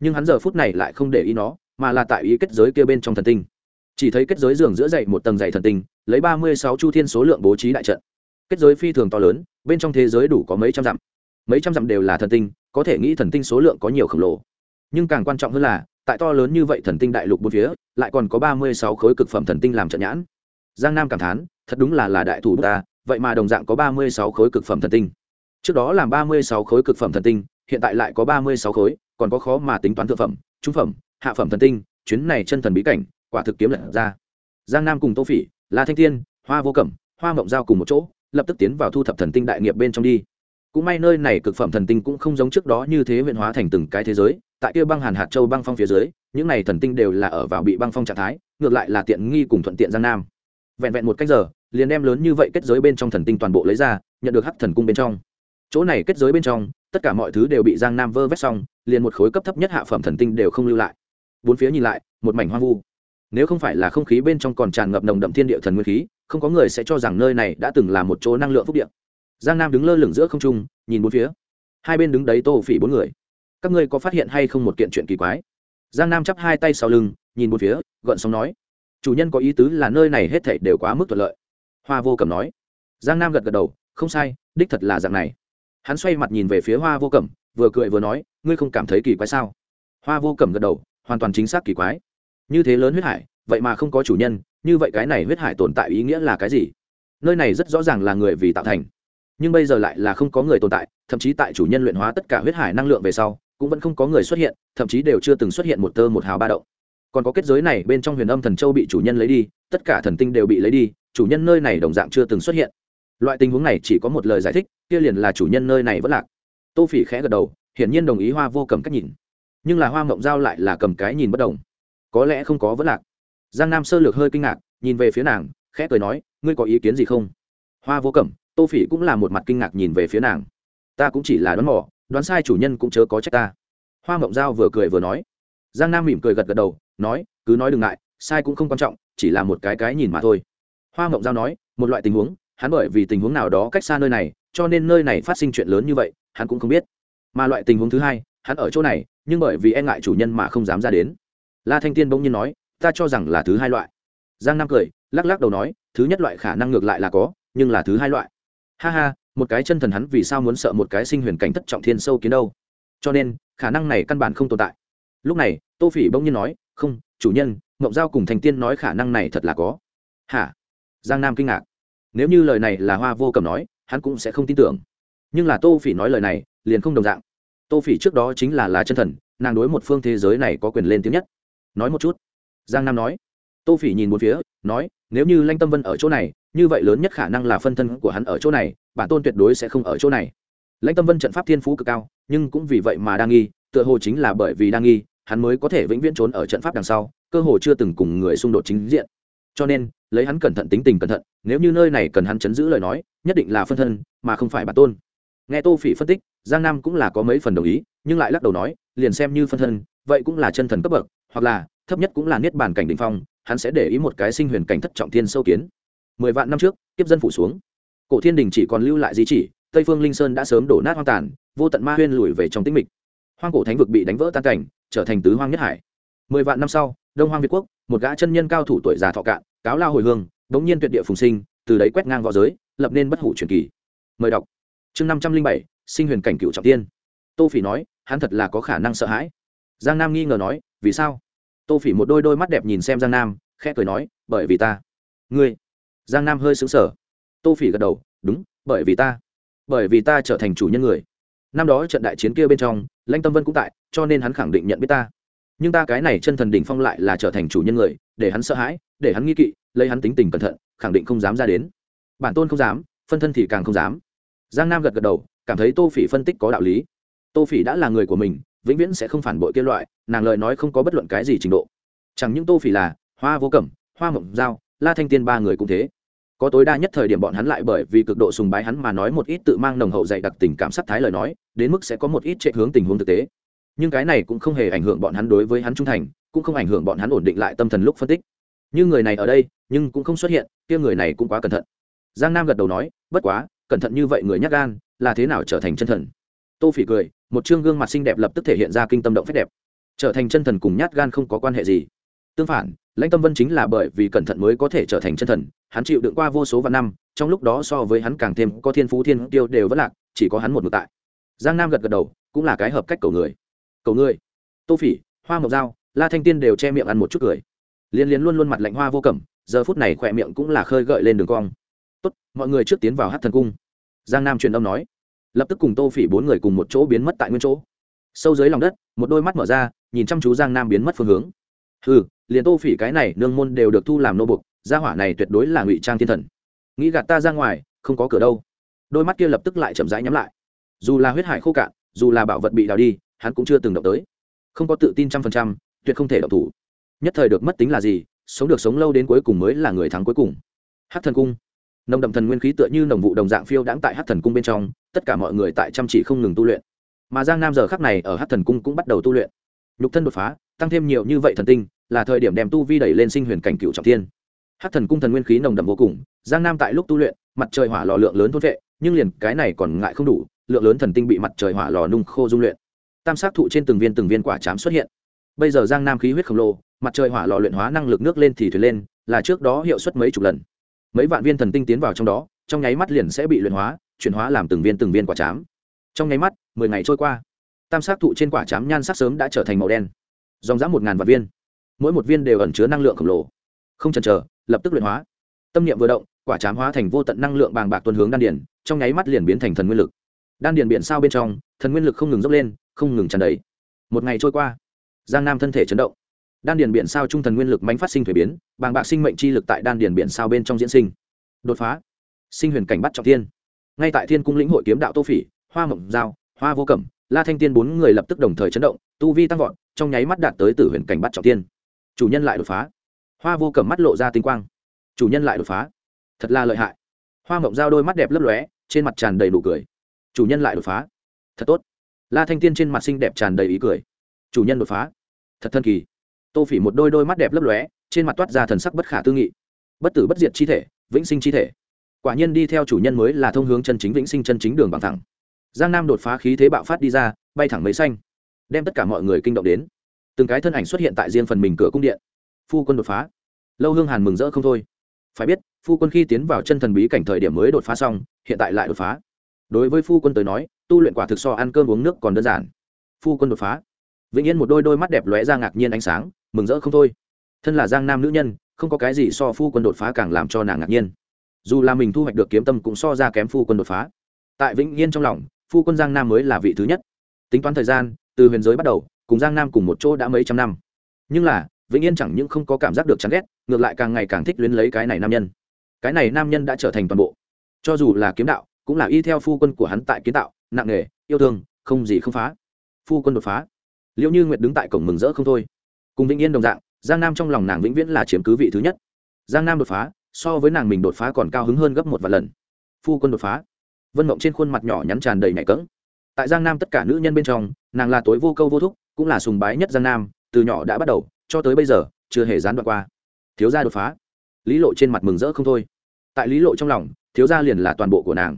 Nhưng hắn giờ phút này lại không để ý nó, mà là tại ý kết giới kia bên trong thần tinh. Chỉ thấy kết giới giường giữa dậy một tầng dày thần tinh, lấy ba mươi sáu chu thiên số lượng bố trí đại trận. Kết giới phi thường to lớn, bên trong thế giới đủ có mấy trăm dặm. Mấy trăm dặm đều là thần tinh, có thể nghĩ thần tinh số lượng có nhiều khổng lồ nhưng càng quan trọng hơn là, tại to lớn như vậy thần tinh đại lục bốn phía, lại còn có ba mươi sáu khối cực phẩm thần tinh làm trận nhãn. Giang nam cảm thán, thật đúng là là đại thủ ta, vậy mà đồng dạng có ba mươi sáu khối cực phẩm thần tinh. Trước đó làm ba mươi sáu khối cực phẩm thần tinh, hiện tại lại có ba mươi sáu khối, còn có khó mà tính toán thượng phẩm, trung phẩm, hạ phẩm thần tinh, chuyến này chân thần bí cảnh, quả thực kiếm lật ra. Giang nam cùng tô phỉ, la thanh thiên, hoa vô cẩm, hoa mộng giao cùng một chỗ, lập tức tiến vào thu thập thần tinh đại nghiệp bên trong đi. Cũng may nơi này cực phẩm thần tinh cũng không giống trước đó như thế huyện hóa thành từng cái thế giới tại kia băng hàn hạt châu băng phong phía dưới, những này thần tinh đều là ở vào bị băng phong trạng thái, ngược lại là tiện nghi cùng thuận tiện giang nam. Vẹn vẹn một cách giờ, liền đem lớn như vậy kết giới bên trong thần tinh toàn bộ lấy ra, nhận được hắc thần cung bên trong. Chỗ này kết giới bên trong, tất cả mọi thứ đều bị giang nam vơ vét xong, liền một khối cấp thấp nhất hạ phẩm thần tinh đều không lưu lại. Bốn phía nhìn lại, một mảnh hoang vu. Nếu không phải là không khí bên trong còn tràn ngập nồng đậm thiên địa thần nguyên khí, không có người sẽ cho rằng nơi này đã từng là một chỗ năng lượng phúc điện giang nam đứng lơ lửng giữa không trung, nhìn bốn phía. Hai bên đứng đấy tô phỉ bốn người các ngươi có phát hiện hay không một kiện chuyện kỳ quái? Giang nam chắp hai tay sau lưng, nhìn một phía gợn sóng nói. Chủ nhân có ý tứ là nơi này hết thảy đều quá mức thuận lợi. Hoa vô cẩm nói. Giang nam gật gật đầu, không sai, đích thật là dạng này. Hắn xoay mặt nhìn về phía hoa vô cẩm, vừa cười vừa nói, ngươi không cảm thấy kỳ quái sao? Hoa vô cẩm gật đầu, hoàn toàn chính xác kỳ quái. Như thế lớn huyết hải, vậy mà không có chủ nhân, như vậy cái này huyết hải tồn tại ý nghĩa là cái gì? Nơi này rất rõ ràng là người vì tạo thành. Nhưng bây giờ lại là không có người tồn tại, thậm chí tại chủ nhân luyện hóa tất cả huyết hải năng lượng về sau cũng vẫn không có người xuất hiện, thậm chí đều chưa từng xuất hiện một tơ một hào ba động. Còn có kết giới này bên trong huyền âm thần châu bị chủ nhân lấy đi, tất cả thần tinh đều bị lấy đi, chủ nhân nơi này đồng dạng chưa từng xuất hiện. Loại tình huống này chỉ có một lời giải thích, kia liền là chủ nhân nơi này vẫn lạc. Tô phỉ khẽ gật đầu, hiển nhiên đồng ý hoa vô cầm cách nhìn. Nhưng là hoa mộng giao lại là cầm cái nhìn bất đồng có lẽ không có vẫn lạc. Giang nam sơ lược hơi kinh ngạc, nhìn về phía nàng, khẽ cười nói, ngươi có ý kiến gì không? Hoa vô cẩm, tô phỉ cũng là một mặt kinh ngạc nhìn về phía nàng. Ta cũng chỉ là đoán mỏ đoán sai chủ nhân cũng chớ có trách ta. Hoa mộng giao vừa cười vừa nói. Giang nam mỉm cười gật gật đầu, nói, cứ nói đừng ngại, sai cũng không quan trọng, chỉ là một cái cái nhìn mà thôi. Hoa mộng giao nói, một loại tình huống, hắn bởi vì tình huống nào đó cách xa nơi này, cho nên nơi này phát sinh chuyện lớn như vậy, hắn cũng không biết. Mà loại tình huống thứ hai, hắn ở chỗ này, nhưng bởi vì e ngại chủ nhân mà không dám ra đến. La thanh tiên bỗng nhiên nói, ta cho rằng là thứ hai loại. Giang nam cười, lắc lắc đầu nói, thứ nhất loại khả năng ngược lại là có, nhưng là thứ hai loại. Ha ha một cái chân thần hắn vì sao muốn sợ một cái sinh huyền cảnh thất trọng thiên sâu kiến đâu? Cho nên, khả năng này căn bản không tồn tại. Lúc này, tô phỉ bỗng nhiên nói, không, chủ nhân ngộng giao cùng thành tiên nói khả năng này thật là có. Hả? Giang nam kinh ngạc. Nếu như lời này là hoa vô cầm nói, hắn cũng sẽ không tin tưởng. Nhưng là tô phỉ nói lời này, liền không đồng dạng. Tô phỉ trước đó chính là là chân thần, nàng đối một phương thế giới này có quyền lên tiếng nhất. Nói một chút. Giang nam nói. Tô phỉ nhìn một phía, nói, nếu như lanh tâm vân ở chỗ này như vậy lớn nhất khả năng là phân thân của hắn ở chỗ này, bản tôn tuyệt đối sẽ không ở chỗ này. Lãnh tâm vân trận pháp thiên phú cực cao, nhưng cũng vì vậy mà đang nghi, tựa hồ chính là bởi vì đang nghi, hắn mới có thể vĩnh viễn trốn ở trận pháp đằng sau, cơ hồ chưa từng cùng người xung đột chính diện. Cho nên, lấy hắn cẩn thận tính tình cẩn thận, nếu như nơi này cần hắn chấn giữ lời nói, nhất định là phân thân, mà không phải bản tôn. Nghe tô phỉ phân tích, giang nam cũng là có mấy phần đồng ý, nhưng lại lắc đầu nói, liền xem như phân thân, vậy cũng là chân thần cấp bậc, hoặc là, thấp nhất cũng là niết bàn cảnh đ ỉ n h phong, hắn sẽ để ý một cái sinh huyền cảnh thất trọng thiên sâu kiến mười vạn năm trước tiếp dân phủ xuống. Cổ thiên đình chỉ còn lưu lại di chỉ, tây phương linh sơn đã sớm đổ nát hoang tàn, vô tận ma huyên lùi về trong tĩnh mịch. Hoang cổ thánh vực bị đánh vỡ tan cảnh, trở thành tứ hoang nhất hải. Mười vạn năm sau, đông hoang việt quốc, một gã chân nhân cao thủ tuổi già thọ cạn, cáo lao hồi hương đ ố n g nhiên tuyệt địa phùng sinh, từ đấy quét ngang v õ giới, lập nên bất hủ truyền kỳ. Mời đọc. Chương năm trăm linh bảy, sinh huyền cảnh cựu trọng tiên. Tô phỉ nói, hắn thật là có khả năng sợ hãi. Giang nam nghi ngờ nói, vì sao? Tô phỉ một đôi đôi mắt đẹp nhìn xem giang nam, khẽ cười nói, bởi vì ta. Ngươi giang nam hơi xứng sở tô phỉ gật đầu, đúng, bởi vì ta, bởi vì ta trở thành chủ nhân người. Năm đó trận đại chiến kia bên trong, lãnh tâm vân cũng tại, cho nên hắn khẳng định nhận biết ta. Nhưng ta cái này chân thần đỉnh phong lại là trở thành chủ nhân người, để hắn sợ hãi, để hắn nghi kỵ, lấy hắn tính tình cẩn thận, khẳng định không dám ra đến. Bản tôn không dám, phân thân thì càng không dám. Giang nam gật gật đầu, cảm thấy tô phỉ phân tích có đạo lý. Tô phỉ đã là người của mình, vĩnh viễn sẽ không phản bội kia loại, nàng lời nói không có bất luận cái gì trình độ. Chẳng những tô phỉ là hoa vô cẩm, hoa mộng giao la thanh tiên ba người cũng thế. Có tối đa nhất thời điểm bọn hắn lại bởi vì cực độ sùng bái hắn mà nói một ít tự mang nồng hậu dạy đặc tình cảm sắc thái lời nói, đến mức sẽ có một ít trệ hướng tình huống thực tế. Nhưng cái này cũng không hề ảnh hưởng bọn hắn đối với hắn trung thành, cũng không ảnh hưởng bọn hắn ổn định lại tâm thần lúc phân tích. Như người này ở đây, nhưng cũng không xuất hiện, kia người này cũng quá cẩn thận. Giang nam gật đầu nói, bất quá, cẩn thận như vậy người nhắc gan, là thế nào trở thành chân thần? Tô phỉ cười, một chương gương mặt xinh đẹp lập tức thể hiện ra kinh tâm động phép đẹp. Trở thành chân thần cùng nhát gan không có quan hệ gì. Tương phản lãnh tâm vân chính là bởi vì cẩn thận mới có thể trở thành chân thần, hắn chịu đựng qua vô số vạn năm, trong lúc đó so với hắn càng thêm có thiên phú thiên tiêu đều vất lạc, chỉ có hắn một ngược tại. Giang nam gật gật đầu, cũng là cái hợp cách cầu người. Cầu người? Tô phỉ, hoa mộc dao, la thanh tiên đều che miệng ăn một chút cười. Liên liên luôn luôn mặt lạnh hoa vô cẩm, giờ phút này khỏe miệng cũng là khơi gợi lên đường cong. Tốt, mọi người trước tiến vào hát thần cung. Giang nam truyền âm nói. Lập tức cùng tô phỉ bốn người cùng một chỗ biến mất tại nguyên chỗ. Sâu dưới lòng đất, một đôi mắt mở ra, nhìn chăm chú giang nam biến mất phương hướng ừ liền tô phỉ cái này nương môn đều được thu làm nô bục, gia hỏa này tuyệt đối là ngụy trang thiên thần. Nghĩ gạt ta ra ngoài, không có cửa đâu. Đôi mắt kia lập tức lại chậm rãi nhắm lại. Dù là huyết hải khô cạn, dù là bảo vật bị đào đi, hắn cũng chưa từng động tới. Không có tự tin trăm phần trăm, tuyệt không thể động thủ. Nhất thời được mất tính là gì, sống được sống lâu đến cuối cùng mới là người thắng cuối cùng. Hát thần cung. Nồng đậm thần nguyên khí tựa như nồng vụ đồng dạng phiêu đãng tại hát thần cung bên trong, tất cả mọi người tại chăm chỉ không ngừng tu luyện. Mà giang nam giờ khắc này ở hát thần cung cũng bắt đầu tu luyện. Nhục thân đột phá, tăng thêm nhiều như vậy thần tinh là thời điểm đem tu vi đẩy lên sinh huyền cảnh cựu trọng thiên. Hát thần cung thần nguyên khí nồng đậm vô cùng, giang nam tại lúc tu luyện, mặt trời hỏa lò lượng lớn thôn vệ, nhưng liền cái này còn ngại không đủ, lượng lớn thần tinh bị mặt trời hỏa lò nung khô dung luyện. Tam sát thụ trên từng viên từng viên quả chám xuất hiện. Bây giờ giang nam khí huyết khổng lồ, mặt trời hỏa lò luyện hóa năng lực nước lên thì thuyền lên, là trước đó hiệu suất mấy chục lần. Mấy vạn viên thần tinh tiến vào trong đó, trong nháy mắt liền sẽ bị luyện hóa, chuyển hóa làm từng viên từng viên quả chám. Trong nháy mắt, mười ngày trôi qua. Tam sát thụ trên quả chám nhan sắc sớm đã trở thành màu đen. Dòng dã một ngàn vạn viên mỗi một viên đều ẩn chứa năng lượng khổng lồ. Không chần chờ, lập tức luyện hóa. Tâm niệm vừa động, quả chám hóa thành vô tận năng lượng bàng bạc tuần hướng đan điền, trong nháy mắt liền biến thành thần nguyên lực. Đan điền biển sao bên trong, thần nguyên lực không ngừng dốc lên, không ngừng tràn đầy. Một ngày trôi qua, giang nam thân thể chấn động. Đan điền biển sao trung thần nguyên lực mánh phát sinh thuế biến, bàng bạc sinh mệnh chi lực tại đan điền biển sao bên trong diễn sinh. Đột phá. Sinh huyền cảnh bắt trọng thiên. Ngay tại thiên cung lĩnh hội kiếm đạo tô phỉ, hoa mộng giao, hoa vô cẩm, la thanh tiên bốn người lập tức đồng thời chấn động, tu vi tăng vọt, trong nháy mắt đạt tới tử huyền cảnh bắt trọng thiên chủ nhân lại đột phá. Hoa vô cẩm mắt lộ ra tinh quang. Chủ nhân lại đột phá. Thật là lợi hại. Hoa mộng giao đôi mắt đẹp lấp lóe, trên mặt tràn đầy nụ cười. Chủ nhân lại đột phá. Thật tốt. La thanh tiên trên mặt xinh đẹp tràn đầy ý cười. Chủ nhân đột phá. Thật thân kỳ. Tô phỉ một đôi đôi mắt đẹp lấp lóe, trên mặt toát ra thần sắc bất khả tư nghị. Bất tử bất diệt chi thể, vĩnh sinh chi thể. Quả nhiên đi theo chủ nhân mới là thông hướng chân chính vĩnh sinh chân chính đường bằng thẳng. Giang nam đột phá khí thế bạo phát đi ra, bay thẳng mấy xanh. Đem tất cả mọi người kinh động đến từng cái thân ảnh xuất hiện tại riêng phần mình cửa cung điện. Phu quân đột phá. Lâu hương hàn mừng rỡ không thôi. Phải biết, phu quân khi tiến vào chân thần bí cảnh thời điểm mới đột phá xong, hiện tại lại đột phá. Đối với phu quân tới nói, tu luyện quả thực so ăn cơm uống nước còn đơn giản. Phu quân đột phá. Vĩnh yên một đôi đôi mắt đẹp lóe ra ngạc nhiên ánh sáng, mừng rỡ không thôi. Thân là giang nam nữ nhân, không có cái gì so phu quân đột phá càng làm cho nàng ngạc nhiên. Dù là mình thu hoạch được kiếm tâm cũng so ra kém phu quân đột phá. Tại vĩnh yên trong lòng, phu quân giang nam mới là vị thứ nhất. Tính toán thời gian, từ huyền giới bắt đầu cùng giang nam cùng một chỗ đã mấy trăm năm. Nhưng là, vĩnh yên chẳng những không có cảm giác được chán ghét, ngược lại càng ngày càng thích luyến lấy cái này nam nhân. Cái này nam nhân đã trở thành toàn bộ. Cho dù là kiếm đạo, cũng là y theo phu quân của hắn tại kiến tạo, nặng nghề yêu thương, không gì không phá. Phu quân đột phá. Liệu như nguyệt đứng tại cổng mừng rỡ không thôi. Cùng vĩnh yên đồng dạng, giang nam trong lòng nàng vĩnh viễn là chiếm cứ vị thứ nhất. Giang nam đột phá, so với nàng mình đột phá còn cao hứng hơn gấp một vài lần. Phu quân đột phá. Vân mộng trên khuôn mặt nhỏ nhắn tràn đầy nhạy cỡng tại giang nam tất cả nữ nhân bên trong, nàng là tối vô câu vô thúc cũng là sùng bái nhất giang nam, từ nhỏ đã bắt đầu, cho tới bây giờ, chưa hề gián đoạn qua. Thiếu gia đột phá. Lý lộ trên mặt mừng rỡ không thôi. Tại lý lộ trong lòng, thiếu gia liền là toàn bộ của nàng.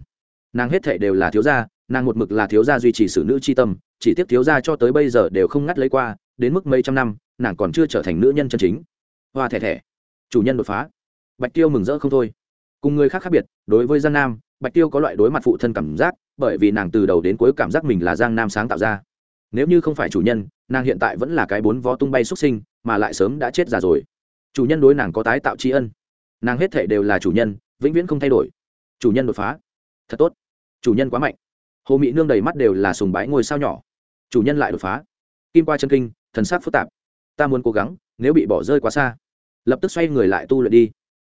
Nàng hết thệ đều là thiếu gia, nàng một mực là thiếu gia duy trì xử nữ c h i tâm, chỉ tiếc thiếu gia cho tới bây giờ đều không ngắt lấy qua, đến mức mấy trăm năm, nàng còn chưa trở thành nữ nhân chân chính. Hoa thẻ thẻ. Chủ nhân đột phá. Bạch tiêu mừng rỡ không thôi. Cùng người khác khác biệt, đối với giang nam, bạch tiêu có loại đối mặt phụ thân cảm giác, bởi vì nàng từ đầu đến cuối cảm giác mình là giang nam sáng tạo ra nếu như không phải chủ nhân, nàng hiện tại vẫn là cái bốn vó tung bay xuất sinh, mà lại sớm đã chết già rồi. Chủ nhân đối nàng có tái tạo tri ân. Nàng hết thể đều là chủ nhân, vĩnh viễn không thay đổi. Chủ nhân đột phá. Thật tốt. Chủ nhân quá mạnh. Hồ mị nương đầy mắt đều là sùng bái ngôi sao nhỏ. Chủ nhân lại đột phá. Kim qua chân kinh, thần sát phức tạp. Ta muốn cố gắng, nếu bị bỏ rơi quá xa. Lập tức xoay người lại tu luyện đi.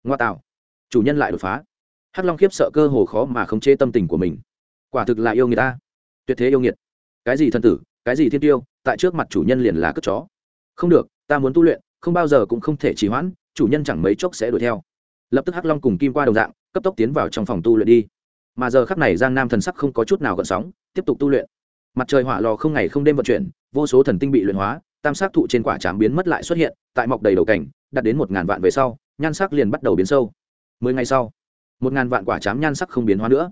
Ngoa tạo. Chủ nhân lại đột phá. Hắc long khiếp sợ cơ hồ khó mà không chê tâm tình của mình. Quả thực là yêu người ta. Tuyệt thế yêu nghiệt. Cái gì thân tử cái gì thiên tiêu, tại trước mặt chủ nhân liền là cất chó. Không được, ta muốn tu luyện, không bao giờ cũng không thể trì hoãn, chủ nhân chẳng mấy chốc sẽ đuổi theo. Lập tức hắc long cùng kim qua đồng dạng, cấp tốc tiến vào trong phòng tu luyện đi. Mà giờ khắc này giang nam thần sắc không có chút nào gợn sóng, tiếp tục tu luyện. Mặt trời hỏa lò không ngày không đêm vận chuyển, vô số thần tinh bị luyện hóa, tam sắc thụ trên quả trám biến mất lại xuất hiện, tại mọc đầy đầu cảnh, đạt đến một ngàn vạn về sau, nhan sắc liền bắt đầu biến sâu. Mười ngày sau, một ngàn vạn quả chám nhan sắc không biến hóa nữa.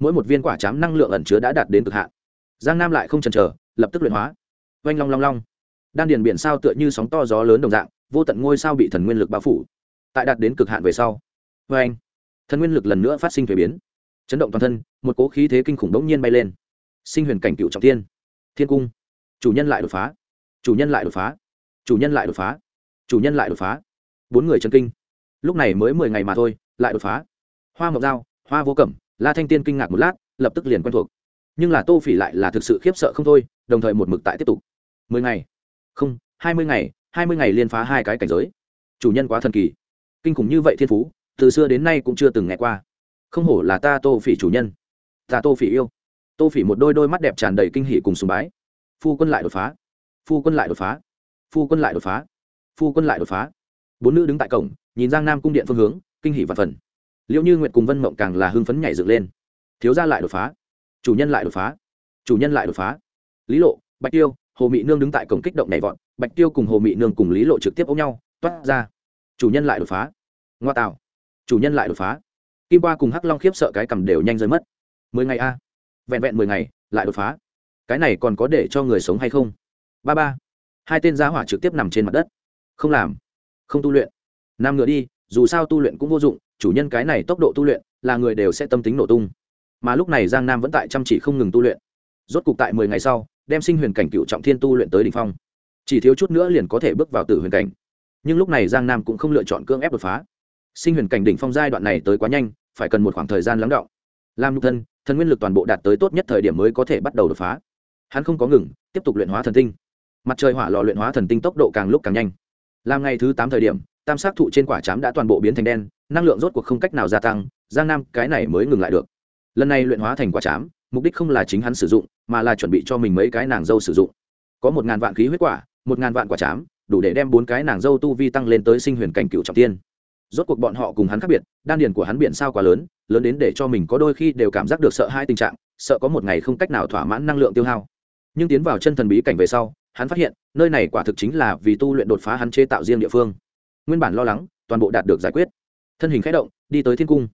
Mỗi một viên quả chám năng lượng ẩn chứa đã đạt đến cực hạn. Giang nam lại không chần chờ lập tức luyện hóa. Oanh long long long. Đan điền biển sao tựa như sóng to gió lớn đồng dạng, vô tận ngôi sao bị thần nguyên lực bao phủ. Tại đạt đến cực hạn về sau, oanh, thần nguyên lực lần nữa phát sinh thuế biến. Chấn động toàn thân, một cố khí thế kinh khủng đống nhiên bay lên. Sinh huyền cảnh cựu trọng thiên. Thiên cung. Chủ nhân lại đột phá. Chủ nhân lại đột phá. Chủ nhân lại đột phá. Chủ nhân lại đột phá. Bốn người chân kinh. Lúc này mới mười ngày mà thôi, lại đột phá. Hoa mộc dao hoa vô cẩm, la thanh tiên kinh ngạc một lát, lập tức liền quen thuộc. Nhưng là tô phỉ lại là thực sự khiếp sợ không thôi đồng thời một mực tại tiếp tục. Mười ngày? Không, hai mươi ngày, hai mươi ngày liên phá hai cái cảnh giới. Chủ nhân quá thần kỳ. Kinh khủng như vậy thiên phú, từ xưa đến nay cũng chưa từng nghe qua. Không hổ là ta tô phỉ chủ nhân. Ta tô phỉ yêu. Tô phỉ một đôi đôi mắt đẹp tràn đầy kinh hỷ cùng sùng bái. Phu quân lại đột phá. Phu quân lại đột phá. Phu quân lại đột phá. Phu quân lại đột phá. Bốn nữ đứng tại cổng, nhìn giang nam cung điện phương hướng, kinh hỷ và phần. Liệu như nguyệt cùng vân mộng càng là hưng phấn nhảy dựng lên. Thiếu gia lại đột phá. Chủ nhân lại đột phá. Chủ nhân lại đột phá lý lộ, bạch tiêu, hồ mị nương đứng tại cổng kích động nhảy vọt, bạch tiêu cùng hồ mị nương cùng lý lộ trực tiếp ôm nhau, toát ra. Chủ nhân lại đột phá. Ngoa tạo. Chủ nhân lại đột phá. Kim qua cùng hắc long khiếp sợ cái cầm đều nhanh rơi mất. Mười ngày a. Vẹn vẹn mười ngày, lại đột phá. Cái này còn có để cho người sống hay không? Ba ba. Hai tên giá hỏa trực tiếp nằm trên mặt đất. Không làm. Không tu luyện. Nam ngựa đi, dù sao tu luyện cũng vô dụng, chủ nhân cái này tốc độ tu luyện, là người đều sẽ tâm tính nổ tung. Mà lúc này giang nam vẫn tại chăm chỉ không ngừng tu luyện. Rốt cục tại mười ngày sau đem sinh huyền cảnh cựu trọng thiên tu luyện tới đỉnh phong. Chỉ thiếu chút nữa liền có thể bước vào tử huyền cảnh. Nhưng lúc này giang nam cũng không lựa chọn cưỡng ép đột phá. Sinh huyền cảnh đỉnh phong giai đoạn này tới quá nhanh, phải cần một khoảng thời gian lắng động. Làm nhục thân, thần nguyên lực toàn bộ đạt tới tốt nhất thời điểm mới có thể bắt đầu đột phá. Hắn không có ngừng, tiếp tục luyện hóa thần tinh. Mặt trời hỏa lò luyện hóa thần tinh tốc độ càng lúc càng nhanh. Làm ngày thứ tám thời điểm, tam sắc thụ trên quả chám đã toàn bộ biến thành đen, năng lượng rốt cuộc không cách nào gia tăng, giang nam cái này mới ngừng lại được. Lần này luyện hóa thành quả chám mục đích không là chính hắn sử dụng, mà là chuẩn bị cho mình mấy cái nàng dâu sử dụng. Có một ngàn vạn khí huyết quả, một ngàn vạn quả chám, đủ để đem bốn cái nàng dâu tu vi tăng lên tới sinh huyền cảnh cựu trọng tiên. Rốt cuộc bọn họ cùng hắn khác biệt, đan điền của hắn biển sao quá lớn lớn đến để cho mình có đôi khi đều cảm giác được sợ hai tình trạng, sợ có một ngày không cách nào thỏa mãn năng lượng tiêu hao. Nhưng tiến vào chân thần bí cảnh về sau, hắn phát hiện, nơi này quả thực chính là vì tu luyện đột phá hắn chế tạo riêng địa phương. Nguyên bản lo lắng, toàn bộ đạt được giải quyết. Thân hình khẽ động, đi tới thiên cung.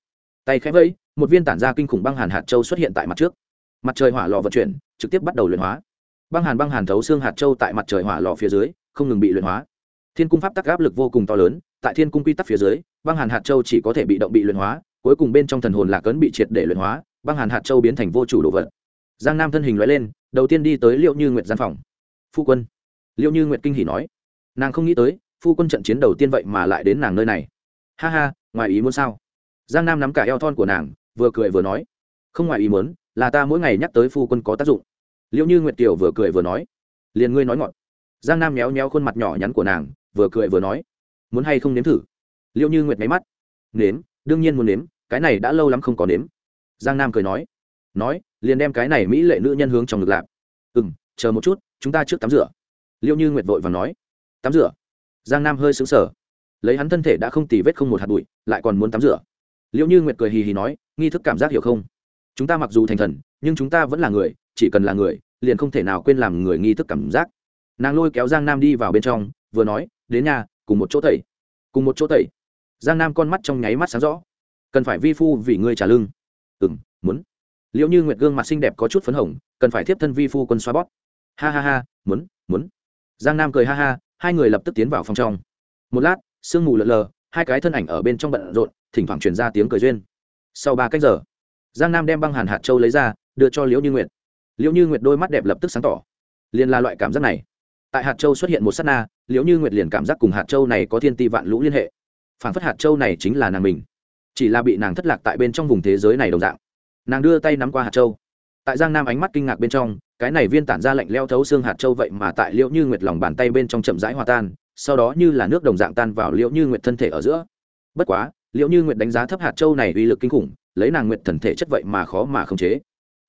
Tay khẽ vẫy, một viên tản ra kinh khủng băng hàn hạt châu xuất hiện tại mặt trước mặt trời hỏa lò vận chuyển, trực tiếp bắt đầu luyện hóa. Băng hàn băng hàn thấu xương hạt châu tại mặt trời hỏa lò phía dưới, không ngừng bị luyện hóa. Thiên cung pháp tắc áp lực vô cùng to lớn, tại thiên cung quy tắc phía dưới, băng hàn hạt châu chỉ có thể bị động bị luyện hóa, cuối cùng bên trong thần hồn lạc ấn bị triệt để luyện hóa, băng hàn hạt châu biến thành vô chủ đồ vật. Giang nam thân hình loại lên, đầu tiên đi tới liệu như nguyệt gian phòng. Phu quân. Liệu như nguyệt kinh hỉ nói. Nàng không nghĩ tới, phu quân trận chiến đầu tiên vậy mà lại đến nàng nơi này. Ha ha, ngoài ý muốn sao? Giang nam nắm cả eo thon của nàng, vừa cười vừa nói. Không ngoài ý muốn là ta mỗi ngày nhắc tới phu quân có tác dụng. Liệu như nguyệt kiều vừa cười vừa nói, liền ngươi nói ngọt giang nam méo méo khuôn mặt nhỏ nhắn của nàng, vừa cười vừa nói, muốn hay không nếm thử? Liệu như nguyệt máy mắt, nếm, đương nhiên muốn nếm, cái này đã lâu lắm không có nếm. Giang nam cười nói nói, liền đem cái này mỹ lệ nữ nhân hướng trong ngực lạp. Ừ m chờ một chút, chúng ta trước tắm rửa. Liệu như nguyệt vội và nói, tắm rửa. Giang nam hơi xứng sở lấy hắn thân thể đã không tì vết không một hạt bụi, lại còn muốn tắm rửa. Liệu như nguyệt cười hì hì nói, nghi thức cảm giác hiểu không? Chúng ta mặc dù thành thần, nhưng chúng ta vẫn là người, chỉ cần là người, liền không thể nào quên làm người nghi thức cảm giác. Nàng lôi kéo giang nam đi vào bên trong, vừa nói, đến nhà, cùng một chỗ tẩy. Cùng một chỗ tẩy? Giang nam con mắt trong nháy mắt sáng rõ. Cần phải vi phu vì ngươi trả lưng ừ m muốn. Liệu như nguyệt gương mặt xinh đẹp có chút phấn hồng, cần phải tiếp thân vi phu quân xoa bóp. Ha ha ha, muốn muốn. Giang nam cười ha ha, hai người lập tức tiến vào phòng trong. Một lát, sương mù lợn lờ, hai cái thân ảnh ở bên trong bận rộn, thỉnh thoảng truyền ra tiếng cười duyên. Sau ba cách giờ giang nam đem băng hàn hạt châu lấy ra, đưa cho liễu như nguyệt. Liễu như nguyệt đôi mắt đẹp lập tức sáng tỏ. Liền là loại cảm giác này. Tại hạt châu xuất hiện một s á t na, liễu như nguyệt liền cảm giác cùng hạt châu này có thiên ti vạn lũ liên hệ. Phản phất hạt châu này chính là nàng mình. Chỉ là bị nàng thất lạc tại bên trong vùng thế giới này đồng dạng. Nàng đưa tay nắm qua hạt châu. Tại giang nam ánh mắt kinh ngạc bên trong, cái này viên tản ra lạnh leo thấu xương hạt châu vậy mà tại liễu như nguyệt lòng bàn tay bên trong chậm rãi hòa tan, sau đó như là nước đồng dạng tan vào liễu như nguyệt thân thể ở giữa. Bất quá, liễu như nguyệt đánh giá thấp hạt châu này uy lực kinh khủng lấy nàng nguyệt thần thể chất vậy mà khó mà khống chế.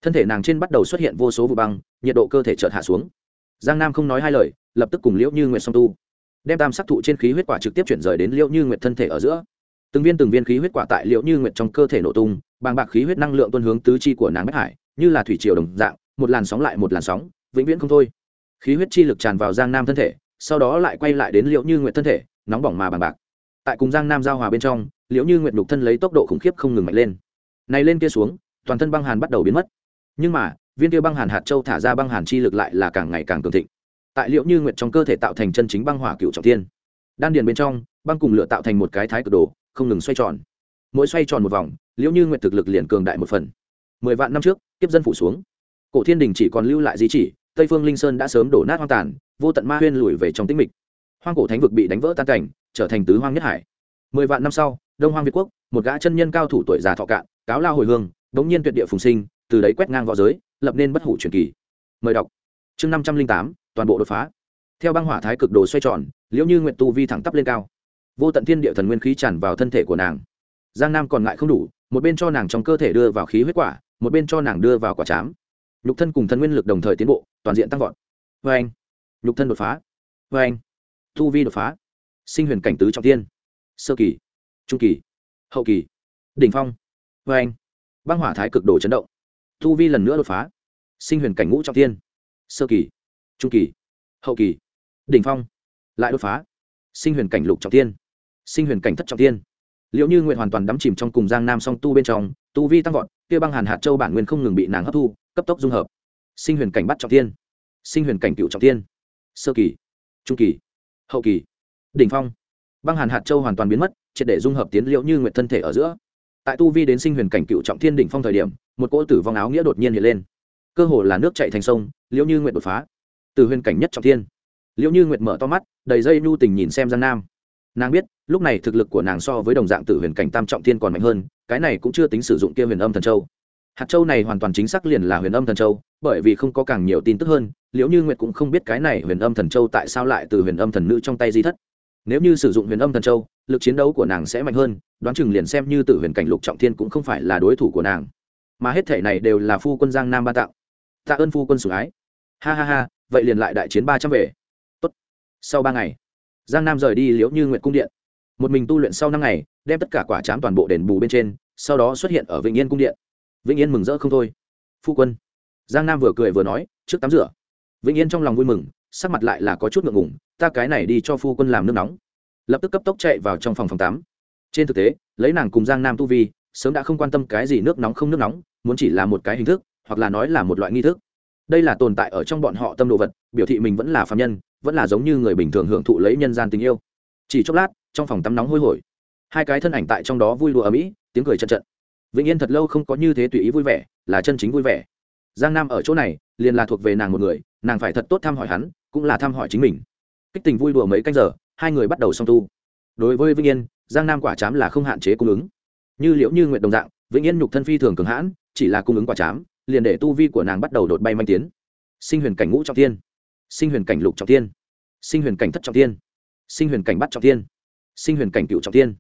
Thân thể nàng trên bắt đầu xuất hiện vô số vụ băng, nhiệt độ cơ thể chợt hạ xuống. Giang nam không nói hai lời, lập tức cùng liễu như nguyệt song tu. Đem tam sắc thụ trên khí huyết quả trực tiếp chuyển rời đến liễu như nguyệt thân thể ở giữa. Từng viên từng viên khí huyết quả tại liễu như nguyệt trong cơ thể nổ tung, bàng bạc khí huyết năng lượng tuân hướng tứ chi của nàng bách hải, như là thủy triều đồng dạng, một làn sóng lại một làn sóng, vĩnh viễn không thôi. Khí huyết chi lực tràn vào giang nam thân thể, sau đó lại quay lại đến liễu như nguyệt thân thể, nóng bỏng mà bàng bạc. Tại cùng giang nam giao hòa bên trong, liễu như nguyệt đục thân lấy tốc độ khủng khiếp không ngừng mạnh lên này lên kia xuống, toàn thân băng hàn bắt đầu biến mất. Nhưng mà, viên kia băng hàn hạt châu thả ra băng hàn chi lực lại là càng ngày càng cường thịnh. Tại liễu như nguyện trong cơ thể tạo thành chân chính băng hỏa cựu trọng thiên. Đan điền bên trong, băng cùng lửa tạo thành một cái thái cực đồ, không ngừng xoay tròn. Mỗi xoay tròn một vòng liễu như nguyện thực lực liền cường đại một phần. Mười vạn năm trước tiếp dân phủ xuống. Cổ thiên đình chỉ còn lưu lại di chỉ, tây phương linh sơn đã sớm đổ nát hoang tàn, vô tận ma huyên lùi về trong tĩnh mịch. Hoang cổ thánh vực bị đánh vỡ tan cảnh, trở thành tứ hoang nhất hải. Mười vạn năm sau, đông hoang việt quốc, một gã chân nhân cao thủ tuổi già thọ cạn cáo lao hồi hương đống nhiên tuyệt địa phùng sinh, từ đấy quét ngang v õ giới, lập nên bất hủ truyền kỳ. Mời đọc. Chương năm trăm linh tám, toàn bộ đột phá. Theo băng hỏa thái cực đồ xoay tròn, liễu như nguyện tu vi thẳng tắp lên cao. Vô tận thiên địa thần nguyên khí tràn vào thân thể của nàng. Giang nam còn ngại không đủ, một bên cho nàng trong cơ thể đưa vào khí huyết quả, một bên cho nàng đưa vào quả chám nhục thân cùng thân nguyên lực đồng thời tiến bộ, toàn diện tăng vọt. Vê anh, nhục thân đột phá. Vê anh, tu vi đột phá. Sinh huyền cảnh tứ trọng tiên sơ kỳ, trung kỳ, hậu kỳ, đỉnh phong vê anh. Băng hỏa thái cực đồ chấn động. Tu vi lần nữa đột phá. Sinh huyền cảnh ngũ trọng tiên sơ kỳ, trung kỳ, hậu kỳ, đỉnh phong. Lại đột phá. Sinh huyền cảnh lục trọng tiên sinh huyền cảnh thất trọng tiên liệu như nguyện hoàn toàn đắm chìm trong cùng giang nam song tu bên trong, tu vi tăng vọt, kia băng hàn hạt châu bản nguyên không ngừng bị nàng hấp thu, cấp tốc dung hợp. Sinh huyền cảnh bắt trọng tiên sinh huyền cảnh cựu trọng tiên sơ kỳ, trung kỳ, hậu kỳ, đỉnh phong. Băng hàn hạt châu hoàn toàn biến mất, triệt để dung hợp tiến liệu như nguyện thân thể ở giữa tại tu vi đến sinh huyền cảnh cựu trọng thiên đỉnh phong thời điểm, một cỗ tử vong áo nghĩa đột nhiên hiện lên. Cơ hồ là nước chạy thành sông, liễu như nguyện đột phá. Từ huyền cảnh nhất trọng thiên, liễu như nguyệt mở to mắt, đầy dây nhu tình nhìn xem giang nam. Nàng biết, lúc này thực lực của nàng so với đồng dạng tử huyền cảnh tam trọng thiên còn mạnh hơn, cái này cũng chưa tính sử dụng kia huyền âm thần châu. Hạt châu này hoàn toàn chính xác liền là huyền âm thần châu, bởi vì không có càng nhiều tin tức hơn, liễu như nguyệt cũng không biết cái này huyền âm thần châu tại sao lại từ huyền âm thần nữ trong tay di thất nếu như sử dụng huyền âm thần châu, lực chiến đấu của nàng sẽ mạnh hơn, đoán chừng liền xem như tự huyền cảnh lục trọng thiên cũng không phải là đối thủ của nàng. Mà hết thể này đều là phu quân giang nam ba tạo tạ ơn phu quân sủng ái. Ha ha ha, vậy liền lại đại chiến ba trăm về. Tốt. sau ba ngày, giang nam rời đi liễu như nguyện cung điện. Một mình tu luyện sau năm ngày, đem tất cả quả chám toàn bộ đền bù bên trên, sau đó xuất hiện ở vĩnh yên cung điện. Vĩnh yên mừng rỡ không thôi. Phu quân. Giang nam vừa cười vừa nói, trước tắm rửa. Vĩnh yên trong lòng vui mừng sắc mặt lại là có chút ngượng ngùng, ta cái này đi cho phu quân làm nước nóng. Lập tức cấp tốc chạy vào trong phòng phòng tắm. Trên thực tế, lấy nàng cùng giang nam tu vi, sớm đã không quan tâm cái gì nước nóng không nước nóng, muốn chỉ là một cái hình thức, hoặc là nói là một loại nghi thức. Đây là tồn tại ở trong bọn họ tâm đồ vật, biểu thị mình vẫn là phạm nhân, vẫn là giống như người bình thường hưởng thụ lấy nhân gian tình yêu. Chỉ chốc lát, trong phòng tắm nóng hôi hổi. Hai cái thân ảnh tại trong đó vui đùa ở mỹ tiếng cười trận trận vĩnh yên thật lâu không có như thế tùy ý vui vẻ, là chân chính vui vẻ giang nam ở chỗ này, liền là thuộc về nàng một người, nàng phải thật tốt thăm hỏi hắn, cũng là thăm hỏi chính mình. Kích tình vui đùa mấy canh giờ, hai người bắt đầu song tu. Đối với vĩnh yên, giang nam quả chám là không hạn chế cung ứng. Như liễu như nguyện đồng dạng, vĩnh yên nhục thân phi thường cường hãn, chỉ là cung ứng quả chám, liền để tu vi của nàng bắt đầu đột bay manh tiến. Sinh huyền cảnh ngũ trọng tiên sinh huyền cảnh lục trọng tiên sinh huyền cảnh thất trọng tiên sinh huyền cảnh bắt trọng tiên sinh huyền cảnh cựu trọng tiên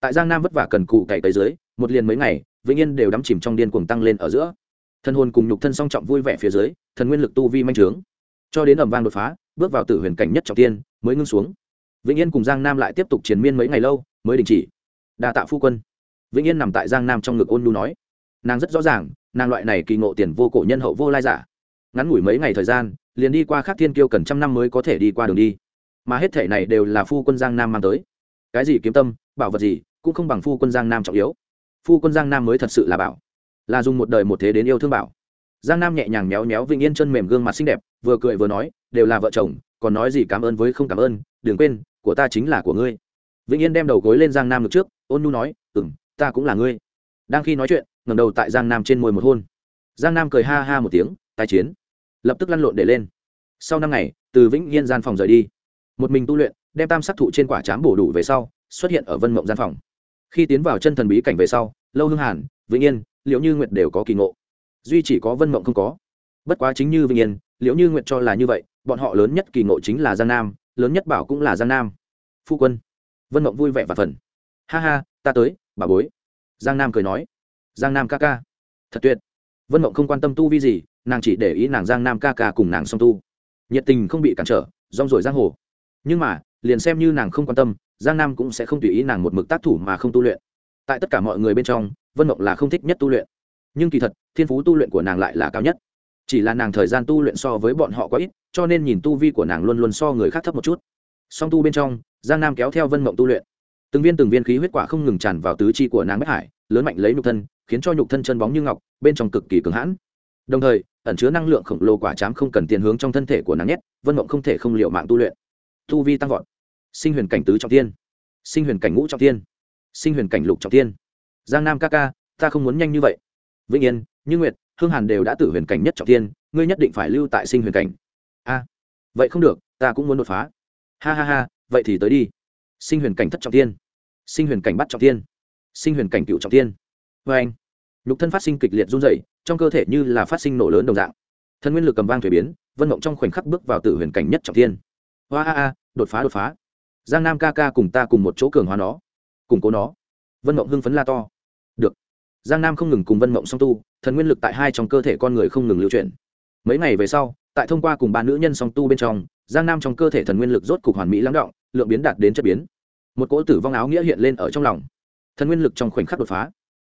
tại giang nam vất vả cần cụ cày tới dưới, một liền mấy ngày, vĩnh yên đều đắm chìm trong điên cuồng tăng lên ở giữa thân hồn cùng nhục thân song trọng vui vẻ phía dưới, thần nguyên lực tu vi manh trướng. Cho đến ẩm vang đột phá, bước vào tử huyền cảnh nhất trọng tiên, mới ngưng xuống. Vĩnh yên cùng giang nam lại tiếp tục chiến miên mấy ngày lâu, mới đình chỉ. Đa tạ phu quân. Vĩnh yên nằm tại giang nam trong ngực ôn nhu nói. Nàng rất rõ ràng, nàng loại này kỳ ngộ tiền vô cổ nhân hậu vô lai giả. Ngắn ngủi mấy ngày thời gian, liền đi qua khắc thiên kiêu cần trăm năm mới có thể đi qua đường đi. Mà hết thể này đều là phu quân giang nam mang tới. Cái gì kiếm tâm, bảo vật gì, cũng không bằng phu quân giang nam trọng yếu. Phu quân giang nam mới thật sự là bảo là dùng một đời một thế đến yêu thương bảo. Giang nam nhẹ nhàng méo méo vĩnh yên chân mềm gương mặt xinh đẹp, vừa cười vừa nói, đều là vợ chồng, còn nói gì cảm ơn với không cảm ơn, đừng quên, của ta chính là của ngươi. Vĩnh yên đem đầu gối lên giang nam ngực trước, ôn nu nói ừ m ta cũng là ngươi. Đang khi nói chuyện ngầm đầu tại giang nam trên môi một hôn. Giang nam cười ha ha một tiếng tai chiến. Lập tức lăn lộn để lên. Sau năm ngày, từ vĩnh yên gian phòng rời đi. Một mình tu luyện, đem tam sắc thụ trên quả chám bổ đủ về sau, xuất hiện ở vân mộng gian phòng. Khi tiến vào chân thần bí cảnh về sau, lâu hương hàn, vĩnh yên liệu như nguyệt đều có kỳ ngộ. Duy chỉ có vân mộng không có. Bất quá chính như vĩnh yên, liệu như nguyệt cho là như vậy, bọn họ lớn nhất kỳ ngộ chính là giang nam, lớn nhất bảo cũng là giang nam. Phu quân. Vân mộng vui vẻ và phần. Ha ha, ta tới, bà bối. Giang nam cười nói. Giang nam ca ca. Thật tuyệt. Vân mộng không quan tâm tu vi gì, nàng chỉ để ý nàng giang nam ca ca cùng nàng song tu. Nhiệt tình không bị cản trở, rong rổi giang hồ. Nhưng mà, liền xem như nàng không quan tâm, giang nam cũng sẽ không tùy ý nàng một mực tác thủ mà không tu luyện. Tại tất cả mọi người bên trong vân mộng là không thích nhất tu luyện. Nhưng kỳ thật, thiên phú tu luyện của nàng lại là cao nhất. Chỉ là nàng thời gian tu luyện so với bọn họ quá ít, cho nên nhìn tu vi của nàng luôn luôn so người khác thấp một chút. Song tu bên trong, giang nam kéo theo vân mộng tu luyện. Từng viên từng viên khí huyết quả không ngừng tràn vào tứ chi của nàng bách hải, lớn mạnh lấy nhục thân, khiến cho nhục thân chân bóng như ngọc, bên trong cực kỳ cứng hãn. Đồng thời, ẩn chứa năng lượng khổng lồ quả chám không cần tiền hướng trong thân thể của nàng nhét, vân mộng không thể không liệu mạng tu luyện. Tu vi tăng vọt. Sinh huyền cảnh tứ trọng tiên sinh huyền cảnh ngũ trọng tiên sinh huyền cảnh lục trọng tiên giang nam ca ca, ta không muốn nhanh như vậy. Vĩnh yên, như nguyệt, hương hàn đều đã tử huyền cảnh nhất trọng tiên ngươi nhất định phải lưu tại sinh huyền cảnh. A, vậy không được, ta cũng muốn đột phá. Ha ha ha, vậy thì tới đi. Sinh huyền cảnh thất trọng tiên sinh huyền cảnh bắt trọng tiên sinh huyền cảnh cựu trọng tiên vê anh, nhục thân phát sinh kịch liệt run dày trong cơ thể như là phát sinh nổ lớn đồng dạng. Thân nguyên lực cầm vang thuế biến, vân mộng trong khoảnh khắc bước vào tử huyền cảnh nhất trọng tiên hoa a a, đột phá đột phá. Giang nam ca ca cùng ta cùng một chỗ cường hóa nó, củng cố nó vân mộng hưng phấn la to. Được. Giang nam không ngừng cùng vân mộng song tu, thần nguyên lực tại hai trong cơ thể con người không ngừng lưu chuyển. Mấy ngày về sau, tại thông qua cùng ba nữ nhân song tu bên trong, giang nam trong cơ thể thần nguyên lực rốt cục hoàn mỹ lắng động, lượng biến đạt đến chất biến. Một cỗ tử vong áo nghĩa hiện lên ở trong lòng. Thần nguyên lực trong khoảnh khắc đột phá.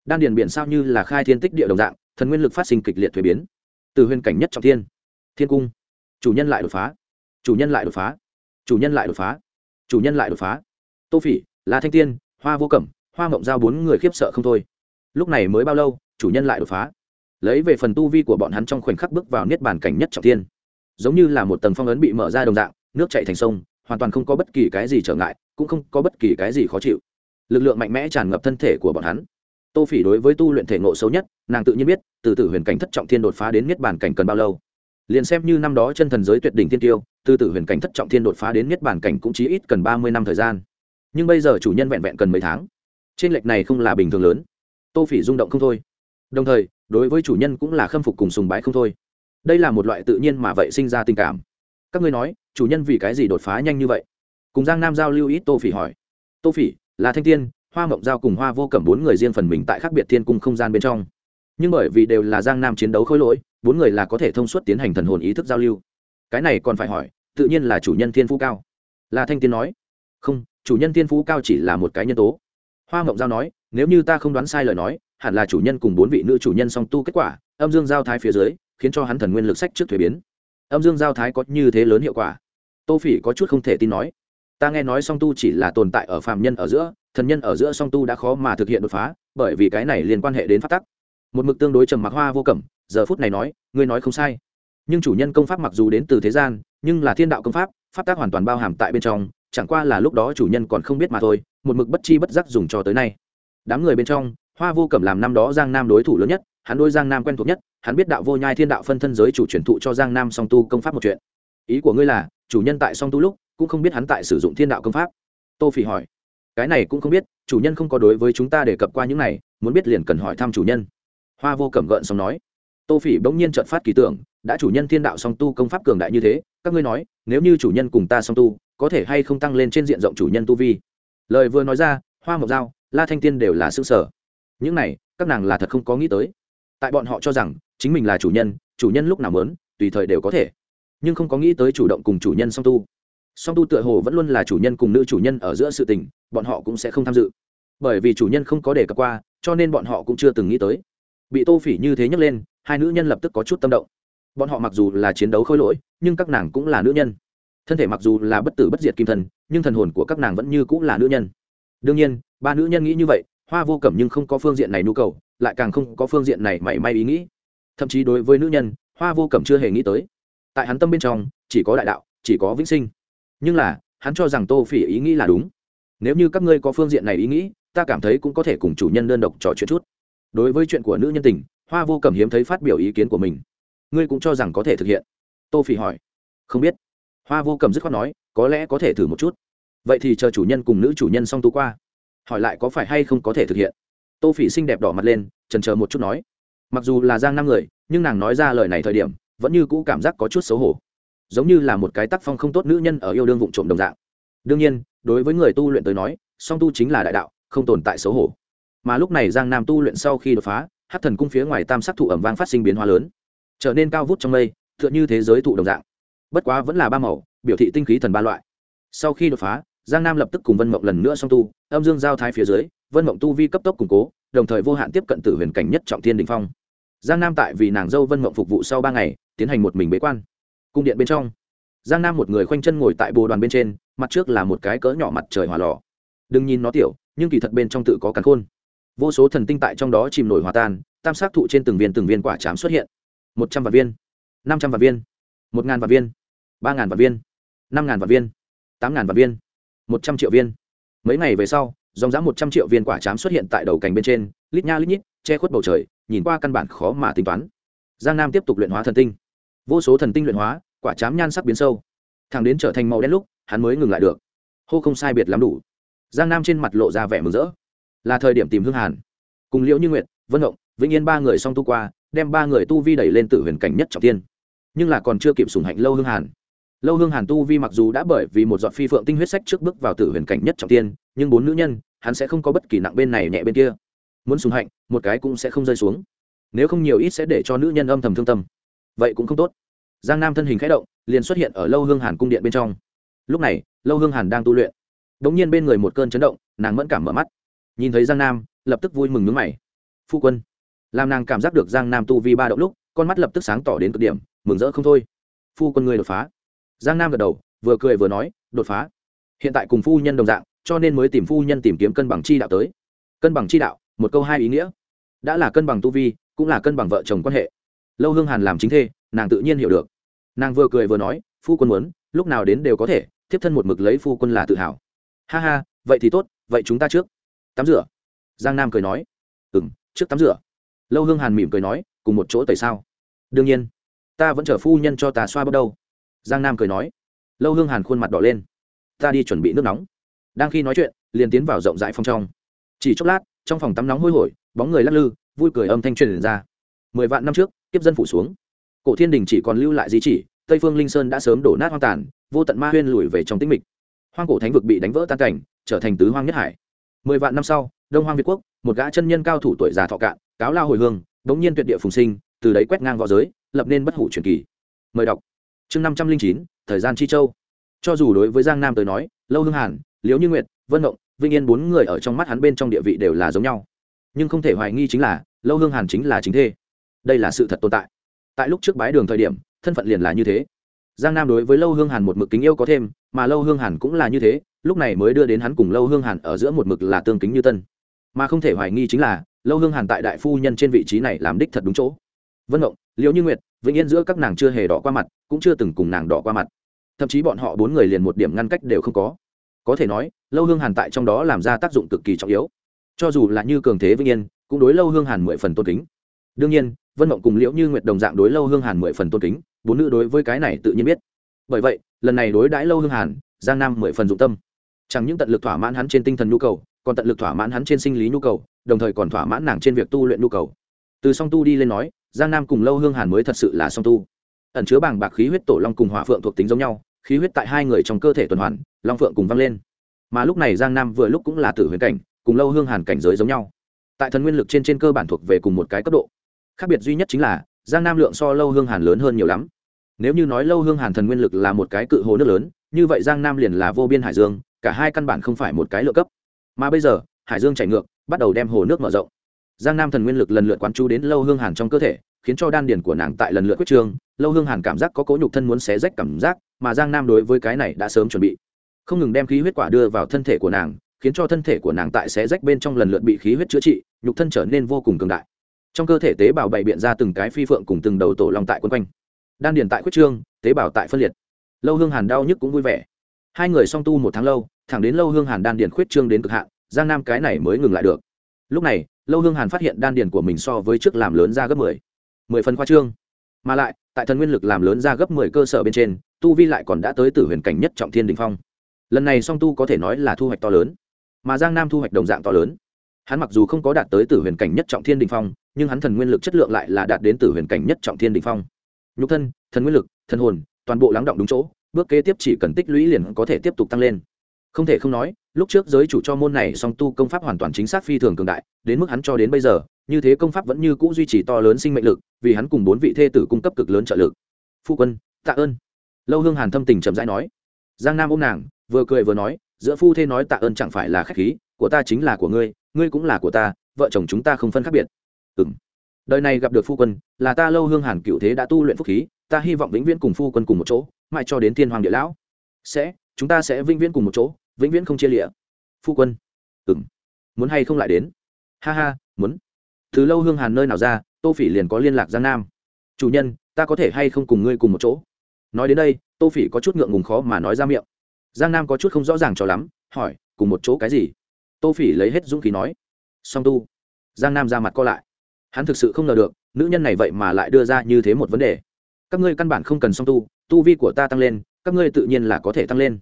Đan điền biển sao như là khai thiên tích địa đồng dạng, thần nguyên lực phát sinh kịch liệt thuế biến. Từ huyền cảnh nhất trọng thiên thiên cung. Chủ nhân lại đột phá. Chủ nhân lại đột phá. Chủ nhân lại đột phá. Chủ nhân lại đột phá. Tô phỉ là thanh tiên, hoa vô cẩm hoa mộng giao bốn người khiếp sợ không thôi. Lúc này mới bao lâu, chủ nhân lại đột phá. Lấy về phần tu vi của bọn hắn trong khoảnh khắc bước vào niết bàn cảnh nhất trọng tiên giống như là một tầng phong ấn bị mở ra đồng dạng, nước chạy thành sông, hoàn toàn không có bất kỳ cái gì trở ngại, cũng không có bất kỳ cái gì khó chịu. Lực lượng mạnh mẽ tràn ngập thân thể của bọn hắn. Tô phỉ đối với tu luyện thể ngộ xấu nhất, nàng tự nhiên biết, từ tử huyền cảnh thất trọng thiên đột phá đến niết bàn cảnh cần bao lâu. Liền xem như năm đó chân thần giới tuyệt đỉnh thiên tiêu, từ tử huyền cảnh thất trọng thiên đột phá đến niết bàn cảnh cũng chỉ ít cần ba mươi năm thời gian. Nhưng bây giờ chủ nhân vẹn vẹn cần mấy tháng trên lệch này không là bình thường lớn. Tô phỉ rung động không thôi. Đồng thời, đối với chủ nhân cũng là khâm phục cùng sùng bái không thôi. Đây là một loại tự nhiên mà vậy sinh ra tình cảm. Các ngươi nói, chủ nhân vì cái gì đột phá nhanh như vậy? Cùng giang nam giao lưu ít, tô phỉ hỏi. Tô phỉ, là thanh tiên, hoa mộng giao cùng hoa vô cẩm bốn người riêng phần mình tại khác biệt thiên cung không gian bên trong. Nhưng bởi vì đều là giang nam chiến đấu khối lỗi, bốn người là có thể thông suốt tiến hành thần hồn ý thức giao lưu. Cái này còn phải hỏi, tự nhiên là chủ nhân thiên phú cao. Là thanh tiên nói. Không, chủ nhân thiên phú cao chỉ là một cái nhân tố hoa mộng giao nói, nếu như ta không đoán sai lời nói, hẳn là chủ nhân cùng bốn vị nữ chủ nhân song tu kết quả, âm dương giao thái phía dưới, khiến cho hắn thần nguyên lực sách trước thuế biến. Âm dương giao thái có như thế lớn hiệu quả? Tô phỉ có chút không thể tin nói, ta nghe nói song tu chỉ là tồn tại ở phạm nhân ở giữa, thần nhân ở giữa song tu đã khó mà thực hiện đột phá, bởi vì cái này liên quan hệ đến phát tắc. Một mực tương đối trầm mặc hoa vô cẩm, giờ phút này nói, ngươi nói không sai. Nhưng chủ nhân công pháp mặc dù đến từ thế gian, nhưng là thiên đạo công pháp pháp tác hoàn toàn bao hàm tại bên trong, chẳng qua là lúc đó chủ nhân còn không biết mà thôi một mực bất chi bất giác dùng cho tới nay. Đám người bên trong, hoa vô cẩm làm năm đó giang nam đối thủ lớn nhất, hắn đôi giang nam quen thuộc nhất, hắn biết đạo vô nhai thiên đạo phân thân giới chủ truyền thụ cho giang nam song tu công pháp một chuyện. Ý của ngươi là, chủ nhân tại song tu lúc, cũng không biết hắn tại sử dụng thiên đạo công pháp. Tô phỉ hỏi. Cái này cũng không biết, chủ nhân không có đối với chúng ta đề cập qua những này, muốn biết liền cần hỏi thăm chủ nhân. Hoa vô cẩm gợn xong nói. Tô phỉ bỗng nhiên trợt phát kỳ tưởng, đã chủ nhân thiên đạo song tu công pháp cường đại như thế, các ngươi nói, nếu như chủ nhân cùng ta song tu, có thể hay không tăng lên trên diện rộng chủ nhân tu vi? Lời vừa nói ra, hoa mộc giao la thanh tiên đều là xương sở những này, các nàng là thật không có nghĩ tới. Tại bọn họ cho rằng, chính mình là chủ nhân chủ nhân lúc nào mớn tùy thời đều có thể. Nhưng không có nghĩ tới chủ động cùng chủ nhân song tu. Song tu tựa hồ vẫn luôn là chủ nhân cùng nữ chủ nhân ở giữa sự tình, bọn họ cũng sẽ không tham dự. Bởi vì chủ nhân không có đề cập qua, cho nên bọn họ cũng chưa từng nghĩ tới. Bị tô phỉ như thế nhấc lên, hai nữ nhân lập tức có chút tâm động. Bọn họ mặc dù là chiến đấu khôi lỗi, nhưng các nàng cũng là nữ nhân thân thể mặc dù là bất tử bất diệt kim thần, nhưng thần hồn của các nàng vẫn như cũng là nữ nhân. Đương nhiên, ba nữ nhân nghĩ như vậy, hoa vô cẩm nhưng không có phương diện này nhu cầu, lại càng không có phương diện này mảy may ý nghĩ. Thậm chí đối với nữ nhân, hoa vô cẩm chưa hề nghĩ tới. Tại hắn tâm bên trong, chỉ có đại đạo, chỉ có vĩnh sinh. Nhưng là, hắn cho rằng tô phỉ ý nghĩ là đúng. Nếu như các ngươi có phương diện này ý nghĩ, ta cảm thấy cũng có thể cùng chủ nhân đơn độc trò chuyện chút. Đối với chuyện của nữ nhân tình, hoa vô cẩm hiếm thấy phát biểu ý kiến của mình. Ngươi cũng cho rằng có thể thực hiện. Tô phỉ hỏi. Không biết hoa vô cầm dứt khoát nói, có lẽ có thể thử một chút. Vậy thì chờ chủ nhân cùng nữ chủ nhân xong tú qua. Hỏi lại có phải hay không có thể thực hiện. Tô phỉ xinh đẹp đỏ mặt lên trần chờ một chút nói. Mặc dù là giang năm người, nhưng nàng nói ra lời này thời điểm, vẫn như cũ cảm giác có chút xấu hổ. Giống như là một cái tác phong không tốt nữ nhân ở yêu đương vụ trộm đồng dạng. Đương nhiên, đối với người tu luyện tới nói, song tu chính là đại đạo, không tồn tại xấu hổ. Mà lúc này giang nam tu luyện sau khi đột phá hát thần cung phía ngoài tam sắc thụ ẩm vang phát sinh biến hóa lớn, trở nên cao vút trong mây t h ư ợ n h ư thế giới thụ đồng dạng bất quá vẫn là ba màu, biểu thị tinh khí thần ba loại. Sau khi đột phá, giang nam lập tức cùng vân mộng lần nữa song tu, âm dương giao thái phía dưới, vân mộng tu vi cấp tốc củng cố, đồng thời vô hạn tiếp cận tử huyền cảnh nhất trọng thiên đình phong. Giang nam tại vì nàng dâu vân mộng phục vụ sau ba ngày, tiến hành một mình bế quan. Cung điện bên trong, giang nam một người khoanh chân ngồi tại bồ đoàn bên trên, mặt trước là một cái cỡ nhỏ mặt trời hỏa lò. Đừng nhìn nó tiểu, nhưng kỳ thật bên trong tự có cắn khôn. Vô số thần tinh tại trong đó chìm nổi hòa tan, tam sát thụ trên từng viên từng viên quả chám xuất hiện. Một trăm vạn viên, năm trăm vạn viên, một ngàn vạn viên ba ngàn vạn viên. Năm ngàn vạn viên. Tám ngàn vạn viên. Một trăm triệu viên. Mấy ngày về sau, dòng dã một trăm triệu viên quả chám xuất hiện tại đầu cành bên trên, lít nha lít nhít, che khuất bầu trời, nhìn qua căn bản khó mà tính toán. Giang nam tiếp tục luyện hóa thần tinh. Vô số thần tinh luyện hóa, quả chám nhan sắc biến sâu. Thằng đến trở thành màu đen lúc, hắn mới ngừng lại được. Hô không sai biệt lắm đủ. Giang nam trên mặt lộ ra vẻ mừng rỡ. Là thời điểm tìm hương hàn. Cùng liễu như nguyệt, vân động vĩnh yên ba người xong tu qua, đem ba người tu vi đẩy lên tử huyền cảnh nhất trọng tiên nhưng là còn chưa kịp sùng hạnh lâu hương hàn lâu hương hàn tu vi mặc dù đã bởi vì một giọt phi phượng tinh huyết sách trước bước vào tử huyền cảnh nhất trọng tiên, nhưng bốn nữ nhân, hắn sẽ không có bất kỳ nặng bên này nhẹ bên kia. Muốn sùng hạnh, một cái cũng sẽ không rơi xuống. Nếu không nhiều ít sẽ để cho nữ nhân âm thầm thương tâm. Vậy cũng không tốt. Giang nam thân hình k h ẽ động, liền xuất hiện ở lâu hương hàn cung điện bên trong. Lúc này, lâu hương hàn đang tu luyện. Đ ỗ n g nhiên bên người một cơn chấn động, nàng mẫn cảm mở mắt. Nhìn thấy giang nam, lập tức vui mừng nước mày. Phu quân. Làm nàng cảm giác được giang nam tu vi ba động lúc, con mắt lập tức sáng tỏ đến cực điểm, mừng rỡ không thôi. Phu quân người đột phá giang nam gật đầu, vừa cười vừa nói, đột phá. Hiện tại cùng phu nhân đồng dạng, cho nên mới tìm phu nhân tìm kiếm cân bằng chi đạo tới. Cân bằng chi đạo, một câu hai ý nghĩa. Đã là cân bằng tu vi, cũng là cân bằng vợ chồng quan hệ. Lâu hương hàn làm chính thê, nàng tự nhiên hiểu được. Nàng vừa cười vừa nói, phu quân muốn, lúc nào đến đều có thể, thiếp thân một mực lấy phu quân là tự hào. Ha ha, vậy thì tốt, vậy chúng ta trước. Tắm rửa. Giang nam cười nói. Ừ m trước tắm rửa. Lâu hương hàn mỉm cười nói, cùng một chỗ tẩy sao? Đương nhiên. Ta vẫn chở phu nhân cho ta xoa bắt đầu giang nam cười nói. Lâu hương hàn khuôn mặt đỏ lên. Ta đi chuẩn bị nước nóng. Đang khi nói chuyện, liền tiến vào rộng rãi phòng trong. Chỉ chốc lát, trong phòng tắm nóng hôi hổi, bóng người lắc lư, vui cười âm thanh truyền ra. Mười vạn năm trước, kiếp dân phủ xuống. Cổ thiên đình chỉ còn lưu lại di chỉ, tây phương linh sơn đã sớm đổ nát hoang tàn, vô tận ma huyên lùi về trong tĩnh mịch. Hoang cổ thánh vực bị đánh vỡ tan cảnh, trở thành tứ hoang nhất hải. Mười vạn năm sau, đông hoang việt quốc, một gã chân nhân cao thủ tuổi già thọ cạn, cáo lao hồi hương đống nhiên tuyệt địa phùng sinh, từ đấy quét ngang v õ giới, lập nên bất hủ truyền kỳ. Mời đọc chương năm trăm linh chín, thời gian chi châu. Cho dù đối với giang nam tới nói, lâu hương hàn, liễu như nguyệt, vân động vinh yên bốn người ở trong mắt hắn bên trong địa vị đều là giống nhau. Nhưng không thể hoài nghi chính là, lâu hương hàn chính là chính thê. Đây là sự thật tồn tại. Tại lúc trước bái đường thời điểm, thân phận liền là như thế. Giang nam đối với lâu hương hàn một mực kính yêu có thêm, mà lâu hương hàn cũng là như thế, lúc này mới đưa đến hắn cùng lâu hương hàn ở giữa một mực là tương kính như tân. Mà không thể hoài nghi chính là, lâu hương hàn tại đại phu nhân trên vị trí này làm đích thật đúng chỗ. Vân động liễu như nguyệt, vĩnh yên giữa các nàng chưa hề đỏ qua mặt, cũng chưa từng cùng nàng đỏ qua mặt. Thậm chí bọn họ bốn người liền một điểm ngăn cách đều không có. Có thể nói, lâu hương hàn tại trong đó làm ra tác dụng cực kỳ trọng yếu. Cho dù là như cường thế vĩnh yên, cũng đối lâu hương hàn mười phần tôn kính. Đương nhiên, vân mộng cùng liễu như nguyệt đồng dạng đối lâu hương hàn mười phần tôn kính, bốn nữ đối với cái này tự nhiên biết. Bởi vậy, lần này đối đãi lâu hương hàn, giang nam mười phần dụng tâm. Chẳng những tận lực thỏa mãn hắn trên tinh thần nhu cầu, còn tận lực thỏa mãn hắn trên sinh lý nhu cầu, đồng thời còn thỏa mãn nàng trên việc tu luyện nhu cầu. Từ song tu đi lên nói giang nam cùng lâu hương hàn mới thật sự là song tu. Ẩn chứa bảng bạc khí huyết tổ long cùng hỏa phượng thuộc tính giống nhau, khí huyết tại hai người trong cơ thể tuần hoàn, long phượng cùng văng lên. Mà lúc này giang nam vừa lúc cũng là tử huyền cảnh, cùng lâu hương hàn cảnh giới giống nhau. Tại thần nguyên lực trên trên cơ bản thuộc về cùng một cái cấp độ. Khác biệt duy nhất chính là, giang nam lượng so lâu hương hàn lớn hơn nhiều lắm. Nếu như nói lâu hương hàn thần nguyên lực là một cái cự hồ nước lớn, như vậy giang nam liền là vô biên hải dương, cả hai căn bản không phải một cái lựa cấp. Mà bây giờ, hải dương chảy ngược, bắt đầu đem hồ nước mở rộng giang nam thần nguyên lực lần lượt quán chú đến lâu hương hàn trong cơ thể, khiến cho đan điền của nàng tại lần lượt quyết trương lâu hương hàn cảm giác có cố nhục thân muốn xé rách cảm giác, mà giang nam đối với cái này đã sớm chuẩn bị. Không ngừng đem khí huyết quả đưa vào thân thể của nàng, khiến cho thân thể của nàng tại xé rách bên trong lần lượt bị khí huyết chữa trị, nhục thân trở nên vô cùng cường đại. Trong cơ thể tế bào bày biện ra từng cái phi phượng cùng từng đầu tổ long tại quân quanh. Đan điền tại quyết trương tế bào tại phân liệt. Lâu hương hàn đau nhức cũng vui vẻ. Hai người song tu một tháng lâu, thẳng đến lâu hương hàn đan điền khuyết trương đến cực hạn, giang nam cái này mới ngừng lại được. Lúc này lâu hương hàn phát hiện đan điền của mình so với trước làm lớn ra gấp mười. Mười phần khoa trương. Mà lại, tại thần nguyên lực làm lớn ra gấp mười cơ sở bên trên, tu vi lại còn đã tới từ huyền cảnh nhất trọng thiên đình phong. Lần này song tu có thể nói là thu hoạch to lớn. Mà giang nam thu hoạch đồng dạng to lớn. Hắn mặc dù không có đạt tới từ huyền cảnh nhất trọng thiên đình phong, nhưng hắn thần nguyên lực chất lượng lại là đạt đến từ huyền cảnh nhất trọng thiên đình phong. Nhục thân, thần nguyên lực, thần hồn, toàn bộ lắng động đúng chỗ, bước kế tiếp chỉ cần tích lũy liền có thể tiếp tục tăng lên. Không thể không nói lúc trước giới chủ cho môn này song tu công pháp hoàn toàn chính xác phi thường cường đại, đến mức hắn cho đến bây giờ, như thế công pháp vẫn như cũ duy trì to lớn sinh mệnh lực, vì hắn cùng bốn vị thê tử cung cấp cực lớn trợ lực. Phu quân, tạ ơn. Lâu hương hàn thâm tình chậm rãi nói. Giang nam ôm nàng, vừa cười vừa nói, giữa phu thê nói tạ ơn chẳng phải là khách khí, của ta chính là của ngươi ngươi cũng là của ta, vợ chồng chúng ta không phân khác biệt. Ừng đời này gặp được phu quân, là ta lâu hương hàn cựu thế đã tu luyện phúc khí, ta hy vọng vĩnh viễn cùng phu quân cùng một chỗ, mãi cho đến thiên hoàng địa lão. Sẽ, chúng ta sẽ vĩnh viễn cùng một chỗ vĩnh viễn không chia lịa. Phu quân. Ừng muốn hay không lại đến? Ha ha, muốn. Từ lâu hương hàn nơi nào ra, tô phỉ liền có liên lạc giang nam. Chủ nhân, ta có thể hay không cùng ngươi cùng một chỗ? Nói đến đây, tô phỉ có chút ngượng ngùng khó mà nói ra miệng. Giang nam có chút không rõ ràng cho lắm, hỏi, cùng một chỗ cái gì? Tô phỉ lấy hết dũng khí nói. Song tu. Giang nam ra mặt co lại. Hắn thực sự không ngờ được, nữ nhân này vậy mà lại đưa ra như thế một vấn đề. Các ngươi căn bản không cần song tu tu vi của ta tăng lên, các ngươi tự nhiên là có thể tăng lên.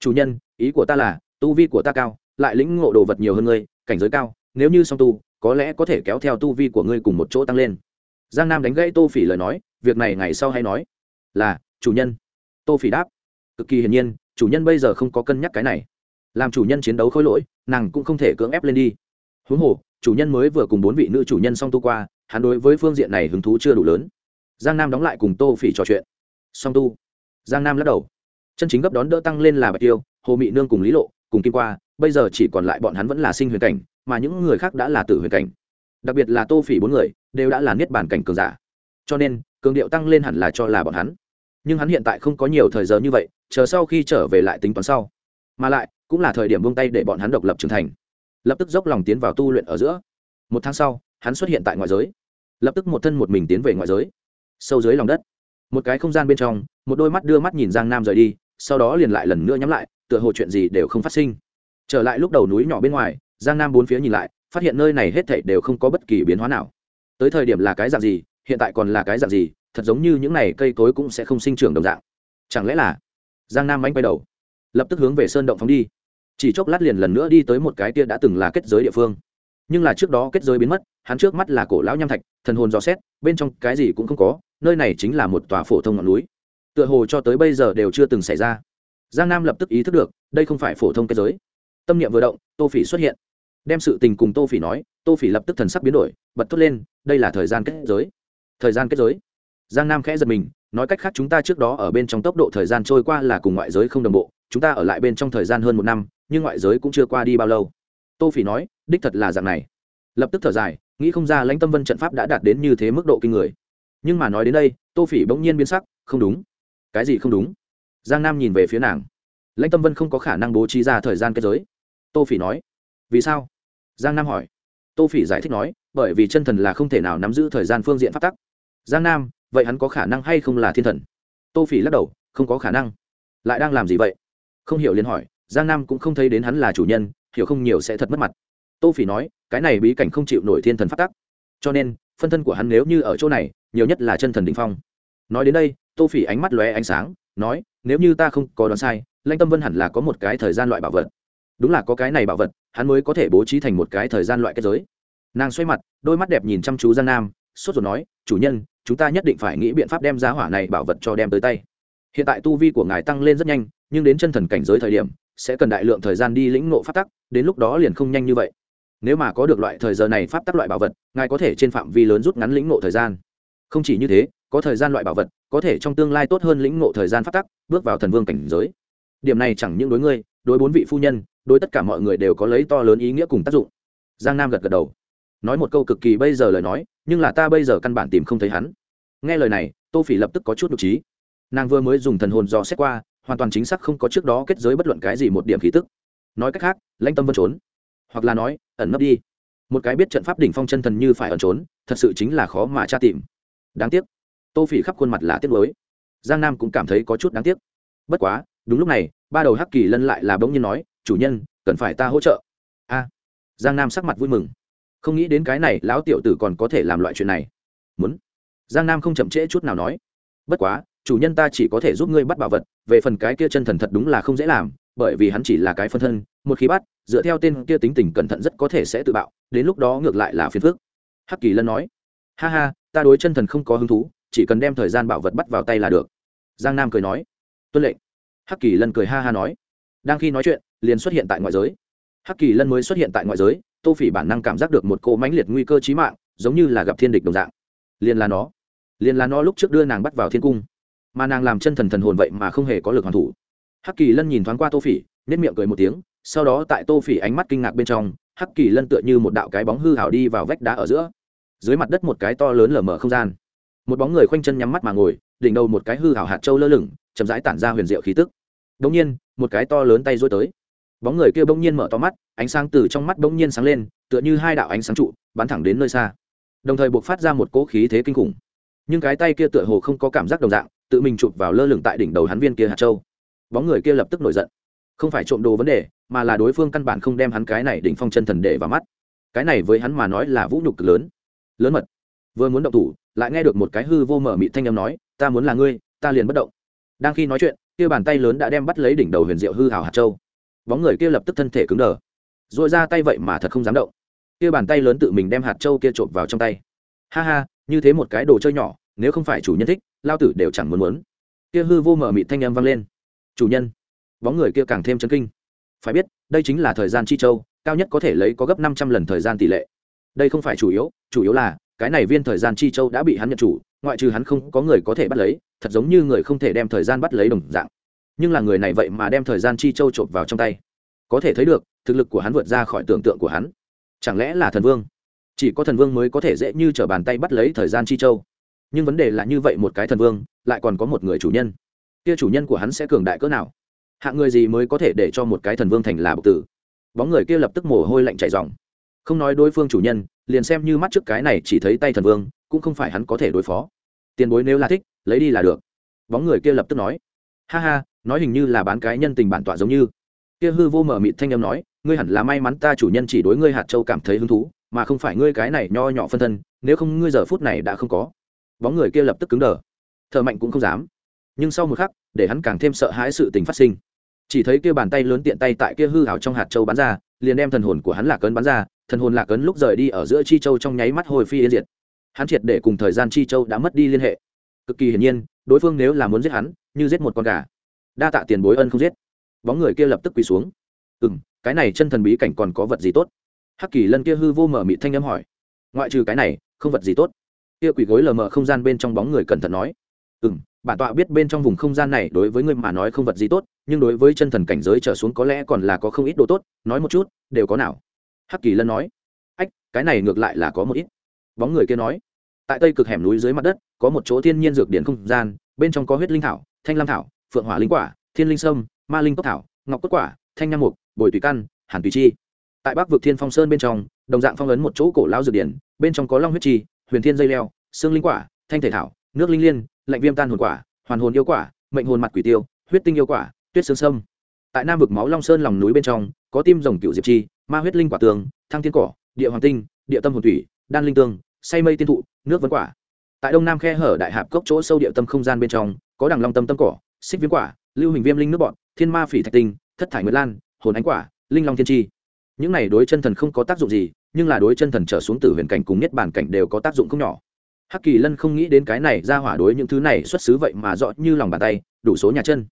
Chủ nhân ý của ta là, tu vi của ta cao, lại lĩnh ngộ đồ vật nhiều hơn ngươi, cảnh giới cao, nếu như song tu, có lẽ có thể kéo theo tu vi của ngươi cùng một chỗ tăng lên. Giang nam đánh gãy tô phỉ lời nói, việc này ngày sau hay nói. Là, chủ nhân. Tô phỉ đáp, cực kỳ hiển nhiên, chủ nhân bây giờ không có cân nhắc cái này. Làm chủ nhân chiến đấu khối lỗi, nàng cũng không thể cưỡng ép lên đi. Huống hồ, chủ nhân mới vừa cùng bốn vị nữ chủ nhân song tu qua, hắn đối với phương diện này hứng thú chưa đủ lớn. Giang nam đóng lại cùng tô phỉ trò chuyện. Song tu? Giang nam lắc đầu. Chân chính gấp đón đỡ tăng lên là bạch tiêu hồ mị nương cùng lý lộ, cùng kim qua, bây giờ chỉ còn lại bọn hắn vẫn là sinh huyền cảnh, mà những người khác đã là tử huyền cảnh. Đặc biệt là tô phỉ bốn người, đều đã là niết bàn cảnh cường giả. Cho nên, cường điệu tăng lên hẳn là cho là bọn hắn. Nhưng hắn hiện tại không có nhiều thời giờ như vậy, chờ sau khi trở về lại tính toán sau. Mà lại, cũng là thời điểm buông tay để bọn hắn độc lập trưởng thành. Lập tức dốc lòng tiến vào tu luyện ở giữa. Một tháng sau, hắn xuất hiện tại ngoại giới. Lập tức một thân một mình tiến về ngoại giới. Sâu dưới lòng đất. Một cái không gian bên trong, một đôi mắt đưa mắt nhìn giang nam rời đi, sau đó liền lại lần nữa nhắm lại tựa hồ chuyện gì đều không phát sinh. Trở lại lúc đầu núi nhỏ bên ngoài, giang nam bốn phía nhìn lại, phát hiện nơi này hết thảy đều không có bất kỳ biến hóa nào. Tới thời điểm là cái dạng gì, hiện tại còn là cái dạng gì, thật giống như những này cây cối cũng sẽ không sinh trưởng đồng dạng. Chẳng lẽ là? Giang nam mánh quay đầu, lập tức hướng về sơn động phóng đi. Chỉ chốc lát liền lần nữa đi tới một cái tia đã từng là kết giới địa phương. Nhưng là trước đó kết giới biến mất, hắn trước mắt là cổ lão nham thạch, thần hồn dò xét, bên trong cái gì cũng không có, nơi này chính là một tòa phổ thông ngọn núi. Tựa hồ cho tới bây giờ đều chưa từng xảy ra giang nam lập tức ý thức được, đây không phải phổ thông kết giới. Tâm niệm vừa động, tô phỉ xuất hiện. Đem sự tình cùng tô phỉ nói, tô phỉ lập tức thần sắc biến đổi, bật thốt lên, đây là thời gian kết giới. Thời gian kết giới. Giang nam khẽ giật mình, nói cách khác chúng ta trước đó ở bên trong tốc độ thời gian trôi qua là cùng ngoại giới không đồng bộ, chúng ta ở lại bên trong thời gian hơn một năm, nhưng ngoại giới cũng chưa qua đi bao lâu. Tô phỉ nói, đích thật là dạng này. Lập tức thở dài, nghĩ không ra lãnh tâm vân trận pháp đã đạt đến như thế mức độ kinh người. Nhưng mà nói đến đây, tô phỉ bỗng nhiên biến sắc, không đúng. Cái gì không đúng? Giang nam nhìn về phía nàng. Lãnh tâm vân không có khả năng bố trí ra thời gian kết giới. Tô phỉ nói, vì sao? Giang nam hỏi. Tô phỉ giải thích nói, bởi vì chân thần là không thể nào nắm giữ thời gian phương diện phát tắc. Giang nam, vậy hắn có khả năng hay không là thiên thần? Tô phỉ lắc đầu, không có khả năng. Lại đang làm gì vậy? Không hiểu liền hỏi, giang nam cũng không thấy đến hắn là chủ nhân, hiểu không nhiều sẽ thật mất mặt. Tô phỉ nói, cái này bí cảnh không chịu nổi thiên thần phát tắc. Cho nên, phân thân của hắn nếu như ở chỗ này, nhiều nhất là chân thần đình phong. Nói đến đây, tô phỉ ánh mắt lóe ánh sáng nói, nếu như ta không có đoán sai lanh tâm vân hẳn là có một cái thời gian loại bảo vật. Đúng là có cái này bảo vật, hắn mới có thể bố trí thành một cái thời gian loại kết giới. Nàng xoay mặt, đôi mắt đẹp nhìn chăm chú giang nam, sốt ruột nói, chủ nhân, chúng ta nhất định phải nghĩ biện pháp đem giá hỏa này bảo vật cho đem tới tay. Hiện tại tu vi của ngài tăng lên rất nhanh, nhưng đến chân thần cảnh giới thời điểm, sẽ cần đại lượng thời gian đi lĩnh ngộ pháp tắc, đến lúc đó liền không nhanh như vậy. Nếu mà có được loại thời giờ này pháp tắc loại bảo vật, ngài có thể trên phạm vi lớn rút ngắn lĩnh ngộ thời gian. Không chỉ như thế có thời gian loại bảo vật, có thể trong tương lai tốt hơn lĩnh ngộ thời gian phát tắc, bước vào thần vương cảnh giới. Điểm này chẳng những đối ngươi, đối bốn vị phu nhân, đối tất cả mọi người đều có lấy to lớn ý nghĩa cùng tác dụng. Giang nam gật gật đầu. Nói một câu cực kỳ bây giờ lời nói, nhưng là ta bây giờ căn bản tìm không thấy hắn. Nghe lời này, tô phỉ lập tức có chút nhục trí. Nàng vừa mới dùng thần hồn dò xét qua, hoàn toàn chính xác không có trước đó kết giới bất luận cái gì một điểm khí tức. Nói cách khác, lãnh tâm vân trốn. Hoặc là nói, ẩn nấp đi. Một cái biết trận pháp đỉnh phong chân thần như phải ẩn trốn, thật sự chính là khó mà tra tìm. Đáng tiếc tô phỉ khắp khuôn mặt là tiếc lối giang nam cũng cảm thấy có chút đáng tiếc. Bất quá, đúng lúc này, ba đầu hắc kỳ lân lại là bỗng nhiên nói, chủ nhân, cần phải ta hỗ trợ. A. Giang nam sắc mặt vui mừng. Không nghĩ đến cái này, lão tiểu tử còn có thể làm loại chuyện này. Muốn. Giang nam không chậm trễ chút nào nói, bất quá, chủ nhân ta chỉ có thể giúp ngươi bắt bảo vật, về phần cái kia chân thần thật đúng là không dễ làm, bởi vì hắn chỉ là cái phân thân, một khi bắt dựa theo tên kia tính tình cẩn thận rất có thể sẽ tự bạo, đến lúc đó ngược lại là phiền phước hắc kỳ lân nói, ha ha, ta đối chân thần không có hứng thú chỉ cần đem thời gian bảo vật bắt vào tay là được. Giang nam cười nói. Tuân lệnh. Hắc kỳ lân cười ha ha nói. Đang khi nói chuyện, liền xuất hiện tại ngoại giới. Hắc kỳ lân mới xuất hiện tại ngoại giới, tô phỉ bản năng cảm giác được một cỗ mãnh liệt nguy cơ chí mạng, giống như là gặp thiên địch đồng dạng. Liền là nó. Liền là nó lúc trước đưa nàng bắt vào thiên cung. Mà nàng làm chân thần thần hồn vậy mà không hề có lực hoàn thủ. Hắc kỳ lân nhìn thoáng qua tô phỉ nếp miệng cười một tiếng, sau đó tại tô phỉ ánh mắt kinh ngạc bên trong, hắc kỳ lân tựa như một đạo cái bóng hư hảo đi vào vách đá ở giữa. Dưới mặt đất một cái to lớn lở mở không gian một bóng người khoanh chân nhắm mắt mà ngồi, đỉnh đầu một cái hư hảo hạt trâu lơ lửng, chậm rãi tản ra huyền diệu khí tức. Đ ỗ n g nhiên, một cái to lớn tay rối tới. Bóng người kia bỗng nhiên mở to mắt, ánh sáng từ trong mắt bỗng nhiên sáng lên, tựa như hai đạo ánh sáng trụ, bắn thẳng đến nơi xa. Đồng thời buộc phát ra một cỗ khí thế kinh khủng. Nhưng cái tay kia tựa hồ không có cảm giác đồng dạng, tự mình chụp vào lơ lửng tại đỉnh đầu hắn viên kia hạt châu. Bóng người kia lập tức nổi giận. Không phải trộm đồ vấn đề, mà là đối phương căn bản không đem hắn cái này đỉnh phong chân thần để vào mắt. Cái này với hắn mà nói là vũ nhục cực lớn. Lớn mật. Vừa muốn động thủ lại nghe được một cái hư vô mở mị thanh âm nói, ta muốn là ngươi, ta liền bất động. Đang khi nói chuyện, kia bàn tay lớn đã đem bắt lấy đỉnh đầu huyền diệu hư hào hạt châu. Bóng người kia lập tức thân thể cứng đờ dội ra tay vậy mà thật không dám động. Kia bàn tay lớn tự mình đem hạt châu kia trộm vào trong tay. Ha ha, như thế một cái đồ chơi nhỏ, nếu không phải chủ nhân thích, lao tử đều chẳng muốn muốn. Kia hư vô mở mịt thanh âm vang lên. Chủ nhân. Bóng người kia càng thêm chấn kinh. Phải biết, đây chính là thời gian chi châu, cao nhất có thể lấy có gấp năm trăm lần thời gian tỷ lệ. Đây không phải chủ yếu chủ yếu là cái này viên thời gian chi châu đã bị hắn nhận chủ, ngoại trừ hắn không có người có thể bắt lấy, thật giống như người không thể đem thời gian bắt lấy đồng dạng. Nhưng là người này vậy mà đem thời gian chi châu trộm vào trong tay. Có thể thấy được, thực lực của hắn vượt ra khỏi tưởng tượng của hắn. Chẳng lẽ là thần vương? Chỉ có thần vương mới có thể dễ như t r ở bàn tay bắt lấy thời gian chi châu. Nhưng vấn đề là như vậy một cái thần vương, lại còn có một người chủ nhân. Kia chủ nhân của hắn sẽ cường đại cỡ nào? Hạng người gì mới có thể để cho một cái thần vương thành là bộc tử? Bóng người kia lập tức mồ hôi lạnh chảy dòng không nói đối phương chủ nhân, liền xem như mắt trước cái này chỉ thấy tay thần vương, cũng không phải hắn có thể đối phó. Tiền bối nếu là thích, lấy đi là được. Bóng người kia lập tức nói. Ha ha, nói hình như là bán cái nhân tình bản tọa giống như. Kia hư vô mở mịt thanh âm nói, ngươi hẳn là may mắn ta chủ nhân chỉ đối ngươi hạt châu cảm thấy hứng thú, mà không phải ngươi cái này nho nhỏ phân thân, nếu không ngươi giờ phút này đã không có. Bóng người kia lập tức cứng đờ. Thợ mạnh cũng không dám. Nhưng sau một khắc, để hắn càng thêm sợ hãi sự tình phát sinh. Chỉ thấy kia bàn tay lớn tiện tay tại kia hư hảo trong hạt châu bắn ra, liền đem thần hồn của hắn lạc cấn bắn ra thần hồn lạc ấn lúc rời đi ở giữa chi châu trong nháy mắt hồi phi yên diệt. Hắn triệt để cùng thời gian chi châu đã mất đi liên hệ. Cực kỳ hiển nhiên, đối phương nếu là muốn giết hắn, như giết một con gà. Đa tạ tiền bối ân không giết. Bóng người kia lập tức quỳ xuống. Ừ m cái này chân thần bí cảnh còn có vật gì tốt? Hắc kỳ lân kia hư vô mở mị thanh âm hỏi. Ngoại trừ cái này, không vật gì tốt. Kia quỳ gối lờ mờ không gian bên trong bóng người cẩn thận nói. Ừ m bản tọa biết bên trong vùng không gian này đối với ngươi mà nói không vật gì tốt, nhưng đối với chân thần cảnh giới trở xuống có lẽ còn là có không ít đồ tốt, nói một chút, đều có nào? Hắc kỳ lân nói, ách, cái này ngược lại là có một ít. Bóng người kia nói, tại tây cực hẻm núi dưới mặt đất, có một chỗ thiên nhiên dược điển không gian, bên trong có huyết linh thảo, thanh lam thảo, phượng hỏa linh quả, thiên linh sâm, ma linh cốc thảo, ngọc cốt quả, thanh nham mục, bồi tùy căn, hàn tùy chi. Tại bắc vực thiên phong sơn bên trong, đồng dạng phong ấn một chỗ cổ lao dược điển, bên trong có long huyết chi, huyền thiên dây leo, xương linh quả, thanh thể thảo, nước linh liên, lạnh viêm tan hồn quả, hoàn hồn yêu quả, mệnh hồn mặt quỷ tiêu, huyết tinh yêu quả, tuyết xương sâm. Tại nam vực máu long sơn lòng núi bên trong, có tim rồng cựu diệp chi ma huyết linh quả tường, thăng thiên cỏ, địa hoàng tinh, địa tâm hồn thủy, đan linh tương, say mây tiên thụ, nước vấn quả. Tại đông nam khe hở đại hạp cốc chỗ sâu địa tâm không gian bên trong, có đằng long tâm tâm cỏ, xích viêm quả, lưu hình viêm linh nước bọn thiên ma phỉ thạch tinh, thất thải nguyệt lan, hồn ánh quả, linh long thiên tri những này đối chân thần không có tác dụng gì, nhưng là đối chân thần trở xuống từ huyền cảnh cùng nhất bản cảnh đều có tác dụng không nhỏ. Hắc kỳ lân không nghĩ đến cái này ra hỏa đối những thứ này xuất xứ vậy mà rõ như lòng bàn tay, đủ số nhà chân.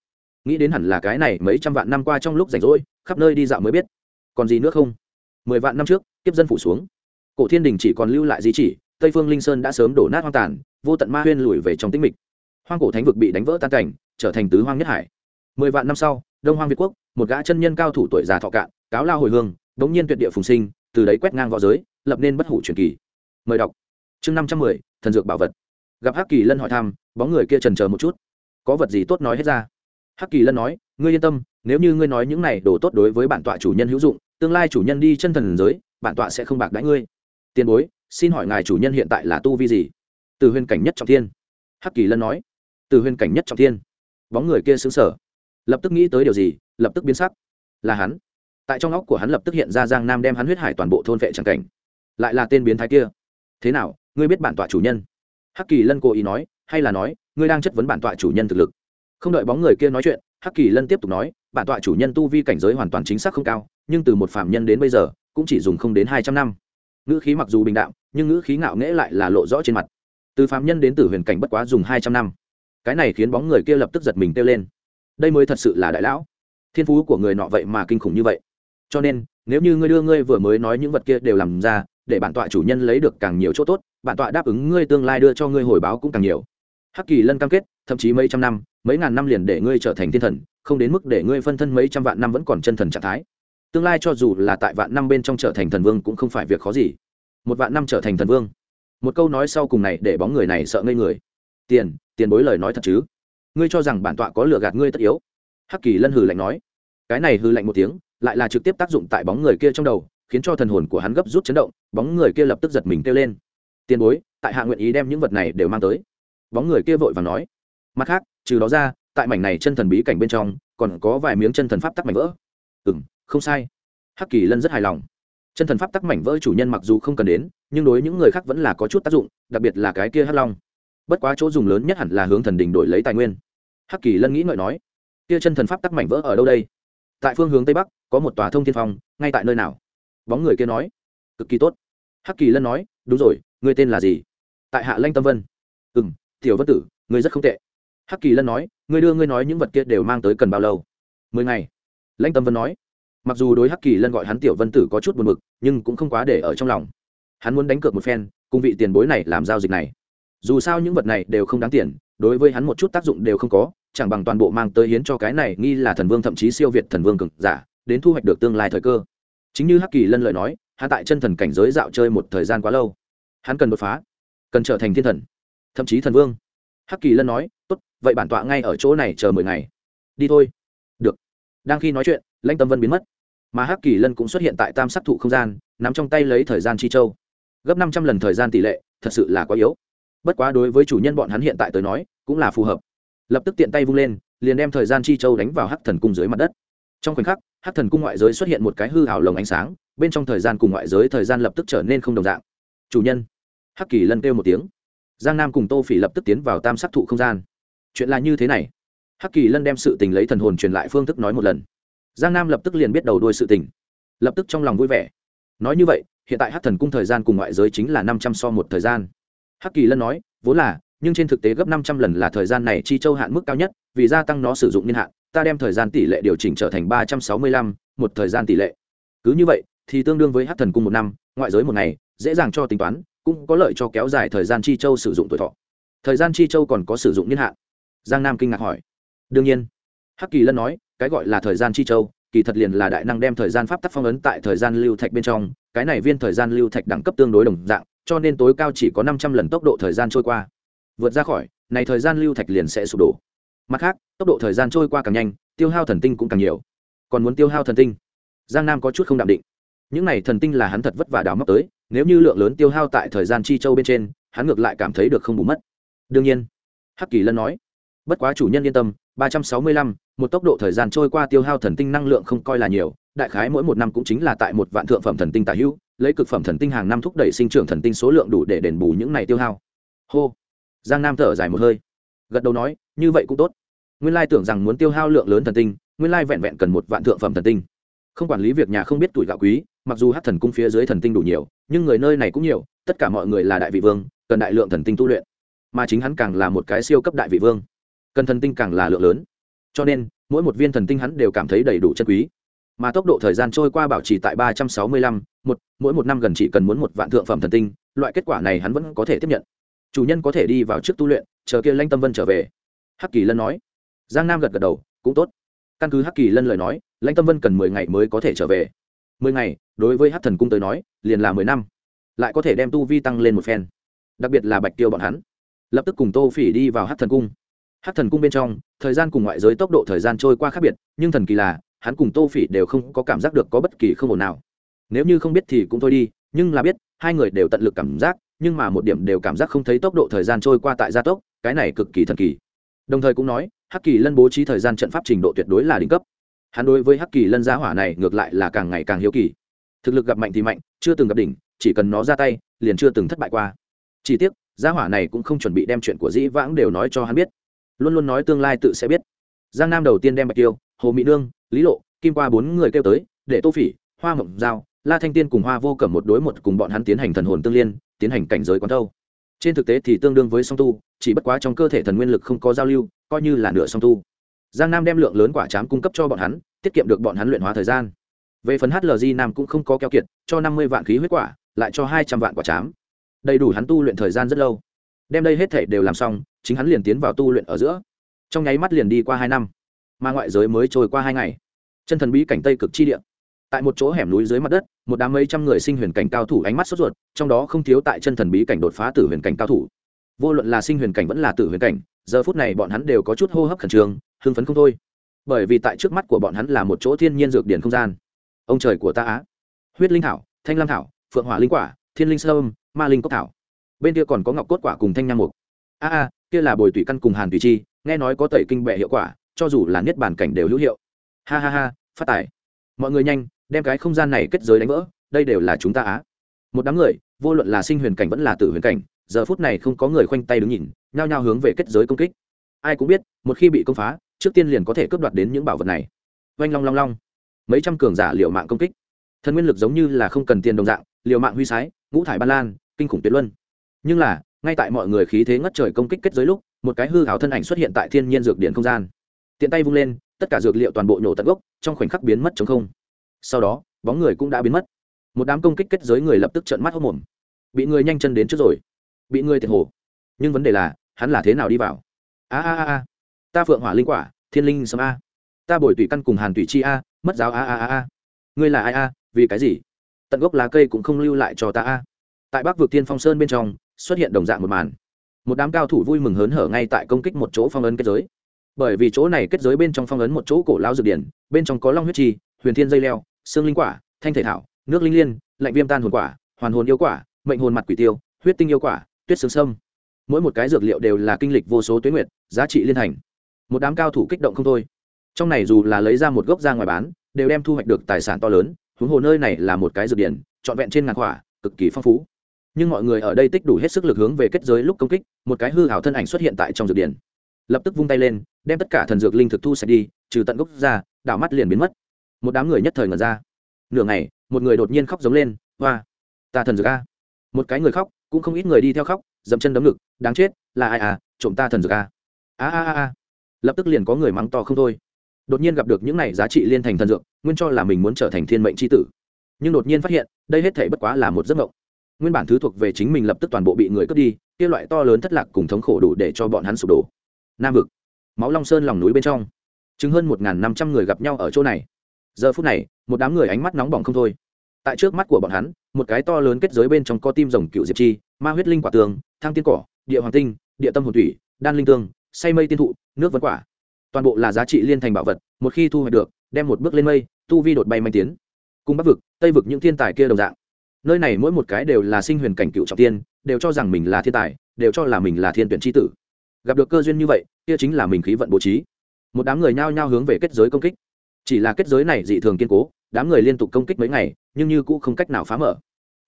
Nghĩ đến hẳn là cái này mấy trăm vạn năm qua trong lúc rảnh rỗi, khắp nơi đi dạo mới biết còn gì nữa không? Mười vạn năm trước, kiếp dân phủ xuống. Cổ thiên đình chỉ còn lưu lại di chỉ, tây phương linh sơn đã sớm đổ nát hoang tàn, vô tận ma huyên lùi về trong tĩnh mịch. Hoang cổ thánh vực bị đánh vỡ tan cảnh, trở thành tứ hoang nhất hải. Mười vạn năm sau, đông hoang việt quốc, một gã chân nhân cao thủ tuổi già thọ cạn, cáo lao hồi hương, đống nhiên tuyệt địa phùng sinh, từ đấy quét ngang v õ giới, lập nên bất hủ truyền kỳ. Mời đọc. Chương năm trăm mười, thần dược bảo vật. Gặp hắc kỳ lân hỏi thăm, bóng người kia trần chờ một chút. Có vật gì tốt nói hết ra? Hắc kỳ lân nói, ngươi yên tâm nếu như ngươi nói những này đồ tốt đối với bản tọa chủ nhân hữu dụng, tương lai chủ nhân đi chân thần giới, bản tọa sẽ không bạc đãi ngươi. Tiền bối, xin hỏi ngài chủ nhân hiện tại là tu vi gì? Từ huyền cảnh nhất trọng thiên. Hắc kỳ lân nói. Từ huyền cảnh nhất trọng thiên. Bóng người kia xứng sở lập tức nghĩ tới điều gì, lập tức biến sắc. Là hắn. Tại trong óc của hắn lập tức hiện ra giang nam đem hắn huyết hải toàn bộ thôn vệ tràng cảnh. Lại là tên biến thái kia. Thế nào, ngươi biết bản tọa chủ nhân? Hắc kỳ lân cố ý nói, hay là nói, ngươi đang chất vấn bản tọa chủ nhân thực lực. Không đợi bóng người kia nói chuyện, hắc kỳ lân tiếp tục nói bản tọa chủ nhân tu vi cảnh giới hoàn toàn chính xác không cao, nhưng từ một phạm nhân đến bây giờ, cũng chỉ dùng không đến hai trăm năm. Ngữ khí mặc dù bình đạm, nhưng ngữ khí ngạo nghễ lại là lộ rõ trên mặt. Từ phạm nhân đến từ huyền cảnh bất quá dùng hai trăm năm. Cái này khiến bóng người kia lập tức giật mình kêu lên. Đây mới thật sự là đại lão. Thiên phú của người nọ vậy mà kinh khủng như vậy. Cho nên, nếu như ngươi đưa ngươi vừa mới nói những vật kia đều làm ra, để bản tọa chủ nhân lấy được càng nhiều chỗ tốt, bản tọa đáp ứng ngươi tương lai đưa cho ngươi hồi báo cũng càng nhiều. Hắc kỳ lân cam kết, thậm chí mấy trăm năm, mấy ngàn năm liền để ngươi trở thành thiên thần không đến mức để ngươi phân thân mấy trăm vạn năm vẫn còn chân thần trạng thái. Tương lai cho dù là tại vạn năm bên trong trở thành thần vương cũng không phải việc khó gì. Một vạn năm trở thành thần vương. Một câu nói sau cùng này để bóng người này sợ ngây người. Tiền tiền bối lời nói thật chứ? Ngươi cho rằng bản tọa có lừa gạt ngươi tất yếu? Hắc kỳ lân hừ lạnh nói. Cái này hừ lạnh một tiếng, lại là trực tiếp tác dụng tại bóng người kia trong đầu, khiến cho thần hồn của hắn gấp rút chấn động, bóng người kia lập tức giật mình kêu lên. Tiền bối, tại hạ nguyện ý đem những vật này đều mang tới. Bóng người kia vội và nói. Mặt khác, trừ đó ra tại mảnh này chân thần bí cảnh bên trong, còn có vài miếng chân thần pháp tắc mảnh vỡ. Ừ m không sai. Hắc kỳ lân rất hài lòng. Chân thần pháp tắc mảnh vỡ chủ nhân mặc dù không cần đến, nhưng đối những người khác vẫn là có chút tác dụng, đặc biệt là cái kia hắc long. Bất quá chỗ dùng lớn nhất hẳn là hướng thần đình đổi lấy tài nguyên. Hắc kỳ lân nghĩ ngợi nói, kia chân thần pháp tắc mảnh vỡ ở đâu đây? Tại phương hướng tây bắc, có một tòa thông thiên phong, ngay tại nơi nào? Bóng người kia nói, cực kỳ tốt. Hắc kỳ lân nói, đúng rồi người tên là gì? Tại hạ lanh tâm vân. Ừ m tiểu vân tử người rất không tệ. Hắc kỳ lân nói Ngươi đưa ngươi nói những vật kia đều mang tới cần bao lâu? Mười ngày. Lãnh tâm vân nói. Mặc dù đối hắc kỳ lân gọi hắn tiểu vân tử có chút buồn b ự c nhưng cũng không quá để ở trong lòng. Hắn muốn đánh cược một phen, cùng vị tiền bối này làm giao dịch này. Dù sao những vật này đều không đáng tiền, đối với hắn một chút tác dụng đều không có, chẳng bằng toàn bộ mang tới hiến cho cái này nghi là thần vương thậm chí siêu việt thần vương cực giả, đến thu hoạch được tương lai thời cơ. Chính như hắc kỳ lân lợi nói, hắn tại chân thần cảnh giới dạo chơi một thời gian quá lâu. Hắn cần đột phá, cần trở thành thiên thần, thậm chí thần vương hắc kỳ lân nói, tốt, vậy bản tọa ngay ở chỗ này chờ mười ngày. Đi thôi. Được. Đang khi nói chuyện, lãnh tâm vân biến mất. Mà hắc kỳ lân cũng xuất hiện tại tam sắc thụ không gian, nắm trong tay lấy thời gian chi châu. Gấp năm trăm lần thời gian tỷ lệ, thật sự là quá yếu. Bất quá đối với chủ nhân bọn hắn hiện tại tới nói, cũng là phù hợp. Lập tức tiện tay vung lên, liền đem thời gian chi châu đánh vào hắc thần cung dưới mặt đất. Trong khoảnh khắc, hắc thần cung ngoại giới xuất hiện một cái hư hảo lồng ánh sáng, bên trong thời gian cùng ngoại giới thời gian lập tức trở nên không đồng dạng. Chủ nhân! Hắc kỳ lân kêu một tiếng giang nam cùng tô phỉ lập tức tiến vào tam sắc thụ không gian. Chuyện là như thế này. Hắc kỳ lân đem sự tình lấy thần hồn truyền lại phương thức nói một lần. Giang nam lập tức liền biết đầu đuôi sự tình. Lập tức trong lòng vui vẻ. Nói như vậy, hiện tại hắc thần cung thời gian cùng ngoại giới chính là năm trăm so một thời gian. Hắc kỳ lân nói, vốn là, nhưng trên thực tế gấp năm trăm lần là thời gian này chi châu hạn mức cao nhất, vì gia tăng nó sử dụng niên hạn, ta đem thời gian tỷ lệ điều chỉnh trở thành ba trăm sáu mươi lăm, một thời gian tỷ lệ. Cứ như vậy, thì tương đương với hắc thần cung một năm, ngoại giới một ngày, dễ dàng cho tính toán cũng có lợi cho kéo dài thời gian chi châu sử dụng tuổi thọ. Thời gian chi châu còn có sử dụng niên hạn? Giang nam kinh ngạc hỏi. Đương nhiên. Hắc kỳ lân nói, cái gọi là thời gian chi châu, kỳ thật liền là đại năng đem thời gian pháp tắc phong ấn tại thời gian lưu thạch bên trong, cái này viên thời gian lưu thạch đẳng cấp tương đối đồng dạng, cho nên tối cao chỉ có năm trăm lần tốc độ thời gian trôi qua. Vượt ra khỏi, này thời gian lưu thạch liền sẽ sụp đổ. Mặt khác, tốc độ thời gian trôi qua càng nhanh, tiêu hao thần tinh cũng càng nhiều. Còn muốn tiêu hao thần tinh? Giang nam có chút không đạm định những này thần tinh là hắn thật vất vả đào móc tới, nếu như lượng lớn tiêu hao tại thời gian chi châu bên trên, hắn ngược lại cảm thấy được không bù mất. Đương nhiên, hắc kỳ lân nói, bất quá chủ nhân yên tâm, ba trăm sáu mươi lăm, một tốc độ thời gian trôi qua tiêu hao thần tinh năng lượng không coi là nhiều, đại khái mỗi một năm cũng chính là tại một vạn thượng phẩm thần tinh tả hữu, lấy cực phẩm thần tinh hàng năm thúc đẩy sinh trưởng thần tinh số lượng đủ để đền bù những này tiêu hao. Hô. Giang nam thở dài một hơi, gật đầu nói, như vậy cũng tốt. Nguyên lai tưởng rằng muốn tiêu hao lượng lớn thần tinh, nguyên lai vẹn vẹn cần một vạn thượng phẩm thần tinh. Không quản lý việc nhà không biết tuổi gạo quý mặc dù hát thần cung phía dưới thần tinh đủ nhiều, nhưng người nơi này cũng nhiều, tất cả mọi người là đại vị vương, cần đại lượng thần tinh tu luyện. Mà chính hắn càng là một cái siêu cấp đại vị vương. Cần thần tinh càng là lượng lớn. Cho nên, mỗi một viên thần tinh hắn đều cảm thấy đầy đủ chân quý. Mà tốc độ thời gian trôi qua bảo trì tại ba trăm sáu mươi lăm, một, mỗi một năm gần chỉ cần muốn một vạn thượng phẩm thần tinh, loại kết quả này hắn vẫn có thể tiếp nhận. Chủ nhân có thể đi vào trước tu luyện, chờ kia lanh tâm vân trở về. Hắc kỳ lân nói. Giang nam gật gật đầu, cũng tốt. Căn cứ hắc kỳ lân lời nói, lãnh tâm vân cần mười ngày mới có thể trở về mười ngày, đối với hắc thần cung tới nói, liền là mười năm. Lại có thể đem tu vi tăng lên một phen, đặc biệt là bạch tiêu bọn hắn. Lập tức cùng tô phỉ đi vào hắc thần cung. Hắc thần cung bên trong, thời gian cùng ngoại giới tốc độ thời gian trôi qua khác biệt, nhưng thần kỳ là, hắn cùng tô phỉ đều không có cảm giác được có bất kỳ không ổn nào. Nếu như không biết thì cũng thôi đi, nhưng là biết, hai người đều tận lực cảm giác, nhưng mà một điểm đều cảm giác không thấy tốc độ thời gian trôi qua tại gia tốc, cái này cực kỳ thần kỳ. Đồng thời cũng nói, hắc kỳ lân bố trí thời gian trận pháp trình độ tuyệt đối là đỉnh cấp hắn đối với hắc kỳ lân giá hỏa này ngược lại là càng ngày càng hiếu kỳ. Thực lực gặp mạnh thì mạnh, chưa từng gặp đỉnh, chỉ cần nó ra tay, liền chưa từng thất bại qua. Chỉ tiếc giá hỏa này cũng không chuẩn bị đem chuyện của dĩ vãng đều nói cho hắn biết. Luôn luôn nói tương lai tự sẽ biết. Giang nam đầu tiên đem bạch tiêu, hồ mỹ nương, lý lộ, kim qua bốn người kêu tới, để tô phỉ, hoa mộng giao, la thanh tiên cùng hoa vô cẩm một đối một cùng bọn hắn tiến hành thần hồn tương liên, tiến hành cảnh giới quán thâu. Trên thực tế thì tương đương với song tu, chỉ bất quá trong cơ thể thần nguyên lực không có giao lưu, coi như là nửa song tu giang nam đem lượng lớn quả chám cung cấp cho bọn hắn, tiết kiệm được bọn hắn luyện hóa thời gian. Về phần hlg nam cũng không có keo kiệt, cho năm mươi vạn khí huyết quả, lại cho hai trăm vạn quả chám. Đầy đủ hắn tu luyện thời gian rất lâu. Đem đây hết thể đều làm xong, chính hắn liền tiến vào tu luyện ở giữa. Trong nháy mắt liền đi qua hai năm, mà ngoại giới mới trôi qua hai ngày. Chân thần bí cảnh tây cực chi địa. Tại một chỗ hẻm núi dưới mặt đất, một đám mấy trăm người sinh huyền cảnh cao thủ ánh mắt sốt ruột, trong đó không thiếu tại chân thần bí cảnh đột phá tử huyền cảnh cao thủ. Vô luận là sinh huyền cảnh vẫn là tử huyền cảnh, giờ phút này bọn hắn đều có chút hô hấp khẩn trương hưng phấn không thôi. Bởi vì tại trước mắt của bọn hắn là một chỗ thiên nhiên dược điển không gian. Ông trời của ta á. Huyết linh thảo, thanh lam thảo, phượng hỏa linh quả, thiên linh sâm, ma linh cốc thảo. Bên kia còn có ngọc cốt quả cùng thanh nham mục. A a, kia là bồi tủy căn cùng hàn tùy chi, nghe nói có tẩy kinh bệ hiệu quả, cho dù là niết bàn cảnh đều hữu hiệu. Ha ha ha, phát tài. Mọi người nhanh, đem cái không gian này kết giới đánh vỡ, đây đều là chúng ta á. Một đám người, vô luận là sinh huyền cảnh vẫn là tử huyền cảnh, giờ phút này không có người khoanh tay đứng nhìn, nhao nhao hướng về kết giới công kích. Ai cũng biết, một khi bị công phá trước tiên liền có thể cướp đoạt đến những bảo vật này. Oanh long long long. Mấy trăm cường giả liệu mạng công kích. Thần nguyên lực giống như là không cần tiền đồng dạng, liều mạng huy sái, ngũ thải ban lan, kinh khủng tuyệt luân. Nhưng là, ngay tại mọi người khí thế ngất trời công kích kết giới lúc, một cái hư hào thân ảnh xuất hiện tại thiên nhiên dược điện không gian. Tiện tay vung lên, tất cả dược liệu toàn bộ nhổ tận gốc, trong khoảnh khắc biến mất chống không. Sau đó, bóng người cũng đã biến mất. Một đám công kích kết giới người lập tức trợn mắt hốc mồm bị người nhanh chân đến trước rồi. Bị người thiệt hồ. Nhưng vấn đề là, hắn là thế nào đi vào? A a a a ta phượng hỏa linh quả, thiên linh sâm a. Ta bồi tùy căn cùng hàn tùy chi a, mất giáo a a a a. Ngươi là ai a, vì cái gì? Tận gốc lá cây cũng không lưu lại cho ta a. Tại bắc vực thiên phong sơn bên trong, xuất hiện đồng dạng một màn. Một đám cao thủ vui mừng hớn hở ngay tại công kích một chỗ phong ấn kết giới. Bởi vì chỗ này kết giới bên trong phong ấn một chỗ cổ lao dược điển, bên trong có long huyết chi, huyền thiên dây leo, xương linh quả, thanh thể thảo, nước linh liên, lạnh viêm tan hồn quả, hoàn hồn yêu quả, mệnh hồn mặt quỷ tiêu, huyết tinh yêu quả, tuyết xương sâm. Mỗi một cái dược liệu đều là kinh lịch vô số tuyến nguyệt, giá trị liên thành một đám cao thủ kích động không thôi. Trong này dù là lấy ra một gốc ra ngoài bán, đều đem thu hoạch được tài sản to lớn, huống hồ nơi này là một cái dược điển, trọn vẹn trên ngàn khỏa, cực kỳ phong phú. Nhưng mọi người ở đây tích đủ hết sức lực hướng về kết giới lúc công kích, một cái hư hảo thân ảnh xuất hiện tại trong dược điển. Lập tức vung tay lên, đem tất cả thần dược linh thực thu sạch đi, trừ tận gốc ra đảo mắt liền biến mất. Một đám người nhất thời ngẩn ra. Nửa ngày, một người đột nhiên khóc giống lên, hoa, ta thần dược a. Một cái người khóc, cũng không ít người đi theo khóc, dậm chân đấm ngực, đáng chết, là ai à trộm ta thần dược a a a a lập tức liền có người mắng to không thôi. Đột nhiên gặp được những này giá trị liên thành thần dược, nguyên cho là mình muốn trở thành thiên mệnh c h i tử. Nhưng đột nhiên phát hiện, đây hết thể bất quá là một giấc mộng. Nguyên bản thứ thuộc về chính mình lập tức toàn bộ bị người cướp đi, kia loại to lớn thất lạc cùng thống khổ đủ để cho bọn hắn sụp đổ. Nam vực, máu long sơn lòng núi bên trong chứng hơn một năm trăm người gặp nhau ở chỗ này. Giờ phút này, một đám người ánh mắt nóng bỏng không thôi. Tại trước mắt của bọn hắn, một cái to lớn kết giới bên trong có tim rồng cựu diệp chi, ma huyết linh quả tường thang tiên cỏ, địa hoàng tinh, địa tâm hồn thủy, đan linh tương say mây tiên thụ, nước vấn quả. Toàn bộ là giá trị liên thành bảo vật, một khi thu hoạch được, đem một bước lên mây, tu vi đột bay manh tiến. Cùng bắc vực, tây vực những thiên tài kia đồng dạng. Nơi này mỗi một cái đều là sinh huyền cảnh cựu trọng tiên, đều cho rằng mình là thiên tài, đều cho là mình là thiên tuyển tri tử. Gặp được cơ duyên như vậy, kia chính là mình khí vận bố trí. Một đám người nhao nhao hướng về kết giới công kích. Chỉ là kết giới này dị thường kiên cố, đám người liên tục công kích mấy ngày, nhưng như cũng không cách nào phá mở.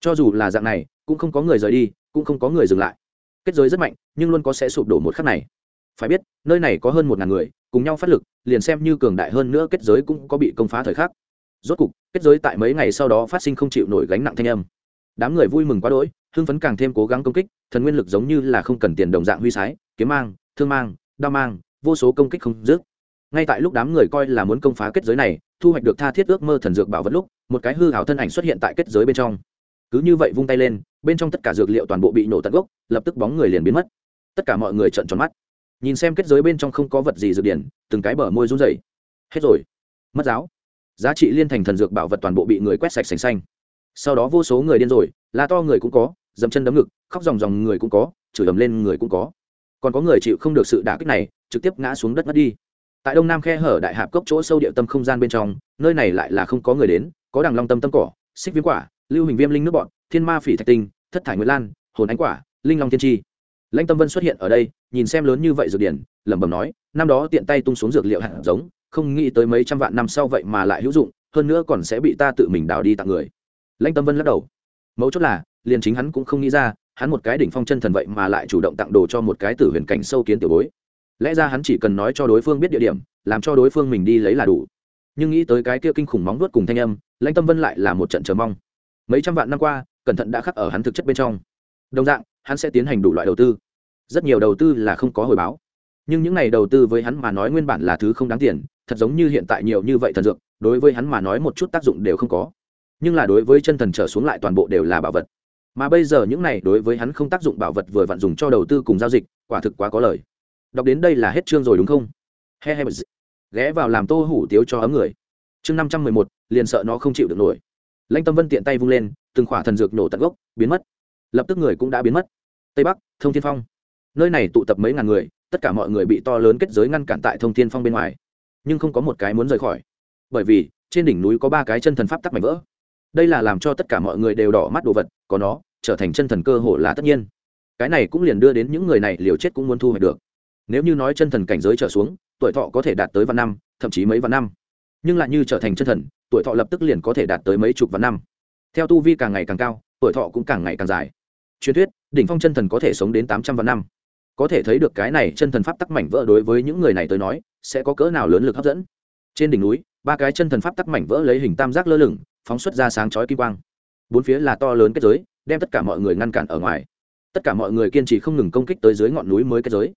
Cho dù là dạng này, cũng không có người rời đi, cũng không có người dừng lại. Kết giới rất mạnh, nhưng luôn có sẽ sụp đổ một khắc này phải biết, nơi này có hơn một ngàn người, cùng nhau phát lực, liền xem như cường đại hơn nữa kết giới cũng có bị công phá thời khắc. Rốt cục, kết giới tại mấy ngày sau đó phát sinh không chịu nổi gánh nặng thanh âm. Đám người vui mừng quá đỗi, hưng phấn càng thêm cố gắng công kích, thần nguyên lực giống như là không cần tiền đồng dạng huy sái, kiếm mang, thương mang, đao mang, vô số công kích không dứt. Ngay tại lúc đám người coi là muốn công phá kết giới này, thu hoạch được tha thiết ước mơ thần dược bảo vật lúc, một cái hư hảo thân ảnh xuất hiện tại kết giới bên trong. Cứ như vậy vung tay lên, bên trong tất cả dược liệu toàn bộ bị nổ tận gốc, lập tức bóng người liền biến mất. Tất cả mọi người trợn tròn mắt nhìn xem kết giới bên trong không có vật gì dược điển, từng cái bờ môi run rẩy. Hết rồi. Mất giáo. Giá trị liên thành thần dược bảo vật toàn bộ bị người quét sạch sành xanh. Sau đó vô số người điên rồi la to người cũng có, dậm chân đấm ngực, khóc dòng dòng người cũng có, chửi ầm lên người cũng có. Còn có người chịu không được sự đả kích này, trực tiếp ngã xuống đất mất đi. Tại đông nam khe hở đại hạp cốc chỗ sâu địa tâm không gian bên trong, nơi này lại là không có người đến, có đằng long tâm tâm cỏ, xích viêm quả, lưu hình viêm linh nước bọn, thiên ma phỉ thạch tinh, thất thải nguyễn lan, hồn ánh quả, linh long thiên tri lãnh tâm vân xuất hiện ở đây, nhìn xem lớn như vậy dược điển, lẩm bẩm nói, năm đó tiện tay tung xuống dược liệu hạt giống, không nghĩ tới mấy trăm vạn năm sau vậy mà lại hữu dụng, hơn nữa còn sẽ bị ta tự mình đào đi tặng người. Lãnh tâm vân lắc đầu. Mấu chốt là, liền chính hắn cũng không nghĩ ra, hắn một cái đỉnh phong chân thần vậy mà lại chủ động tặng đồ cho một cái tử huyền cảnh sâu kiến tiểu bối. Lẽ ra hắn chỉ cần nói cho đối phương biết địa điểm, làm cho đối phương mình đi lấy là đủ. Nhưng nghĩ tới cái kia kinh khủng móng nuốt cùng thanh âm, lãnh tâm vân lại là một trận chờ mong. Mấy trăm vạn năm qua, cẩn thận đã khắc ở hắn thực chất bên trong. Đồng dạng, hắn sẽ tiến hành đủ loại đầu tư rất nhiều đầu tư là không có hồi báo. Nhưng những này đầu tư với hắn mà nói nguyên bản là thứ không đáng tiền, thật giống như hiện tại nhiều như vậy thần dược, đối với hắn mà nói một chút tác dụng đều không có. Nhưng là đối với chân thần trở xuống lại toàn bộ đều là bảo vật. Mà bây giờ những này đối với hắn không tác dụng bảo vật vừa vặn dùng cho đầu tư cùng giao dịch, quả thực quá có lời. Đọc đến đây là hết chương rồi đúng không? He he ghé vào làm tô hủ tiếu cho ấm người. Chương năm trăm mười một, liền sợ nó không chịu được nổi. Lãnh tâm vân tiện tay vung lên, từng khỏa thần dược nổ tận gốc, biến mất. Lập tức người cũng đã biến mất. Tây bắc, thông thiên phong nơi này tụ tập mấy ngàn người, tất cả mọi người bị to lớn kết giới ngăn cản tại thông thiên phong bên ngoài. Nhưng không có một cái muốn rời khỏi. Bởi vì, trên đỉnh núi có ba cái chân thần pháp tắc mạnh vỡ. Đây là làm cho tất cả mọi người đều đỏ mắt đồ vật, có nó, trở thành chân thần cơ hồ là tất nhiên. Cái này cũng liền đưa đến những người này liều chết cũng muốn thu hoạch được. Nếu như nói chân thần cảnh giới trở xuống, tuổi thọ có thể đạt tới vạn năm, thậm chí mấy vạn năm. Nhưng lại như trở thành chân thần, tuổi thọ lập tức liền có thể đạt tới mấy chục vạn năm. Theo tu vi càng ngày càng cao, tuổi thọ cũng càng ngày càng dài. Truyền thuyết, đỉnh phong chân thần có thể sống đến tám trăm vạn năm có thể thấy được cái này chân thần pháp tắc mảnh vỡ đối với những người này tới nói, sẽ có cỡ nào lớn lực hấp dẫn. Trên đỉnh núi, ba cái chân thần pháp tắc mảnh vỡ lấy hình tam giác lơ lửng, phóng xuất ra sáng chói kim quang. Bốn phía là to lớn kết giới, đem tất cả mọi người ngăn cản ở ngoài. Tất cả mọi người kiên trì không ngừng công kích tới dưới ngọn núi mới kết giới.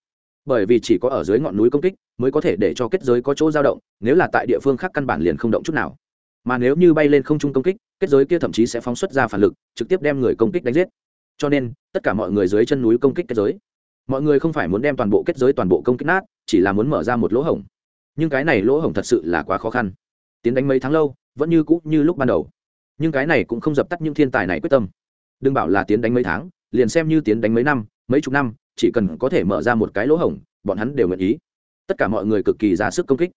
Bởi vì chỉ có ở dưới ngọn núi công kích, mới có thể để cho kết giới có chỗ dao động, nếu là tại địa phương khác căn bản liền không động chút nào. Mà nếu như bay lên không trung công kích, kết giới kia thậm chí sẽ phóng xuất ra phản lực, trực tiếp đem người công kích đánh giết. Cho nên, tất cả mọi người dưới chân núi công kích kết giới mọi người không phải muốn đem toàn bộ kết giới, toàn bộ công kích nát, chỉ là muốn mở ra một lỗ hổng. Nhưng cái này lỗ hổng thật sự là quá khó khăn. Tiến đánh mấy tháng lâu, vẫn như cũ như lúc ban đầu. Nhưng cái này cũng không dập tắt những thiên tài này quyết tâm. Đừng bảo là tiến đánh mấy tháng, liền xem như tiến đánh mấy năm, mấy chục năm, chỉ cần có thể mở ra một cái lỗ hổng, bọn hắn đều nguyện ý. Tất cả mọi người cực kỳ ra sức công kích.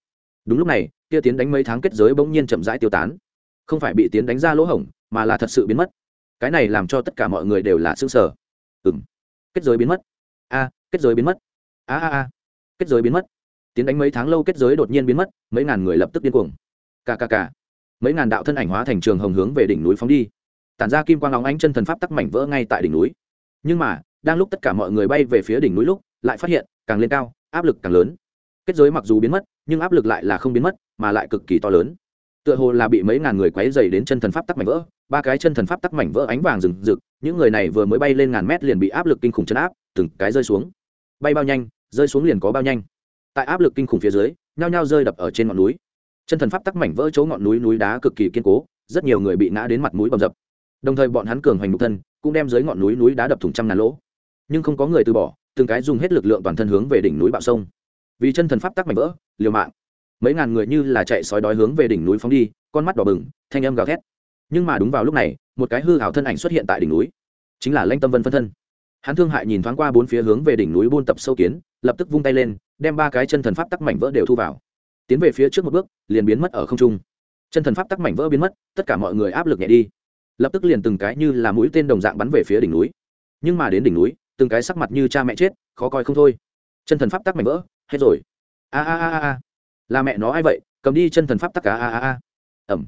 Đúng lúc này, kia tiến đánh mấy tháng kết giới bỗng nhiên chậm rãi tiêu tán. Không phải bị tiến đánh ra lỗ hổng, mà là thật sự biến mất. Cái này làm cho tất cả mọi người đều là xương sở ừ m kết giới biến mất a, kết giới biến mất. A a a, kết giới biến mất. Tiến đánh mấy tháng lâu kết giới đột nhiên biến mất, mấy ngàn người lập tức điên cuồng. Kkk mấy ngàn đạo thân ảnh hóa thành trường hồng hướng về đỉnh núi phóng đi. Tản ra kim quang óng ánh chân thần pháp tắc mảnh vỡ ngay tại đỉnh núi. Nhưng mà, đang lúc tất cả mọi người bay về phía đỉnh núi lúc, lại phát hiện, càng lên cao, áp lực càng lớn. Kết giới mặc dù biến mất, nhưng áp lực lại là không biến mất, mà lại cực kỳ to lớn. Tựa hồ là bị mấy ngàn người quấy dày đến chân thần pháp tắc mảnh vỡ ba cái chân thần pháp tắc mảnh vỡ ánh vàng rừng rực, những người này vừa mới bay lên ngàn mét liền bị áp lực kinh khủng chấn áp, từng cái rơi xuống. Bay bao nhanh, rơi xuống liền có bao nhanh. Tại áp lực kinh khủng phía dưới, nhao nhao rơi đập ở trên ngọn núi. Chân thần pháp tắc mảnh vỡ chỗ ngọn núi núi đá cực kỳ kiên cố, rất nhiều người bị ngã đến mặt mũi bầm dập. Đồng thời bọn hắn cường hoành mục thân, cũng đem dưới ngọn núi núi đá đập thủng trăm ngàn lỗ. Nhưng không có người từ bỏ, từng cái dùng hết lực lượng toàn thân hướng về đỉnh núi bạo sông. Vì chân thần pháp tắc mảnh vỡ, liều mạng. Mấy ngàn người như là chạy sói đói hướng về đỉnh núi phóng đi, con mắt đỏ bừng, thanh âm gào thét nhưng mà đúng vào lúc này, một cái hư hảo thân ảnh xuất hiện tại đỉnh núi. Chính là lanh tâm vân phân thân. Hắn thương hại nhìn thoáng qua bốn phía hướng về đỉnh núi buôn tập sâu kiến, lập tức vung tay lên, đem ba cái chân thần pháp tắc mảnh vỡ đều thu vào. Tiến về phía trước một bước, liền biến mất ở không trung. Chân thần pháp tắc mảnh vỡ biến mất, tất cả mọi người áp lực nhẹ đi. Lập tức liền từng cái như là mũi tên đồng dạng bắn về phía đỉnh núi. Nhưng mà đến đỉnh núi, từng cái sắc mặt như cha mẹ chết, khó coi không thôi. Chân thần pháp tắc mảnh vỡ, hết rồi. A a a a. Là mẹ nó ai vậy? Cầm đi chân thần pháp tắc cả, a a a. Ẩm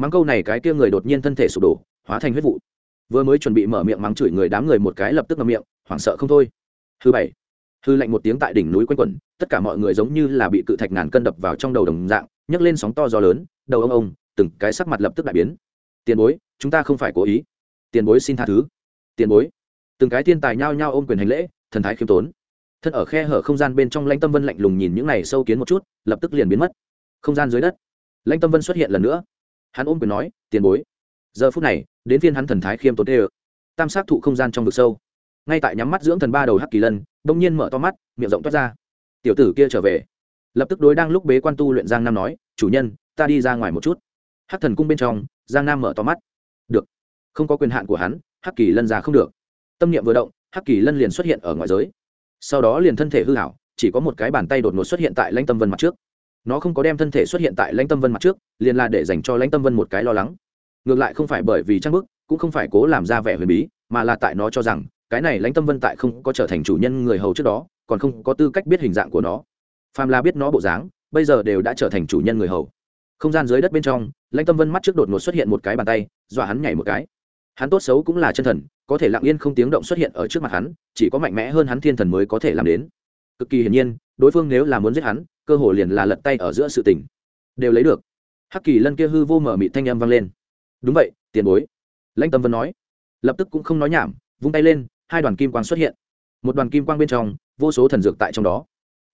mắng câu này cái kia người đột nhiên thân thể sụp đổ, hóa thành huyết vụ. Vừa mới chuẩn bị mở miệng mắng chửi người đám người một cái lập tức ngậm miệng, hoảng sợ không thôi. Thứ bảy, hư lạnh một tiếng tại đỉnh núi quanh quẩn, tất cả mọi người giống như là bị cự thạch ngàn cân đập vào trong đầu đồng dạng, nhấc lên sóng to gió lớn, đầu ông ông, từng cái sắc mặt lập tức đại biến. Tiền bối, chúng ta không phải cố ý. Tiền bối xin tha thứ. Tiền bối. Từng cái thiên tài nhao nhao ôm quyền hành lễ, thần thái khiêm tốn. Thân ở khe hở không gian bên trong lãnh tâm vân lạnh lùng nhìn những này sâu kiến một chút, lập tức liền biến mất. Không gian dưới đất. Lãnh tâm vân xuất hiện lần nữa hắn ôm quyền nói, tiền bối. Giờ phút này, đến phiên hắn thần thái khiêm tốn tê ơ. Tam sát thụ không gian trong vực sâu. Ngay tại nhắm mắt dưỡng thần ba đầu hắc kỳ lân đông nhiên mở to mắt, miệng rộng toát ra. Tiểu tử kia trở về. Lập tức đối đang lúc bế quan tu luyện giang nam nói, chủ nhân, ta đi ra ngoài một chút. Hắc thần cung bên trong, giang nam mở to mắt. Được. Không có quyền hạn của hắn, hắc kỳ lân ra không được. Tâm niệm vừa động, hắc kỳ lân liền xuất hiện ở ngoài giới. Sau đó liền thân thể hư hảo, chỉ có một cái bàn tay đột ngột xuất hiện tại lãnh tâm vân mặt trước nó không có đem thân thể xuất hiện tại lãnh tâm vân mặt trước, liền là để dành cho lãnh tâm vân một cái lo lắng. Ngược lại không phải bởi vì trang bức, cũng không phải cố làm ra vẻ huyền bí, mà là tại nó cho rằng, cái này lãnh tâm vân tại không có trở thành chủ nhân người hầu trước đó, còn không có tư cách biết hình dạng của nó. Phàm là biết nó bộ dáng, bây giờ đều đã trở thành chủ nhân người hầu. Không gian dưới đất bên trong, lãnh tâm vân mắt trước đột ngột xuất hiện một cái bàn tay, dọa hắn nhảy một cái. Hắn tốt xấu cũng là chân thần, có thể lặng yên không tiếng động xuất hiện ở trước mặt hắn, chỉ có mạnh mẽ hơn hắn thiên thần mới có thể làm đến. Cực kỳ hiển nhiên, đối phương nếu là muốn giết hắn cơ hồ liền là lật tay ở giữa sự tình. Đều lấy được. Hắc kỳ lân kia hư vô mở mị thanh âm vang lên. Đúng vậy, tiền bối. Lãnh tâm vân nói. Lập tức cũng không nói nhảm, vung tay lên, hai đoàn kim quang xuất hiện. Một đoàn kim quang bên trong, vô số thần dược tại trong đó.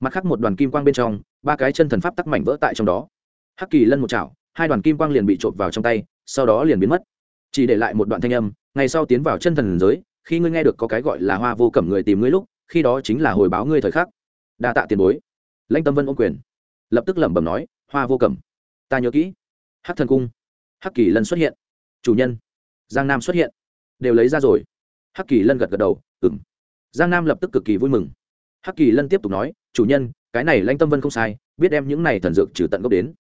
Mặt khác một đoàn kim quang bên trong, ba cái chân thần pháp tắc mảnh vỡ tại trong đó. Hắc kỳ lân một chảo, hai đoàn kim quang liền bị trộm vào trong tay, sau đó liền biến mất. Chỉ để lại một đoạn thanh âm, ngày sau tiến vào chân thần giới, khi ngươi nghe được có cái gọi là hoa vô cẩm người tìm ngươi lúc, khi đó chính là hồi báo ngươi thời khắc. Đa tạ tiền bối lãnh tâm vân ôm quyền, lập tức lẩm bẩm nói, hoa vô cẩm, ta nhớ kỹ, hắc thần cung, hắc kỳ lân xuất hiện, chủ nhân, giang nam xuất hiện, đều lấy ra rồi. Hắc kỳ lân gật gật đầu ừng giang nam lập tức cực kỳ vui mừng. Hắc kỳ lân tiếp tục nói, chủ nhân, cái này lãnh tâm vân không sai, biết đem những này thần dược trừ tận gốc đến.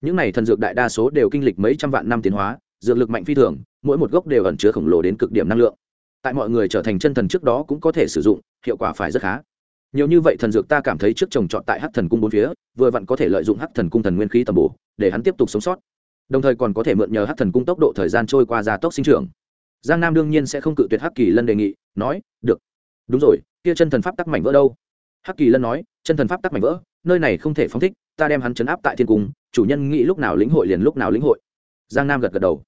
Những này thần dược đại đa số đều kinh lịch mấy trăm vạn năm tiến hóa, dược lực mạnh phi thường, mỗi một gốc đều ẩn chứa khổng lồ đến cực điểm năng lượng. Tại mọi người trở thành chân thần trước đó cũng có thể sử dụng, hiệu quả phải rất khá nhiều như vậy thần dược ta cảm thấy trước trồng trọt tại hắc thần cung bốn phía, vừa vặn có thể lợi dụng hắc thần cung thần nguyên khí tầm bổ, để hắn tiếp tục sống sót. Đồng thời còn có thể mượn nhờ hắc thần cung tốc độ thời gian trôi qua gia tốc sinh trưởng. Giang nam đương nhiên sẽ không cự tuyệt hắc kỳ lân đề nghị, nói, được. Đúng rồi, kia chân thần pháp tắc mảnh vỡ đâu? Hắc kỳ lân nói, chân thần pháp tắc mảnh vỡ, nơi này không thể phóng thích, ta đem hắn chấn áp tại thiên cung, chủ nhân nghĩ lúc nào lĩnh hội liền lúc nào lĩnh hội. Giang nam gật gật đầu.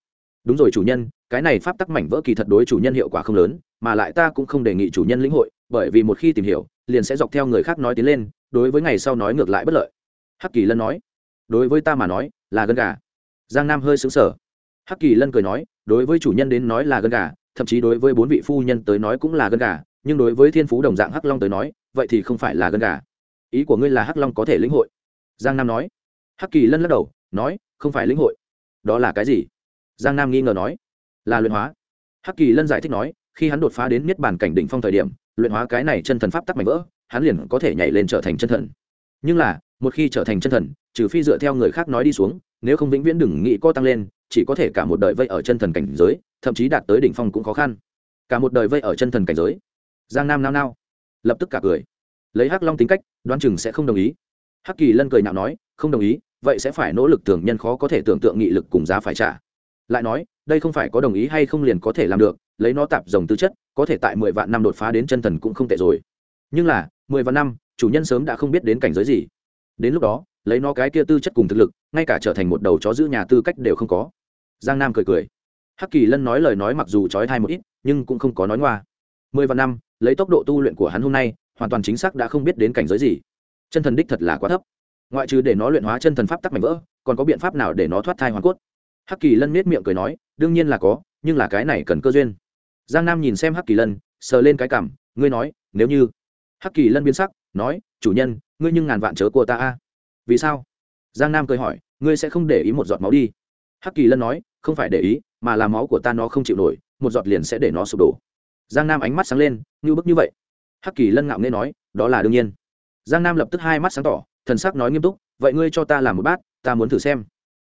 Đúng rồi chủ nhân, cái này pháp tắc mảnh vỡ kỳ thật đối chủ nhân hiệu quả không lớn, mà lại ta cũng không đề nghị chủ nhân lĩnh hội bởi vì một khi tìm hiểu, liền sẽ dọc theo người khác nói tiến lên, đối với ngày sau nói ngược lại bất lợi. Hắc kỳ lân nói, đối với ta mà nói, là gân gà. Giang nam hơi xứng sở hắc kỳ lân cười nói, đối với chủ nhân đến nói là gân gà, thậm chí đối với bốn vị phu nhân tới nói cũng là gân gà, nhưng đối với thiên phú đồng dạng hắc long tới nói, vậy thì không phải là gân gà. Ý của ngươi là hắc long có thể lĩnh hội. Giang nam nói. Hắc kỳ lân lắc đầu, nói, không phải lĩnh hội. Đó là cái gì? Giang nam nghi ngờ nói. Là luyện hóa. Hắc kỳ lân giải thích nói, khi hắn đột phá đến niết bàn cảnh đỉnh phong thời điểm luyện hóa cái này chân thần pháp tắc mạnh vỡ, hắn liền có thể nhảy lên trở thành chân thần. Nhưng là, một khi trở thành chân thần, trừ phi dựa theo người khác nói đi xuống, nếu không vĩnh viễn đừng nghĩ co tăng lên, chỉ có thể cả một đời vây ở chân thần cảnh giới, thậm chí đạt tới đỉnh phong cũng khó khăn. Cả một đời vây ở chân thần cảnh giới. Giang nam nao nao, lập tức cả cười. Lấy hắc long tính cách, đoán chừng sẽ không đồng ý. Hắc kỳ lân cười nhạo nói, không đồng ý, vậy sẽ phải nỗ lực tưởng nhân khó có thể tưởng tượng nghị lực cùng giá phải trả. Lại nói, đây không phải có đồng ý hay không liền có thể làm được, lấy nó tạp dòng tư chất có thể tại mười vạn năm đột phá đến chân thần cũng không tệ rồi. Nhưng là, mười vạn năm, chủ nhân sớm đã không biết đến cảnh giới gì. Đến lúc đó, lấy nó cái kia tư chất cùng thực lực, ngay cả trở thành một đầu chó giữ nhà tư cách đều không có. Giang nam cười cười. Hắc kỳ lân nói lời nói mặc dù trói thai một ít, nhưng cũng không có nói ngoa. Mười vạn năm, lấy tốc độ tu luyện của hắn hôm nay, hoàn toàn chính xác đã không biết đến cảnh giới gì. Chân thần đích thật là quá thấp. Ngoại trừ để nó luyện hóa chân thần pháp tắc mạnh vỡ, còn có biện pháp nào để nó thoát thai hoàn cốt? Hắc kỳ lân miết miệng cười nói, đương nhiên là có, nhưng là cái này cần cơ duyên giang nam nhìn xem hắc kỳ lân, sờ lên cái cảm ngươi nói, nếu như hắc kỳ lân biến sắc, nói, chủ nhân, ngươi nhưng ngàn vạn chớ của ta a. Vì sao? Giang nam cười hỏi, ngươi sẽ không để ý một giọt máu đi. Hắc kỳ lân nói, không phải để ý, mà là máu của ta nó không chịu nổi, một giọt liền sẽ để nó sụp đổ. Giang nam ánh mắt sáng lên, như bức như vậy? Hắc kỳ lân ngạo nghê nói, đó là đương nhiên. Giang nam lập tức hai mắt sáng tỏ, thần sắc nói nghiêm túc, vậy ngươi cho ta làm một bát, ta muốn thử xem.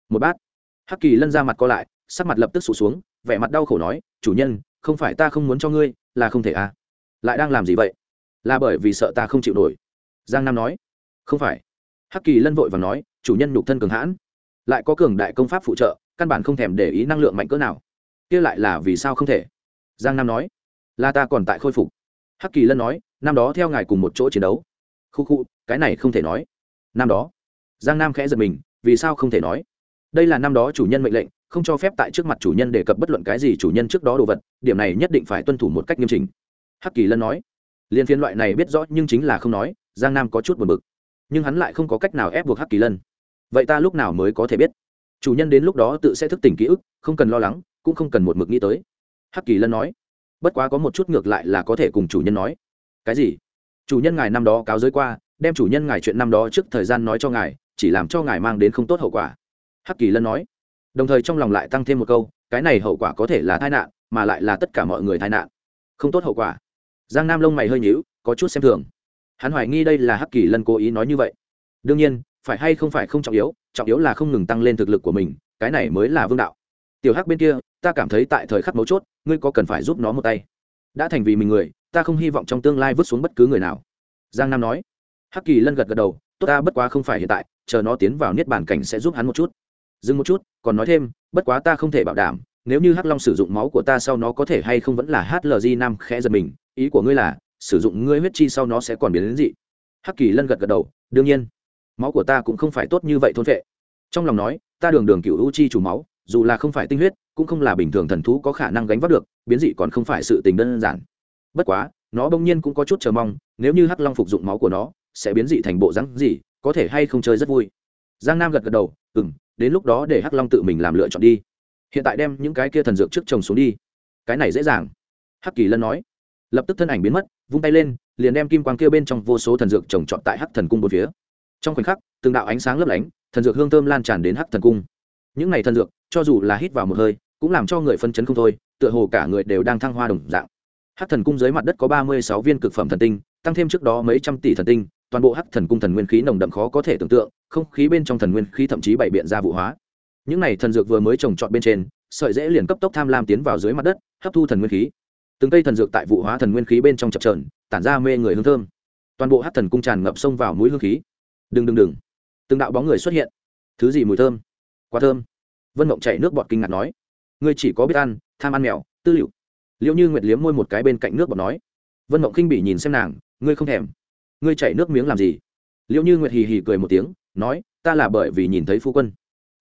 Một bát? Hắc kỳ lân ra mặt co lại, sắc mặt lập tức sụt xuống, vẻ mặt đau khổ nói, chủ nhân không phải ta không muốn cho ngươi, là không thể à. Lại đang làm gì vậy? Là bởi vì sợ ta không chịu nổi. Giang nam nói. Không phải. Hắc kỳ lân vội và nói, chủ nhân nhục thân cường hãn. Lại có cường đại công pháp phụ trợ, căn bản không thèm để ý năng lượng mạnh cỡ nào. Kia lại là vì sao không thể? Giang nam nói. Là ta còn tại khôi phục. Hắc kỳ lân nói, năm đó theo ngài cùng một chỗ chiến đấu. Khu khu, cái này không thể nói. Năm đó. Giang nam khẽ giật mình, vì sao không thể nói? Đây là năm đó chủ nhân mệnh lệnh không cho phép tại trước mặt chủ nhân đề cập bất luận cái gì chủ nhân trước đó đồ vật, điểm này nhất định phải tuân thủ một cách nghiêm trình hắc kỳ lân nói. Liên phiên loại này biết rõ nhưng chính là không nói, giang nam có chút buồn bực. Nhưng hắn lại không có cách nào ép buộc hắc kỳ lân. Vậy ta lúc nào mới có thể biết? Chủ nhân đến lúc đó tự sẽ thức tỉnh ký ức, không cần lo lắng, cũng không cần một mực nghĩ tới. Hắc kỳ lân nói. Bất quá có một chút ngược lại là có thể cùng chủ nhân nói. Cái gì? Chủ nhân ngài năm đó cáo giới qua, đem chủ nhân ngài chuyện năm đó trước thời gian nói cho ngài, chỉ làm cho ngài mang đến không tốt hậu quả. Hắc kỳ lân nói đồng thời trong lòng lại tăng thêm một câu, cái này hậu quả có thể là tai nạn, mà lại là tất cả mọi người tai nạn. Không tốt hậu quả. Giang nam lông mày hơi nhíu, có chút xem thường. Hắn hoài nghi đây là hắc kỳ lân cố ý nói như vậy. Đương nhiên, phải hay không phải không trọng yếu trọng yếu là không ngừng tăng lên thực lực của mình, cái này mới là vương đạo. Tiểu hắc bên kia, ta cảm thấy tại thời khắc mấu chốt, ngươi có cần phải giúp nó một tay. Đã thành vì mình người, ta không hy vọng trong tương lai vứt xuống bất cứ người nào. Giang nam nói. Hắc kỳ lân gật gật đầu, tốt ta bất quá không phải hiện tại, chờ nó tiến vào niết bàn cảnh sẽ giúp hắn một chút dừng một chút, còn nói thêm, bất quá ta không thể bảo đảm, nếu như hắc long sử dụng máu của ta sau nó có thể hay không vẫn là hlg nam khẽ giật mình, ý của ngươi là, sử dụng ngươi huyết chi sau nó sẽ còn biến đến dị hắc kỳ lân gật gật đầu, đương nhiên. Máu của ta cũng không phải tốt như vậy thôn vệ. Trong lòng nói, ta đường đường cựu u chi chủ máu, dù là không phải tinh huyết, cũng không là bình thường thần thú có khả năng gánh vác được, biến dị còn không phải sự tình đơn giản. Bất quá, nó bỗng nhiên cũng có chút chờ mong, nếu như hắc long phục dụng máu của nó, sẽ biến dị thành bộ rắn gì, có thể hay không chơi rất vui. Giang nam gật gật đầu ừ m đến lúc đó để hắc long tự mình làm lựa chọn đi. Hiện tại đem những cái kia thần dược trước trồng xuống đi. Cái này dễ dàng. Hắc kỳ lân nói. Lập tức thân ảnh biến mất, vung tay lên, liền đem kim quang kia bên trong vô số thần dược trồng trọt tại hắc thần cung một phía. Trong khoảnh khắc, từng đạo ánh sáng lấp lánh, thần dược hương thơm lan tràn đến hắc thần cung. Những này thần dược, cho dù là hít vào một hơi, cũng làm cho người phân chấn không thôi, tựa hồ cả người đều đang thăng hoa đồng dạng. Hắc thần cung dưới mặt đất có ba mươi sáu viên cực phẩm thần tinh, tăng thêm trước đó mấy trăm tỷ thần tinh toàn bộ hắc thần cung thần nguyên khí nồng đậm khó có thể tưởng tượng, không khí bên trong thần nguyên khí thậm chí bày biện ra vụ hóa. Những này thần dược vừa mới trồng trọt bên trên, sợi dễ liền cấp tốc tham lam tiến vào dưới mặt đất, hấp thu thần nguyên khí. Từng cây thần dược tại vụ hóa thần nguyên khí bên trong chập trờn tản ra mê người hương thơm. Toàn bộ hát thần cung tràn ngập sông vào mũi hương khí. Đừng đừng đừng. Từng đạo bóng người xuất hiện. Thứ gì mùi thơm? Quá thơm. Vân mộng chạy nước bọt kinh ngạc nói. Ngươi chỉ có biết ăn, tham ăn mèo, tư liệu. Liệu như nguyệt liếm môi một cái bên cạnh nước bọt nói. Vân mộng khinh bỉ nhìn xem nàng. Ngươi không thèm ngươi chạy nước miếng làm gì? Liệu như nguyệt hì hì cười một tiếng, nói, ta là bởi vì nhìn thấy phu quân.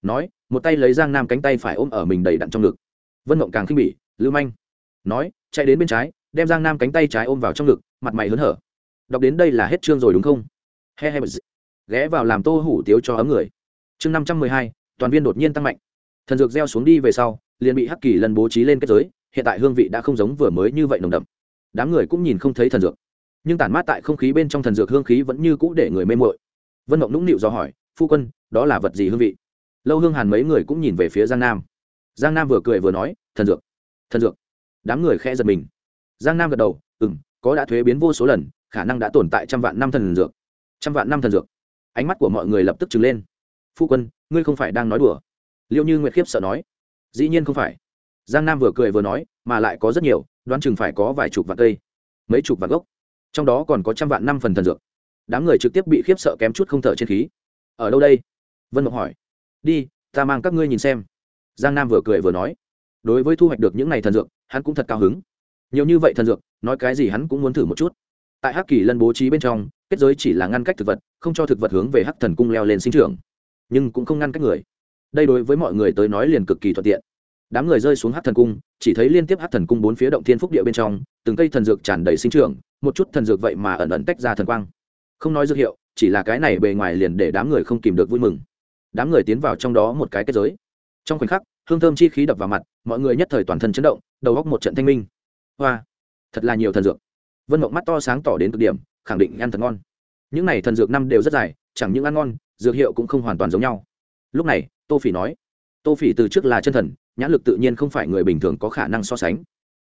Nói, một tay lấy giang nam cánh tay phải ôm ở mình đầy đặn trong ngực. Vân mộng càng khinh bỉ, lưu manh. Nói, chạy đến bên trái, đem giang nam cánh tay trái ôm vào trong ngực, mặt mày hớn hở. Đọc đến đây là hết chương rồi đúng không? He he ghé vào làm tô hủ tiếu cho ấm người. Chương năm trăm mười hai, toàn viên đột nhiên tăng mạnh. Thần dược gieo xuống đi về sau, liền bị hắc kỳ lần bố trí lên kết giới, hiện tại hương vị đã không giống vừa mới như vậy nồng đậm. Đám người cũng nhìn không thấy thần dược nhưng tản mát tại không khí bên trong thần dược hương khí vẫn như cũ để người mê mội vân mộng nũng nịu do hỏi, phu quân, đó là vật gì hương vị? Lâu hương hàn mấy người cũng nhìn về phía giang nam. Giang nam vừa cười vừa nói, thần dược thần dược. Đám người khe giật mình. Giang nam gật đầu ừ m có đã thuế biến vô số lần, khả năng đã tồn tại trăm vạn năm thần dược. Trăm vạn năm thần dược. Ánh mắt của mọi người lập tức trừng lên. Phu quân, ngươi không phải đang nói đùa? Liệu như nguyệt khiếp sợ nói. Dĩ nhiên không phải. Giang nam vừa cười vừa nói, mà lại có rất nhiều, đoán chừng phải có vài chục vạn cây, mấy chục vạn gốc trong đó còn có trăm vạn năm phần thần dược. Đám người trực tiếp bị khiếp sợ kém chút không thở trên khí. Ở đâu đây? Vân mộng hỏi. Đi, ta mang các ngươi nhìn xem. Giang nam vừa cười vừa nói. Đối với thu hoạch được những n à y thần dược, hắn cũng thật cao hứng. Nhiều như vậy thần dược, nói cái gì hắn cũng muốn thử một chút. Tại hắc kỳ lân bố trí bên trong, kết giới chỉ là ngăn cách thực vật, không cho thực vật hướng về hắc thần cung leo lên sinh trưởng, nhưng cũng không ngăn cách người. Đây đối với mọi người tới nói liền cực kỳ thuận tiện đám người rơi xuống hắc thần cung, chỉ thấy liên tiếp hắc thần cung bốn phía động thiên phúc địa bên trong, từng cây thần dược tràn đầy sinh trưởng, một chút thần dược vậy mà ẩn ẩn tách ra thần quang. Không nói dược hiệu, chỉ là cái này bề ngoài liền để đám người không kìm được vui mừng. Đám người tiến vào trong đó một cái kết giới. Trong khoảnh khắc, hương thơm chi khí đập vào mặt, mọi người nhất thời toàn thân chấn động, đầu góc một trận thanh minh. Hoa, thật là nhiều thần dược. Vân mộng mắt to sáng tỏ đến cực điểm, khẳng định ăn thật ngon. Những n à y thần dược năm đều rất dài, chẳng những ăn ngon, dược hiệu cũng không hoàn toàn giống nhau. Lúc này, tô phỉ nói, tô phỉ từ trước là chân thần nhãn lực tự nhiên không phải người bình thường có khả năng so sánh.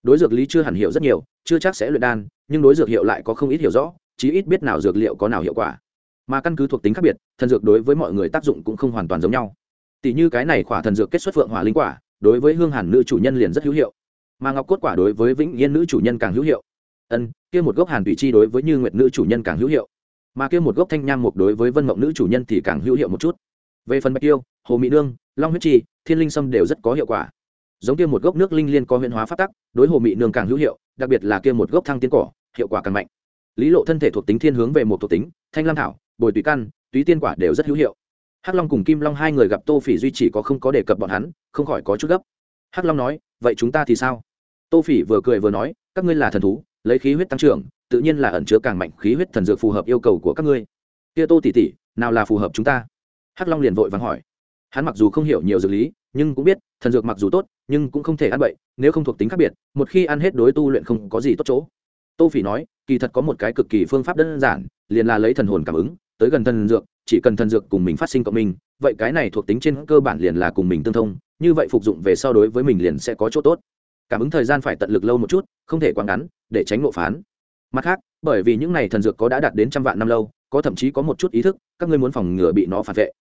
Đối dược lý chưa hẳn hiểu rất nhiều, chưa chắc sẽ luyện đan, nhưng đối dược hiệu lại có không ít hiểu rõ, chí ít biết nào dược liệu có nào hiệu quả. Mà căn cứ thuộc tính khác biệt, thần dược đối với mọi người tác dụng cũng không hoàn toàn giống nhau. Tỷ như cái này khỏa thần dược kết xuất phượng hỏa linh quả, đối với hương hàn nữ chủ nhân liền rất hữu hiệu. Mà ngọc cốt quả đối với vĩnh yên nữ chủ nhân càng hữu hiệu. Ân, kia một gốc hàn tùy chi đối với như nguyệt nữ chủ nhân càng hữu hiệu. Mà kia một gốc thanh nham mục đối với vân mộng nữ chủ nhân thì càng hữu hiệu một chút. Về phần bạch tiêu, hồ mỹ nương, long huyết chi thiên linh sâm đều rất có hiệu quả. Giống kia một gốc nước linh liên có huyện hóa phát tắc đối hồ Mị nương càng hữu hiệu đặc biệt là kia một gốc thăng tiến cỏ hiệu quả càng mạnh. Lý lộ thân thể thuộc tính thiên hướng về một thuộc tính thanh lam thảo bồi tùy căn túy tiên quả đều rất hữu hiệu. Hắc long cùng kim long hai người gặp tô phỉ duy chỉ có không có đề cập bọn hắn không khỏi có chút gấp. Hắc long nói vậy chúng ta thì sao? Tô phỉ vừa cười vừa nói các ngươi là thần thú lấy khí huyết tăng trưởng tự nhiên là ẩn chứa càng mạnh khí huyết thần dược phù hợp yêu cầu của các ngươi. Kia tô Tỉ Tỉ, nào là phù hợp chúng ta? Hắc long liền vội vàng hỏi hắn mặc dù không hiểu nhiều dược lý, nhưng cũng biết, thần dược mặc dù tốt, nhưng cũng không thể ăn bậy, nếu không thuộc tính khác biệt, một khi ăn hết đối tu luyện không có gì tốt chỗ. Tô phỉ nói, kỳ thật có một cái cực kỳ phương pháp đơn giản, liền là lấy thần hồn cảm ứng, tới gần thần dược, chỉ cần thần dược cùng mình phát sinh cộng minh, vậy cái này thuộc tính trên cơ bản liền là cùng mình tương thông, như vậy phục dụng về sau đối với mình liền sẽ có chỗ tốt. Cảm ứng thời gian phải tận lực lâu một chút, không thể quá ngắn, để tránh nộ phán. Mặt khác, bởi vì những này thần dược có đã đạt đến trăm vạn năm lâu, có thậm chí có một chút ý thức, các ngươi muốn phòng ngừa bị nó phản vệ.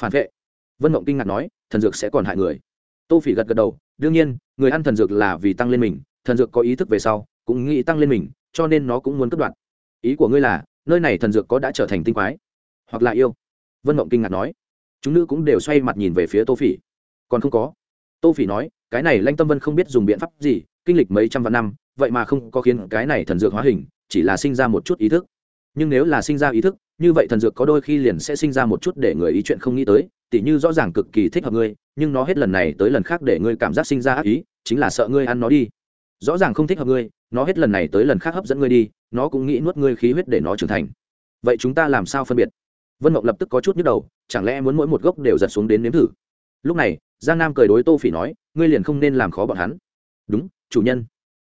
Phản vệ? Vân mộng kinh ngạc nói, thần dược sẽ còn hại người. Tô phỉ gật gật đầu, đương nhiên, người ăn thần dược là vì tăng lên mình, thần dược có ý thức về sau, cũng nghĩ tăng lên mình, cho nên nó cũng muốn cất đoạn. Ý của ngươi là, nơi này thần dược có đã trở thành tinh quái, hoặc là yêu? Vân mộng kinh ngạc nói. Chúng nữ cũng đều xoay mặt nhìn về phía tô phỉ. Còn không có. Tô phỉ nói, cái này lanh tâm vân không biết dùng biện pháp gì, kinh lịch mấy trăm vạn năm, vậy mà không có khiến cái này thần dược hóa hình, chỉ là sinh ra một chút ý thức. Nhưng nếu là sinh ra ý thức như vậy thần dược có đôi khi liền sẽ sinh ra một chút để người ý chuyện không nghĩ tới, tỉ như rõ ràng cực kỳ thích hợp ngươi, nhưng nó hết lần này tới lần khác để ngươi cảm giác sinh ra ác ý, chính là sợ ngươi ăn nó đi. Rõ ràng không thích hợp ngươi, nó hết lần này tới lần khác hấp dẫn ngươi đi, nó cũng nghĩ nuốt ngươi khí huyết để nó trưởng thành. Vậy chúng ta làm sao phân biệt? Vân mộng lập tức có chút nhức đầu, chẳng lẽ muốn mỗi một gốc đều giật xuống đến nếm thử? Lúc này, giang nam cười đối tô phỉ nói, ngươi liền không nên làm khó bọn hắn. Đúng, chủ nhân.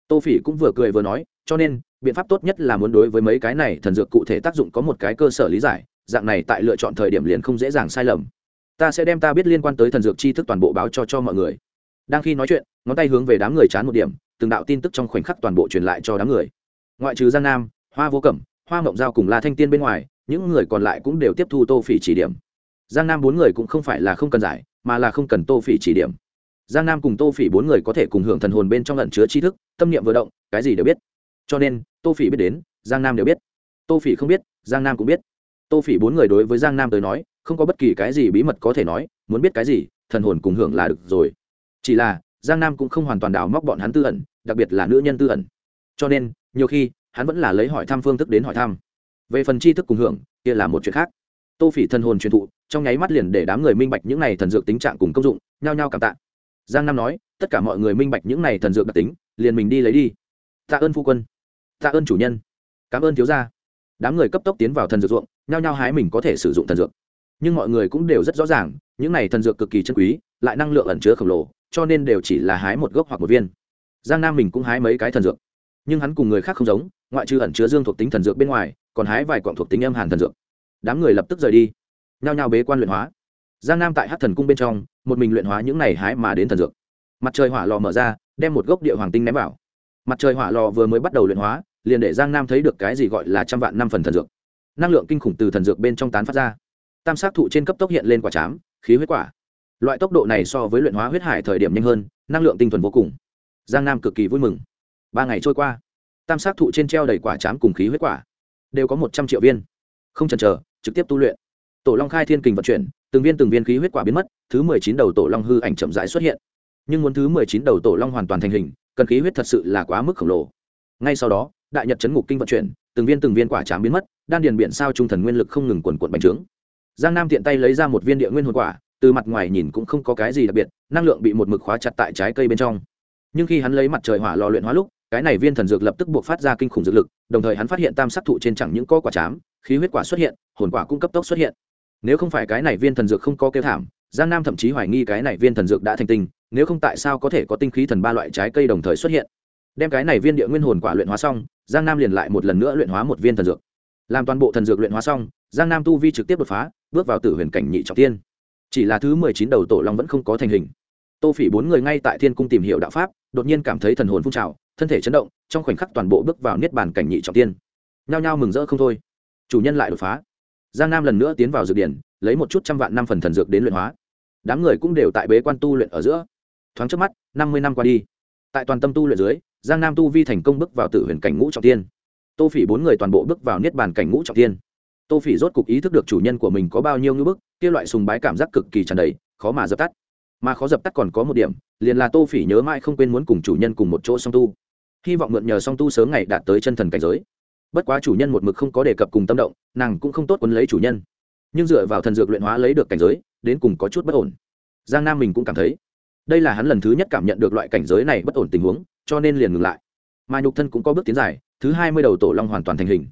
Tô phỉ cũng vừa cười vừa nói, cho nên biện pháp tốt nhất là muốn đối với mấy cái này thần dược cụ thể tác dụng có một cái cơ sở lý giải, dạng này tại lựa chọn thời điểm liền không dễ dàng sai lầm. Ta sẽ đem ta biết liên quan tới thần dược tri thức toàn bộ báo cho cho mọi người. Đang khi nói chuyện, ngón tay hướng về đám người chán một điểm, từng đạo tin tức trong khoảnh khắc toàn bộ truyền lại cho đám người. Ngoại trừ giang nam, hoa vô cẩm, hoa mộng giao cùng la thanh tiên bên ngoài, những người còn lại cũng đều tiếp thu tô phỉ chỉ điểm. Giang nam bốn người cũng không phải là không cần giải, mà là không cần tô phỉ chỉ điểm. Giang nam cùng tô phỉ bốn người có thể cùng hưởng thần hồn bên trong lẩn chứa tri thức, tâm niệm vừa động, cái gì đều biết cho nên, tô phỉ biết đến, giang nam đều biết. Tô phỉ không biết, giang nam cũng biết. Tô phỉ bốn người đối với giang nam tới nói, không có bất kỳ cái gì bí mật có thể nói, muốn biết cái gì, thần hồn cùng hưởng là được rồi. Chỉ là, giang nam cũng không hoàn toàn đào móc bọn hắn tư ẩn, đặc biệt là nữ nhân tư ẩn. Cho nên, nhiều khi, hắn vẫn là lấy hỏi thăm phương thức đến hỏi thăm. Về phần tri thức cùng hưởng, kia là một chuyện khác. Tô phỉ thần hồn truyền thụ, trong nháy mắt liền để đám người minh bạch những này thần dược tính trạng cùng công dụng, nhao nhao cảm tạ. Giang nam nói, tất cả mọi người minh bạch những này thần dược đặc tính, liền mình đi lấy đi. Tạ ơn phu quân tạ ơn chủ nhân. Cảm ơn thiếu gia. Đám người cấp tốc tiến vào thần dược ruộng, nhao nhao hái mình có thể sử dụng thần dược. Nhưng mọi người cũng đều rất rõ ràng, những này thần dược cực kỳ chân quý, lại năng lượng ẩn chứa khổng lồ, cho nên đều chỉ là hái một gốc hoặc một viên. Giang nam mình cũng hái mấy cái thần dược. Nhưng hắn cùng người khác không giống, ngoại trừ ẩn chứa dương thuộc tính thần dược bên ngoài, còn hái vài quặng thuộc tính âm hàn thần dược. Đám người lập tức rời đi, nhao nhao bế quan luyện hóa. Giang nam tại hát thần cung bên trong, một mình luyện hóa những này hái mà đến thần dược. Mặt trời hỏa lò mở ra, đem một gốc địa hoàng tinh ném vào mặt trời hỏa lò vừa mới bắt đầu luyện hóa, liền để giang nam thấy được cái gì gọi là trăm vạn năm phần thần dược. Năng lượng kinh khủng từ thần dược bên trong tán phát ra. Tam sát thụ trên cấp tốc hiện lên quả chám, khí huyết quả. Loại tốc độ này so với luyện hóa huyết hải thời điểm nhanh hơn, năng lượng tinh thuần vô cùng. Giang nam cực kỳ vui mừng. Ba ngày trôi qua, tam sát thụ trên treo đầy quả chám cùng khí huyết quả. Đều có một trăm triệu viên. Không chần chờ, trực tiếp tu luyện. Tổ long khai thiên kình vận chuyển, từng viên từng viên khí huyết quả biến mất, thứ mười chín đầu tổ long hư ảnh chậm rãi xuất hiện. Nhưng muốn thứ mười chín đầu tổ long hoàn toàn thành hình cần khí huyết thật sự là quá mức khổng lồ. Ngay sau đó, đại nhật chấn ngục kinh vận chuyển, từng viên từng viên quả trám biến mất, đan điền biển sao trung thần nguyên lực không ngừng quần quận bành trướng. Giang nam tiện tay lấy ra một viên địa nguyên hồn quả, từ mặt ngoài nhìn cũng không có cái gì đặc biệt, năng lượng bị một mực khóa chặt tại trái cây bên trong. Nhưng khi hắn lấy mặt trời hỏa lò luyện hóa lúc, cái này viên thần dược lập tức buộc phát ra kinh khủng dược lực, đồng thời hắn phát hiện tam sắc thụ trên chẳng những có quả chám khí huyết quả xuất hiện, hồn quả cũng cấp tốc xuất hiện. Nếu không phải cái này viên thần dược không có kêu thảm giang nam thậm chí hoài nghi cái này viên thần dược đã thành tinh, nếu không tại sao có thể có tinh khí thần ba loại trái cây đồng thời xuất hiện? Đem cái này viên địa nguyên hồn quả luyện hóa xong, giang nam liền lại một lần nữa luyện hóa một viên thần dược. Làm toàn bộ thần dược luyện hóa xong, giang nam tu vi trực tiếp đột phá, bước vào tử huyền cảnh nhị trọng tiên. Chỉ là thứ mười chín đầu tổ long vẫn không có thành hình. Tô phỉ bốn người ngay tại thiên cung tìm hiểu đạo pháp, đột nhiên cảm thấy thần hồn phun trào, thân thể chấn động, trong khoảnh khắc toàn bộ bước vào niết bàn cảnh nhị trọng tiên. Nhao nhao mừng rỡ không thôi. Chủ nhân lại đột phá. Giang nam lần nữa tiến vào dược điển, lấy một chút trăm vạn năm phần thần dược đến luyện hóa đám người cũng đều tại bế quan tu luyện ở giữa. Thoáng trước mắt, năm mươi năm qua đi. Tại toàn tâm tu luyện dưới, giang nam tu vi thành công bước vào tử huyền cảnh ngũ trọng tiên. Tô phỉ bốn người toàn bộ bước vào niết bàn cảnh ngũ trọng tiên. Tô phỉ rốt cục ý thức được chủ nhân của mình có bao nhiêu ngưỡng bức, kia loại sùng bái cảm giác cực kỳ tràn đầy, khó mà dập tắt. Mà khó dập tắt còn có một điểm, liền là tô phỉ nhớ mãi không quên muốn cùng chủ nhân cùng một chỗ song tu. Hy vọng mượn nhờ song tu sớm ngày đạt tới chân thần cảnh giới. Bất quá chủ nhân một mực không có đề cập cùng tâm động, nàng cũng không tốt quấn lấy chủ nhân. Nhưng dựa vào thần dược luyện hóa lấy được cảnh giới đến cùng có chút bất ổn. Giang nam mình cũng cảm thấy, đây là hắn lần thứ nhất cảm nhận được loại cảnh giới này bất ổn tình huống, cho nên liền ngừng lại. Mà nhục thân cũng có bước tiến dài, thứ hai mươi đầu tổ long hoàn toàn thành hình.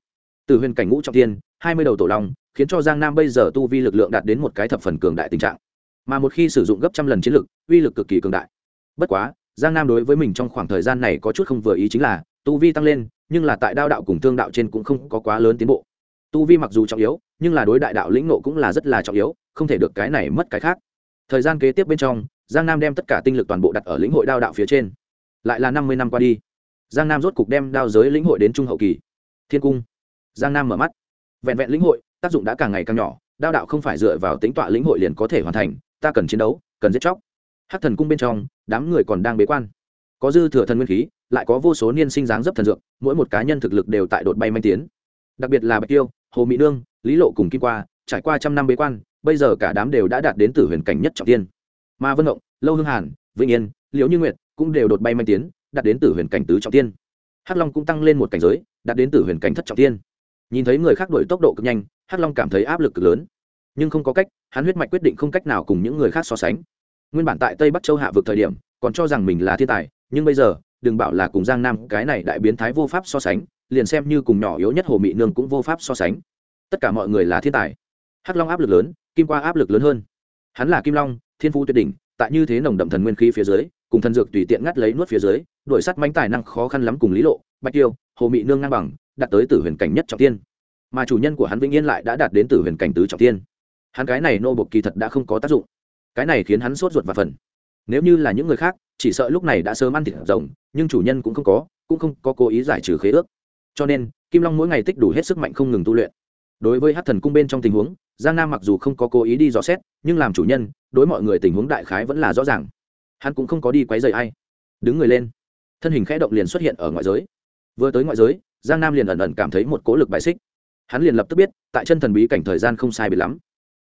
Từ huyền cảnh ngũ trọng tiên hai mươi đầu tổ long, khiến cho giang nam bây giờ tu vi lực lượng đạt đến một cái thập phần cường đại tình trạng. Mà một khi sử dụng gấp trăm lần chiến lực, uy lực cực kỳ cường đại. Bất quá, giang nam đối với mình trong khoảng thời gian này có chút không vừa ý chính là, tu vi tăng lên, nhưng là tại đao đạo cùng thương đạo trên cũng không có quá lớn tiến bộ. Tu vi mặc dù trọng yếu, nhưng là đối đại đạo lĩnh nộ cũng là rất là trọng yếu không thể được cái này mất cái khác. Thời gian kế tiếp bên trong, giang nam đem tất cả tinh lực toàn bộ đặt ở lĩnh hội đao đạo phía trên. Lại là năm mươi năm qua đi, giang nam rốt cục đem đao giới lĩnh hội đến trung hậu kỳ. Thiên cung. Giang nam mở mắt. Vẹn vẹn lĩnh hội, tác dụng đã càng ngày càng nhỏ, đao đạo không phải dựa vào tính tọa lĩnh hội liền có thể hoàn thành, ta cần chiến đấu, cần giết chóc. Hát thần cung bên trong, đám người còn đang bế quan. Có dư thừa thần nguyên khí, lại có vô số niên sinh dáng dấp thần dược, mỗi một cá nhân thực lực đều tại đột bay manh tiến. Đặc biệt là bạch tiêu, hồ mỹ nương, lý lộ cùng kim qua, trải qua trăm năm bế quan bây giờ cả đám đều đã đạt đến tử huyền cảnh nhất trọng tiên mà vân động lâu hương hàn, vĩnh yên, liễu như nguyệt cũng đều đột bay manh tiến, đạt đến tử huyền cảnh tứ trọng tiên hắc long cũng tăng lên một cảnh giới, đạt đến tử huyền cảnh thất trọng tiên nhìn thấy người khác đổi tốc độ cực nhanh, hắc long cảm thấy áp lực cực lớn. Nhưng không có cách, hắn huyết mạch quyết định không cách nào cùng những người khác so sánh. Nguyên bản tại tây bắc châu hạ vực thời điểm, còn cho rằng mình là thiên tài, nhưng bây giờ, đừng bảo là cùng giang nam cái này đại biến thái vô pháp so sánh, liền xem như cùng nhỏ yếu nhất hồ mị nương cũng vô pháp so sánh. Tất cả mọi người là thiên tài. Hắc long áp lực lớn kim qua áp lực lớn hơn. Hắn là kim long, thiên phú tuyệt đỉnh, tại như thế nồng đậm thần nguyên khí phía dưới, cùng thần dược tùy tiện ngắt lấy nuốt phía dưới đuổi sắt mánh tài năng khó khăn lắm cùng lý lộ, bạch tiêu, hồ mị nương ngang bằng, đạt tới tử huyền cảnh nhất trọng tiên mà chủ nhân của hắn vĩnh yên lại đã đạt đến tử huyền cảnh tứ trọng tiên hắn cái này nô bộc kỳ thật đã không có tác dụng. Cái này khiến hắn sốt ruột và phần. Nếu như là những người khác, chỉ sợ lúc này đã sớm ăn thịt rồng, nhưng chủ nhân cũng không có, cũng không có cố ý giải trừ khế ước. Cho nên, kim long mỗi ngày tích đủ hết sức mạnh không ngừng tu luyện đối với hát thần cung bên trong tình huống, giang nam mặc dù không có cố ý đi dò xét, nhưng làm chủ nhân, đối mọi người tình huống đại khái vẫn là rõ ràng. Hắn cũng không có đi quấy rầy ai. Đứng người lên. Thân hình khẽ động liền xuất hiện ở ngoại giới. Vừa tới ngoại giới, giang nam liền ẩn ẩn cảm thấy một cố lực bài xích. Hắn liền lập tức biết, tại chân thần bí cảnh thời gian không sai biệt lắm.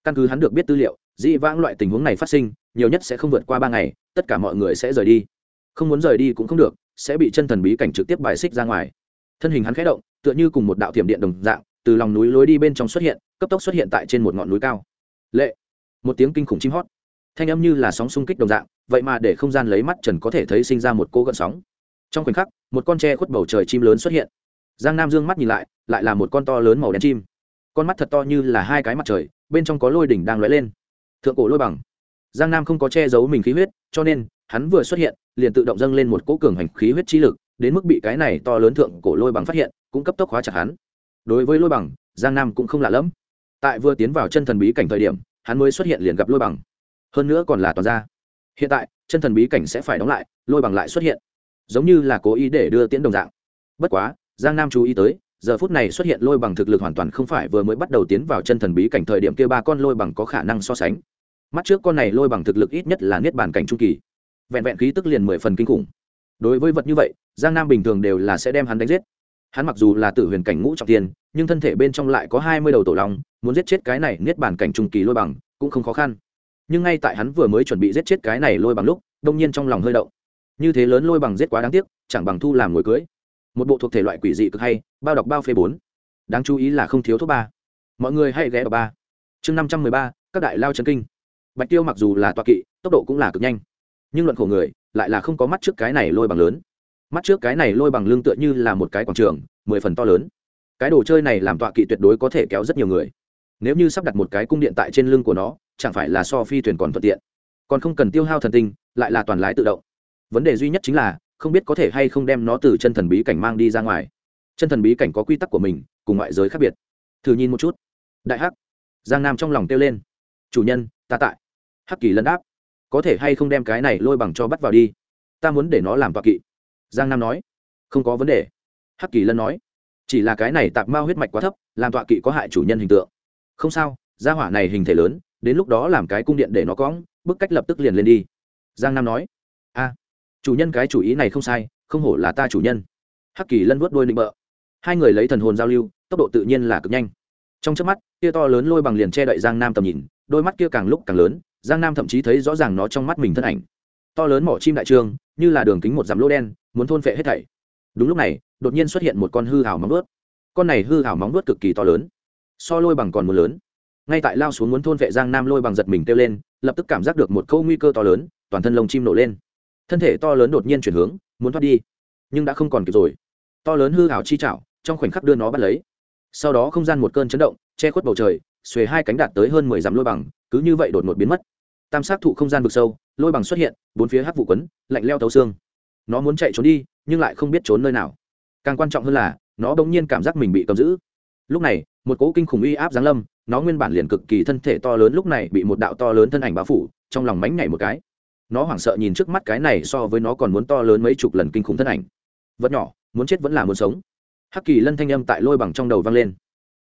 Căn cứ hắn được biết tư liệu, dĩ vãng loại tình huống này phát sinh, nhiều nhất sẽ không vượt qua ba ngày, tất cả mọi người sẽ rời đi. Không muốn rời đi cũng không được, sẽ bị chân thần bí cảnh trực tiếp bài xích ra ngoài. Thân hình hắn khẽ động, tựa như cùng một đạo thiểm điện đồng dạng từ lòng núi lối đi bên trong xuất hiện, cấp tốc xuất hiện tại trên một ngọn núi cao. Lệ! Một tiếng kinh khủng chim hót. Thanh âm như là sóng xung kích đồng dạng, vậy mà để không gian lấy mắt trần có thể thấy sinh ra một cô gợn sóng. Trong khoảnh khắc, một con tre khuất bầu trời chim lớn xuất hiện. Giang nam dương mắt nhìn lại lại là một con to lớn màu đen chim. Con mắt thật to như là hai cái mặt trời, bên trong có lôi đỉnh đang lóe lên. Thượng cổ lôi bằng. Giang nam không có che giấu mình khí huyết, cho nên, hắn vừa xuất hiện, liền tự động dâng lên một cỗ cường hành khí huyết chi lực, đến mức bị cái này to lớn thượng cổ lôi bằng phát hiện, cũng cấp tốc hóa chặt hắn đối với lôi bằng, giang nam cũng không lạ lẫm. Tại vừa tiến vào chân thần bí cảnh thời điểm, hắn mới xuất hiện liền gặp lôi bằng. Hơn nữa còn là toàn ra hiện tại, chân thần bí cảnh sẽ phải đóng lại, lôi bằng lại xuất hiện. Giống như là cố ý để đưa tiễn đồng dạng. Bất quá, giang nam chú ý tới, giờ phút này xuất hiện lôi bằng thực lực hoàn toàn không phải vừa mới bắt đầu tiến vào chân thần bí cảnh thời điểm kia ba con lôi bằng có khả năng so sánh. Mắt trước con này lôi bằng thực lực ít nhất là niết bàn cảnh trung kỳ. Vẹn vẹn khí tức liền mười phần kinh khủng. Đối với vật như vậy, giang nam bình thường đều là sẽ đem hắn đánh giết hắn mặc dù là tử huyền cảnh ngũ trọng tiền nhưng thân thể bên trong lại có hai mươi đầu tổ long, muốn giết chết cái này niết bàn cảnh trung kỳ lôi bằng, cũng không khó khăn. Nhưng ngay tại hắn vừa mới chuẩn bị giết chết cái này lôi bằng lúc, đông nhiên trong lòng hơi động. Như thế lớn lôi bằng giết quá đáng tiếc, chẳng bằng thu làm ngồi cưới. Một bộ thuộc thể loại quỷ dị cực hay, bao đọc bao phê bốn. Đáng chú ý là không thiếu thuốc ba. Mọi người hãy ghé vào ba. Chương năm trăm mười ba, các đại lao chân kinh. Bạch tiêu mặc dù là toa kỵ, tốc độ cũng là cực nhanh. Nhưng luận khổ người, lại là không có mắt trước cái này lôi bằng lớn mắt trước cái này lôi bằng lưng tựa như là một cái quảng trường, mười phần to lớn. Cái đồ chơi này làm tọa kỵ tuyệt đối có thể kéo rất nhiều người. Nếu như sắp đặt một cái cung điện tại trên lưng của nó, chẳng phải là so phi thuyền còn thuận tiện. Còn không cần tiêu hao thần tinh, lại là toàn lái tự động. Vấn đề duy nhất chính là, không biết có thể hay không đem nó từ chân thần bí cảnh mang đi ra ngoài. Chân thần bí cảnh có quy tắc của mình, cùng ngoại giới khác biệt. Thử nhìn một chút. Đại hắc. Giang nam trong lòng kêu lên. Chủ nhân, ta tại. Hắc kỳ lân đáp. Có thể hay không đem cái này lôi bằng cho bắt vào đi? Ta muốn để nó làm tọa kỵ giang nam nói. Không có vấn đề. Hắc kỳ lân nói. Chỉ là cái này tạp mao huyết mạch quá thấp, làm tọa kỵ có hại chủ nhân hình tượng. Không sao, gia hỏa này hình thể lớn, đến lúc đó làm cái cung điện để nó cóng bức cách lập tức liền lên đi. Giang nam nói. A, chủ nhân cái chủ ý này không sai, không hổ là ta chủ nhân. Hắc kỳ lân vuốt đôi nịnh bợ. Hai người lấy thần hồn giao lưu, tốc độ tự nhiên là cực nhanh. Trong trước mắt kia to lớn lôi bằng liền che đậy giang nam tầm nhìn, đôi mắt kia càng lúc càng lớn, giang nam thậm chí thấy rõ ràng nó trong mắt mình thân ảnh. To lớn mỏ chim đại trương như là đường kính một dặm lỗ đen, muốn thôn phệ hết thảy. Đúng lúc này, đột nhiên xuất hiện một con hư hào móng vuốt. Con này hư hào móng vuốt cực kỳ to lớn, so lôi bằng còn một lớn. Ngay tại lao xuống muốn thôn vệ giang nam lôi bằng giật mình kêu lên, lập tức cảm giác được một câu nguy cơ to lớn, toàn thân lông chim nổ lên. Thân thể to lớn đột nhiên chuyển hướng, muốn thoát đi, nhưng đã không còn kịp rồi. To lớn hư hào chi chảo, trong khoảnh khắc đưa nó bắt lấy. Sau đó không gian một cơn chấn động, che khuất bầu trời, xuề hai cánh đạt tới hơn mười dặm lôi bằng, cứ như vậy đột ngột biến mất tam sát thụ không gian vực sâu, lôi bằng xuất hiện, bốn phía hắc vụ quấn, lạnh leo tấu xương. Nó muốn chạy trốn đi, nhưng lại không biết trốn nơi nào. Càng quan trọng hơn là, nó đ ỗ n g nhiên cảm giác mình bị cầm giữ. Lúc này, một cỗ kinh khủng uy áp giáng lâm, nó nguyên bản liền cực kỳ thân thể to lớn lúc này bị một đạo to lớn thân ảnh bao phủ, trong lòng mánh nhảy một cái. Nó hoảng sợ nhìn trước mắt cái này so với nó còn muốn to lớn mấy chục lần kinh khủng thân ảnh. Vật nhỏ, muốn chết vẫn là muốn sống. Hắc kỳ lân thanh âm tại lôi bằng trong đầu vang lên.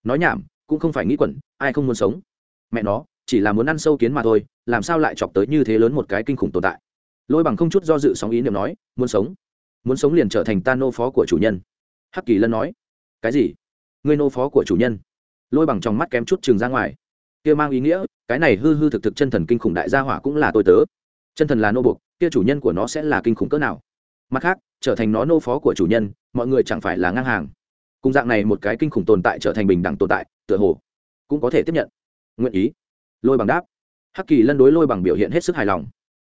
Nói nhảm, cũng không phải nghĩ quẩn, ai không muốn sống? Mẹ nó chỉ là muốn ăn sâu kiến mà thôi, làm sao lại chọc tới như thế lớn một cái kinh khủng tồn tại? Lôi bằng không chút do dự sóng ý niệm nói, muốn sống muốn sống liền trở thành ta nô phó của chủ nhân. Hắc kỳ lân nói, cái gì? Ngươi nô phó của chủ nhân? Lôi bằng trong mắt kém chút trường ra ngoài. Kia mang ý nghĩa, cái này hư hư thực thực chân thần kinh khủng đại gia hỏa cũng là tôi tớ. Chân thần là nô buộc kia chủ nhân của nó sẽ là kinh khủng cỡ nào? Mặt khác, trở thành nó nô phó của chủ nhân, mọi người chẳng phải là ngang hàng. Cùng dạng này một cái kinh khủng tồn tại trở thành bình đẳng tồn tại, tựa hồ cũng có thể tiếp nhận. Nguyện ý lôi bằng đáp. Hắc kỳ lân đối lôi bằng biểu hiện hết sức hài lòng.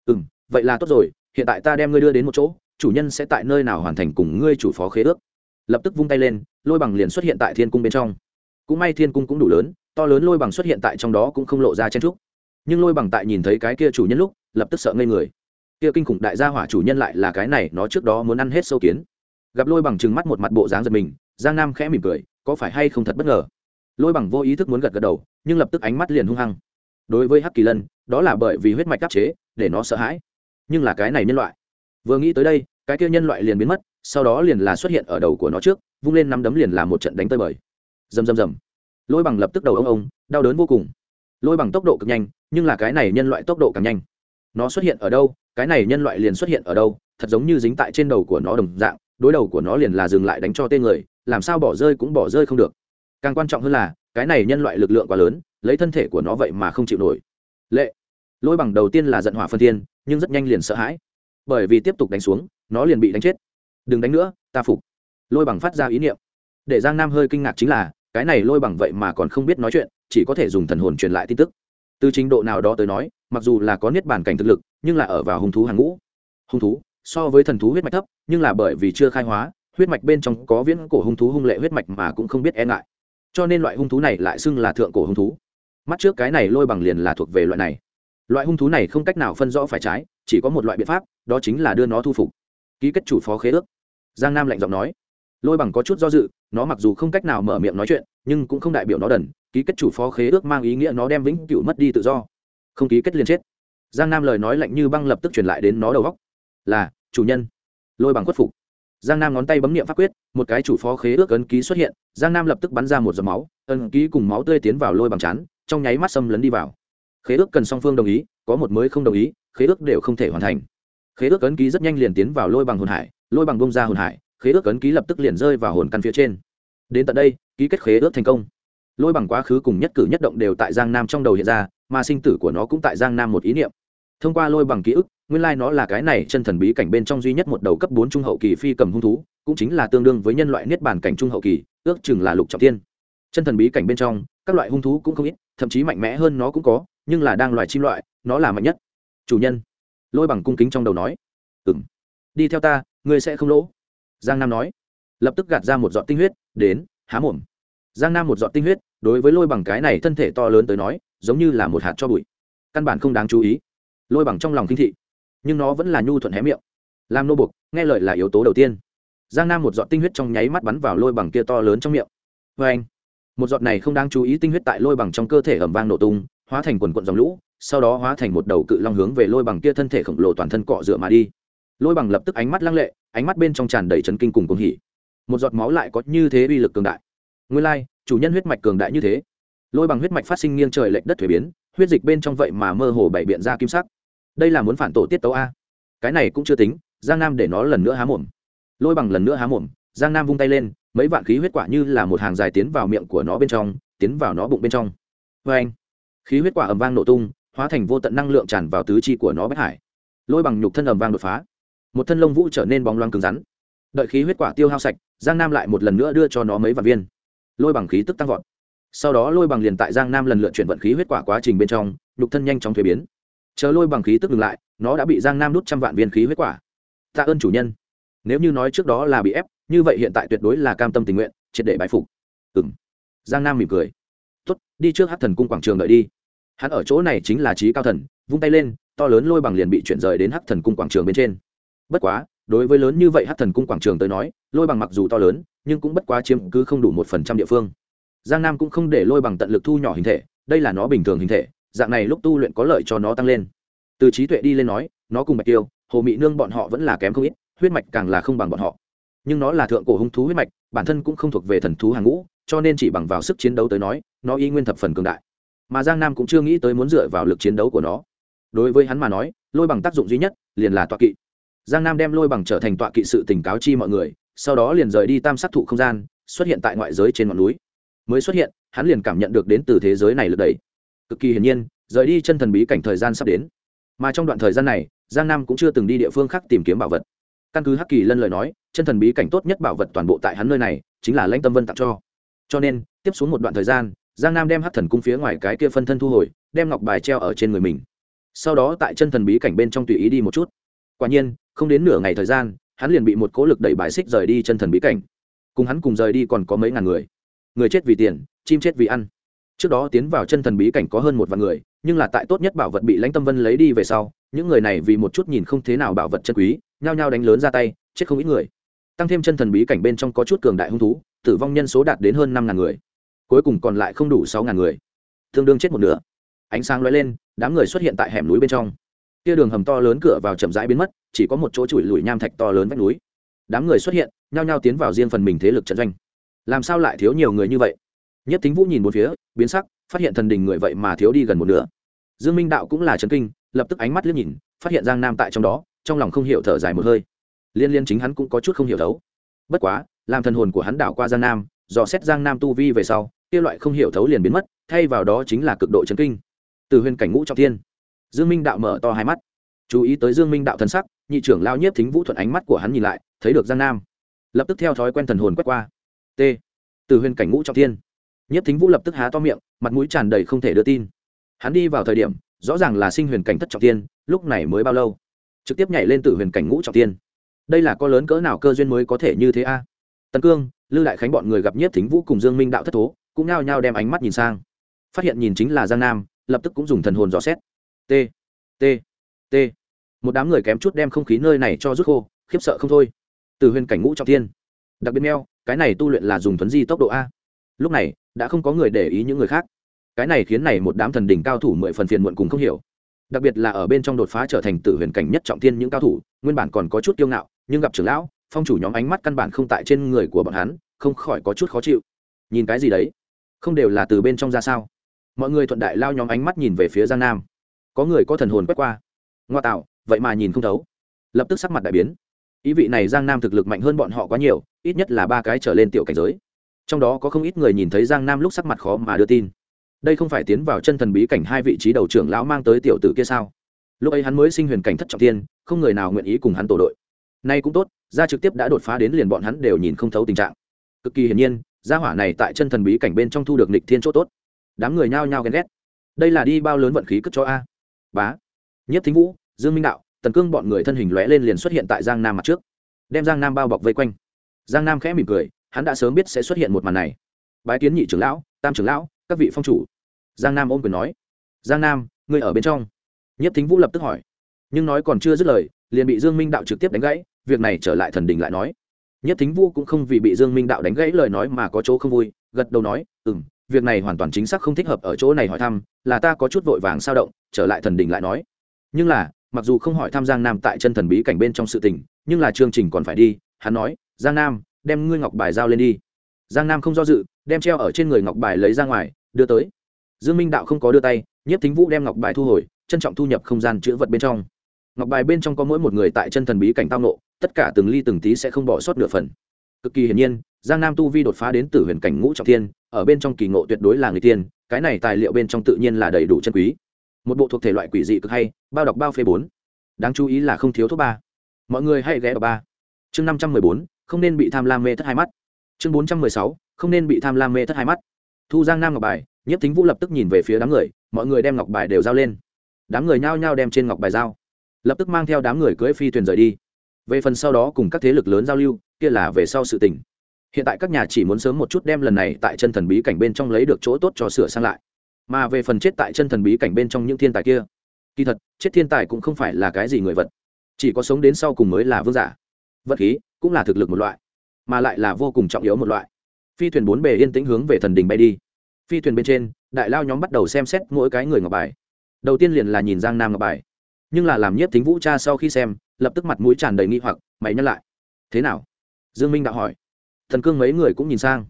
Ừ m vậy là tốt rồi, hiện tại ta đem ngươi đưa đến một chỗ, chủ nhân sẽ tại nơi nào hoàn thành cùng ngươi chủ phó khế ước. Lập tức vung tay lên, lôi bằng liền xuất hiện tại thiên cung bên trong. Cũng may thiên cung cũng đủ lớn, to lớn lôi bằng xuất hiện tại trong đó cũng không lộ ra chen trúc. Nhưng lôi bằng tại nhìn thấy cái kia chủ nhân lúc, lập tức sợ ngây người. Kia kinh khủng đại gia hỏa chủ nhân lại là cái này, nó trước đó muốn ăn hết sâu kiến. Gặp lôi bằng trừng mắt một mặt bộ dáng giật mình, giang nam khẽ mỉm cười, có phải hay không thật bất ngờ? Lôi bằng vô ý thức muốn gật gật đầu, nhưng lập tức ánh mắt liền hung hăng đối với hắc kỳ lân, đó là bởi vì huyết mạch đắc chế, để nó sợ hãi. Nhưng là cái này nhân loại. Vừa nghĩ tới đây, cái kia nhân loại liền biến mất, sau đó liền là xuất hiện ở đầu của nó trước, vung lên năm đấm liền là một trận đánh tơi bời. Rầm rầm rầm. Lôi bằng lập tức đầu ông ông, đau đớn vô cùng. Lôi bằng tốc độ cực nhanh, nhưng là cái này nhân loại tốc độ càng nhanh. Nó xuất hiện ở đâu, cái này nhân loại liền xuất hiện ở đâu, thật giống như dính tại trên đầu của nó đồng dạng, đối đầu của nó liền là dừng lại đánh cho tên người, làm sao bỏ rơi cũng bỏ rơi không được. Càng quan trọng hơn là, cái này nhân loại lực lượng quá lớn lấy thân thể của nó vậy mà không chịu nổi. Lệ. Lôi bằng đầu tiên là giận hỏa phân thiên, nhưng rất nhanh liền sợ hãi. Bởi vì tiếp tục đánh xuống, nó liền bị đánh chết. Đừng đánh nữa, ta phục. Lôi bằng phát ra ý niệm. Để giang nam hơi kinh ngạc chính là, cái này lôi bằng vậy mà còn không biết nói chuyện, chỉ có thể dùng thần hồn truyền lại tin tức. Từ trình độ nào đó tới nói, mặc dù là có niết bàn cảnh thực lực, nhưng là ở vào hung thú hàng ngũ. Hung thú, so với thần thú huyết mạch thấp, nhưng là bởi vì chưa khai hóa, huyết mạch bên trong có viễn cổ hung thú hung lệ huyết mạch mà cũng không biết e ngại. Cho nên loại hung thú này lại xưng là thượng cổ hung thú mắt trước cái này lôi bằng liền là thuộc về loại này. Loại hung thú này không cách nào phân rõ phải trái, chỉ có một loại biện pháp, đó chính là đưa nó thu phục. Ký kết chủ phó khế ước. Giang nam lạnh giọng nói. Lôi bằng có chút do dự, nó mặc dù không cách nào mở miệng nói chuyện, nhưng cũng không đại biểu nó đần, ký kết chủ phó khế ước mang ý nghĩa nó đem vĩnh cửu mất đi tự do. Không ký kết liền chết. Giang nam lời nói lạnh như băng lập tức truyền lại đến nó đầu góc là, chủ nhân. Lôi bằng khuất phục. Giang nam ngón tay bấm nghiệm pháp quyết, một cái chủ phó khế ước ấn ký xuất hiện, giang nam lập tức bắn ra một giọt máu, ấn ký cùng máu tươi tiến vào lôi bằng chán trong nháy mắt xâm lấn đi vào. Khế ước cần song phương đồng ý, có một mới không đồng ý, khế ước đều không thể hoàn thành. Khế ước ấn ký rất nhanh liền tiến vào lôi bằng hồn hải, lôi bằng bông ra hồn hải, khế ước ấn ký lập tức liền rơi vào hồn căn phía trên. Đến tận đây, ký kết khế ước thành công. Lôi bằng quá khứ cùng nhất cử nhất động đều tại giang nam trong đầu hiện ra, mà sinh tử của nó cũng tại giang nam một ý niệm. Thông qua lôi bằng ký ức, nguyên lai、like、nó là cái này chân thần bí cảnh bên trong duy nhất một đầu cấp bốn trung hậu kỳ phi cầm hung thú, cũng chính là tương đương với nhân loại niết bản cảnh trung hậu kỳ, ước chừng là lục trọng tiên chân thần bí cảnh bên trong, các loại hung thú cũng không ít thậm chí mạnh mẽ hơn nó cũng có, nhưng là đang loài chim loại, nó là mạnh nhất. Chủ nhân, lôi bằng cung kính trong đầu nói. Ừng đi theo ta, ngươi sẽ không lỗ. Giang nam nói. Lập tức gạt ra một giọt tinh huyết, đến, há mồm. Giang nam một giọt tinh huyết, đối với lôi bằng cái này thân thể to lớn tới nói, giống như là một hạt cho bụi. Căn bản không đáng chú ý. Lôi bằng trong lòng kinh thị. Nhưng nó vẫn là nhu thuận hé miệng. Làm nô buộc, nghe lời là yếu tố đầu tiên. Giang nam một giọt tinh huyết trong nháy mắt bắn vào lôi bằng kia to lớn trong miệng. Vê anh một giọt này không đáng chú ý tinh huyết tại lôi bằng trong cơ thể ẩm vang nổ tung, hóa thành quần quận dòng lũ, sau đó hóa thành một đầu cự long hướng về lôi bằng kia thân thể khổng lồ toàn thân cọ rửa mà đi. Lôi bằng lập tức ánh mắt lăng lệ, ánh mắt bên trong tràn đầy trấn kinh cùng cuồng hỉ. Một giọt máu lại có như thế uy lực cường đại. Nguyên lai, chủ nhân huyết mạch cường đại như thế. Lôi bằng huyết mạch phát sinh nghiêng trời lệch đất thuế biến, huyết dịch bên trong vậy mà mơ hồ bảy biện ra kim sắc. Đây là muốn phản tổ tiết tấu a. Cái này cũng chưa tính, giang nam để nó lần nữa há mồm. Lôi bằng lần nữa há mồm, giang nam vung tay lên mấy vạn khí huyết quả như là một hàng dài tiến vào miệng của nó bên trong, tiến vào nó bụng bên trong. Vê anh, khí huyết quả ầm vang nổ tung, hóa thành vô tận năng lượng tràn vào tứ chi của nó bách hải. Lôi bằng nhục thân ầm vang đột phá. Một thân lông vũ trở nên bóng loang cứng rắn. Đợi khí huyết quả tiêu hao sạch, giang nam lại một lần nữa đưa cho nó mấy vạn viên. Lôi bằng khí tức tăng vọt. Sau đó lôi bằng liền tại giang nam lần lượt chuyển vận khí huyết quả quá trình bên trong, nhục thân nhanh chóng thuế biến. Chờ lôi bằng khí tức ngừng lại, nó đã bị giang nam đút trăm vạn viên khí huyết quả. Tạ ơn chủ nhân. Nếu như nói trước đó là bị ép như vậy hiện tại tuyệt đối là cam tâm tình nguyện, triệt để bãi phục. Ừng giang nam mỉm cười. Tuất đi trước hát thần cung quảng trường đợi đi. Hắn ở chỗ này chính là trí cao thần, vung tay lên, to lớn lôi bằng liền bị chuyển rời đến hát thần cung quảng trường bên trên. Bất quá, đối với lớn như vậy hát thần cung quảng trường tới nói, lôi bằng mặc dù to lớn, nhưng cũng bất quá chiếm cứ không đủ một phần trăm địa phương. Giang nam cũng không để lôi bằng tận lực thu nhỏ hình thể, đây là nó bình thường hình thể, dạng này lúc tu luyện có lợi cho nó tăng lên. Từ trí tuệ đi lên nói, nó cùng bạch tiêu, hồ mị nương bọn họ vẫn là kém không ít, huyết mạch càng là không bằng bọn họ nhưng nó là thượng cổ hung thú huyết mạch, bản thân cũng không thuộc về thần thú hàng ngũ, cho nên chỉ bằng vào sức chiến đấu tới nói, nó y nguyên thập phần cường đại. Mà giang nam cũng chưa nghĩ tới muốn dựa vào lực chiến đấu của nó. Đối với hắn mà nói, lôi bằng tác dụng duy nhất liền là tọa kỵ. Giang nam đem lôi bằng trở thành tọa kỵ sự tình cáo chi mọi người, sau đó liền rời đi tam sát thụ không gian, xuất hiện tại ngoại giới trên ngọn núi. Mới xuất hiện, hắn liền cảm nhận được đến từ thế giới này lực đẩy. Cực kỳ hiển nhiên, rời đi chân thần bí cảnh thời gian sắp đến. Mà trong đoạn thời gian này, giang nam cũng chưa từng đi địa phương khác tìm kiếm bảo vật. Căn cứ hắc kỳ lân lời nói chân thần bí cảnh tốt nhất bảo vật toàn bộ tại hắn nơi này, chính là lãnh tâm vân tặng cho. Cho nên, tiếp xuống một đoạn thời gian, giang nam đem hắc thần cung phía ngoài cái kia phân thân thu hồi, đem ngọc bài treo ở trên người mình. Sau đó tại chân thần bí cảnh bên trong tùy ý đi một chút. Quả nhiên, không đến nửa ngày thời gian, hắn liền bị một cố lực đẩy bài xích rời đi chân thần bí cảnh. Cùng hắn cùng rời đi còn có mấy ngàn người. Người chết vì tiền, chim chết vì ăn. Trước đó tiến vào chân thần bí cảnh có hơn một vạn người, nhưng là tại tốt nhất bảo vật bị lãnh tâm vân lấy đi về sau, những người này vì một chút nhìn không thế nào bảo vật chân quý, nhao nhao đánh lớn ra tay, chết không ít người tăng thêm chân thần bí cảnh bên trong có chút cường đại hung thú, tử vong nhân số đạt đến hơn năm ngàn người, cuối cùng còn lại không đủ sáu ngàn người. Tương đương chết một nửa. Ánh sáng lóe lên, đám người xuất hiện tại hẻm núi bên trong. Kia đường hầm to lớn cửa vào chậm rãi biến mất, chỉ có một chỗ chùi lùi nham thạch to lớn vách núi. Đám người xuất hiện, nhao nhao tiến vào riêng phần mình thế lực trận doanh. Làm sao lại thiếu nhiều người như vậy? Nhất tính vũ nhìn một phía, biến sắc, phát hiện thần đình người vậy mà thiếu đi gần một nửa. Dương minh đạo cũng là chấn kinh, lập tức ánh mắt liếc nhìn, phát hiện giang nam tại trong đó, trong lòng không hiểu thở dài một hơi liên liên chính hắn cũng có chút không hiểu thấu. Bất quá, làm thần hồn của hắn đảo qua giang nam, dò xét giang nam tu vi về sau, kia loại không hiểu thấu liền biến mất, thay vào đó chính là cực độ chấn kinh. Từ huyền cảnh ngũ trọng thiên, dương minh đạo mở to hai mắt. Chú ý tới dương minh đạo thần sắc, nhị trưởng lao nhiếp thính vũ thuận ánh mắt của hắn nhìn lại, thấy được giang nam. Lập tức theo thói quen thần hồn quét qua. T. Từ huyền cảnh ngũ trọng thiên, nhiếp thính vũ lập tức há to miệng, mặt mũi tràn đầy không thể đưa tin. Hắn đi vào thời điểm, rõ ràng là sinh huyền cảnh thất trọng thiên, lúc này mới bao lâu? Trực tiếp nhảy lên từ huyền cảnh ngũ trọng thiên đây là có lớn cỡ nào cơ duyên mới có thể như thế a? Tần cương, lư đại khánh bọn người gặp nhiếp thính vũ cùng dương minh đạo thất thố, cũng nao nhao đem ánh mắt nhìn sang. Phát hiện nhìn chính là giang nam, lập tức cũng dùng thần hồn dò xét. T t t. Một đám người kém chút đem không khí nơi này cho rút khô, khiếp sợ không thôi. Từ huyền cảnh ngũ trọng thiên. Đặc biệt meo, cái này tu luyện là dùng thuấn di tốc độ a. Lúc này, đã không có người để ý những người khác. Cái này khiến này một đám thần đỉnh cao thủ mười phần phiền muộn cùng không hiểu đặc biệt là ở bên trong đột phá trở thành tử huyền cảnh nhất trọng thiên những cao thủ, nguyên bản còn có chút kiêu ngạo, nhưng gặp trưởng lão, phong chủ nhóm ánh mắt căn bản không tại trên người của bọn hắn, không khỏi có chút khó chịu. Nhìn cái gì đấy? Không đều là từ bên trong ra sao? Mọi người thuận đại lao nhóm ánh mắt nhìn về phía giang nam. Có người có thần hồn quét qua. Ngoa tạo, vậy mà nhìn không thấu. Lập tức sắc mặt đại biến. Ý vị này giang nam thực lực mạnh hơn bọn họ quá nhiều, ít nhất là ba cái trở lên tiểu cảnh giới. Trong đó có không ít người nhìn thấy giang nam lúc sắc mặt khó mà đưa tin đây không phải tiến vào chân thần bí cảnh hai vị trí đầu trưởng lão mang tới tiểu tử kia sao? Lúc ấy hắn mới sinh huyền cảnh thất trọng tiên, không người nào nguyện ý cùng hắn tổ đội. Nay cũng tốt, gia trực tiếp đã đột phá đến liền bọn hắn đều nhìn không thấu tình trạng. Cực kỳ hiển nhiên, gia hỏa này tại chân thần bí cảnh bên trong thu được nịch thiên chỗ tốt. Đám người nhao nhao ghen ghét. Đây là đi bao lớn vận khí cất cho a? Bá. Nhất thính vũ, dương minh đạo, tần cương bọn người thân hình lóe lên liền xuất hiện tại giang nam mặt trước. Đem giang nam bao bọc vây quanh. Giang nam khẽ mỉm cười, hắn đã sớm biết sẽ xuất hiện một màn này. Bái kiến nhị trưởng lão, tam trưởng lão, các vị phong chủ giang nam ôm quyền nói. Giang nam, ngươi ở bên trong. Nhất thính vũ lập tức hỏi. Nhưng nói còn chưa dứt lời, liền bị dương minh đạo trực tiếp đánh gãy, việc này trở lại thần đình lại nói. Nhất thính vũ cũng không vì bị dương minh đạo đánh gãy lời nói mà có chỗ không vui, gật đầu nói ừ m việc này hoàn toàn chính xác không thích hợp ở chỗ này hỏi thăm, là ta có chút vội vàng sao động, trở lại thần đình lại nói. Nhưng là, mặc dù không hỏi thăm giang nam tại chân thần bí cảnh bên trong sự tình, nhưng là chương trình còn phải đi, hắn nói, giang nam, đem ngươi ngọc bài giao lên đi. Giang nam không do dự, đem treo ở trên người ngọc bài lấy ra ngoài, đưa tới dương minh đạo không có đưa tay, nhiếp thính vũ đem ngọc bài thu hồi, trân trọng thu nhập không gian chữ vật bên trong. Ngọc bài bên trong có mỗi một người tại chân thần bí cảnh tao nộ tất cả từng ly từng tí sẽ không bỏ sót nửa phần. Cực kỳ hiển nhiên, giang nam tu vi đột phá đến từ huyền cảnh ngũ trọng thiên, ở bên trong kỳ ngộ tuyệt đối là người tiên cái này tài liệu bên trong tự nhiên là đầy đủ chân quý. Một bộ thuộc thể loại quỷ dị cực hay, bao đọc bao phê bốn. Đáng chú ý là không thiếu thuốc ba. Mọi người hãy ghé vào ba. Chương năm trăm mười bốn, không nên bị tham lam mê thất hai mắt. Chương bốn trăm mười sáu, không nên bị tham lam mê thất hai mắt thu giang nam ngọc bài, nhiếp thính vũ lập tức nhìn về phía đám người, mọi người đem ngọc bài đều giao lên. Đám người nhao nhao đem trên ngọc bài giao. Lập tức mang theo đám người cưỡi phi thuyền rời đi. Về phần sau đó cùng các thế lực lớn giao lưu, kia là về sau sự tình. Hiện tại các nhà chỉ muốn sớm một chút đem lần này tại chân thần bí cảnh bên trong lấy được chỗ tốt cho sửa sang lại. Mà về phần chết tại chân thần bí cảnh bên trong những thiên tài kia, kỳ thật, chết thiên tài cũng không phải là cái gì người vật. Chỉ có sống đến sau cùng mới là vương giả. Vật khí cũng là thực lực một loại, mà lại là vô cùng trọng yếu một loại phi thuyền bốn bề yên tĩnh hướng về thần đình bay đi. Phi thuyền bên trên, đại lao nhóm bắt đầu xem xét mỗi cái người ngọc bài. Đầu tiên liền là nhìn giang nam ngọc bài. Nhưng là làm nhiếp thính vũ cha sau khi xem, lập tức mặt mũi tràn đầy nghi hoặc, mày nhắc lại. Thế nào? Dương minh đạo hỏi. Thần cương mấy người cũng nhìn sang.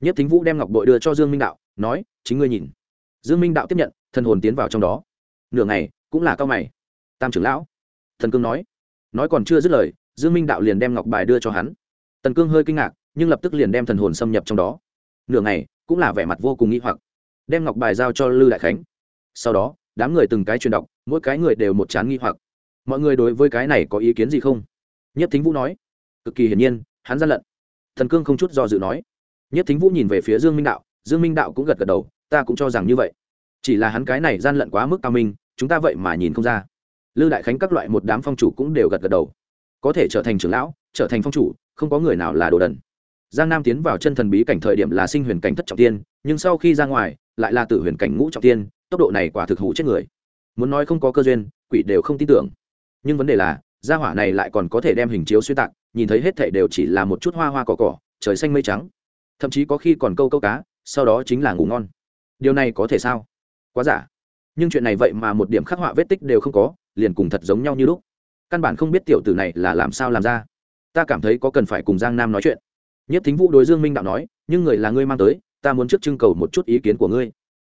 Nhiếp thính vũ đem ngọc bội đưa cho dương minh đạo, nói, chính ngươi nhìn. Dương minh đạo tiếp nhận, thần hồn tiến vào trong đó. Nửa ngày, cũng là cao mày. Tam trưởng lão. Thần cương nói. Nói còn chưa dứt lời, dương minh đạo liền đem ngọc bài đưa cho hắn. Tần cương hơi kinh ngạc nhưng lập tức liền đem thần hồn xâm nhập trong đó. Nửa ngày, cũng là vẻ mặt vô cùng nghi hoặc. Đem ngọc bài giao cho lư đại khánh. Sau đó, đám người từng cái truyền đọc, mỗi cái người đều một chán nghi hoặc. Mọi người đối với cái này có ý kiến gì không? Nhất thính vũ nói. Cực kỳ hiển nhiên, hắn gian lận. Thần cương không chút do dự nói. Nhất thính vũ nhìn về phía dương minh đạo, dương minh đạo cũng gật gật đầu, ta cũng cho rằng như vậy. Chỉ là hắn cái này gian lận quá mức cao minh, chúng ta vậy mà nhìn không ra. Lư đại khánh các loại một đám phong chủ cũng đều gật gật đầu. Có thể trở thành trưởng lão, trở thành phong chủ, không có người nào là đồ đần giang nam tiến vào chân thần bí cảnh thời điểm là sinh huyền cảnh thất trọng tiên, nhưng sau khi ra ngoài, lại là tử huyền cảnh ngũ trọng tiên, tốc độ này quả thực hủ chết người. Muốn nói không có cơ duyên, quỷ đều không tin tưởng. Nhưng vấn đề là, gia hỏa này lại còn có thể đem hình chiếu xuyên tạc, nhìn thấy hết thảy đều chỉ là một chút hoa hoa cỏ cỏ, trời xanh mây trắng. Thậm chí có khi còn câu câu cá, sau đó chính là ngủ ngon. Điều này có thể sao? Quá giả. Nhưng chuyện này vậy mà một điểm khắc họa vết tích đều không có, liền cùng thật giống nhau như lúc. Căn bản không biết tiểu tử này là làm sao làm ra. Ta cảm thấy có cần phải cùng giang nam nói chuyện nhất thính vũ đối dương minh đạo nói, nhưng người là ngươi mang tới, ta muốn trước trưng cầu một chút ý kiến của ngươi.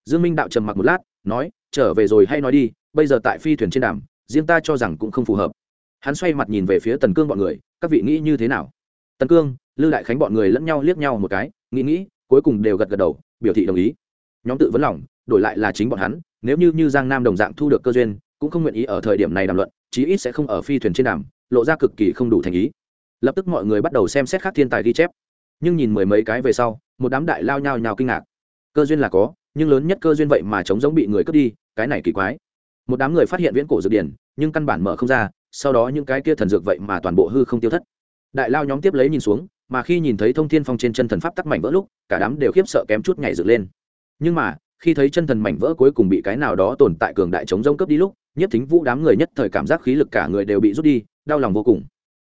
Dương minh đạo trầm mặc một lát, nói, trở về rồi hay nói đi, bây giờ tại phi thuyền trên đàm, riêng ta cho rằng cũng không phù hợp. Hắn xoay mặt nhìn về phía tần cương bọn người, các vị nghĩ như thế nào? Tần cương lư đại khánh bọn người lẫn nhau liếc nhau một cái, nghĩ nghĩ, cuối cùng đều gật gật đầu, biểu thị đồng ý. Nhóm tự vấn lòng, đổi lại là chính bọn hắn, nếu như như giang nam đồng dạng thu được cơ duyên, cũng không nguyện ý ở thời điểm này đàm luận, chí ít sẽ không ở phi thuyền trên đàm, lộ ra cực kỳ không đủ thành ý lập tức mọi người bắt đầu xem xét khác thiên tài ghi chép. Nhưng nhìn mười mấy cái về sau, một đám đại lao nhao nhao kinh ngạc. Cơ duyên là có, nhưng lớn nhất cơ duyên vậy mà chống giống bị người cướp đi, cái này kỳ quái. Một đám người phát hiện viễn cổ dược điển, nhưng căn bản mở không ra, sau đó những cái kia thần dược vậy mà toàn bộ hư không tiêu thất. Đại lao nhóm tiếp lấy nhìn xuống, mà khi nhìn thấy thông thiên phong trên chân thần pháp tắc mảnh vỡ lúc, cả đám đều khiếp sợ kém chút nhảy dựng lên. Nhưng mà, khi thấy chân thần mảnh vỡ cuối cùng bị cái nào đó tồn tại cường đại chống rông cướp đi lúc, nhất thính vũ đám người nhất thời cảm giác khí lực cả người đều bị rút đi, đau lòng vô cùng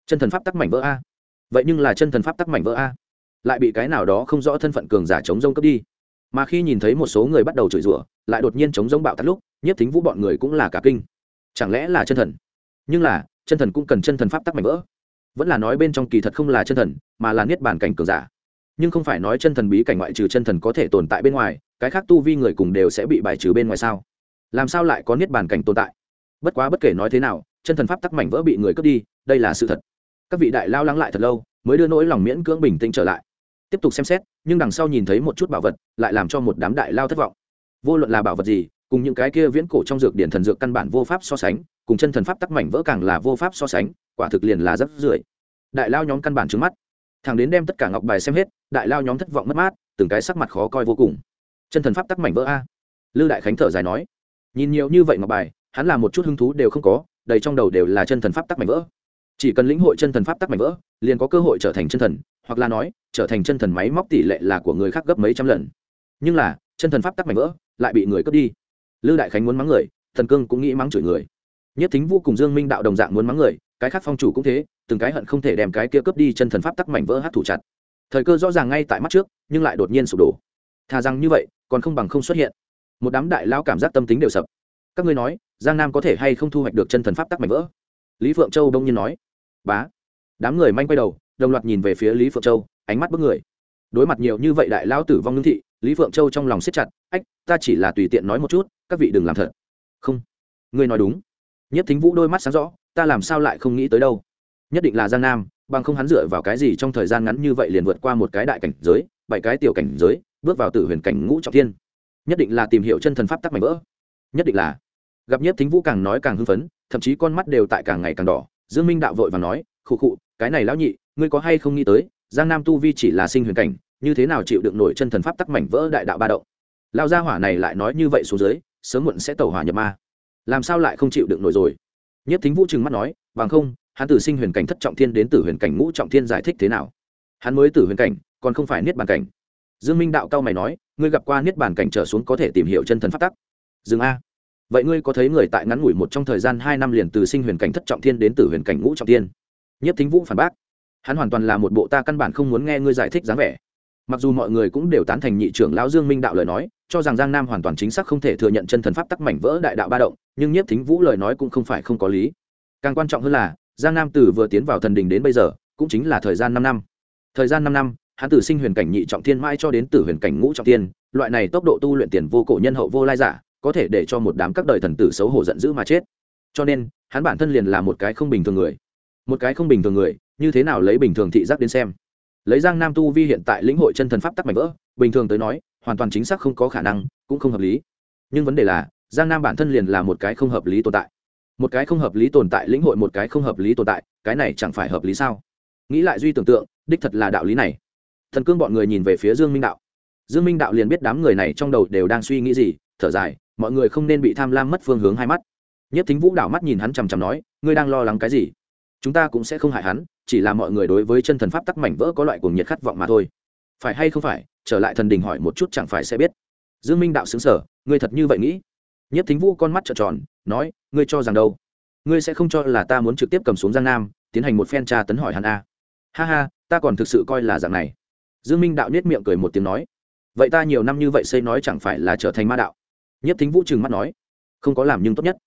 chân thần pháp tắc mảnh vỡ a. Vậy nhưng là chân thần pháp tắc mảnh vỡ a. Lại bị cái nào đó không rõ thân phận cường giả chống rông cướp đi. Mà khi nhìn thấy một số người bắt đầu chửi rủa, lại đột nhiên chống rông bạo tắt lúc, nhiếp thính vũ bọn người cũng là cả kinh. Chẳng lẽ là chân thần? Nhưng là, chân thần cũng cần chân thần pháp tắc mảnh vỡ. Vẫn là nói bên trong kỳ thật không là chân thần, mà là niết bàn cảnh cường giả. Nhưng không phải nói chân thần bí cảnh ngoại trừ chân thần có thể tồn tại bên ngoài, cái khác tu vi người cùng đều sẽ bị bài trừ bên ngoài sao? Làm sao lại có niết bàn cảnh tồn tại? Bất quá bất kể nói thế nào, chân thần pháp tắc mảnh vỡ bị người cướp đi, đây là sự thật các vị đại lao lắng lại thật lâu, mới đưa nỗi lòng miễn cưỡng bình tĩnh trở lại. Tiếp tục xem xét, nhưng đằng sau nhìn thấy một chút bảo vật, lại làm cho một đám đại lao thất vọng. Vô luận là bảo vật gì, cùng những cái kia viễn cổ trong dược điển thần dược căn bản vô pháp so sánh, cùng chân thần pháp tắc mảnh vỡ càng là vô pháp so sánh, quả thực liền là rất rưỡi. Đại lao nhóm căn bản trứng mắt. Thằng đến đem tất cả ngọc bài xem hết, đại lao nhóm thất vọng mất mát, từng cái sắc mặt khó coi vô cùng. Chân thần pháp tắc mảnh vỡ a? Lư đại khánh thở dài nói. Nhìn nhiều như vậy ngọc bài, hắn là một chút hứng thú đều không có, đầy trong đầu đều là chân thần pháp tắc mảnh vỡ chỉ cần lĩnh hội chân thần pháp tắc mảnh vỡ, liền có cơ hội trở thành chân thần, hoặc là nói, trở thành chân thần máy móc tỷ lệ là của người khác gấp mấy trăm lần. Nhưng là, chân thần pháp tắc mảnh vỡ, lại bị người cướp đi. Lư đại khánh muốn mắng người, thần cương cũng nghĩ mắng chửi người. Nhất thính vô cùng dương minh đạo đồng dạng muốn mắng người, cái khác phong chủ cũng thế, từng cái hận không thể đem cái kia cướp đi chân thần pháp tắc mảnh vỡ hát thủ chặt. Thời cơ rõ ràng ngay tại mắt trước, nhưng lại đột nhiên sụp đổ. Thà rằng như vậy, còn không bằng không xuất hiện. Một đám đại lao cảm giác tâm tính đều sập. Các ngươi nói, giang nam có thể hay không thu hoạch được chân thần pháp tắc mảnh vỡ? Lý phượng châu đông nhiên nói bá. Đám người manh quay đầu, đồng loạt nhìn về phía lý phượng châu, ánh mắt bức người. Đối mặt nhiều như vậy đại lao tử vong ngưng thị, lý phượng châu trong lòng siết chặt, ách, ta chỉ là tùy tiện nói một chút, các vị đừng làm thật. Không. Ngươi nói đúng. Nhất thính vũ đôi mắt sáng rõ, ta làm sao lại không nghĩ tới đâu? Nhất định là giang nam, bằng không hắn dựa vào cái gì trong thời gian ngắn như vậy liền vượt qua một cái đại cảnh giới, bảy cái tiểu cảnh giới, bước vào tử huyền cảnh ngũ trọng thiên. Nhất định là tìm hiểu chân thần pháp tắc mạnh vỡ. Nhất định là. Gặp nhất thính vũ càng nói càng hưng phấn, thậm chí con mắt đều tại càng ngày càng đỏ dương minh đạo vội và nói, khụ khụ, cái này lão nhị, ngươi có hay không nghĩ tới, giang nam tu vi chỉ là sinh huyền cảnh, như thế nào chịu đựng nổi chân thần pháp tắc mảnh vỡ đại đạo ba động? Lao gia hỏa này lại nói như vậy xuống dưới, sớm muộn sẽ tẩu hỏa nhập ma. Làm sao lại không chịu đựng nổi rồi? Nhất thính vũ trừng mắt nói, bằng không, hắn từ sinh huyền cảnh thất trọng thiên đến tử huyền cảnh ngũ trọng thiên giải thích thế nào? Hắn mới tử huyền cảnh, còn không phải niết bàn cảnh. Dương minh đạo cao mày nói, ngươi gặp qua niết bàn cảnh trở xuống có thể tìm hiểu chân thần pháp tắc? Dương a vậy ngươi có thấy người tại ngắn ngủi một trong thời gian hai năm liền từ sinh huyền cảnh thất trọng thiên đến tử huyền cảnh ngũ trọng thiên? Nhất thính vũ phản bác, hắn hoàn toàn là một bộ ta căn bản không muốn nghe ngươi giải thích dáng vẻ. Mặc dù mọi người cũng đều tán thành nhị trưởng lão dương minh đạo lời nói, cho rằng giang nam hoàn toàn chính xác không thể thừa nhận chân thần pháp tắc mảnh vỡ đại đạo ba động, nhưng nhiếp thính vũ lời nói cũng không phải không có lý. Càng quan trọng hơn là, giang nam từ vừa tiến vào thần đình đến bây giờ, cũng chính là thời gian năm năm. Thời gian năm năm, hắn từ sinh huyền cảnh nhị trọng thiên mãi cho đến tử huyền cảnh ngũ trọng thiên, loại này tốc độ tu luyện tiền vô cổ nhân hậu vô lai giả có thể để cho một đám các đời thần tử xấu hổ giận dữ mà chết. Cho nên, hắn bản thân liền là một cái không bình thường người. Một cái không bình thường người, như thế nào lấy bình thường thị giác đến xem? Lấy giang nam tu vi hiện tại lĩnh hội chân thần pháp tắc mạnh vỡ, bình thường tới nói, hoàn toàn chính xác không có khả năng, cũng không hợp lý. Nhưng vấn đề là, giang nam bản thân liền là một cái không hợp lý tồn tại. Một cái không hợp lý tồn tại lĩnh hội một cái không hợp lý tồn tại, cái này chẳng phải hợp lý sao? Nghĩ lại duy tưởng tượng, đích thật là đạo lý này. Thần cương bọn người nhìn về phía dương minh đạo. Dương minh đạo liền biết đám người này trong đầu đều đang suy nghĩ gì, thở dài mọi người không nên bị tham lam mất phương hướng hai mắt. Nhất thính vũ đảo mắt nhìn hắn chằm chằm nói, ngươi đang lo lắng cái gì? Chúng ta cũng sẽ không hại hắn, chỉ là mọi người đối với chân thần pháp tắc mảnh vỡ có loại cuồng nhiệt khát vọng mà thôi. Phải hay không phải? Trở lại thần đình hỏi một chút chẳng phải sẽ biết. Dương minh đạo xứng sở ngươi thật như vậy nghĩ? Nhất thính vũ con mắt trợn tròn, nói, ngươi cho rằng đâu? Ngươi sẽ không cho là ta muốn trực tiếp cầm xuống giang nam, tiến hành một phen tra tấn hỏi hắn a à. ha ha, ta còn thực sự coi là dạng này. Dương minh đạo nết miệng cười một tiếng nói, vậy ta nhiều năm như vậy xây nói chẳng phải là trở thành ma đạo? Nhất thính vũ trừng mắt nói, không có làm nhưng tốt nhất.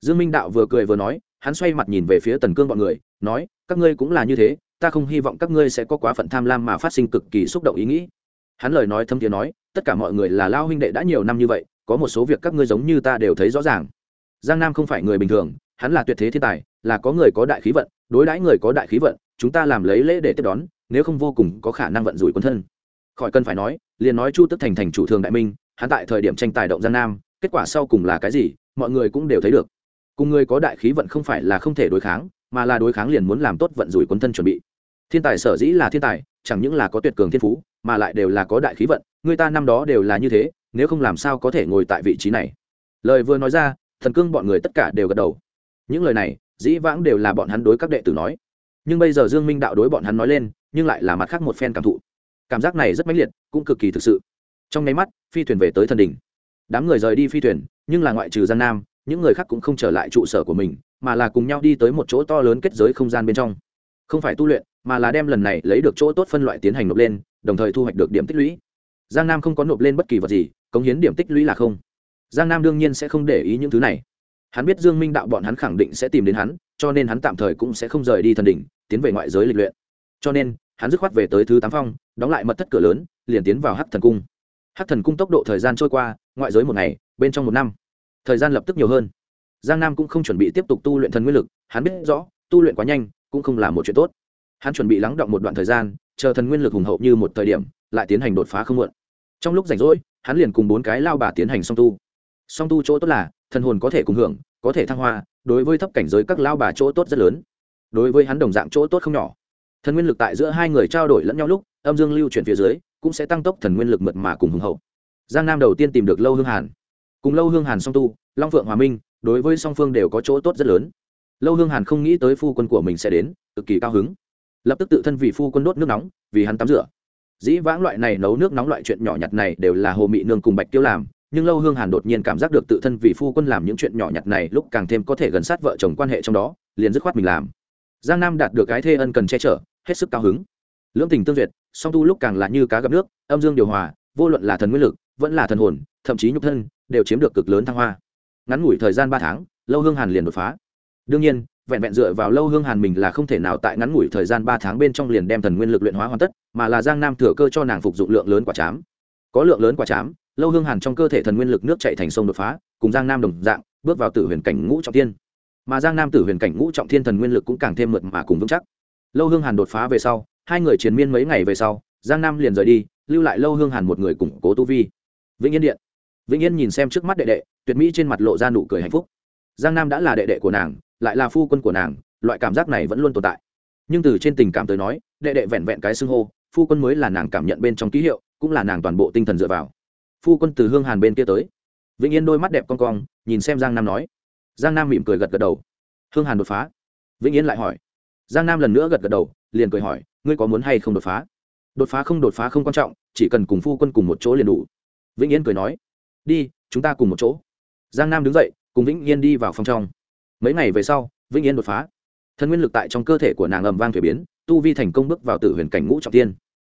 Dương minh đạo vừa cười vừa nói, hắn xoay mặt nhìn về phía tần cương bọn người, nói, các ngươi cũng là như thế, ta không hy vọng các ngươi sẽ có quá phận tham lam mà phát sinh cực kỳ xúc động ý nghĩ. Hắn lời nói thâm tiếng nói, tất cả mọi người là lao huynh đệ đã nhiều năm như vậy, có một số việc các ngươi giống như ta đều thấy rõ ràng. Giang nam không phải người bình thường, hắn là tuyệt thế thiên tài, là có người có đại khí vận, đối đãi người có đại khí vận, chúng ta làm lấy lễ để tiếp đón, nếu không vô cùng có khả năng vận rủi quân thân. Khỏi cần phải nói, liền nói chu tức thành thành chủ thường đại minh hắn tại thời điểm tranh tài động gian nam, kết quả sau cùng là cái gì, mọi người cũng đều thấy được. Cùng người có đại khí vận không phải là không thể đối kháng, mà là đối kháng liền muốn làm tốt vận rủi quân thân chuẩn bị. Thiên tài sở dĩ là thiên tài, chẳng những là có tuyệt cường thiên phú, mà lại đều là có đại khí vận, người ta năm đó đều là như thế, nếu không làm sao có thể ngồi tại vị trí này. Lời vừa nói ra, thần cương bọn người tất cả đều gật đầu. Những lời này, dĩ vãng đều là bọn hắn đối các đệ tử nói. Nhưng bây giờ dương minh đạo đối bọn hắn nói lên, nhưng lại là mặt khác một phen cảm thụ. Cảm giác này rất mãnh liệt, cũng cực kỳ thực sự trong nháy mắt, phi thuyền về tới thần đỉnh. Đám người rời đi phi thuyền, nhưng là ngoại trừ gian nam, những người khác cũng không trở lại trụ sở của mình, mà là cùng nhau đi tới một chỗ to lớn kết giới không gian bên trong. Không phải tu luyện, mà là đem lần này lấy được chỗ tốt phân loại tiến hành nộp lên, đồng thời thu hoạch được điểm tích lũy. Giang nam không có nộp lên bất kỳ vật gì, cống hiến điểm tích lũy là không. Giang nam đương nhiên sẽ không để ý những thứ này. Hắn biết dương minh đạo bọn hắn khẳng định sẽ tìm đến hắn, cho nên hắn tạm thời cũng sẽ không rời đi thần đỉnh, tiến về ngoại giới lịch luyện. Cho nên, hắn dứt khoát về tới thứ tám phong, đóng lại mật thất cửa lớn, liền tiến vào hắc thần cung hắc thần cung tốc độ thời gian trôi qua, ngoại giới một ngày, bên trong một năm. Thời gian lập tức nhiều hơn. Giang nam cũng không chuẩn bị tiếp tục tu luyện thần nguyên lực, hắn biết rõ, tu luyện quá nhanh, cũng không là một chuyện tốt. Hắn chuẩn bị lắng động một đoạn thời gian, chờ thần nguyên lực hùng hậu như một thời điểm, lại tiến hành đột phá không muộn. Trong lúc rảnh rỗi, hắn liền cùng bốn cái lao bà tiến hành song tu. Song tu chỗ tốt là, thần hồn có thể cùng hưởng, có thể thăng hoa, đối với thấp cảnh giới các lao bà chỗ tốt rất lớn. Đối với hắn đồng dạng chỗ tốt không nhỏ. Thần nguyên lực tại giữa hai người trao đổi lẫn nhau lúc, âm dương lưu chuyển phía dưới cũng sẽ tăng tốc thần nguyên lực mượt mà cùng hùng hậu. Giang nam đầu tiên tìm được lâu hương hàn. Cùng lâu hương hàn song tu, long phượng hòa minh, đối với song phương đều có chỗ tốt rất lớn. Lâu hương hàn không nghĩ tới phu quân của mình sẽ đến, cực kỳ cao hứng. Lập tức tự thân vì phu quân đốt nước nóng, vì hắn tắm rửa. Dĩ vãng loại này nấu nước nóng loại chuyện nhỏ nhặt này đều là hồ mị nương cùng bạch tiêu làm, nhưng lâu hương hàn đột nhiên cảm giác được tự thân vì phu quân làm những chuyện nhỏ nhặt này lúc càng thêm có thể gần sát vợ chồng quan hệ trong đó, liền dứt khoát mình làm. Giang nam đạt được cái thê ân cần che chở, hết sức cao hứng lưỡng tình tương duyệt, song tu lúc càng là như cá gặp nước, âm dương điều hòa, vô luận là thần nguyên lực, vẫn là thần hồn, thậm chí nhục thân, đều chiếm được cực lớn thăng hoa. Ngắn ngủi thời gian ba tháng, lâu hương hàn liền đột phá. Đương nhiên, vẹn vẹn dựa vào lâu hương hàn mình là không thể nào tại ngắn ngủi thời gian ba tháng bên trong liền đem thần nguyên lực luyện hóa hoàn tất, mà là giang nam thừa cơ cho nàng phục dụng lượng lớn quả chám. Có lượng lớn quả chám, lâu hương hàn trong cơ thể thần nguyên lực nước chạy thành sông đột phá, cùng giang nam đồng dạng, bước vào tử huyền cảnh ngũ trọng thiên. Mà giang nam tử huyền cảnh ngũ trọng thiên thần nguyên lực cũng càng thêm mượt mà cùng vững chắc. Lâu hương hàn đột phá về sau hai người triền miên mấy ngày về sau, giang nam liền rời đi, lưu lại lâu hương hàn một người củng cố tu vi. Vĩnh yên điện. Vĩnh yên nhìn xem trước mắt đệ đệ, tuyệt mỹ trên mặt lộ ra nụ cười hạnh phúc. Giang nam đã là đệ đệ của nàng, lại là phu quân của nàng, loại cảm giác này vẫn luôn tồn tại. Nhưng từ trên tình cảm tới nói, đệ đệ vẹn vẹn cái xưng hô, phu quân mới là nàng cảm nhận bên trong ký hiệu, cũng là nàng toàn bộ tinh thần dựa vào. Phu quân từ hương hàn bên kia tới. Vĩnh yên đôi mắt đẹp con cong, nhìn xem giang nam nói. Giang nam mỉm cười gật gật đầu. Hương hàn đột phá. Vĩnh yên lại hỏi. Giang nam lần nữa gật gật đầu liền cười hỏi, ngươi có muốn hay không đột phá? Đột phá không đột phá không quan trọng, chỉ cần cùng phu quân cùng một chỗ liền đủ. Vĩnh yên cười nói, đi, chúng ta cùng một chỗ. Giang nam đứng dậy, cùng vĩnh yên đi vào phòng trong. Mấy ngày về sau, vĩnh yên đột phá. Thân nguyên lực tại trong cơ thể của nàng ầm vang thuế biến, tu vi thành công bước vào tử huyền cảnh ngũ trọng tiên.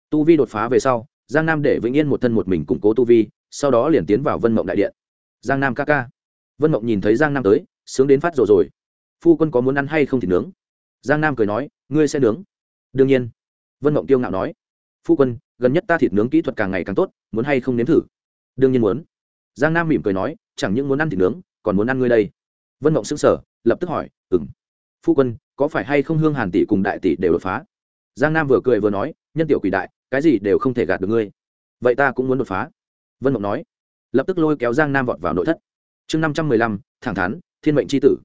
Tu vi đột phá về sau, giang nam để vĩnh yên một thân một mình củng cố tu vi, sau đó liền tiến vào vân mộng đại điện. Giang nam ca ca. Vân mộng nhìn thấy giang nam tới, sướng đến phát rồi rồi. Phu quân có muốn ăn hay không thì nướng. Giang nam cười nói, ngươi sẽ nướng đương nhiên. Vân mộng tiêu ngạo nói, phu quân, gần nhất ta thịt nướng kỹ thuật càng ngày càng tốt, muốn hay không nếm thử? Đương nhiên muốn. Giang nam mỉm cười nói, chẳng những muốn ăn thịt nướng, còn muốn ăn ngươi đây. Vân mộng xứng sở lập tức hỏi ừng phu quân, có phải hay không hương hàn tỷ cùng đại tỷ đều đột phá? Giang nam vừa cười vừa nói, nhân tiểu quỷ đại, cái gì đều không thể gạt được ngươi. Vậy ta cũng muốn đột phá. Vân mộng nói, lập tức lôi kéo giang nam vọt vào nội thất. Chương năm trăm mười lăm, thẳng thắn, thiên mệnh c tử.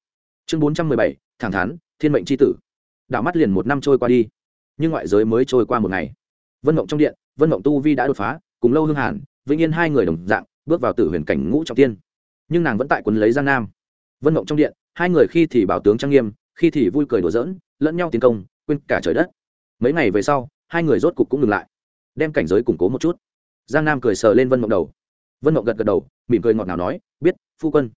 Chương bốn trăm mười bảy, thẳng thắn, thiên mệnh c tử. Đảo mắt liền một năm trôi qua đi nhưng ngoại giới mới trôi qua một ngày. Vân mộng trong điện, vân mộng tu vi đã đột phá, cùng lâu hương hàn, vĩnh yên hai người đồng dạng, bước vào tử huyền cảnh ngũ trọng tiên. Nhưng nàng vẫn tại quấn lấy giang nam. Vân mộng trong điện, hai người khi thì bảo tướng trang nghiêm, khi thì vui cười đùa giỡn, lẫn nhau tiến công, quên cả trời đất. Mấy ngày về sau, hai người rốt cục cũng ngừng lại, đem cảnh giới củng cố một chút. Giang nam cười sờ lên vân mộng đầu. Vân mộng gật gật đầu, mỉm cười ngọt ngào nói, biết, phu quân.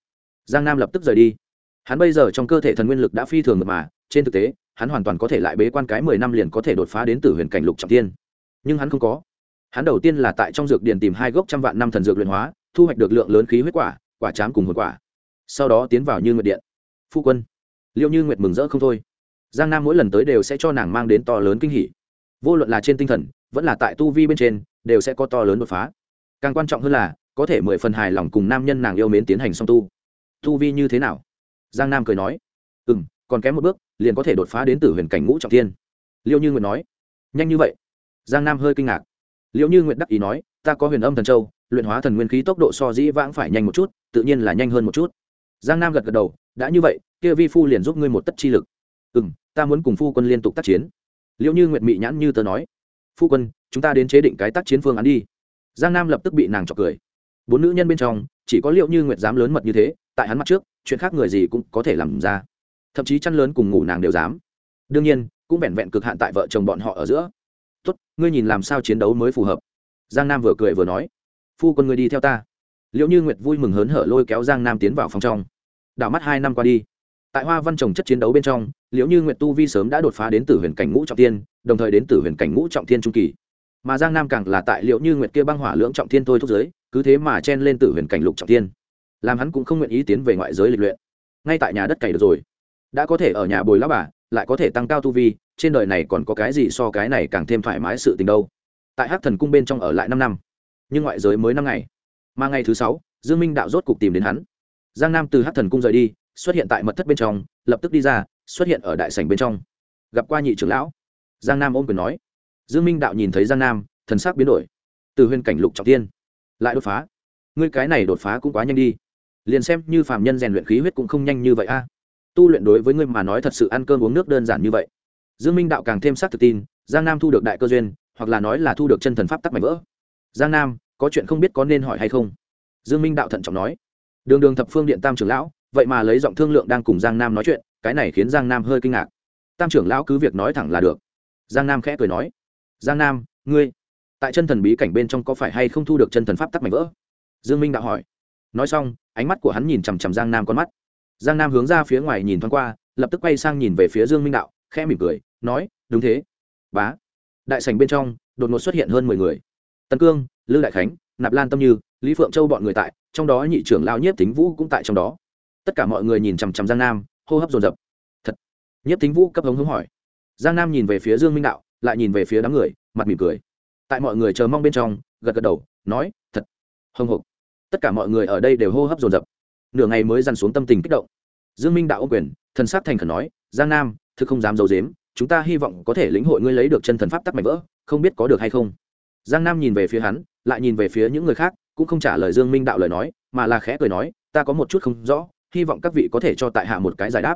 Giang nam lập tức rời đi. Hắn bây giờ trong cơ thể thần nguyên lực đã phi thường mật mà, trên thực tế hắn hoàn toàn có thể lại bế quan cái mười năm liền có thể đột phá đến tử huyền cảnh lục trọng tiên nhưng hắn không có. Hắn đầu tiên là tại trong dược điền tìm hai gốc trăm vạn năm thần dược luyện hóa, thu hoạch được lượng lớn khí huyết quả quả chám cùng hồn quả. Sau đó tiến vào như nguyệt điện. Phu quân liệu như nguyệt mừng rỡ không thôi. Giang nam mỗi lần tới đều sẽ cho nàng mang đến to lớn kinh hỉ. Vô luận là trên tinh thần, vẫn là tại tu vi bên trên, đều sẽ có to lớn đột phá. Càng quan trọng hơn là, có thể mười phần hài lòng cùng nam nhân nàng yêu mến tiến hành song tu. Tu vi như thế nào? Giang nam cười nói. Ừ m còn kém một bước, liền có thể đột phá đến từ huyền cảnh ngũ trọng thiên. Liệu như nguyệt nói. Nhanh như vậy? Giang nam hơi kinh ngạc. Liệu như nguyệt đắc ý nói, ta có huyền âm thần châu, luyện hóa thần nguyên khí tốc độ so dĩ vãng phải nhanh một chút, tự nhiên là nhanh hơn một chút. Giang nam gật gật đầu, đã như vậy, kia vi phu liền giúp ngươi một tất chi lực. Ừ m ta muốn cùng phu quân liên tục tác chiến. Liệu như nguyệt mị nhãn như tớ nói. Phu quân, chúng ta đến chế định cái tác chiến phương án đi. Giang nam lập tức bị nàng chọc cười. Bốn nữ nhân bên trong, chỉ có liệu như nguyệt dám lớn mật như thế, tại hắn mặt trước, chuyện khác người gì cũng có thể làm ra thậm chí chăn lớn cùng ngủ nàng đều dám. Đương nhiên, cũng vẹn vẹn cực hạn tại vợ chồng bọn họ ở giữa. Tốt, ngươi nhìn làm sao chiến đấu mới phù hợp. Giang nam vừa cười vừa nói. Phu quân ngươi đi theo ta. Liệu như nguyệt vui mừng hớn hở lôi kéo giang nam tiến vào phòng trong. Đảo mắt hai năm qua đi, tại hoa văn trồng chất chiến đấu bên trong liệu như nguyệt tu vi sớm đã đột phá đến từ huyền cảnh ngũ trọng tiên đồng thời đến từ huyền cảnh ngũ trọng thiên trung kỳ. Mà giang nam càng là tại liệu như nguyệt kia băng hỏa lưỡng trọng thiên thôi thúc giới, cứ thế mà chen lên từ huyền cảnh lục trọng thiên. Làm hắn cũng không nguyện ý tiến về ngoại giới lịch luyện. Ngay tại nhà đất cày được rồi đã có thể ở nhà bồi lão bà, lại có thể tăng cao tu vi, trên đời này còn có cái gì so cái này càng thêm thoải mái sự tình đâu. Tại hắc thần cung bên trong ở lại năm năm. Nhưng ngoại giới mới năm ngày. Mà ngày thứ sáu, dương minh đạo rốt cục tìm đến hắn. Giang nam từ hắc thần cung rời đi, xuất hiện tại mật thất bên trong, lập tức đi ra, xuất hiện ở đại sảnh bên trong. Gặp qua nhị trưởng lão. Giang nam ôm quyền nói. Dương minh đạo nhìn thấy giang nam, thần sắc biến đổi. Từ huyền cảnh lục trọng tiên. Lại đột phá. Ngươi cái này đột phá cũng quá nhanh đi. Liền xem như phàm nhân rèn luyện khí huyết cũng không nhanh như vậy a tu luyện đối với ngươi mà nói thật sự ăn cơm uống nước đơn giản như vậy. Dương minh đạo càng thêm xác thực tin, giang nam thu được đại cơ duyên, hoặc là nói là thu được chân thần pháp tắc mạnh vỡ. Giang nam, có chuyện không biết có nên hỏi hay không? Dương minh đạo thận trọng nói. Đường đường thập phương điện tam trưởng lão, vậy mà lấy giọng thương lượng đang cùng giang nam nói chuyện, cái này khiến giang nam hơi kinh ngạc. Tam trưởng lão cứ việc nói thẳng là được. Giang nam khẽ cười nói. Giang nam, ngươi, tại chân thần bí cảnh bên trong có phải hay không thu được chân thần pháp tắc mạnh vỡ? Dương minh đạo hỏi. Nói xong, ánh mắt của hắn nhìn chằm chằm giang nam con mắt giang nam hướng ra phía ngoài nhìn thoáng qua, lập tức quay sang nhìn về phía dương minh đạo, khẽ mỉm cười, nói, đúng thế. Bá. Đại sảnh bên trong, đột ngột xuất hiện hơn mười người. Tần cương, lư đại khánh, nạp lan tâm như, lý phượng châu bọn người tại, trong đó nhị trưởng lao nhiếp tính vũ cũng tại trong đó. Tất cả mọi người nhìn chằm chằm giang nam, hô hấp dồn dập. Thật. Nhiếp tính vũ cấp hống hống hỏi. Giang nam nhìn về phía dương minh đạo, lại nhìn về phía đám người, mặt mỉm cười. Tại mọi người chờ mong bên trong, gật gật đầu, nói, thật. Hồng hộc tất cả mọi người ở đây đều hô hấp dồn dập nửa ngày mới dằn xuống tâm tình kích động. Dương minh đạo ô quyền, thần sắc thành khẩn nói, giang nam, thực không dám d dếm chúng ta hy vọng có thể lĩnh hội ngươi lấy được chân thần pháp tắc mạnh vỡ, không biết có được hay không? Giang nam nhìn về phía hắn, lại nhìn về phía những người khác, cũng không trả lời dương minh đạo lời nói, mà là khẽ cười nói, ta có một chút không rõ, hy vọng các vị có thể cho tại hạ một cái giải đáp.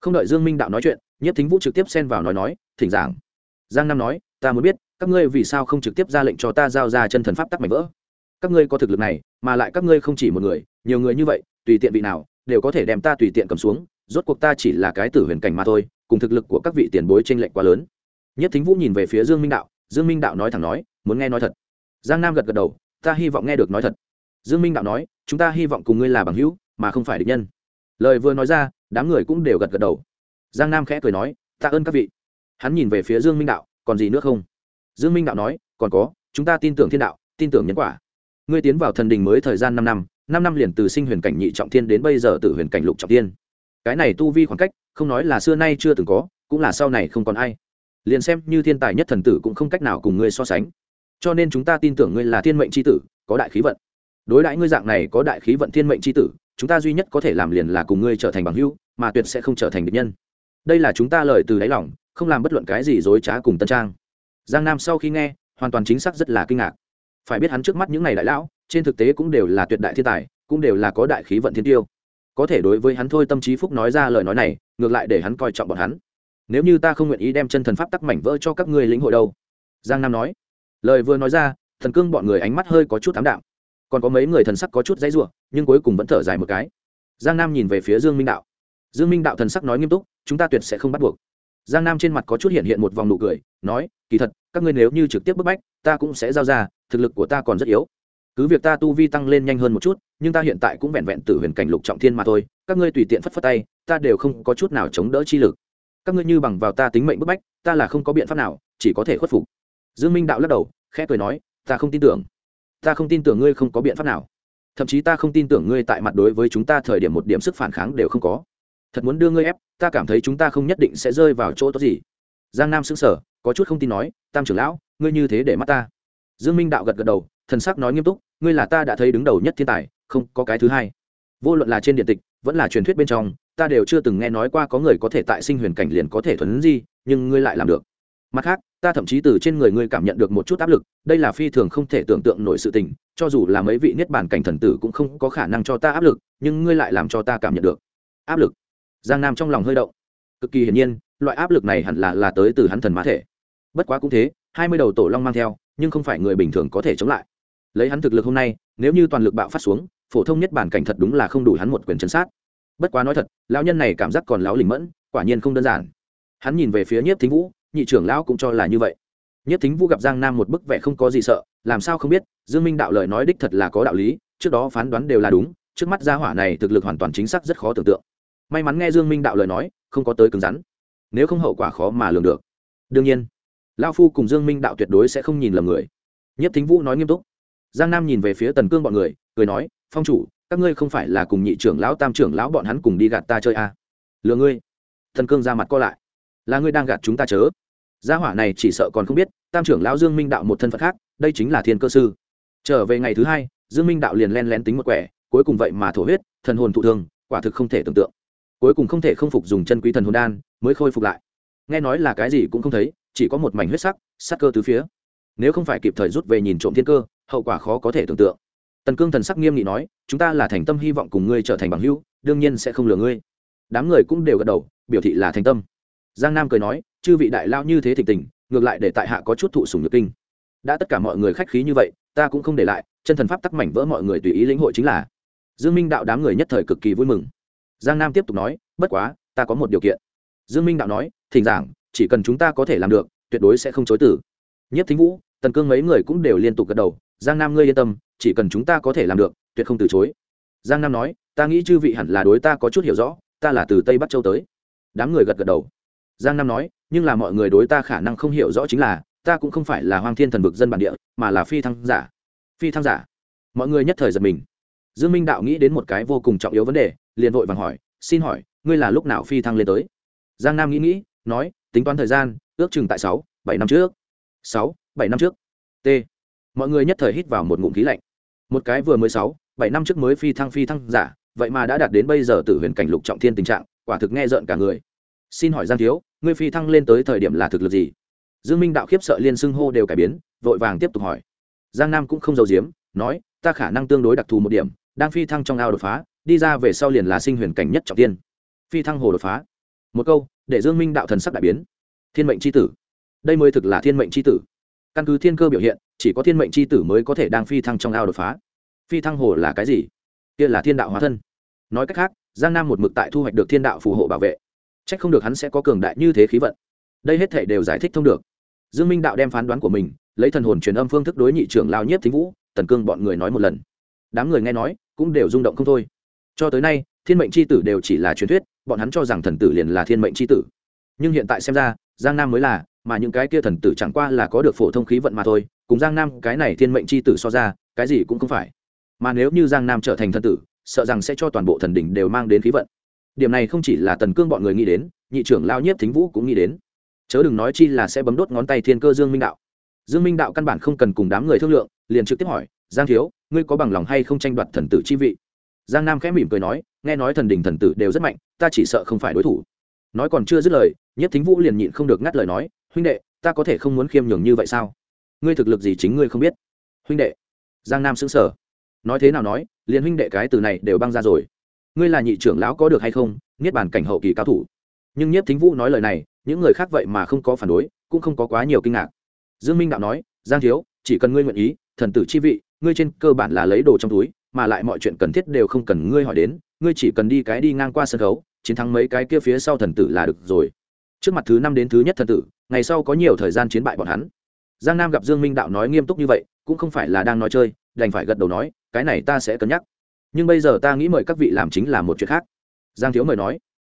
Không đợi dương minh đạo nói chuyện, nhất thính vũ trực tiếp xen vào nói nói, thỉnh giảng. Giang nam nói, ta muốn biết, các ngươi vì sao không trực tiếp ra lệnh cho ta giao ra chân thần pháp tắc mạnh vỡ? Các ngươi có thực lực này, mà lại các ngươi không chỉ một người, nhiều người như vậy tùy tiện vị nào, đều có thể đem ta tùy tiện cầm xuống, rốt cuộc ta chỉ là cái tử huyền cảnh mà thôi, cùng thực lực của các vị tiền bối t r ê n lệch quá lớn. Nhất thính vũ nhìn về phía dương minh đạo, dương minh đạo nói thẳng nói, muốn nghe nói thật. Giang nam gật gật đầu, ta hy vọng nghe được nói thật. Dương minh đạo nói, chúng ta hy vọng cùng ngươi là bằng hữu, mà không phải địch nhân. Lời vừa nói ra, đám người cũng đều gật gật đầu. Giang nam khẽ cười nói tạ ơn các vị. Hắn nhìn về phía dương minh đạo, còn gì nữa không? Dương minh đạo nói, còn có, chúng ta tin tưởng thiên đạo, tin tưởng nhân quả. Ngươi tiến vào thần đình mới thời gian năm năm năm năm liền từ sinh huyền cảnh nhị trọng thiên đến bây giờ từ huyền cảnh lục trọng thiên. Cái này tu vi khoảng cách, không nói là xưa nay chưa từng có, cũng là sau này không còn ai. Liền xem như thiên tài nhất thần tử cũng không cách nào cùng ngươi so sánh. Cho nên chúng ta tin tưởng ngươi là thiên mệnh c h i tử, có đại khí vận. Đối đãi ngươi dạng này có đại khí vận thiên mệnh c h i tử, chúng ta duy nhất có thể làm liền là cùng ngươi trở thành bằng hữu, mà tuyệt sẽ không trở thành địch nhân. Đây là chúng ta lời từ đáy lòng, không làm bất luận cái gì dối trá cùng tân trang. Giang nam sau khi nghe, hoàn toàn chính xác rất là kinh ngạc. Phải biết hắn trước mắt những n à y đại lão trên thực tế cũng đều là tuyệt đại thiên tài, cũng đều là có đại khí vận thiên tiêu. Có thể đối với hắn thôi tâm trí phúc nói ra lời nói này, ngược lại để hắn coi trọng bọn hắn. Nếu như ta không nguyện ý đem chân thần pháp tắc mảnh vỡ cho các ngươi lĩnh hội đâu. Giang nam nói. Lời vừa nói ra, thần cương bọn người ánh mắt hơi có chút thám đạm. Còn có mấy người thần sắc có chút dãy ruộng nhưng cuối cùng vẫn thở dài một cái. Giang nam nhìn về phía dương minh đạo. Dương minh đạo thần sắc nói nghiêm túc, chúng ta tuyệt sẽ không bắt buộc. Giang nam trên mặt có chút hiện hiện một vòng nụ cười, nói, kỳ thật, các ngươi nếu như trực tiếp bức bách, ta cũng sẽ giao ra, thực lực của ta còn rất yếu cứ việc ta tu vi tăng lên nhanh hơn một chút, nhưng ta hiện tại cũng vẹn vẹn từ huyền cảnh lục trọng thiên mà thôi, các ngươi tùy tiện phất phất tay, ta đều không có chút nào chống đỡ chi lực. Các ngươi như bằng vào ta tính mệnh bức bách, ta là không có biện pháp nào, chỉ có thể khuất phục. Dương minh đạo lắc đầu, khẽ cười nói, ta không tin tưởng. Ta không tin tưởng ngươi không có biện pháp nào. Thậm chí ta không tin tưởng ngươi tại mặt đối với chúng ta thời điểm một điểm sức phản kháng đều không có. Thật muốn đưa ngươi ép, ta cảm thấy chúng ta không nhất định sẽ rơi vào chỗ tốt gì. Giang nam sững sờ, có chút không tin nói, tam trưởng lão, ngươi như thế để mắt ta. Dương minh đạo gật gật đầu thần sắc nói nghiêm túc, ngươi là ta đã thấy đứng đầu nhất thiên tài, không, có cái thứ hai. Vô luận là trên điện tịch, vẫn là truyền thuyết bên trong, ta đều chưa từng nghe nói qua có người có thể tại sinh huyền cảnh liền có thể thuấn di, nhưng ngươi lại làm được. Mặt khác, ta thậm chí từ trên người ngươi cảm nhận được một chút áp lực, đây là phi thường không thể tưởng tượng nổi sự tình, cho dù là mấy vị niết bàn cảnh thần tử cũng không có khả năng cho ta áp lực, nhưng ngươi lại làm cho ta cảm nhận được áp lực. Giang nam trong lòng hơi động. Cực kỳ hiển nhiên, loại áp lực này hẳn là là tới từ hắn thần mã thể. Bất quá cũng thế, hai mươi đầu tổ long mang theo, nhưng không phải người bình thường có thể chống lại lấy hắn thực lực hôm nay, nếu như toàn lực bạo phát xuống, phổ thông nhất bản cảnh thật đúng là không đủ hắn một quyền chấn sát. Bất quá nói thật, lão nhân này cảm giác còn lão lình mẫn, quả nhiên không đơn giản. Hắn nhìn về phía nhiếp thính vũ, nhị trưởng lão cũng cho là như vậy. Nhiếp thính vũ gặp giang nam một bức vẻ không có gì sợ, làm sao không biết, dương minh đạo lời nói đích thật là có đạo lý, trước đó phán đoán đều là đúng, trước mắt gia hỏa này thực lực hoàn toàn chính xác rất khó tưởng tượng. May mắn nghe dương minh đạo lời nói, không có tới cứng rắn. Nếu không hậu quả khó mà lường được. Đương nhiên lao phu cùng dương minh đạo tuyệt đối sẽ không nhìn lầm người. Nhiếp thính vũ nói nghiêm túc giang nam nhìn về phía tần cương bọn người, cười nói, phong chủ, các ngươi không phải là cùng nhị trưởng lão, tam trưởng lão bọn hắn cùng đi gạt ta chơi à. lừa ngươi. Thần cương ra mặt co lại. Là ngươi đang gạt chúng ta chớ. Gia hỏa này chỉ sợ còn không biết, tam trưởng lão dương minh đạo một thân phận khác, đây chính là thiên cơ sư. Trở về ngày thứ hai, dương minh đạo liền len lén tính một quẻ, cuối cùng vậy mà thổ huyết, thần hồn thụ thương, quả thực không thể tưởng tượng. Cuối cùng không thể không phục dùng chân quý thần hồn đan, mới khôi phục lại. Nghe nói là cái gì cũng không thấy, chỉ có một mảnh huyết sắc sắc cơ từ phía. Nếu không phải kịp thời rút về nhìn trộm thiên cơ hậu quả khó có thể tưởng tượng. Tần cương thần sắc nghiêm nghị nói, chúng ta là thành tâm hy vọng cùng ngươi trở thành bằng hữu, đương nhiên sẽ không lừa ngươi. Đám người cũng đều gật đầu, biểu thị là thành tâm. Giang nam cười nói, chư vị đại lao như thế thịnh tình, ngược lại để tại hạ có chút thụ sùng nhược kinh. Đã tất cả mọi người khách khí như vậy, ta cũng không để lại, chân thần pháp tắc mảnh vỡ mọi người tùy ý lĩnh hội chính là. Dương minh đạo đám người nhất thời cực kỳ vui mừng. Giang nam tiếp tục nói, bất quá, ta có một điều kiện. Dương minh đạo nói, thỉnh giảng, chỉ cần chúng ta có thể làm được, tuyệt đối sẽ không chối tử nhất thính vũ, tần cương mấy người cũng đều liên tục gật đầu giang nam ngươi yên tâm, chỉ cần chúng ta có thể làm được, tuyệt không từ chối. Giang nam nói, ta nghĩ chư vị hẳn là đối ta có chút hiểu rõ, ta là từ tây bắc châu tới. Đám người gật gật đầu. Giang nam nói, nhưng là mọi người đối ta khả năng không hiểu rõ chính là, ta cũng không phải là hoang thiên thần vực dân bản địa, mà là phi thăng giả. Phi thăng giả. Mọi người nhất thời giật mình. Dương minh đạo nghĩ đến một cái vô cùng trọng yếu vấn đề, liền vội vàng hỏi, xin hỏi, ngươi là lúc nào phi thăng lên tới? Giang nam nghĩ nghĩ, nói, tính toán thời gian, ước chừng tại sáu, bảy năm trước. Sáu, bảy năm trước. T mọi người nhất thời hít vào một ngụm khí lạnh. Một cái vừa mới sáu, bảy năm trước mới phi thăng phi thăng giả, vậy mà đã đạt đến bây giờ từ huyền cảnh lục trọng thiên tình trạng, quả thực nghe rợn cả người. Xin hỏi giang thiếu, ngươi phi thăng lên tới thời điểm là thực lực gì? Dương minh đạo khiếp sợ liên xưng hô đều cải biến, vội vàng tiếp tục hỏi. Giang nam cũng không giấu giếm, nói, ta khả năng tương đối đặc thù một điểm, đang phi thăng trong ao đột phá, đi ra về sau liền là sinh huyền cảnh nhất trọng tiên phi thăng hồ đột phá. Một câu, để dương minh đạo thần sắc đại biến. Thiên mệnh c h i tử. Đây mới thực là thiên mệnh c h i tử. Căn cứ thiên cơ biểu hiện chỉ có thiên mệnh c h i tử mới có thể đang phi thăng trong ao đột phá. Phi thăng hồ là cái gì? Kia là thiên đạo hóa thân. Nói cách khác, giang nam một mực tại thu hoạch được thiên đạo phù hộ bảo vệ. C h ắ c không được hắn sẽ có cường đại như thế khí vận. Đây hết thể đều giải thích thông được. Dương minh đạo đem phán đoán của mình, lấy thần hồn truyền âm phương thức đối nhị trưởng lao nhiếp thính vũ, tần cương bọn người nói một lần. Đám người nghe nói, cũng đều rung động không thôi. Cho tới nay, thiên mệnh c h i tử đều chỉ là truyền thuyết, bọn hắn cho rằng thần tử liền là thiên mệnh c h i tử. Nhưng hiện tại xem ra, giang nam mới là, mà những cái kia thần tử chẳng qua là có được phổ thông khí vận mà thôi cùng giang nam, cái này thiên mệnh c h i tử so ra, cái gì cũng không phải. Mà nếu như giang nam trở thành thần tử, sợ rằng sẽ cho toàn bộ thần đỉnh đều mang đến khí vận. Điểm này không chỉ là tần cương bọn người nghĩ đến, nhị trưởng lao nhiếp thính vũ cũng nghĩ đến. Chớ đừng nói chi là sẽ bấm đốt ngón tay thiên cơ dương minh đạo. Dương minh đạo căn bản không cần cùng đám người thương lượng, liền trực tiếp hỏi, giang thiếu, ngươi có bằng lòng hay không tranh đoạt thần tử chi vị? Giang nam khẽ mỉm cười nói, nghe nói thần đình thần tử đều rất mạnh, ta chỉ sợ không phải đối thủ. Nói còn chưa dứt lời nhất thính vũ liền nhịn không được ngắt lời nói, huynh đệ, ta có thể không muốn khiêm nhường như vậy sao? Ngươi thực lực gì chính ngươi không biết. Huynh đệ. Giang nam xứng sở nói thế nào nói, liền huynh đệ cái từ này đều băng ra rồi. Ngươi là nhị trưởng lão có được hay không? Niết bàn cảnh hậu kỳ cao thủ. Nhưng nhất thính vũ nói lời này, những người khác vậy mà không có phản đối, cũng không có quá nhiều kinh ngạc. Dương minh đạo nói, giang thiếu, chỉ cần ngươi nguyện ý, thần tử chi vị, ngươi trên cơ bản là lấy đồ trong túi, mà lại mọi chuyện cần thiết đều không cần ngươi hỏi đến, ngươi chỉ cần đi cái đi ngang qua sân khấu, chiến thắng mấy cái kia phía sau thần tử là được rồi. Trước mặt thứ năm đến thứ nhất thần tử, ngày sau có nhiều thời gian chiến bại bọn hắn giang nam gặp dương minh đạo nói nghiêm túc như vậy, cũng không phải là đang nói chơi, đành phải gật đầu nói, cái này ta sẽ cân nhắc. Nhưng bây giờ ta nghĩ mời các vị làm chính là một chuyện khác. Giang thiếu mời nói.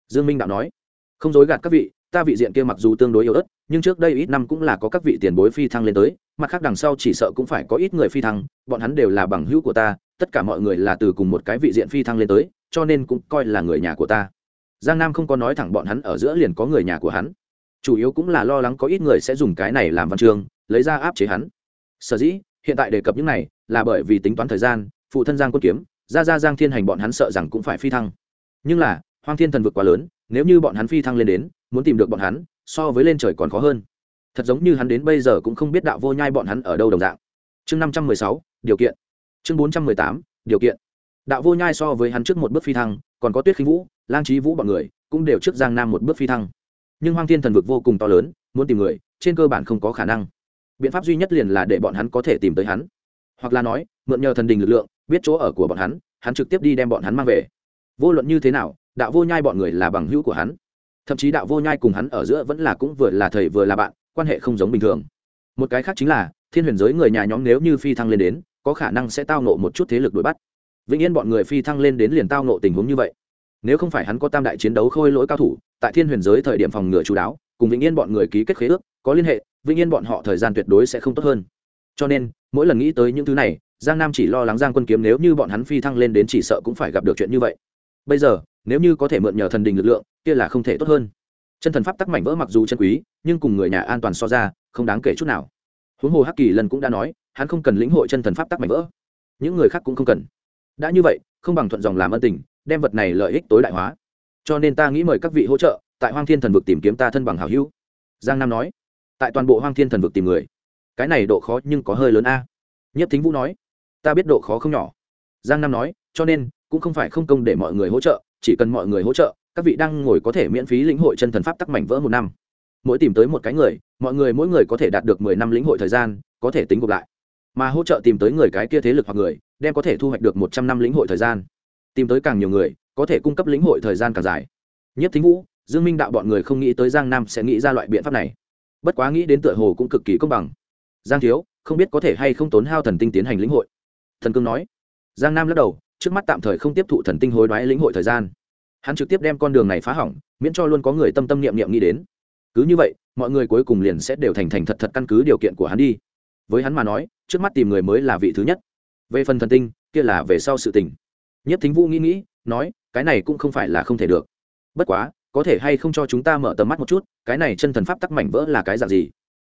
Dương minh đạo nói. Không dối gạt các vị, ta vị diện kia mặc dù tương đối yếu ớt, nhưng trước đây ít năm cũng là có các vị tiền bối phi thăng lên tới, mặt khác đằng sau chỉ sợ cũng phải có ít người phi thăng, bọn hắn đều là bằng hữu của ta, tất cả mọi người là từ cùng một cái vị diện phi thăng lên tới, cho nên cũng coi là người nhà của ta. Giang nam không có nói thẳng bọn hắn ở giữa liền có người nhà của hắn. Chủ yếu cũng là lo lắng có ít người sẽ dùng cái này làm văn chương lấy ra áp chế hắn. Sở dĩ, hiện tại đề cập những này là bởi vì tính toán thời gian, phụ thân giang quân kiếm ra ra giang thiên hành bọn hắn sợ rằng cũng phải phi thăng. Nhưng là, hoang thiên thần vực quá lớn, nếu như bọn hắn phi thăng lên đến, muốn tìm được bọn hắn, so với lên trời còn khó hơn. Thật giống như hắn đến bây giờ cũng không biết đạo vô nhai bọn hắn ở đâu đồng dạng. Chương năm trăm mười sáu, điều kiện. Chương bốn trăm mười tám, điều kiện. Đạo vô nhai so với hắn trước một bước phi thăng, còn có tuyết khinh vũ, lang trí vũ bọn người cũng đều trước giang nam một bước phi thăng. Nhưng hoang thiên thần vực vô cùng to lớn, muốn tìm người, trên cơ bản không có khả năng biện pháp duy nhất liền là để bọn hắn có thể tìm tới hắn. Hoặc là nói, mượn nhờ thần đình lực lượng, biết chỗ ở của bọn hắn hắn trực tiếp đi đem bọn hắn mang về. Vô luận như thế nào, đạo vô nhai bọn người là bằng hữu của hắn. Thậm chí đạo vô nhai cùng hắn ở giữa vẫn là cũng vừa là thầy vừa là bạn, quan hệ không giống bình thường. Một cái khác chính là, thiên huyền giới người nhà nhóm nếu như phi thăng lên đến, có khả năng sẽ tao nộ một chút thế lực đuổi bắt. Vĩnh yên bọn người phi thăng lên đến liền tao nộ tình huống như vậy. Nếu không phải hắn có tam đại chiến đấu khôi lỗi cao thủ, tại thiên huyền giới thời điểm phòng ngừa chú đáo, cùng vĩnh yên bọn người ký kết khế ước có liên hệ, vĩnh yên bọn họ thời gian tuyệt đối sẽ không tốt hơn. Cho nên, mỗi lần nghĩ tới những thứ này, giang nam chỉ lo lắng giang quân kiếm nếu như bọn hắn phi thăng lên đến chỉ sợ cũng phải gặp được chuyện như vậy. Bây giờ, nếu như có thể mượn nhờ thần đình lực lượng, kia là không thể tốt hơn. Chân thần pháp tắc mảnh vỡ mặc dù chân quý, nhưng cùng người nhà an toàn so ra, không đáng kể chút nào. Huống hồ hắc kỳ lần cũng đã nói, hắn không cần lĩnh hội chân thần pháp tắc mảnh vỡ. Những người khác cũng không cần. Đã như vậy, không bằng thuận dòng làm ân tình, đem vật này lợi ích tối đại hóa. Cho nên ta nghĩ mời các vị hỗ trợ, tại hoang thiên thần vực tìm kiếm ta thân bằng hảo hữu. Giang nam nói tại toàn bộ hoang thiên thần vực tìm người. Cái này độ khó nhưng có hơi lớn a. Nhất thính vũ nói, ta biết độ khó không nhỏ. Giang nam nói, cho nên, cũng không phải không công để mọi người hỗ trợ, chỉ cần mọi người hỗ trợ, các vị đang ngồi có thể miễn phí lĩnh hội chân thần pháp tắc mảnh vỡ một năm. Mỗi tìm tới một cái người, mọi người mỗi người có thể đạt được mười năm lĩnh hội thời gian, có thể tính gộp lại. Mà hỗ trợ tìm tới người cái kia thế lực hoặc người, đem có thể thu hoạch được một trăm năm lĩnh hội thời gian. Tìm tới càng nhiều người, có thể cung cấp lĩnh hội thời gian càng dài. Nhất thính vũ, dương minh đạo bọn người không nghĩ tới giang nam sẽ nghĩ ra loại biện pháp này bất quá nghĩ đến tựa hồ cũng cực kỳ công bằng. Giang thiếu, không biết có thể hay không tốn hao thần tinh tiến hành lĩnh hội. Thần cương nói. Giang nam lắc đầu, trước mắt tạm thời không tiếp thụ thần tinh hối đoái lĩnh hội thời gian. Hắn trực tiếp đem con đường này phá hỏng, miễn cho luôn có người tâm tâm niệm niệm nghĩ đến. Cứ như vậy, mọi người cuối cùng liền sẽ đều thành thành thật thật căn cứ điều kiện của hắn đi. Với hắn mà nói, trước mắt tìm người mới là vị thứ nhất. Về phần thần tinh, kia là về sau sự tình. Nhất thính vũ nghĩ nghĩ, nói, cái này cũng không phải là không thể được. Bất quá có thể hay không cho chúng ta mở tầm mắt một chút, cái này chân thần pháp tắc mảnh vỡ là cái dạng gì?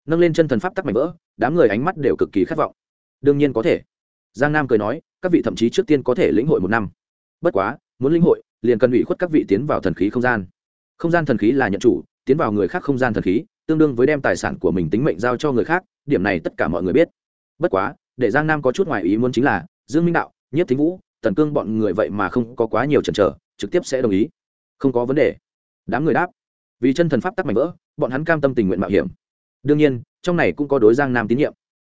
Nâng lên chân thần pháp tắc mảnh vỡ, đám người ánh mắt đều cực kỳ khát vọng. Đương nhiên có thể. Giang nam cười nói, các vị thậm chí trước tiên có thể lĩnh hội một năm. Bất quá, muốn lĩnh hội, liền cần ủy khuất các vị tiến vào thần khí không gian. Không gian thần khí là nhận chủ, tiến vào người khác không gian thần khí, tương đương với đem tài sản của mình tính mệnh giao cho người khác, điểm này tất cả mọi người biết. Bất quá, để giang nam có chút ngoài ý muốn chính là, dương minh đạo nhất thính vũ, tần cương bọn người vậy mà không có quá nhiều chần chờ, trực tiếp sẽ đồng ý. Không có vấn đề đám người đáp. Vì chân thần pháp tắc mạnh vỡ, bọn hắn cam tâm tình nguyện mạo hiểm. Đương nhiên, trong này cũng có đối giang nam tín nhiệm.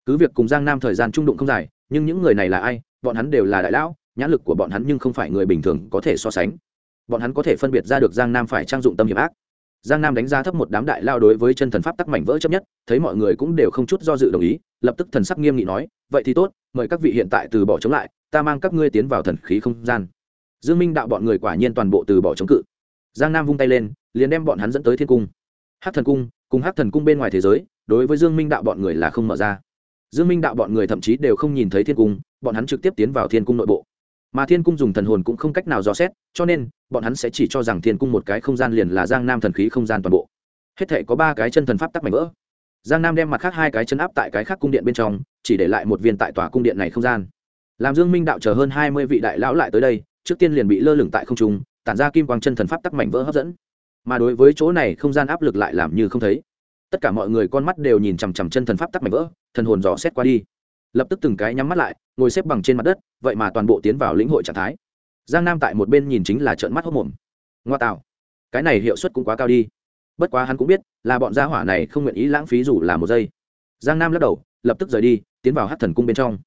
Cứ việc cùng giang nam thời gian trung đụng không dài, nhưng những người này là ai, bọn hắn đều là đại lão, nhãn lực của bọn hắn nhưng không phải người bình thường có thể so sánh. Bọn hắn có thể phân biệt ra được giang nam phải trang dụng tâm hiểm ác. Giang nam đánh giá thấp một đám đại lao đối với chân thần pháp tắc mảnh vỡ chấp nhất, thấy mọi người cũng đều không chút do dự đồng ý, lập tức thần sắc nghiêm nghị nói, vậy thì tốt, mời các vị hiện tại từ bỏ chống lại, ta mang các ngươi tiến vào thần khí không gian. Dương minh đạo bọn người quả nhiên toàn bộ từ bỏ chống cự giang nam vung tay lên, liền đem bọn hắn dẫn tới thiên cung. Hát thần cung, cùng hắc thần cung bên ngoài thế giới, đối với dương minh đạo bọn người là không mở ra. Dương minh đạo bọn người thậm chí đều không nhìn thấy thiên cung, bọn hắn trực tiếp tiến vào thiên cung nội bộ. Mà thiên cung dùng thần hồn cũng không cách nào dò xét, cho nên, bọn hắn sẽ chỉ cho rằng thiên cung một cái không gian liền là giang nam thần khí không gian toàn bộ. Hết thể có ba cái chân thần pháp tắc mảnh vỡ. Giang nam đem mặt khác hai cái chân áp tại cái khác cung điện bên trong, chỉ để lại một viên tại tòa cung điện này không gian. Làm dương minh đạo chờ hơn hai mươi vị đại lão lại tới đây, trước tiên liền bị lơ lửng tại không trung tản ra kim quang chân thần pháp tắc mảnh vỡ hấp dẫn. Mà đối với chỗ này không gian áp lực lại làm như không thấy. Tất cả mọi người con mắt đều nhìn chằm chằm chân thần pháp tắc mảnh vỡ, thần hồn dò xét qua đi. Lập tức từng cái nhắm mắt lại, ngồi xếp bằng trên mặt đất, vậy mà toàn bộ tiến vào lĩnh hội trạng thái. Giang nam tại một bên nhìn chính là trợn mắt hốc mồm. Ngoa tạo. Cái này hiệu suất cũng quá cao đi. Bất quá hắn cũng biết, là bọn gia hỏa này không nguyện ý lãng phí dù là một giây. Giang nam lắc đầu, lập tức rời đi, tiến vào hát thần cung bên trong.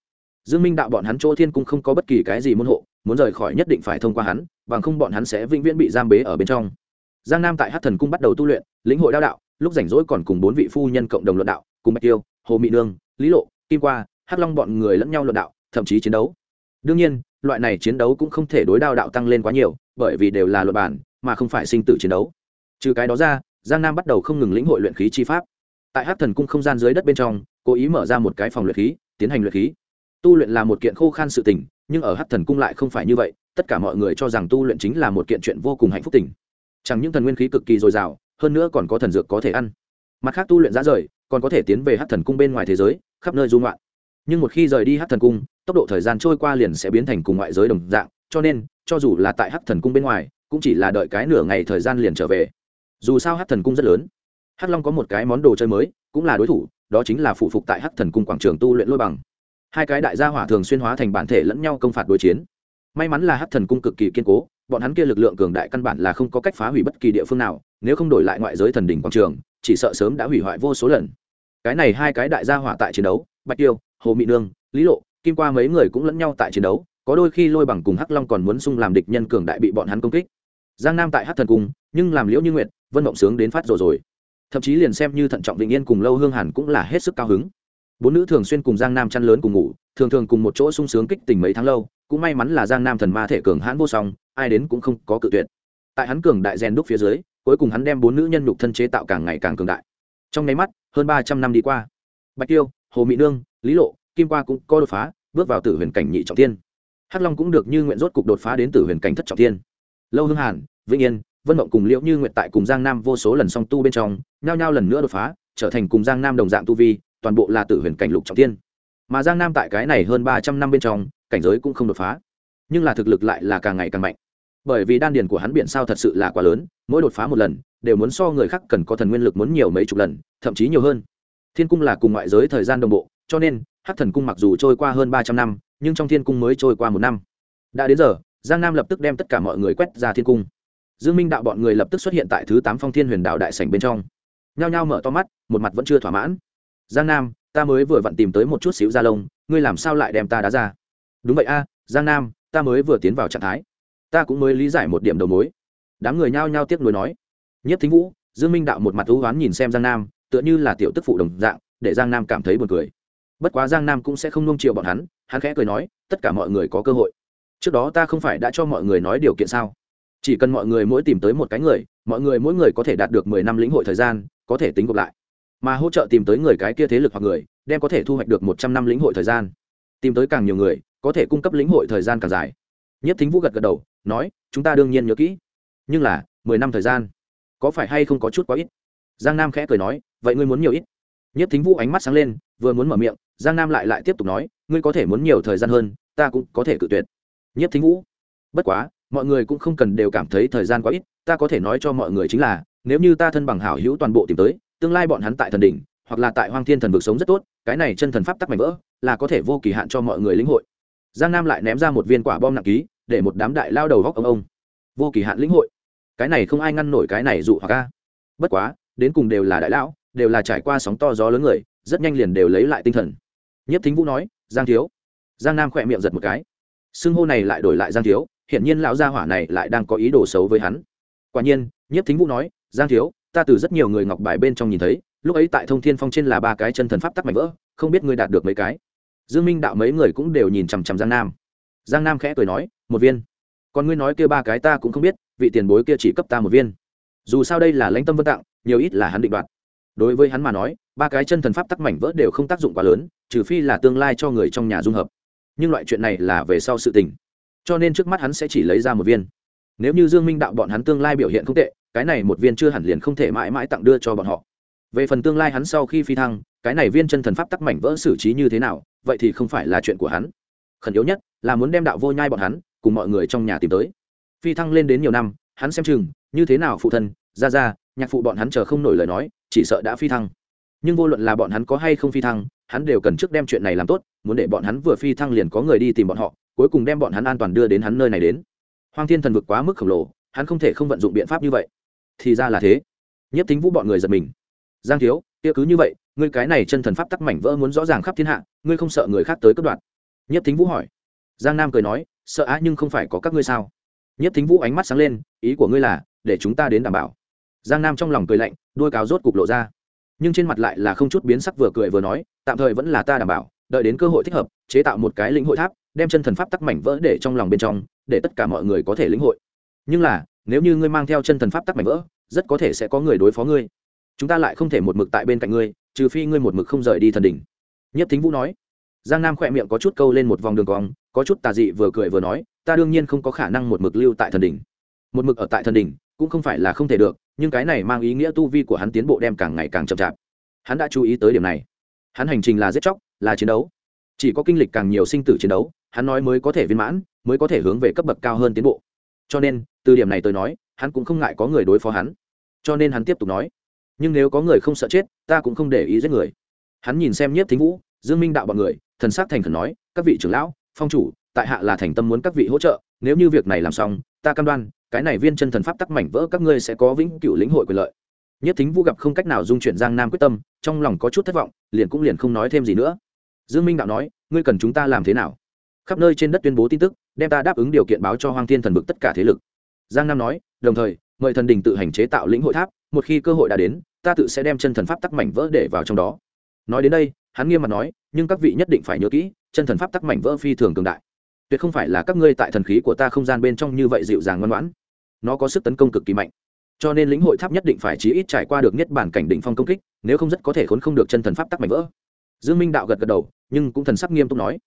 Dương minh đạo bọn hắn chỗ thiên cung không có bất kỳ cái gì môn hộ, muốn rời khỏi nhất định phải thông qua hắn bằng không bọn hắn sẽ vĩnh viễn bị giam bế ở bên trong. Giang nam tại hát thần cung bắt đầu tu luyện, lĩnh hội đao đạo, lúc rảnh rỗi còn cùng bốn vị phu nhân cộng đồng luận đạo, cùng bạch tiêu, hồ mỹ nương, lý lộ, kim qua, hắc long bọn người lẫn nhau luận đạo, thậm chí chiến đấu. Đương nhiên, loại này chiến đấu cũng không thể đối đao đạo tăng lên quá nhiều, bởi vì đều là luật bản mà không phải sinh tử chiến đấu. Trừ cái đó ra, giang nam bắt đầu không ngừng lĩnh hội luyện khí chi pháp. Tại hắc thần cung không gian dưới đất bên trong, cố ý mở ra một cái phòng luyện khí, tiến hành luyện khí. Tu luyện là một kiện khô khan sự tình nhưng ở hắc thần cung lại không phải như vậy, tất cả mọi người cho rằng tu luyện chính là một kiện chuyện vô cùng hạnh phúc tình. Chẳng những thần nguyên khí cực kỳ dồi dào, hơn nữa còn có thần dược có thể ăn. Mặt khác tu luyện ra rời, còn có thể tiến về hát thần cung bên ngoài thế giới, khắp nơi dung loạn nhưng một khi rời đi hát thần cung, tốc độ thời gian trôi qua liền sẽ biến thành cùng ngoại giới đồng dạng, cho nên, cho dù là tại hát thần cung bên ngoài, cũng chỉ là đợi cái nửa ngày thời gian liền trở về. Dù sao hát thần cung rất lớn. Hát long có một cái món đồ chơi mới, cũng là đối thủ, đó chính là phụ phục tại hát thần cung quảng trường tu luyện lôi bằng hai cái đại gia hỏa thường xuyên hóa thành bản thể lẫn nhau công phạt đối chiến. May mắn là hát thần cung cực kỳ kiên cố, bọn hắn kia lực lượng cường đại căn bản là không có cách phá hủy bất kỳ địa phương nào, nếu không đổi lại ngoại giới thần đỉnh quảng trường, chỉ sợ sớm đã hủy hoại vô số lần. Cái này hai cái đại gia hỏa tại chiến đấu, bạch tiêu, hồ mỹ nương, lý lộ, kim qua mấy người cũng lẫn nhau tại chiến đấu, có đôi khi lôi bằng cùng hắc long còn muốn xung làm địch nhân cường đại bị bọn hắn công kích. Giang nam tại hắc thần cung, nhưng làm liễu như nguyện vân mộng sướng đến phát rồi rồi. Thậm chí liền xem như thận trọng vĩnh yên cùng lâu hương hàn cũng là hết sức cao hứng bốn nữ thường xuyên cùng giang nam chăn lớn cùng ngủ thường thường cùng một chỗ sung sướng kích tình mấy tháng lâu cũng may mắn là giang nam thần ma thể cường hãn vô song, ai đến cũng không có cự tuyệt. Tại hắn cường đại rèn đúc phía dưới, cuối cùng hắn đem bốn nữ nhân nhục thân chế tạo càng ngày càng cường đại. Trong nháy mắt, hơn ba trăm năm đi qua. Bạch tiêu, hồ mỹ nương, lý lộ, kim qua cũng có đột phá, bước vào tử huyền cảnh nhị trọng tiên hắc long cũng được như nguyện rốt cục đột phá đến tử huyền cảnh thất trọng tiên lâu hương hàn, vĩnh yên, vân mộng cùng liễu như nguyện tại cùng giang nam vô số lần song tu bên trong, nhao nhao lần nữa đột phá, trở thành cùng giang nam đồng dạng tu vi toàn bộ là tử huyền cảnh lục trọng thiên, mà giang nam tại cái này hơn ba trăm năm bên trong cảnh giới cũng không đột phá. Nhưng là thực lực lại là càng ngày càng mạnh. Bởi vì đan điền của hắn biển sao thật sự là quá lớn mỗi đột phá một lần đều muốn so người khác cần có thần nguyên lực muốn nhiều mấy chục lần thậm chí nhiều hơn. Thiên cung là cùng ngoại giới thời gian đồng bộ cho nên hát thần cung mặc dù trôi qua hơn ba trăm năm nhưng trong thiên cung mới trôi qua một năm. Đã đến giờ giang nam lập tức đem tất cả mọi người quét ra thiên cung. Dương minh đạo bọn người lập tức xuất hiện tại thứ tám phong thiên huyền đạo đại sảnh bên trong. Nhao nhao mở to mắt một mặt vẫn chưa thỏa mãn giang nam, ta mới vừa vặn tìm tới một chút xíu da lông, ngươi làm sao lại đem ta đá ra? Đúng vậy a, giang nam, ta mới vừa tiến vào trạng thái. Ta cũng mới lý giải một điểm đầu mối. Đám người nhao nhao tiếc nuối nói. Nhất thính vũ, dương minh đạo một mặt thú oán nhìn xem giang nam, tựa như là tiểu tức phụ đồng dạng, để giang nam cảm thấy buồn cười. Bất quá giang nam cũng sẽ không nung chiều bọn hắn hắn khẽ cười nói, tất cả mọi người có cơ hội. Trước đó ta không phải đã cho mọi người nói điều kiện sao? Chỉ cần mọi người mỗi tìm tới một cái người, mọi người mỗi người có thể đạt được mười năm lĩnh hội thời gian, có thể tính gộp lại mà hỗ trợ tìm tới người cái kia thế lực hoặc người, đem có thể thu hoạch được một trăm năm lĩnh hội thời gian. Tìm tới càng nhiều người, có thể cung cấp lĩnh hội thời gian càng dài. Nhất thính vũ gật gật đầu, nói, chúng ta đương nhiên nhớ kỹ. Nhưng là, mười năm thời gian, có phải hay không có chút quá ít? Giang nam khẽ cười nói, vậy ngươi muốn nhiều ít? Nhất thính vũ ánh mắt sáng lên, vừa muốn mở miệng, giang nam lại lại tiếp tục nói, ngươi có thể muốn nhiều thời gian hơn, ta cũng có thể cự tuyệt. Nhất thính vũ, bất quá, mọi người cũng không cần đều cảm thấy thời gian quá ít, ta có thể nói cho mọi người chính là, nếu như ta thân bằng hảo hữu toàn bộ tìm tới tương lai bọn hắn tại thần đỉnh, hoặc là tại hoang thiên thần vực sống rất tốt, cái này chân thần pháp tắc mạnh vỡ, là có thể vô kỳ hạn cho mọi người lĩnh hội. Giang nam lại ném ra một viên quả bom nặng ký, để một đám đại lao đầu góc ông ông. Vô kỳ hạn lĩnh hội. Cái này không ai ngăn nổi cái này dụ hoặc ca bất quá, đến cùng đều là đại lão, đều là trải qua sóng to gió lớn người, rất nhanh liền đều lấy lại tinh thần. Nhất thính vũ nói, giang thiếu. Giang nam khỏe miệng giật một cái. Xưng hô này lại đổi lại giang thiếu hiện nhiên lão gia hỏa này lại đang có ý đồ xấu với hắn. Quả nhiên, nhất thính vũ nói, giang thiếu ta từ rất nhiều người ngọc bài bên trong nhìn thấy, lúc ấy tại thông thiên phong trên là ba cái chân thần pháp tắc mạnh vỡ, không biết ngươi đạt được mấy cái. Dương minh đạo mấy người cũng đều nhìn chằm chằm giang nam. Giang nam khẽ cười nói, một viên. Còn ngươi nói kia ba cái ta cũng không biết, vị tiền bối kia chỉ cấp ta một viên. Dù sao đây là lãnh tâm vân tặng, nhiều ít là hắn định đoạt. Đối với hắn mà nói, ba cái chân thần pháp tắc mảnh vỡ đều không tác dụng quá lớn, trừ phi là tương lai cho người trong nhà dung hợp. Nhưng loại chuyện này là về sau sự tình. Cho nên trước mắt hắn sẽ chỉ lấy ra một viên. Nếu như dương minh đạo bọn hắn tương lai biểu hiện không tệ cái này một viên chưa hẳn liền không thể mãi mãi tặng đưa cho bọn họ. Về phần tương lai hắn sau khi phi thăng, cái này viên chân thần pháp tắc mảnh vỡ xử trí như thế nào, vậy thì không phải là chuyện của hắn. Khẩn yếu nhất là muốn đem đạo vô nhai bọn hắn cùng mọi người trong nhà tìm tới. Phi thăng lên đến nhiều năm, hắn xem chừng, như thế nào phụ thân ra ra nhạc phụ bọn hắn chờ không nổi lời nói, chỉ sợ đã phi thăng. Nhưng vô luận là bọn hắn có hay không phi thăng, hắn đều cần trước đem chuyện này làm tốt, muốn để bọn hắn vừa phi thăng liền có người đi tìm bọn họ, cuối cùng đem bọn hắn an toàn đưa đến hắn nơi này đến. Hoang thiên thần vực quá mức khổng lồ, hắn không thể không vận dụng biện pháp như vậy thì ra là thế. Nhất tính vũ bọn người giật mình. Giang thiếu, kia cứ như vậy, ngươi cái này chân thần pháp tắc mảnh vỡ muốn rõ ràng khắp thiên hạ, ngươi không sợ người khác tới cất đoạt? nhất thính vũ hỏi. Giang nam cười nói, sợ á nhưng không phải có các ngươi sao? Nhất thính vũ ánh mắt sáng lên, ý của ngươi là, để chúng ta đến đảm bảo. Giang nam trong lòng cười lạnh đuôi cáo rốt cục lộ ra. Nhưng trên mặt lại là không chút biến sắc vừa cười vừa nói, tạm thời vẫn là ta đảm bảo, đợi đến cơ hội thích hợp, chế tạo một cái lĩnh hội tháp, đem chân thần pháp tắc mảnh vỡ để trong lòng bên trong, để tất cả mọi người có thể lĩnh hội. Nhưng là nếu như ngươi mang theo chân thần pháp tắc mảnh vỡ, rất có thể sẽ có người đối phó ngươi. Chúng ta lại không thể một mực tại bên cạnh ngươi, trừ phi ngươi một mực không rời đi thần đỉnh. Nhất thính vũ nói. Giang nam khỏe miệng có chút câu lên một vòng đường cong, có chút tà dị vừa cười vừa nói, ta đương nhiên không có khả năng một mực lưu tại thần đỉnh. Một mực ở tại thần đỉnh, cũng không phải là không thể được, nhưng cái này mang ý nghĩa tu vi của hắn tiến bộ đem càng ngày càng chậm chạp. Hắn đã chú ý tới điểm này. Hắn hành trình là giết chóc, là chiến đấu. Chỉ có kinh lịch càng nhiều sinh tử chiến đấu, hắn nói mới có thể viên mãn, mới có thể hướng về cấp bậc cao hơn tiến bộ cho nên, từ điểm này tôi nói, hắn cũng không ngại có người đối phó hắn. Cho nên hắn tiếp tục nói, nhưng nếu có người không sợ chết, ta cũng không để ý giết người. Hắn nhìn xem nhiếp thính vũ, dương minh đạo bọn người, thần sắc thành khẩn nói, các vị trưởng lão, phong chủ, tại hạ là thành tâm muốn các vị hỗ trợ, nếu như việc này làm xong, ta cam đoan, cái này viên chân thần pháp tắc mảnh vỡ các ngươi sẽ có vĩnh cửu lĩnh hội quyền lợi. Nhất thính vũ gặp không cách nào dung chuyển giang nam quyết tâm, trong lòng có chút thất vọng, liền cũng liền không nói thêm gì nữa. Dương minh đạo nói, ngươi cần chúng ta làm thế nào? Khắp nơi trên đất tuyên bố tin tức đem ta đáp ứng điều kiện báo cho hoang thiên thần vực tất cả thế lực. Giang nam nói, đồng thời, mời thần đình tự hành chế tạo lĩnh hội tháp, một khi cơ hội đã đến, ta tự sẽ đem chân thần pháp tắc mảnh vỡ để vào trong đó. Nói đến đây, hắn nghiêm mặt nói, nhưng các vị nhất định phải nhớ kỹ, chân thần pháp tắc mảnh vỡ phi thường cường đại. Tuyệt không phải là các ngươi tại thần khí của ta không gian bên trong như vậy dịu dàng ngoan ngoãn. Nó có sức tấn công cực kỳ mạnh. Cho nên lĩnh hội tháp nhất định phải chí ít trải qua được nhất bản cảnh đỉnh phong công kích, nếu không rất có thể khốn không được chân thần pháp tắc mảnh vỡ. Dương minh đạo gật gật đầu, nhưng cũng thần sắc nghiêm túc nói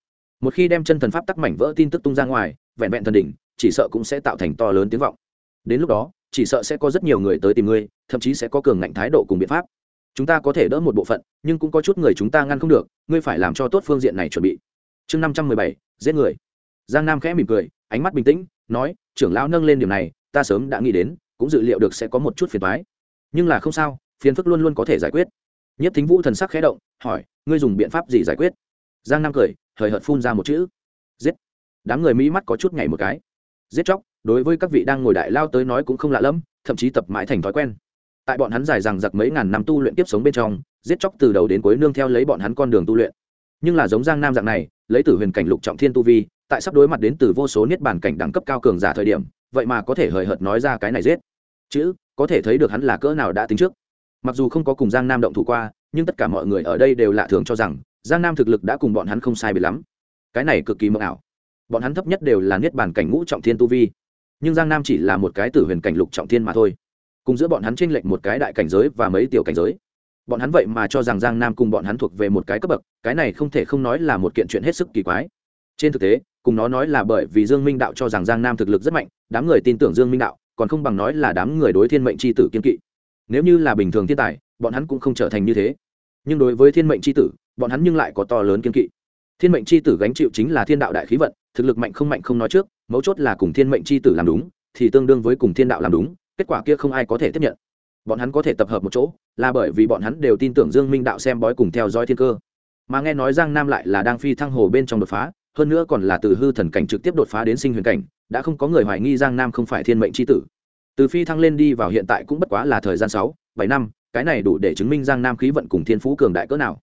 một khi đem chân thần pháp tắc mảnh vỡ tin tức tung ra ngoài, vẹn vẹn thần đỉnh, chỉ sợ cũng sẽ tạo thành to lớn tiếng vọng. Đến lúc đó, chỉ sợ sẽ có rất nhiều người tới tìm ngươi, thậm chí sẽ có cường ngạnh thái độ cùng biện pháp. Chúng ta có thể đỡ một bộ phận, nhưng cũng có chút người chúng ta ngăn không được, ngươi phải làm cho tốt phương diện này chuẩn bị. Chương năm trăm mười bảy, giết người. Giang nam khẽ mỉm cười, ánh mắt bình tĩnh, nói, trưởng lão nâng lên điểm này, ta sớm đã nghĩ đến, cũng dự liệu được sẽ có một chút phiền thoái nhưng là không sao, phiền phức luôn luôn có thể giải quyết. Nhất thính vũ thần sắc khẽ động, hỏi, ngươi dùng biện pháp gì giải quyết? Giang nam cười hời hợt phun ra một chữ. Giết. Đám người mỹ mắt có chút nhảy một cái. Giết chóc, đối với các vị đang ngồi đại lao tới nói cũng không lạ lẫm, thậm chí tập mãi thành thói quen. Tại bọn hắn dài rằng giặc mấy ngàn năm tu luyện tiếp sống bên trong, giết chóc từ đầu đến cuối nương theo lấy bọn hắn con đường tu luyện. Nhưng là giống giang nam dạng này, lấy tử huyền cảnh lục trọng thiên tu vi, tại sắp đối mặt đến từ vô số niết bản cảnh đẳng cấp cao cường giả thời điểm, vậy mà có thể hời hợt nói ra cái này giết. Chữ, có thể thấy được hắn là cỡ nào đã tính trước. Mặc dù không có cùng giang nam động thủ qua, nhưng tất cả mọi người ở đây đều lạ thường cho rằng giang nam thực lực đã cùng bọn hắn không sai bị lắm. Cái này cực kỳ mờ ảo. Bọn hắn thấp nhất đều là niết bàn cảnh ngũ trọng thiên tu vi, nhưng giang nam chỉ là một cái tử huyền cảnh lục trọng thiên mà thôi. Cùng giữa bọn hắn tranh lệch một cái đại cảnh giới và mấy tiểu cảnh giới. Bọn hắn vậy mà cho rằng giang nam cùng bọn hắn thuộc về một cái cấp bậc, cái này không thể không nói là một kiện chuyện hết sức kỳ quái. Trên thực tế, cùng nó nói là bởi vì dương minh đạo cho rằng giang nam thực lực rất mạnh, đám người tin tưởng dương minh đạo, còn không bằng nói là đám người đối thiên mệnh c h i tử kiên kỵ. Nếu như là bình thường thiên tài, bọn hắn cũng không trở thành như thế. Nhưng đối với thiên mệnh c h i tử bọn hắn nhưng lại có to lớn kiên kỵ. Thiên mệnh c h i tử gánh chịu chính là thiên đạo đại khí vận, thực lực mạnh không mạnh không nói trước, mấu chốt là cùng thiên mệnh c h i tử làm đúng, thì tương đương với cùng thiên đạo làm đúng, kết quả kia không ai có thể tiếp nhận. Bọn hắn có thể tập hợp một chỗ, là bởi vì bọn hắn đều tin tưởng dương minh đạo xem bói cùng theo dõi thiên cơ. Mà nghe nói giang nam lại là đang phi thăng hồ bên trong đột phá, hơn nữa còn là từ hư thần cảnh trực tiếp đột phá đến sinh huyền cảnh, đã không có người hoài nghi giang nam không phải thiên mệnh c tử. Từ phi thăng lên đi vào hiện tại cũng bất quá là thời gian sáu, bảy năm, cái này đủ để chứng minh giang nam khí vận cùng thiên phú cường đại cỡ nào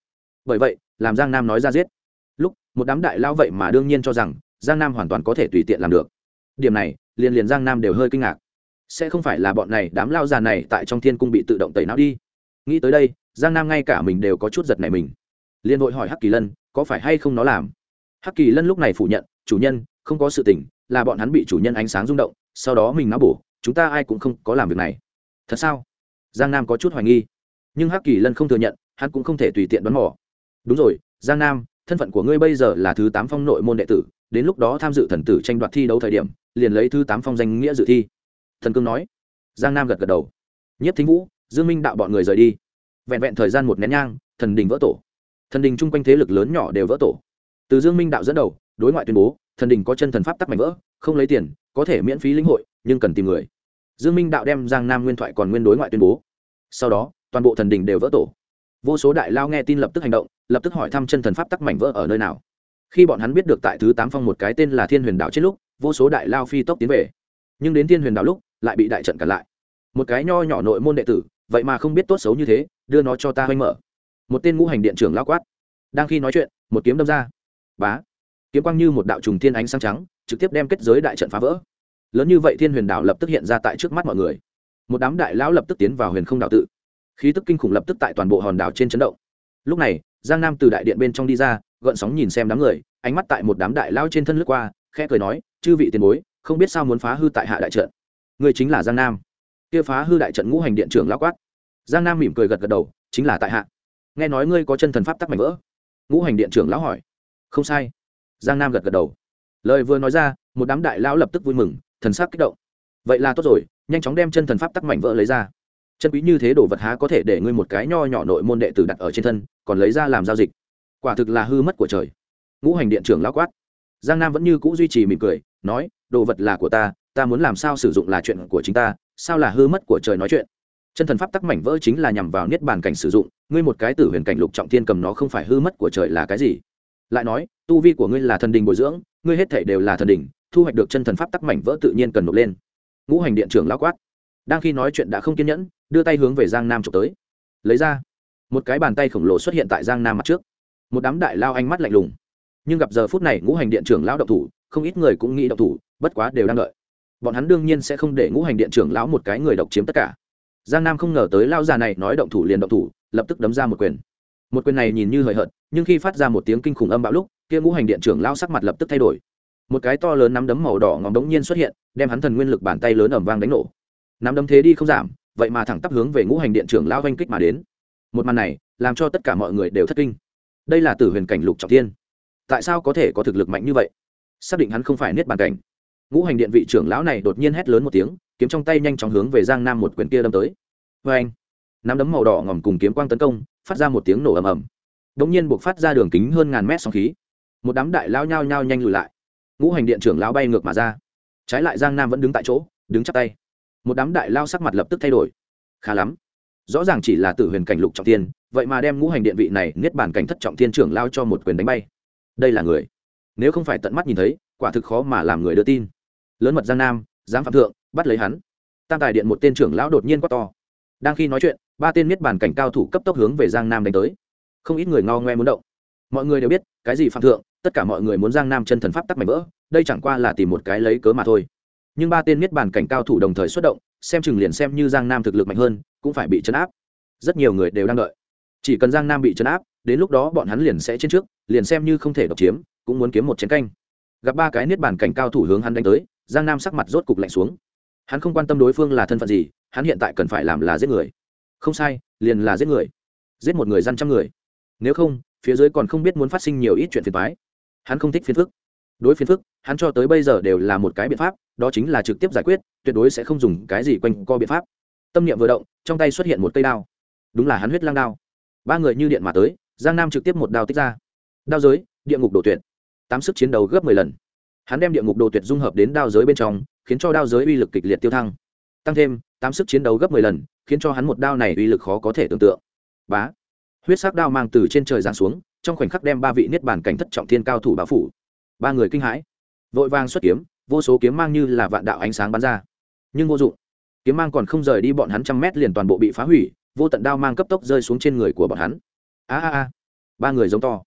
bởi vậy, làm giang nam nói ra giết. Lúc, một đám đại lao vậy mà đương nhiên cho rằng giang nam hoàn toàn có thể tùy tiện làm được. Điểm này, liền liền giang nam đều hơi kinh ngạc. Sẽ không phải là bọn này, đám lao già này tại trong thiên cung bị tự động tẩy não đi. Nghĩ tới đây, giang nam ngay cả mình đều có chút giật này mình. Liền vội hỏi hắc kỳ lân, có phải hay không nó làm? Hắc kỳ lân lúc này phủ nhận, chủ nhân, không có sự tình, là bọn hắn bị chủ nhân ánh sáng rung động, sau đó mình não bổ, chúng ta ai cũng không có làm việc này. Thật sao? Giang nam có chút hoài nghi. Nhưng hắc kỳ lân không thừa nhận, hắn cũng không thể tùy tiện đoán mò đúng rồi, giang nam, thân phận của ngươi bây giờ là thứ tám phong nội môn đệ tử, đến lúc đó tham dự thần tử tranh đoạt thi đấu thời điểm, liền lấy thứ tám phong danh nghĩa dự thi. Thần cương nói. Giang nam gật gật đầu. Nhất thính vũ, dương minh đạo bọn người rời đi. Vẹn vẹn thời gian một nén nhang, thần đình vỡ tổ. Thần đình chung quanh thế lực lớn nhỏ đều vỡ tổ. Từ dương minh đạo dẫn đầu, đối ngoại tuyên bố, thần đình có chân thần pháp tắc mạnh vỡ, không lấy tiền, có thể miễn phí lĩnh hội, nhưng cần tìm người. Dương minh đạo đem giang nam nguyên thoại còn nguyên đối ngoại tuyên bố. Sau đó, toàn bộ thần đình đều vỡ tổ vô số đại lao nghe tin lập tức hành động, lập tức hỏi thăm chân thần pháp tắc mảnh vỡ ở nơi nào. Khi bọn hắn biết được tại thứ tám phong một cái tên là thiên huyền đạo trên lúc, vô số đại lao phi tốc tiến về. Nhưng đến thiên huyền đạo lúc, lại bị đại trận cản lại. Một cái nho nhỏ nội môn đệ tử, vậy mà không biết tốt xấu như thế, đưa nó cho ta hoanh mở. Một tên ngũ hành điện trưởng lao quát. Đang khi nói chuyện, một kiếm đâm ra. Bá. Kiếm quang như một đạo trùng thiên ánh sáng trắng, trực tiếp đem kết giới đại trận phá vỡ. Lớn như vậy thiên huyền đạo lập tức hiện ra tại trước mắt mọi người. Một đám đại lão lập tức tiến vào huyền không đạo tự khí tức kinh khủng lập tức tại toàn bộ hòn đảo trên chấn động. Lúc này, giang nam từ đại điện bên trong đi ra, gợn sóng nhìn xem đám người, ánh mắt tại một đám đại lão trên thân lướt qua, khẽ cười nói, chư vị tiền bối, không biết sao muốn phá hư tại hạ đại trận. Người chính là giang nam. Kia phá hư đại trận ngũ hành điện trưởng lão quát. Giang nam mỉm cười gật gật đầu, chính là tại hạ. Nghe nói ngươi có chân thần pháp tắc mạnh vỡ. Ngũ hành điện trưởng lão hỏi. Không sai. Giang nam gật gật đầu. Lời vừa nói ra, một đám đại lão lập tức vui mừng, thần sắc kích động. Vậy là tốt rồi, nhanh chóng đem chân thần pháp tắc mạnh vỡ lấy ra chân quý như thế đồ vật há có thể để ngươi một cái nho nhỏ nội môn đệ tử đặt ở trên thân, còn lấy ra làm giao dịch? Quả thực là hư mất của trời. Ngũ hành điện trưởng lão quát. Giang nam vẫn như cũ duy trì mỉm cười, nói, đồ vật là của ta ta muốn làm sao sử dụng là chuyện của chính ta, sao là hư mất của trời nói chuyện? Chân thần pháp tắc mảnh vỡ chính là nhằm vào niết bàn cảnh sử dụng, ngươi một cái tử huyền cảnh lục trọng thiên cầm nó không phải hư mất của trời là cái gì? Lại nói, tu vi của ngươi là thần đình bồi dưỡng, ngươi hết thể đều là thần đình, thu hoạch được chân thần pháp tắc mảnh vỡ tự nhiên cần nộp lên. Ngũ hành điện trưởng lao quát. Đang khi nói chuyện đã không kiên nhẫn đưa tay hướng về giang nam trộm tới. Lấy ra, một cái bàn tay khổng lồ xuất hiện tại giang nam mặt trước. Một đám đại lao ánh mắt lạnh lùng. Nhưng gặp giờ phút này ngũ hành điện trưởng lao động thủ, không ít người cũng nghĩ động thủ, bất quá đều đang đợi. Bọn hắn đương nhiên sẽ không để ngũ hành điện trưởng lão một cái người độc chiếm tất cả. Giang nam không ngờ tới lao già này nói động thủ liền động thủ, lập tức đấm ra một quyền. Một quyền này nhìn như hời hợt, nhưng khi phát ra một tiếng kinh khủng âm bạo lúc, kia ngũ hành điện trưởng lao sắc mặt lập tức thay đổi. Một cái to lớn nắm đấm màu đỏ ngóng đống nhiên xuất hiện, đem hắn thần nguyên lực bàn tay lớn ẩm vang đánh nổ. Nắm đấm thế đi không giảm vậy mà thẳng tắp hướng về ngũ hành điện trưởng lão oanh kích mà đến. Một màn này, làm cho tất cả mọi người đều thất kinh. Đây là tử huyền cảnh lục trọng thiên. Tại sao có thể có thực lực mạnh như vậy? Xác định hắn không phải niết bàn cảnh. Ngũ hành điện vị trưởng lão này đột nhiên hét lớn một tiếng, kiếm trong tay nhanh chóng hướng về giang nam một quyền kia đâm tới. Vê anh nắm đấm màu đỏ ngòm cùng kiếm quang tấn công, phát ra một tiếng nổ ầm ầm. Đ ỗ n g nhiên buộc phát ra đường kính hơn ngàn mét sóng khí. Một đám đại lao nhao nhao nhanh lùi lại. Ngũ hành điện trưởng lão bay ngược mà ra. Trái lại giang nam vẫn đứng tại chỗ, đứng chắp tay một đám đại lao sắc mặt lập tức thay đổi. Khá lắm. Rõ ràng chỉ là tử huyền cảnh lục trọng tiên vậy mà đem ngũ hành điện vị này niết bàn cảnh thất trọng thiên trưởng lao cho một quyền đánh bay. Đây là người. Nếu không phải tận mắt nhìn thấy, quả thực khó mà làm người đưa tin. Lớn mật giang nam giám phạm thượng, bắt lấy hắn. Tam tài điện một tên trưởng lão đột nhiên quát to. Đang khi nói chuyện, ba tên miết bản cảnh cao thủ cấp tốc hướng về giang nam đánh tới. Không ít người ngao ngoe muốn động. Mọi người đều biết, cái gì phạm thượng, tất cả mọi người muốn giang nam chân thần pháp tắc mạnh vỡ, đây chẳng qua là tìm một cái lấy cớ mà thôi nhưng ba tên miết bản cảnh cao thủ đồng thời xuất động, xem chừng liền xem như giang nam thực lực mạnh hơn, cũng phải bị chấn áp. Rất nhiều người đều đang đợi. Chỉ cần giang nam bị chấn áp, đến lúc đó bọn hắn liền sẽ trên trước, liền xem như không thể độc chiếm, cũng muốn kiếm một chiến canh. Gặp ba cái niết bàn cảnh cao thủ hướng hắn đánh tới, giang nam sắc mặt rốt cục lạnh xuống. Hắn không quan tâm đối phương là thân phận gì, hắn hiện tại cần phải làm là giết người. Không sai, liền là giết người. Giết một người dân trăm người. Nếu không, phía dưới còn không biết muốn phát sinh nhiều ít chuyện phiền thoái hắn không thích phiền phức đối phiền phức, hắn cho tới bây giờ đều là một cái biện pháp, đó chính là trực tiếp giải quyết, tuyệt đối sẽ không dùng cái gì quanh co biện pháp. Tâm niệm vừa động, trong tay xuất hiện một cây đao. Đúng là hắn huyết lang đao. Ba người như điện mà tới, giang nam trực tiếp một đao tích ra. Đao giới, địa ngục đổ tuyệt. Tám sức chiến đấu gấp mười lần. Hắn đem địa ngục đồ tuyệt dung hợp đến đao giới bên trong, khiến cho đao giới uy lực kịch liệt tiêu thăng. Tăng thêm, tám sức chiến đấu gấp mười lần, khiến cho hắn một đao này uy lực khó có thể tưởng tượng. Bá. Huyết sắc đao mang từ trên trời giáng xuống, trong khoảnh khắc đem ba vị niết bàn cảnh thất trọng thiên cao thủ báo phủ ba người kinh hãi. Vội vàng xuất kiếm, vô số kiếm mang như là vạn đạo ánh sáng bắn ra. Nhưng vô dụng. Kiếm mang còn không rời đi bọn hắn trăm mét liền toàn bộ bị phá hủy, vô tận đao mang cấp tốc rơi xuống trên người của bọn hắn. A a a. Ba người giống to.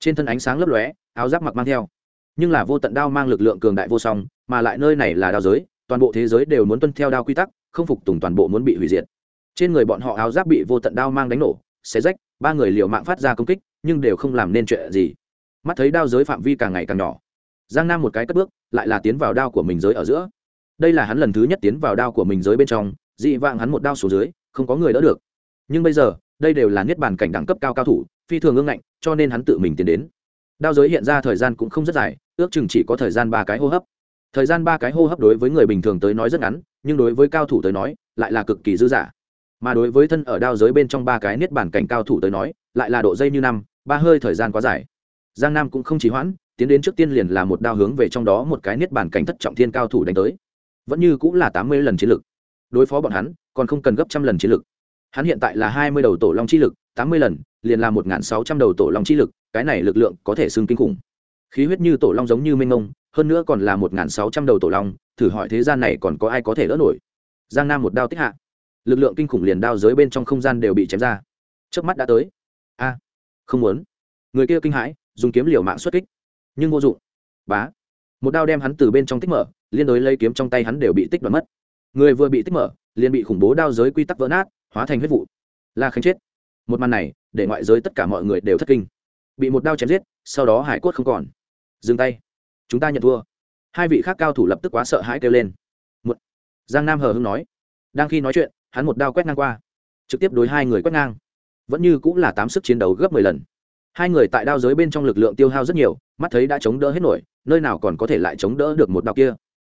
Trên thân ánh sáng lấp lóe, áo giáp mặc mang theo. Nhưng là vô tận đao mang lực lượng cường đại vô song, mà lại nơi này là đao giới, toàn bộ thế giới đều muốn tuân theo đao quy tắc, không phục tùng toàn bộ muốn bị hủy diệt. Trên người bọn họ áo giáp bị vô tận đao mang đánh nổ, xé rách, ba người liều mạng phát ra công kích, nhưng đều không làm nên chuyện gì mắt thấy đao giới phạm vi càng ngày càng nhỏ. Giang nam một cái cất bước, lại là tiến vào đao của mình giới ở giữa. Đây là hắn lần thứ nhất tiến vào đao của mình giới bên trong, dị vạng hắn một đao xuống dưới, không có người đỡ được. Nhưng bây giờ, đây đều là niết bàn cảnh đẳng cấp cao cao thủ, phi thường ương ngạnh, cho nên hắn tự mình tiến đến. Đao giới hiện ra thời gian cũng không rất dài, ước chừng chỉ có thời gian ba cái hô hấp. Thời gian ba cái hô hấp đối với người bình thường tới nói rất ngắn, nhưng đối với cao thủ tới nói, lại là cực kỳ dư dả. Mà đối với thân ở đao giới bên trong ba cái niết bàn cảnh cao thủ tới nói, lại là độ dây như năm, ba hơi thời gian quá dài giang nam cũng không chỉ hoãn, tiến đến trước tiên liền là một đao hướng về trong đó một cái niết bản cảnh thất trọng thiên cao thủ đánh tới. Vẫn như cũng là tám mươi lần chiến lực. Đối phó bọn hắn, còn không cần gấp trăm lần chiến lực. Hắn hiện tại là hai mươi đầu tổ long chi lực, tám mươi lần, liền là một n g h n sáu trăm đầu tổ long chi lực, cái này lực lượng có thể xưng kinh khủng. Khí huyết như tổ long giống như minh ngông, hơn nữa còn là một n g h n sáu trăm đầu tổ long, thử hỏi thế gian này còn có ai có thể đỡ nổi? Giang nam một đao tích hạ. Lực lượng kinh khủng liền đao giới bên trong không gian đều bị chém ra. Trước mắt đã tới. A, không muốn. Người kia kinh hãi dùng kiếm liều mạng xuất kích. Nhưng vô dụng. Bá. Một đao đem hắn từ bên trong tích mở, liên đối lấy kiếm trong tay hắn đều bị tích đoạt mất. Người vừa bị tích mở, liền bị khủng bố đao giới quy tắc vỡ nát, hóa thành huyết vụ. La khánh chết. Một màn này, để ngoại giới tất cả mọi người đều thất kinh. Bị một đao chém giết, sau đó hải cốt không còn. Dừng tay. Chúng ta nhận thua. Hai vị khác cao thủ lập tức quá sợ hãi kêu lên. Một. Giang nam hờ hưng nói. Đang khi nói chuyện, hắn một đao quét ngang qua. Trực tiếp đối hai người quét ngang. Vẫn như cũng là tám sức chiến đấu gấp mười lần hai người tại đao giới bên trong lực lượng tiêu hao rất nhiều, mắt thấy đã chống đỡ hết nổi, nơi nào còn có thể lại chống đỡ được một đao kia?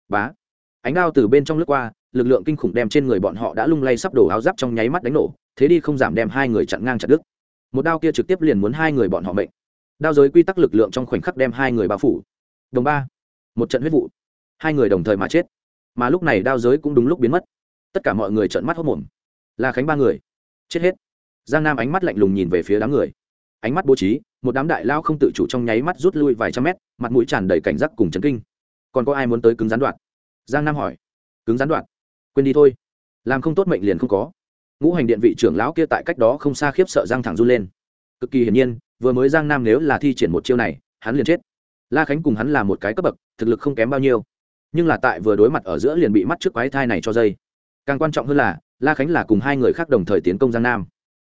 Bá! Ánh đao từ bên trong lướt qua, lực lượng kinh khủng đem trên người bọn họ đã lung lay sắp đổ áo giáp trong nháy mắt đánh nổ, thế đi không giảm đem hai người chặn ngang chặt đứt. Một đao kia trực tiếp liền muốn hai người bọn họ mệnh. Đao giới quy tắc lực lượng trong khoảnh khắc đem hai người bao phủ. Đồng ba! Một trận huyết vụ. Hai người đồng thời mà chết. Mà lúc này đao giới cũng đúng lúc biến mất. Tất cả mọi người trợn mắt hốc mồm là khánh ba người. Chết hết. Giang nam ánh mắt lạnh lùng nhìn về phía đám người ánh mắt bố trí, một đám đại lao không tự chủ trong nháy mắt rút lui vài trăm mét, mặt mũi tràn đầy cảnh giác cùng chấn kinh. Còn có ai muốn tới cứng gián đoạn? Giang nam hỏi. Cứng gián đoạn? Quên đi thôi. Làm không tốt mệnh liền không có. Ngũ hành điện vị trưởng lão kia tại cách đó không xa khiếp sợ giang thẳng run lên. Cực kỳ hiển nhiên, vừa mới giang nam nếu là thi triển một chiêu này, hắn liền chết. La khánh cùng hắn là một cái cấp bậc, thực lực không kém bao nhiêu. Nhưng là tại vừa đối mặt ở giữa liền bị mắt trước quái thai này cho dây. Càng quan trọng hơn là, la khánh là cùng hai người khác đồng thời tiến công giang nam.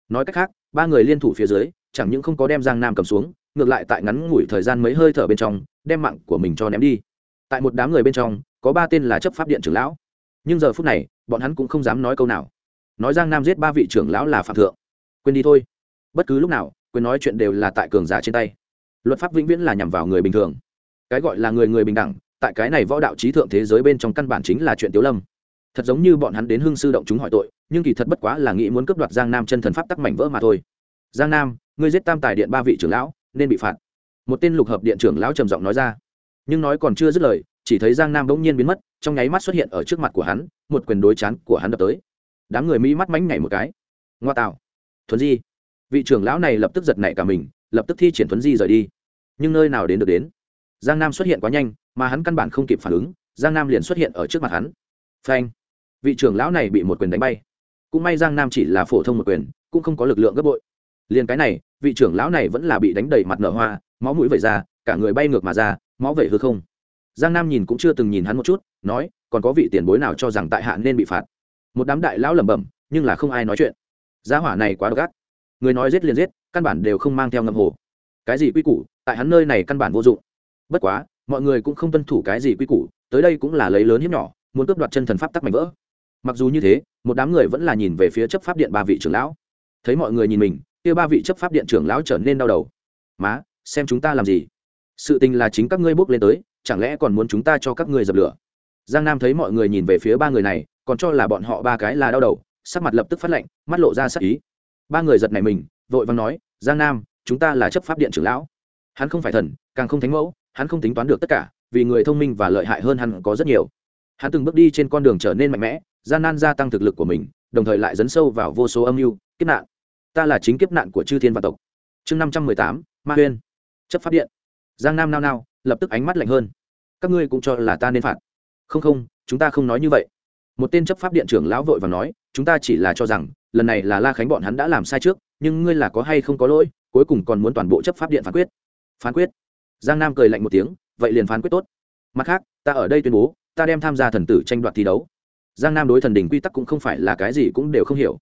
Nói cách khác, ba người liên thủ phía dưới chẳng những không có đem giang nam cầm xuống, ngược lại tại ngắn ngủi thời gian mấy hơi thở bên trong, đem mạng của mình cho ném đi. Tại một đám người bên trong, có ba tên là chấp pháp điện trưởng lão. Nhưng giờ phút này, bọn hắn cũng không dám nói câu nào. Nói giang nam giết ba vị trưởng lão là phạm thượng. Quên đi thôi. Bất cứ lúc nào quyền nói chuyện đều là tại cường giả trên tay. Luật pháp vĩnh viễn là nhằm vào người bình thường. Cái gọi là người người bình đẳng, tại cái này võ đạo trí thượng thế giới bên trong căn bản chính là chuyện tiếu lâm. Thật giống như bọn hắn đến hương sư động chúng hỏi tội, nhưng kỳ thật bất quá là nghĩ muốn cướp đoạt giang nam chân thần pháp tắc mảnh vỡ mà thôi. Giang nam ngươi giết tam tài điện ba vị trưởng lão, nên bị phạt. Một tên lục hợp điện trưởng lão trầm giọng nói ra. Nhưng nói còn chưa dứt lời, chỉ thấy giang nam bỗng nhiên biến mất, trong nháy mắt xuất hiện ở trước mặt của hắn, một quyền đối chán của hắn đập tới. Đám người mỹ mắt mánh nhảy một cái. Ngoa tạo. Thuấn di. Vị trưởng lão này lập tức giật nảy cả mình, lập tức thi triển thuấn di rời đi. Nhưng nơi nào đến được đến? Giang nam xuất hiện quá nhanh, mà hắn căn bản không kịp phản ứng, giang nam liền xuất hiện ở trước mặt hắn. Phanh. Vị trưởng lão này bị một quyền đánh bay. Cũng may giang nam chỉ là phổ thông một quyền, cũng không có lực lượng gấp bội liền cái này, vị trưởng lão này vẫn là bị đánh đầy mặt nở hoa, máu mũi vẩy ra, cả người bay ngược mà ra, máu vẩy hư không. Giang nam nhìn cũng chưa từng nhìn hắn một chút, nói, còn có vị tiền bối nào cho rằng tại hạ nên bị phạt? Một đám đại lão lẩm bẩm, nhưng là không ai nói chuyện. Gia hỏa này quá độc ác. Người nói giết liền giết, căn bản đều không mang theo ngâm hồ. Cái gì quy củ, tại hắn nơi này căn bản vô dụng. Bất quá, mọi người cũng không tuân thủ cái gì quy củ, tới đây cũng là lấy lớn hiếp nhỏ, muốn cướp đoạt chân thần pháp tắc mạnh vỡ. Mặc dù như thế, một đám người vẫn là nhìn về phía chấp pháp điện ba vị trưởng lão. Thấy mọi người nhìn mình kia ba vị chấp pháp điện trưởng lão trở nên đau đầu. Má, xem chúng ta làm gì? Sự tình là chính các ngươi bước lên tới, chẳng lẽ còn muốn chúng ta cho các ngươi dập lửa? Giang nam thấy mọi người nhìn về phía ba người này, còn cho là bọn họ ba cái là đau đầu, sắc mặt lập tức phát lạnh, mắt lộ ra sắc ý. Ba người giật này mình, vội vàng nói, giang nam, chúng ta là chấp pháp điện trưởng lão. Hắn không phải thần, càng không thánh mẫu, hắn không tính toán được tất cả, vì người thông minh và lợi hại hơn hắn có rất nhiều. Hắn từng bước đi trên con đường trở nên mạnh mẽ, gian nan gia tăng thực lực của mình, đồng thời lại dấn sâu vào vô số âm mưu, kiếp nạn ta là chính kiếp nạn của chư thiên và tộc. Chương năm trăm mười tám, ma huyên. Chấp pháp điện. Giang nam nao nao, lập tức ánh mắt lạnh hơn. Các ngươi cũng cho là ta nên phạt. Không không, chúng ta không nói như vậy. Một tên chấp pháp điện trưởng lão vội và nói, chúng ta chỉ là cho rằng, lần này là la khánh bọn hắn đã làm sai trước, nhưng ngươi là có hay không có lỗi, cuối cùng còn muốn toàn bộ chấp pháp điện phán quyết. Phán quyết. Giang nam cười lạnh một tiếng, vậy liền phán quyết tốt. Mặt khác, ta ở đây tuyên bố, ta đem tham gia thần tử tranh đoạt thi đấu. Giang nam đối thần đình quy tắc cũng không phải là cái gì cũng đều không hiểu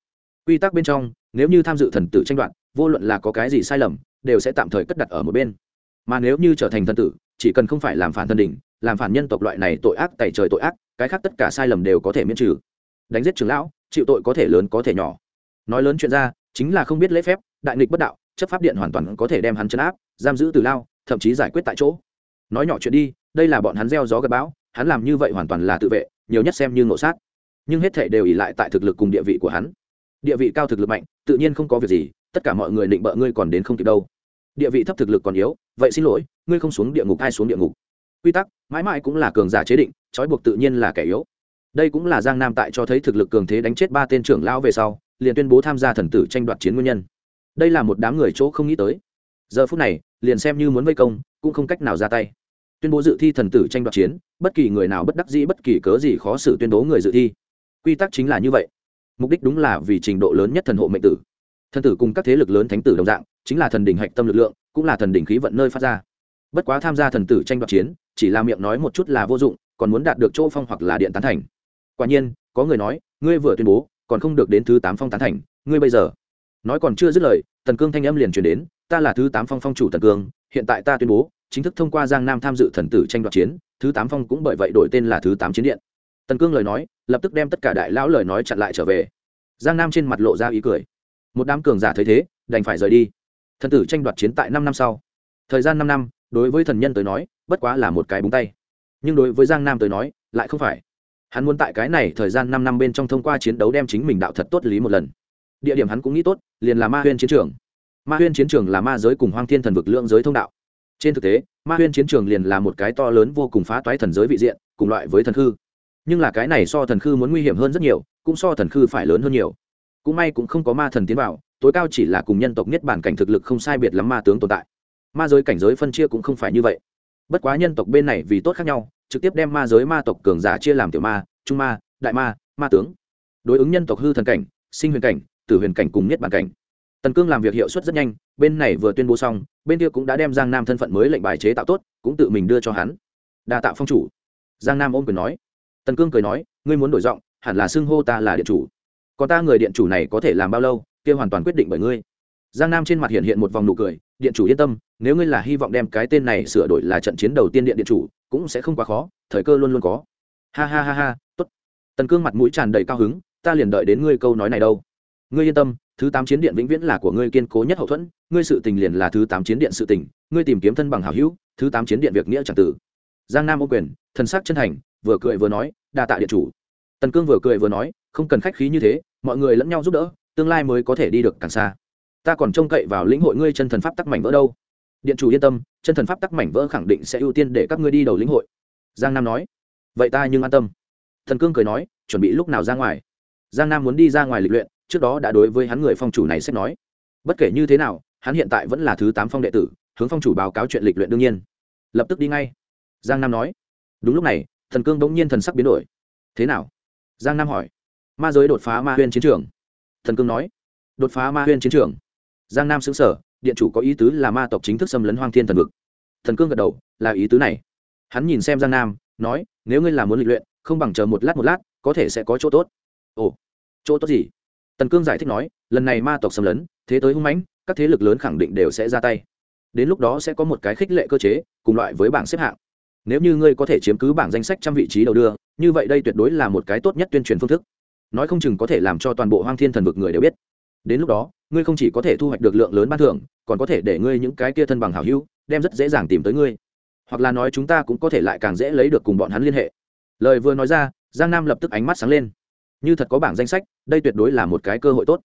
quy tắc bên trong, nếu như tham dự thần tử tranh đoạt, vô luận là có cái gì sai lầm, đều sẽ tạm thời cất đặt ở một bên. Mà nếu như trở thành thần tử, chỉ cần không phải làm phản thần đình làm phản nhân tộc loại này tội ác tẩy trời tội ác, cái khác tất cả sai lầm đều có thể miễn trừ. Đánh giết trưởng lão, chịu tội có thể lớn có thể nhỏ. Nói lớn chuyện ra, chính là không biết lễ phép, đại nghịch bất đạo, chấp pháp điện hoàn toàn có thể đem hắn chấn áp, giam giữ từ lao, thậm chí giải quyết tại chỗ. Nói nhỏ chuyện đi, đây là bọn hắn gieo gió gặp bão, hắn làm như vậy hoàn toàn là tự vệ, nhiều nhất xem như ngộ sát. Nhưng hết thể đều ỉ lại tại thực lực cùng địa vị của hắn địa vị cao thực lực mạnh, tự nhiên không có việc gì, tất cả mọi người định bợ ngươi còn đến không kịp đâu. Địa vị thấp thực lực còn yếu, vậy xin lỗi, ngươi không xuống địa ngục ai xuống địa ngục. Quy tắc, mãi mãi cũng là cường giả chế định, trói buộc tự nhiên là kẻ yếu. Đây cũng là giang nam tại cho thấy thực lực cường thế đánh chết ba tên trưởng lão về sau, liền tuyên bố tham gia thần tử tranh đoạt chiến nguyên nhân. Đây là một đám người chỗ không nghĩ tới. Giờ phút này, liền xem như muốn vây công, cũng không cách nào ra tay. Tuyên bố dự thi thần tử tranh đoạt chiến, bất kỳ người nào bất đắc dĩ bất kỳ cớ gì khó xử tuyên bố người dự thi. Quy tắc chính là như vậy mục đích đúng là vì trình độ lớn nhất thần hộ mệnh tử. Thần tử cùng các thế lực lớn thánh tử đồng dạng, chính là thần đỉnh hạch tâm lực lượng, cũng là thần đỉnh khí vận nơi phát ra. Bất quá tham gia thần tử tranh đoạt chiến, chỉ là miệng nói một chút là vô dụng, còn muốn đạt được chỗ phong hoặc là điện tán thành. Quả nhiên, có người nói, ngươi vừa tuyên bố, còn không được đến thứ tám phong tán thành, ngươi bây giờ. Nói còn chưa dứt lời, tần cương thanh âm liền truyền đến, ta là thứ tám phong phong chủ tần cương, hiện tại ta tuyên bố, chính thức thông qua giang nam tham dự thần tử tranh đoạt chiến, thứ tám phong cũng bởi vậy đổi tên là thứ tám chiến điện tần cương lời nói, lập tức đem tất cả đại lão lời nói chặn lại trở về. Giang nam trên mặt lộ ra ý cười. Một đám cường giả thấy thế, đành phải rời đi. Thần tử tranh đoạt chiến tại năm năm sau. Thời gian năm năm, đối với thần nhân tới nói, bất quá là một cái búng tay. Nhưng đối với giang nam tới nói, lại không phải. Hắn muốn tại cái này thời gian năm năm bên trong thông qua chiến đấu đem chính mình đạo thật tốt lý một lần. Địa điểm hắn cũng nghĩ tốt, liền là ma huyên chiến trường. Ma huyên chiến trường là ma giới cùng hoang thiên thần vực lượng giới thông đạo. Trên thực tế, ma huyên chiến trường liền là một cái to lớn vô cùng phá toái thần giới vị diện, cùng loại với thần hư nhưng là cái này so thần khư muốn nguy hiểm hơn rất nhiều, cũng so thần khư phải lớn hơn nhiều. Cũng may cũng không có ma thần tiến vào, tối cao chỉ là cùng nhân tộc nhất bản cảnh thực lực không sai biệt lắm ma tướng tồn tại. Ma giới cảnh giới phân chia cũng không phải như vậy. Bất quá nhân tộc bên này vì tốt khác nhau, trực tiếp đem ma giới ma tộc cường giả chia làm tiểu ma, trung ma, đại ma ma tướng. Đối ứng nhân tộc hư thần cảnh, sinh huyền cảnh, tử huyền cảnh cùng nhất bản cảnh. Tần cương làm việc hiệu suất rất nhanh, bên này vừa tuyên bố xong, bên kia cũng đã đem giang nam thân phận mới lệnh bài chế tạo tốt, cũng tự mình đưa cho hắn. Đa tạo phong chủ. Giang nam ôm quyền nói tần cương cười nói, ngươi muốn đổi giọng, hẳn là xưng hô ta là điện chủ. Còn ta người điện chủ này có thể làm bao lâu, kia hoàn toàn quyết định bởi ngươi. Giang nam trên mặt hiện hiện một vòng nụ cười, điện chủ yên tâm, nếu ngươi là hy vọng đem cái tên này sửa đổi là trận chiến đầu tiên điện điện chủ, cũng sẽ không quá khó, thời cơ luôn luôn có. Ha ha ha ha, tốt. Tần cương mặt mũi tràn đầy cao hứng, ta liền đợi đến ngươi câu nói này đâu. Ngươi yên tâm, thứ tám chiến điện vĩnh viễn là của ngươi kiên cố nhất hậu thuẫn, ngươi sự tình liền là thứ tám chiến điện sự tình, ngươi tìm kiếm thân bằng hảo hữu, thứ tám chiến điện việc nghĩa c tử. Giang nam ô quyền, thần sắc chân thành, vừa cười vừa nói đa tạ điện chủ. Tần cương vừa cười vừa nói, không cần khách khí như thế, mọi người lẫn nhau giúp đỡ, tương lai mới có thể đi được càng xa. Ta còn trông cậy vào lĩnh hội ngươi chân thần pháp tắc mảnh vỡ đâu. Điện chủ yên tâm, chân thần pháp tắc mảnh vỡ khẳng định sẽ ưu tiên để các ngươi đi đầu lĩnh hội. Giang nam nói. Vậy ta nhưng an tâm. Thần cương cười nói, chuẩn bị lúc nào ra ngoài? Giang nam muốn đi ra ngoài lịch luyện, trước đó đã đối với hắn người phong chủ này xét nói. Bất kể như thế nào, hắn hiện tại vẫn là thứ tám phong đệ tử, hướng phong chủ báo cáo chuyện lịch luyện đương nhiên. Lập tức đi ngay. Giang nam nói. Đúng lúc này thần cương bỗng nhiên thần sắc biến đổi. Thế nào? Giang nam hỏi. Ma giới đột phá ma huyên chiến trường. Thần cương nói. Đột phá ma huyên chiến trường. Giang nam xứng sở điện chủ có ý tứ là ma tộc chính thức xâm lấn hoang thiên thần vực. Thần cương gật đầu, là ý tứ này. Hắn nhìn xem giang nam, nói, nếu ngươi làm muốn lịch luyện, không bằng chờ một lát một lát, có thể sẽ có chỗ tốt. Ồ, chỗ tốt gì? Tần cương giải thích nói, lần này ma tộc xâm lấn, thế tới hung mãnh, các thế lực lớn khẳng định đều sẽ ra tay. Đến lúc đó sẽ có một cái khích lệ cơ chế, cùng loại với bảng xếp hạng nếu như ngươi có thể chiếm cứ bảng danh sách trăm vị trí đầu đưa, như vậy đây tuyệt đối là một cái tốt nhất tuyên truyền phương thức. Nói không chừng có thể làm cho toàn bộ hoang thiên thần vực người đều biết. Đến lúc đó, ngươi không chỉ có thể thu hoạch được lượng lớn ban thưởng, còn có thể để ngươi những cái kia thân bằng hảo hữu, đem rất dễ dàng tìm tới ngươi. Hoặc là nói chúng ta cũng có thể lại càng dễ lấy được cùng bọn hắn liên hệ. Lời vừa nói ra, giang nam lập tức ánh mắt sáng lên. Như thật có bảng danh sách, đây tuyệt đối là một cái cơ hội tốt.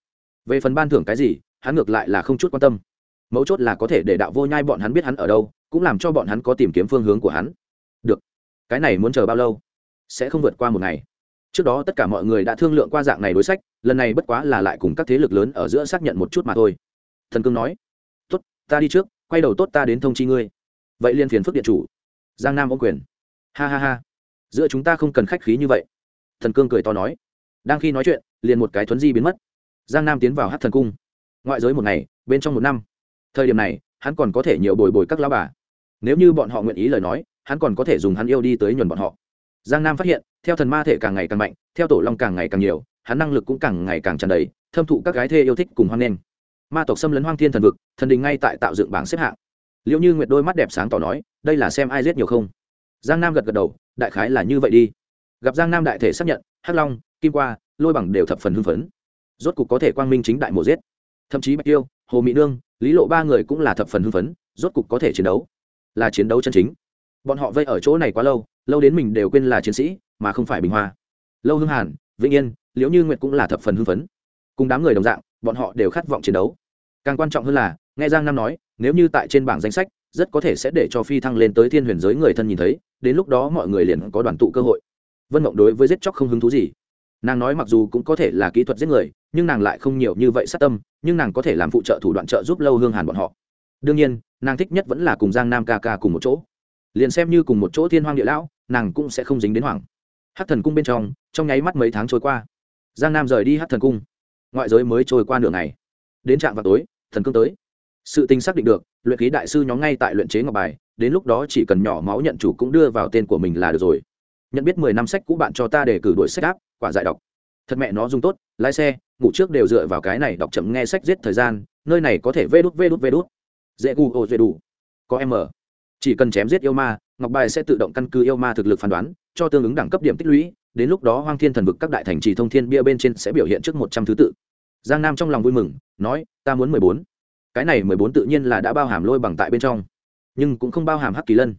Về phần ban thưởng cái gì, hắn ngược lại là không chút quan tâm. Mấu chốt là có thể để đạo vô nhai bọn hắn biết hắn ở đâu, cũng làm cho bọn hắn có tìm kiếm phương hướng của hắn được. Cái này muốn chờ bao lâu? Sẽ không vượt qua một ngày. Trước đó tất cả mọi người đã thương lượng qua dạng này đối sách, lần này bất quá là lại cùng các thế lực lớn ở giữa xác nhận một chút mà thôi. Thần cương nói, tốt, ta đi trước, quay đầu tốt ta đến thông chi ngươi. Vậy liên phiền phức điện chủ. Giang nam ô quyền. Ha ha ha. Giữa chúng ta không cần khách khí như vậy. Thần cương cười to nói. Đang khi nói chuyện, liền một cái thuấn di biến mất. Giang nam tiến vào hát thần cung. Ngoại giới một ngày, bên trong một năm. Thời điểm này, hắn còn có thể nhiều bồi bồi các lao bà. Nếu như bọn họ nguyện ý lời nói hắn còn có thể dùng hắn yêu đi tới nhuần bọn họ. Giang nam phát hiện theo thần ma thể càng ngày càng mạnh theo tổ long càng ngày càng nhiều hắn năng lực cũng càng ngày càng tràn đầy thâm thụ các gái thê yêu thích cùng hoan nghênh. Ma tộc xâm lấn hoang thiên thần vực thần đình ngay tại tạo dựng bảng xếp hạng. Liệu như nguyệt đôi mắt đẹp sáng tỏ nói đây là xem ai giết nhiều không? Giang nam gật gật đầu đại khái là như vậy đi. Gặp giang nam đại thể xác nhận hắc long kim qua lôi bằng đều thập phần hưng phấn. Rốt cục có thể quang minh chính đại mộ giết. Thậm chí bạch Yêu, hồ mỹ nương lý lộ ba người cũng là thập phần hưng phấn rốt cục có thể chiến đấu. Là chiến đấu chân chính bọn họ vây ở chỗ này quá lâu lâu đến mình đều quên là chiến sĩ, mà không phải bình hoa. Lâu hưng hàn, vĩnh yên, liễu như nguyệt cũng là thập phần hưng phấn. Cùng đám người đồng dạng, bọn họ đều khát vọng chiến đấu. Càng quan trọng hơn là, nghe giang nam nói, nếu như tại trên bảng danh sách, rất có thể sẽ để cho phi thăng lên tới thiên huyền giới người thân nhìn thấy, đến lúc đó mọi người liền có đoàn tụ cơ hội. Vân mộng đối với giết chóc không hứng thú gì. Nàng nói mặc dù cũng có thể là kỹ thuật giết người, nhưng nàng lại không nhiều như vậy sát tâm, nhưng nàng có thể làm phụ trợ thủ đoạn trợ giúp lâu hương hàn bọn họ. Đương nhiên, nàng thích nhất vẫn là cùng giang nam ca ca cùng một chỗ liền xem như cùng một chỗ thiên hoang địa lão, nàng cũng sẽ không dính đến hoảng. Hát thần cung bên trong trong nháy mắt mấy tháng trôi qua. Giang nam rời đi hát thần cung. Ngoại giới mới trôi qua nửa ngày. Đến trạm vào tối, thần cương tới. Sự tình xác định được, luyện khí đại sư nhóm ngay tại luyện chế ngọc bài, đến lúc đó chỉ cần nhỏ máu nhận chủ cũng đưa vào tên của mình là được rồi. Nhận biết mười năm sách cũ bạn cho ta để cử đuổi sách áp, quả giải đọc. Thật mẹ nó dùng tốt, lái xe, ngủ trước đều dựa vào cái này đọc chậm nghe sách giết thời gian, nơi này có thể vê đút vê đút vê đút. Dễ gu ô dễ đủ. Có em ở chỉ cần chém giết yêu ma, ngọc bài sẽ tự động căn cứ yêu ma thực lực phán đoán, cho tương ứng đẳng cấp điểm tích lũy, đến lúc đó hoang thiên thần vực các đại thành trì thông thiên bia bên trên sẽ biểu hiện trước một trăm thứ tự. Giang nam trong lòng vui mừng, nói, ta muốn mười bốn. Cái này mười bốn tự nhiên là đã bao hàm lôi bằng tại bên trong, nhưng cũng không bao hàm hắc kỳ lân.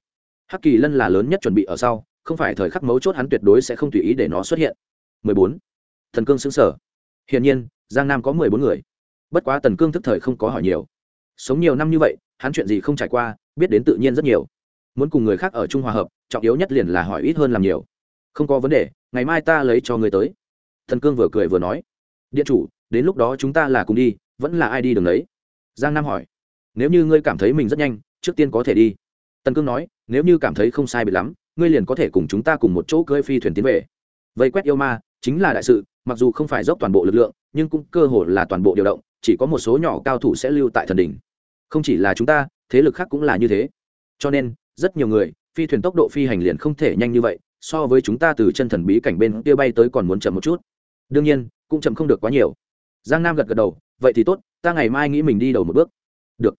Hắc kỳ lân là lớn nhất chuẩn bị ở sau, không phải thời khắc mấu chốt hắn tuyệt đối sẽ không tùy ý để nó xuất hiện. Mười bốn. Thần cương xứng sở hiển nhiên, giang nam có mười bốn người. Bất quá tần cương thức thời không có hỏi nhiều. Sống nhiều năm như vậy, hắn chuyện gì không trải qua biết đến tự nhiên rất nhiều. Muốn cùng người khác ở chung hòa hợp, trọng yếu nhất liền là hỏi ít hơn làm nhiều. Không có vấn đề, ngày mai ta lấy cho người tới. Thần cương vừa cười vừa nói. Điện chủ, đến lúc đó chúng ta là cùng đi, vẫn là ai đi đường đấy giang nam hỏi. Nếu như ngươi cảm thấy mình rất nhanh, trước tiên có thể đi. Tần cương nói. Nếu như cảm thấy không sai bị lắm, ngươi liền có thể cùng chúng ta cùng một chỗ cưỡi phi thuyền tiến về. Vây quét yêu ma, chính là đại sự, mặc dù không phải dốc toàn bộ lực lượng, nhưng cũng cơ hội là toàn bộ điều động, chỉ có một số nhỏ cao thủ sẽ lưu tại thần đỉnh. Không chỉ là chúng ta thế lực khác cũng là như thế. Cho nên, rất nhiều người, phi thuyền tốc độ phi hành liền không thể nhanh như vậy, so với chúng ta từ chân thần bí cảnh bên kia bay tới còn muốn chậm một chút. Đương nhiên, cũng chậm không được quá nhiều. Giang nam gật gật đầu, vậy thì tốt, ta ngày mai nghĩ mình đi đầu một bước. Được.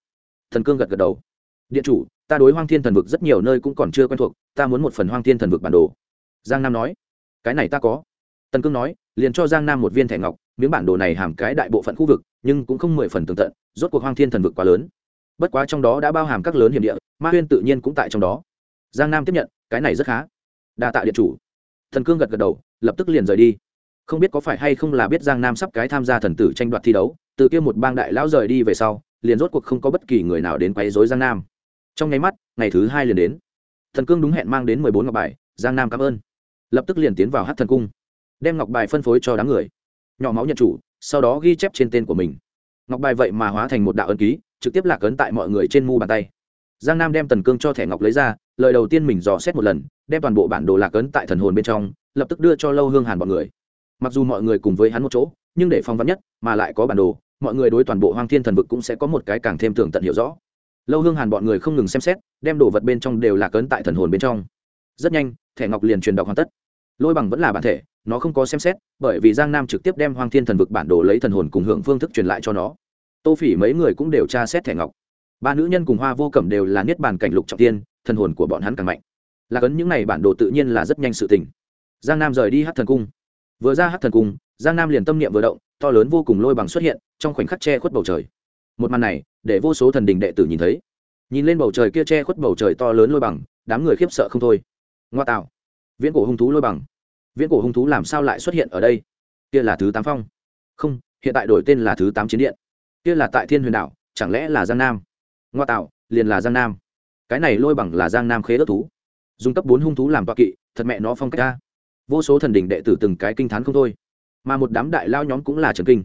Thần cương gật gật đầu. Điện chủ, ta đối hoang thiên thần vực rất nhiều nơi cũng còn chưa quen thuộc, ta muốn một phần hoang thiên thần vực bản đồ. Giang nam nói. Cái này ta có. Tần cương nói, liền cho giang nam một viên thẻ ngọc, miếng bản đồ này hàm cái đại bộ phận khu vực, nhưng cũng không mười phần tường tận, rốt cuộc hoang thiên thần vực quá lớn bất quá trong đó đã bao hàm các lớn hiểm địa, ma huyên tự nhiên cũng tại trong đó. Giang nam tiếp nhận, cái này rất khá. Đa tạ điện chủ. Thần cương gật gật đầu, lập tức liền rời đi. Không biết có phải hay không là biết giang nam sắp cái tham gia thần tử tranh đoạt thi đấu, từ kia một bang đại lão rời đi về sau, liền rốt cuộc không có bất kỳ người nào đến quấy rối giang nam. Trong nháy mắt, ngày thứ hai liền đến. Thần cương đúng hẹn mang đến mười bốn ngọc bài, giang nam cảm ơn. Lập tức liền tiến vào hát thần cung, đem ngọc bài phân phối cho đám người. Nhỏ máu nhận chủ, sau đó ghi chép trên tên của mình. Ngọc bài vậy mà hóa thành một đạo ấn ký trực tiếp lạc ấn tại mọi người trên mu bàn tay. Giang nam đem tần cương cho thẻ ngọc lấy ra, lời đầu tiên mình dò xét một lần, đem toàn bộ bản đồ lạc ấn tại thần hồn bên trong, lập tức đưa cho lâu hương hàn bọn người. Mặc dù mọi người cùng với hắn một chỗ, nhưng để phong vắn nhất mà lại có bản đồ, mọi người đối toàn bộ hoang thiên thần vực cũng sẽ có một cái càng thêm tường tận hiểu rõ. Lâu hương hàn bọn người không ngừng xem xét, đem đồ vật bên trong đều là cấn tại thần hồn bên trong. Rất nhanh, thẻ ngọc liền truyền đọc hoàn tất. Lôi bằng vẫn là bản thể, nó không có xem xét, bởi vì giang nam trực tiếp đem hoang thiên thần vực bản đồ lấy thần hồn cùng hưởng phương thức truyền lại cho nó tô phỉ mấy người cũng đều tra xét thẻ ngọc. Ba nữ nhân cùng hoa vô cẩm đều là niết bàn cảnh lục trọng tiên, thần hồn của bọn hắn càng mạnh. Là ấn những n à y bản đồ tự nhiên là rất nhanh sự tình. Giang nam rời đi hát thần cung. Vừa ra hát thần cung, giang nam liền tâm niệm vừa động, to lớn vô cùng lôi bằng xuất hiện, trong khoảnh khắc che khuất bầu trời. Một màn này, để vô số thần đình đệ tử nhìn thấy. Nhìn lên bầu trời kia che khuất bầu trời to lớn lôi bằng, đám người khiếp sợ không thôi. Ngoa tạo. Viễn cổ hung thú lôi bằng. Viễn cổ hung thú làm sao lại xuất hiện ở đây? Kia là thứ tám phong. Không, hiện tại đổi tên là thứ tám chiến điện kia là tại thiên huyền đảo, chẳng lẽ là giang nam? Ngoa tạo, liền là giang nam. Cái này lôi bằng là giang nam khế ớt thú. Dùng cấp bốn hung thú làm toa kỵ, thật mẹ nó phong cách ta vô số thần đình đệ tử từng cái kinh t h á n không thôi. Mà một đám đại lao nhóm cũng là trần kinh.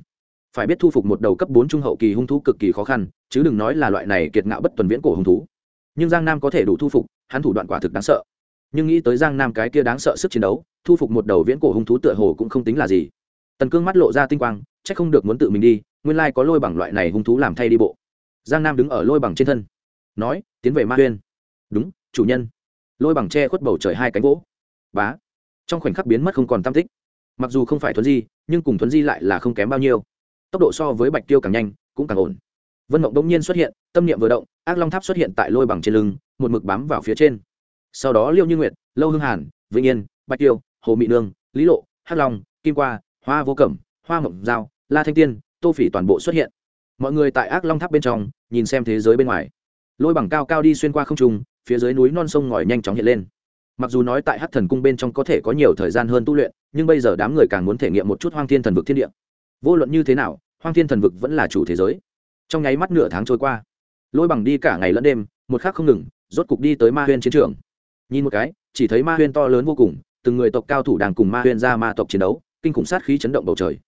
Phải biết thu phục một đầu cấp bốn trung hậu kỳ hung thú cực kỳ khó khăn, chứ đừng nói là loại này kiệt ngạo bất tuần viễn cổ hung thú. Nhưng giang nam có thể đủ thu phục, hắn thủ đoạn quả thực đáng sợ. Nhưng nghĩ tới giang nam cái kia đáng sợ sức chiến đấu, thu phục một đầu viễn cổ hung thú tựa hồ cũng không tính là gì. Tần cương mắt lộ ra tinh quang c h ắ c không được muốn tự mình đi nguyên lai có lôi bằng loại này hung thú làm thay đi bộ. Giang nam đứng ở lôi bằng trên thân, nói, tiến về ma huyên. Đúng, chủ nhân. Lôi bằng che khuất bầu trời hai cánh gỗ. Bá. Trong khoảnh khắc biến mất không còn tam tích. Mặc dù không phải thuấn di, nhưng cùng thuấn di lại là không kém bao nhiêu. Tốc độ so với bạch tiêu càng nhanh, cũng càng ổn. Vân mộng đông nhiên xuất hiện, tâm niệm vừa động, ác long tháp xuất hiện tại lôi bằng trên lưng, một mực bám vào phía trên. Sau đó liêu như nguyệt, lâu hương hàn, vĩnh yên, bạch tiêu, hồ mỹ nương, lý lộ, hắc long, kim qua, hoa vô cẩm, hoa mộng giao, la thanh tiên tô phỉ toàn bộ xuất hiện. Mọi người tại ác long tháp bên trong, nhìn xem thế giới bên ngoài. Lôi bằng cao cao đi xuyên qua không trung, phía dưới núi non sông ngòi nhanh chóng hiện lên. Mặc dù nói tại hát thần cung bên trong có thể có nhiều thời gian hơn tu luyện, nhưng bây giờ đám người càng muốn thể nghiệm một chút hoang thiên thần vực thiên địa. Vô luận như thế nào, hoang thiên thần vực vẫn là chủ thế giới. Trong nháy mắt nửa tháng trôi qua, lôi bằng đi cả ngày lẫn đêm, một khắc không ngừng, rốt cục đi tới ma huyên chiến trường. Nhìn một cái, chỉ thấy ma huyên to lớn vô cùng, từng người tộc cao thủ đang cùng ma huyên ra ma tộc chiến đấu, kinh khủng sát khí chấn động bầu trời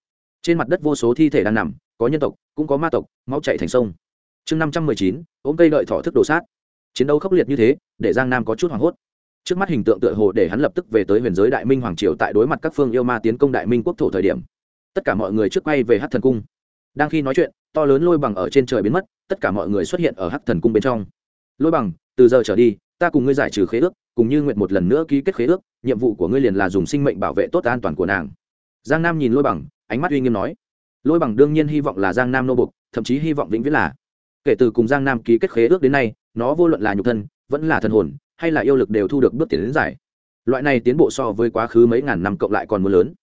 trên mặt đất vô số thi thể đang nằm, có nhân tộc, cũng có ma tộc, máu chạy thành sông. Chương năm trăm mười chín, ôm cây đợi thỏ thức đồ sát. Chiến đấu khốc liệt như thế, để giang nam có chút hoảng hốt. Trước mắt hình tượng tựa hồ để hắn lập tức về tới huyền giới đại minh hoàng triều tại đối mặt các phương yêu ma tiến công đại minh quốc thổ thời điểm. Tất cả mọi người trước quay về hát thần cung. Đang khi nói chuyện, to lớn lôi bằng ở trên trời biến mất, tất cả mọi người xuất hiện ở hát thần cung bên trong. Lôi bằng, từ giờ trở đi, ta cùng ngươi giải trừ khế ước, cùng như nguyện một lần nữa ký kết khế ước, nhiệm vụ của ngươi liền là dùng sinh mệnh bảo vệ tốt an toàn của nàng. Giang nam nhìn lôi bằng ánh mắt uy nghiêm nói, lôi bằng đương nhiên hy vọng là giang nam nô bục thậm chí hy vọng vĩnh viễn là. Kể từ cùng giang nam ký kết khế ước đến nay, nó vô luận là nhục thân, vẫn là thần hồn, hay là yêu lực đều thu được bước tiến đến giải. Loại này tiến bộ so với quá khứ mấy ngàn năm cộng lại còn mưa lớn.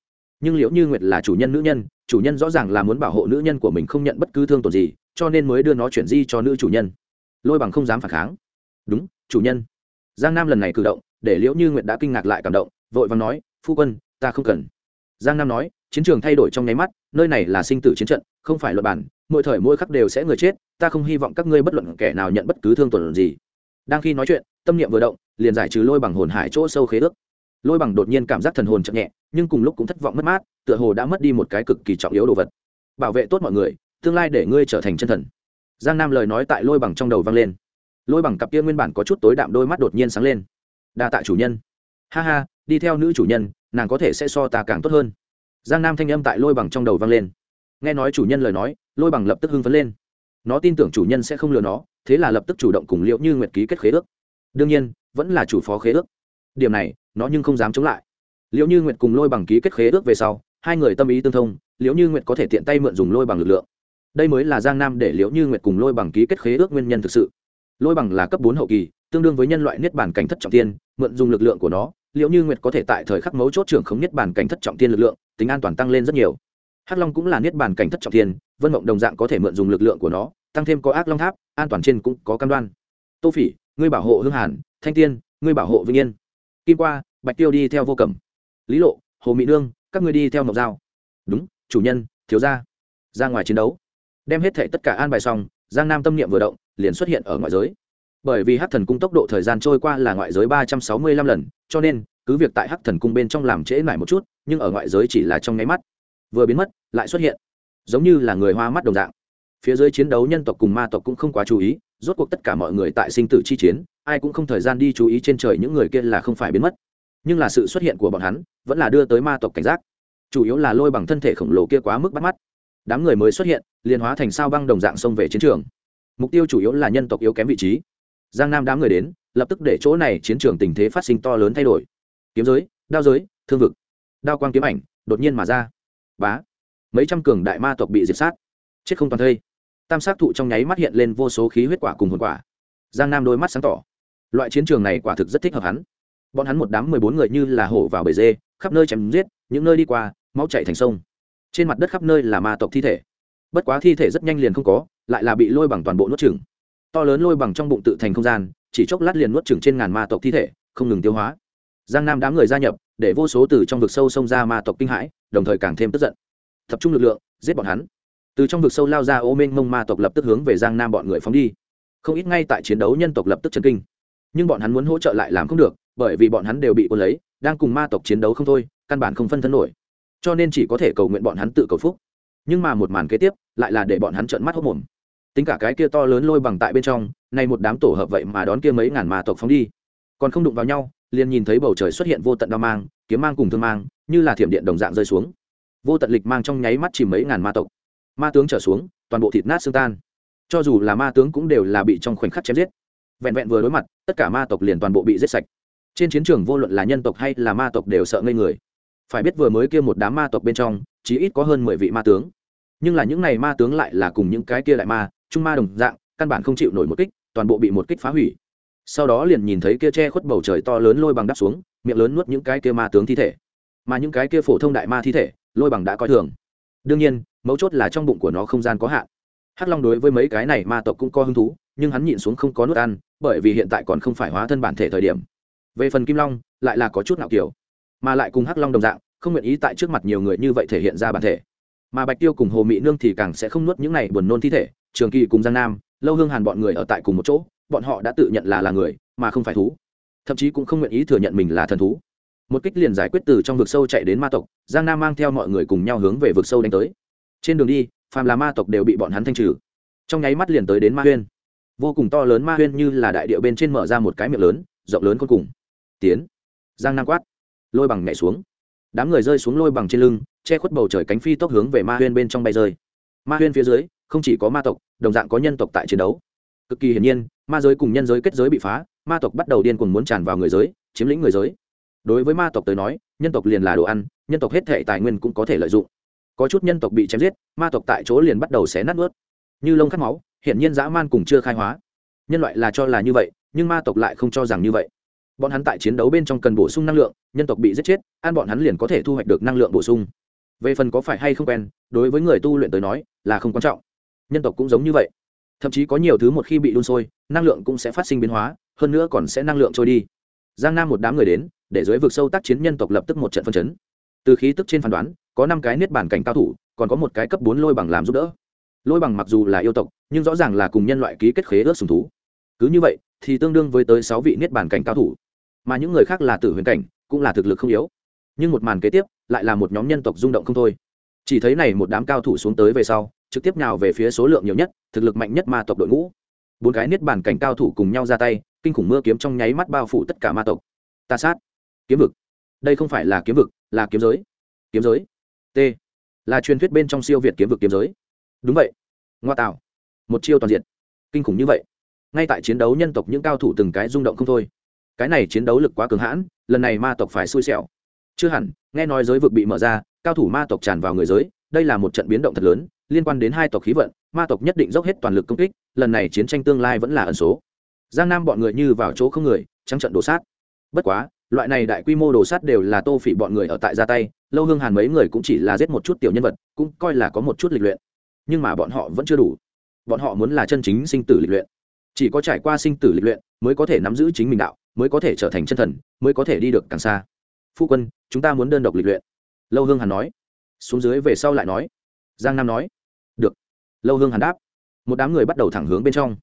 Nhưng liệu như nguyệt là chủ nhân nữ nhân, chủ nhân rõ ràng là muốn bảo hộ nữ nhân của mình không nhận bất cứ thương tổn gì, cho nên mới đưa nó chuyển di cho nữ chủ nhân. Lôi bằng không dám phản kháng. Đúng, chủ nhân. Giang nam lần này cử động, để liễu như nguyệt đã kinh ngạc lại cảm động, vội vàng nói, phu quân, ta không cần. Giang nam nói chiến trường thay đổi trong nháy mắt, nơi này là sinh tử chiến trận, không phải luật bản, mỗi thời mỗi khắc đều sẽ người chết, ta không hy vọng các ngươi bất luận kẻ nào nhận bất cứ thương tổn gì. Đang khi nói chuyện, tâm niệm vừa động, liền giải trừ lôi bằng hồn hải chỗ sâu khế ước. Lôi bằng đột nhiên cảm giác thần hồn chậm nhẹ, nhưng cùng lúc cũng thất vọng mất mát, tựa hồ đã mất đi một cái cực kỳ trọng yếu đồ vật. Bảo vệ tốt mọi người, tương lai để ngươi trở thành chân thần. Giang nam lời nói tại lôi bằng trong đầu vang lên. Lôi bằng cặp kia nguyên bản có chút tối đạm đôi mắt đột nhiên sáng lên. Đa tạ chủ nhân. Ha ha, đi theo nữ chủ nhân, nàng có thể sẽ so ta càng tốt hơn giang nam thanh âm tại lôi bằng trong đầu vang lên. Nghe nói chủ nhân lời nói, lôi bằng lập tức hưng phấn lên. Nó tin tưởng chủ nhân sẽ không lừa nó, thế là lập tức chủ động cùng liệu như nguyệt ký kết khế ước. Đương nhiên, vẫn là chủ phó khế ước. Điểm này, nó nhưng không dám chống lại. Liệu như nguyệt cùng lôi bằng ký kết khế ước về sau, hai người tâm ý tương thông liệu như nguyệt có thể tiện tay mượn dùng lôi bằng lực lượng. Đây mới là giang nam để liệu như nguyệt cùng lôi bằng ký kết khế ước nguyên nhân thực sự. Lôi bằng là cấp bốn hậu kỳ, tương đương với nhân loại niết bản cảnh thất trọng tiên, mượn dùng lực lượng của nó liệu như nguyệt có thể tại thời khắc mấu chốt trưởng khống niết bản cảnh thất trọng tiên lực lượng tính an toàn tăng lên rất nhiều. Hắc long cũng là niết bản cảnh thất trọng thiên, vân mộng đồng dạng có thể mượn dùng lực lượng của nó tăng thêm có ác long tháp an toàn trên cũng có cam đoan. Tô phỉ ngươi bảo hộ hương hàn thanh tiên ngươi bảo hộ vĩnh yên. Kim qua bạch tiêu đi theo vô cẩm. Lý lộ hồ mỹ nương các ngươi đi theo ngọc giao. Đúng chủ nhân thiếu gia. Ra ngoài chiến đấu. Đem hết thể tất cả an bài xong giang nam tâm niệm vừa động liền xuất hiện ở ngoại giới. Bởi vì hắc thần cung tốc độ thời gian trôi qua là ngoại giới ba trăm sáu mươi lăm lần cho nên cứ việc tại hắc thần cung bên trong làm trễ lại một chút nhưng ở ngoại giới chỉ là trong nháy mắt. Vừa biến mất, lại xuất hiện. Giống như là người hoa mắt đồng dạng. Phía dưới chiến đấu nhân tộc cùng ma tộc cũng không quá chú ý, rốt cuộc tất cả mọi người tại sinh tử chi chiến, ai cũng không thời gian đi chú ý trên trời những người kia là không phải biến mất. Nhưng là sự xuất hiện của bọn hắn, vẫn là đưa tới ma tộc cảnh giác. Chủ yếu là lôi bằng thân thể khổng lồ kia quá mức bắt mắt. Đám người mới xuất hiện, liền hóa thành sao băng đồng dạng xông về chiến trường. Mục tiêu chủ yếu là nhân tộc yếu kém vị trí. Giang nam đám người đến, lập tức để chỗ này chiến trường tình thế phát sinh to lớn thay đổi. Kiếm giới, đao giới, thương vực đao quang kiếm ảnh đột nhiên mà ra. Bá! Mấy trăm cường đại ma tộc bị diệt sát. Chết không toàn thây. Tam sát thụ trong nháy mắt hiện lên vô số khí huyết quả cùng hồn quả. Giang nam đôi mắt sáng tỏ. Loại chiến trường này quả thực rất thích hợp hắn. Bọn hắn một đám mười bốn người như là hổ vào bể dê, khắp nơi chém giết, những nơi đi qua, máu chạy thành sông. Trên mặt đất khắp nơi là ma tộc thi thể. Bất quá thi thể rất nhanh liền không có, lại là bị lôi bằng toàn bộ nuốt trừng to lớn lôi bằng trong bụng tự thành không gian, chỉ chốc lát liền nuốt trừng trên ngàn ma tộc thi thể, không ngừng tiêu hóa. Giang nam đám người gia nhập để vô số từ trong vực sâu xông ra ma tộc kinh hãi, đồng thời càng thêm tức giận. Tập trung lực lượng, giết bọn hắn. Từ trong vực sâu lao ra ô minh mông ma tộc lập tức hướng về giang nam bọn người phóng đi. Không ít ngay tại chiến đấu nhân tộc lập tức chấn kinh. Nhưng bọn hắn muốn hỗ trợ lại làm không được, bởi vì bọn hắn đều bị quân lấy, đang cùng ma tộc chiến đấu không thôi, căn bản không phân thân nổi. Cho nên chỉ có thể cầu nguyện bọn hắn tự cầu phúc. Nhưng mà một màn kế tiếp, lại là để bọn hắn trợn mắt hốc mồm. Tính cả cái kia to lớn lôi bằng tại bên trong, nay một đám tổ hợp vậy mà đón kia mấy ngàn ma tộc phóng đi. Còn không đụng vào nhau liền nhìn thấy bầu trời xuất hiện vô tận đao mang, kiếm mang cùng thương mang, như là thiểm điện đồng dạng rơi xuống. Vô tận lịch mang trong nháy mắt chìm mấy ngàn ma tộc. Ma tướng trở xuống, toàn bộ thịt nát xương tan. Cho dù là ma tướng cũng đều là bị trong khoảnh khắc chém giết. Vẹn vẹn vừa đối mặt, tất cả ma tộc liền toàn bộ bị giết sạch. Trên chiến trường vô luận là nhân tộc hay là ma tộc đều sợ ngây người. Phải biết vừa mới kia một đám ma tộc bên trong chỉ ít có hơn mười vị ma tướng. Nhưng là những này ma tướng lại là cùng những cái kia lại ma, trung ma đồng dạng, căn bản không chịu nổi một kích, toàn bộ bị một kích phá hủy sau đó liền nhìn thấy kia che khuất bầu trời to lớn lôi bằng đắp xuống, miệng lớn nuốt những cái kia ma tướng thi thể. Mà những cái kia phổ thông đại ma thi thể, lôi bằng đã coi thường. Đương nhiên, mấu chốt là trong bụng của nó không gian có hạn. Hắc long đối với mấy cái này ma tộc cũng có hứng thú, nhưng hắn nhịn xuống không có nuốt ăn, bởi vì hiện tại còn không phải hóa thân bản thể thời điểm. Về phần kim long, lại là có chút nào kiểu, mà lại cùng hắc long đồng dạng, không nguyện ý tại trước mặt nhiều người như vậy thể hiện ra bản thể. Mà bạch tiêu cùng hồ mỹ nương thì càng sẽ không nuốt những này buồn nôn thi thể, trường kỳ cùng giang nam, lâu hương hàn bọn người ở tại cùng một chỗ bọn họ đã tự nhận là là người, mà không phải thú. Thậm chí cũng không nguyện ý thừa nhận mình là thần thú. Một kích liền giải quyết từ trong vực sâu chạy đến ma tộc, giang nam mang theo mọi người cùng nhau hướng về vực sâu đánh tới. Trên đường đi, phàm là ma tộc đều bị bọn hắn thanh trừ. Trong nháy mắt liền tới đến ma huyên. Vô cùng to lớn ma huyên như là đại điệu bên trên mở ra một cái miệng lớn, rộng lớn cuối cùng. Tiến. Giang nam quát. Lôi bằng nhảy xuống. Đám người rơi xuống lôi bằng trên lưng, che khuất bầu trời cánh phi tốc hướng về ma huyên bên trong bay rơi. Ma huyên phía dưới, không chỉ có ma tộc, đồng dạng có nhân tộc tại chiến đấu cực kỳ hiển nhiên, ma giới cùng nhân giới kết giới bị phá, ma tộc bắt đầu điên cuồng muốn tràn vào người giới, chiếm lĩnh người giới. Đối với ma tộc tới nói, nhân tộc liền là đồ ăn, nhân tộc hết thể tài nguyên cũng có thể lợi dụng. Có chút nhân tộc bị chém giết, ma tộc tại chỗ liền bắt đầu xé nát ướt. Như lông khát máu, hiển nhiên dã man cùng chưa khai hóa. Nhân loại là cho là như vậy, nhưng ma tộc lại không cho rằng như vậy. Bọn hắn tại chiến đấu bên trong cần bổ sung năng lượng, nhân tộc bị giết chết, ăn bọn hắn liền có thể thu hoạch được năng lượng bổ sung. Về phần có phải hay không quen, đối với người tu luyện tới nói, là không quan trọng. Nhân tộc cũng giống như vậy thậm chí có nhiều thứ một khi bị đun sôi, năng lượng cũng sẽ phát sinh biến hóa, hơn nữa còn sẽ năng lượng trôi đi. Giang nam một đám người đến, để dưới vực sâu tác chiến nhân tộc lập tức một trận phân chấn. Từ khí tức trên phán đoán, có năm cái niết bản cảnh cao thủ, còn có một cái cấp bốn lôi bằng làm giúp đỡ. Lôi bằng mặc dù là yêu tộc, nhưng rõ ràng là cùng nhân loại ký kết khế ước sùng thú. Cứ như vậy, thì tương đương với tới sáu vị niết bản cảnh cao thủ. Mà những người khác là tử huyền cảnh, cũng là thực lực không yếu. Nhưng một màn kế tiếp, lại là một nhóm nhân tộc rung động không thôi. Chỉ thấy này một đám cao thủ xuống tới về sau, trực tiếp nào về phía số lượng nhiều nhất thực lực mạnh nhất ma tộc đội ngũ. Bốn cái niết bàn cảnh cao thủ cùng nhau ra tay, kinh khủng mưa kiếm trong nháy mắt bao phủ tất cả ma tộc. Ta sát. Kiếm vực. Đây không phải là kiếm vực, là kiếm giới. Kiếm giới. T. Là truyền thuyết bên trong siêu việt kiếm vực kiếm giới. Đúng vậy. Ngoa tạo. Một chiêu toàn diện. Kinh khủng như vậy. Ngay tại chiến đấu nhân tộc những cao thủ từng cái rung động không thôi. Cái này chiến đấu lực quá cường hãn, lần này ma tộc phải xui xẻo. Chưa hẳn, nghe nói giới vực bị mở ra, cao thủ ma tộc tràn vào người giới, đây là một trận biến động thật lớn liên quan đến hai tộc khí vận, ma tộc nhất định dốc hết toàn lực công kích, lần này chiến tranh tương lai vẫn là ẩn số. Giang nam bọn người như vào chỗ không người, trắng trận đổ sát. Bất quá, loại này đại quy mô đồ sát đều là tô phỉ bọn người ở tại ra tay, lâu hương hàn mấy người cũng chỉ là giết một chút tiểu nhân vật, cũng coi là có một chút lịch luyện. Nhưng mà bọn họ vẫn chưa đủ. Bọn họ muốn là chân chính sinh tử lịch luyện. Chỉ có trải qua sinh tử lịch luyện, mới có thể nắm giữ chính mình đạo, mới có thể trở thành chân thần, mới có thể đi được càng xa. Phu quân, chúng ta muốn đơn độc lịch luyện. Lâu hương hàn nói. Xuống dưới về sau lại nói. Giang nam nói lâu hương hàn đáp một đám người bắt đầu thẳng hướng bên trong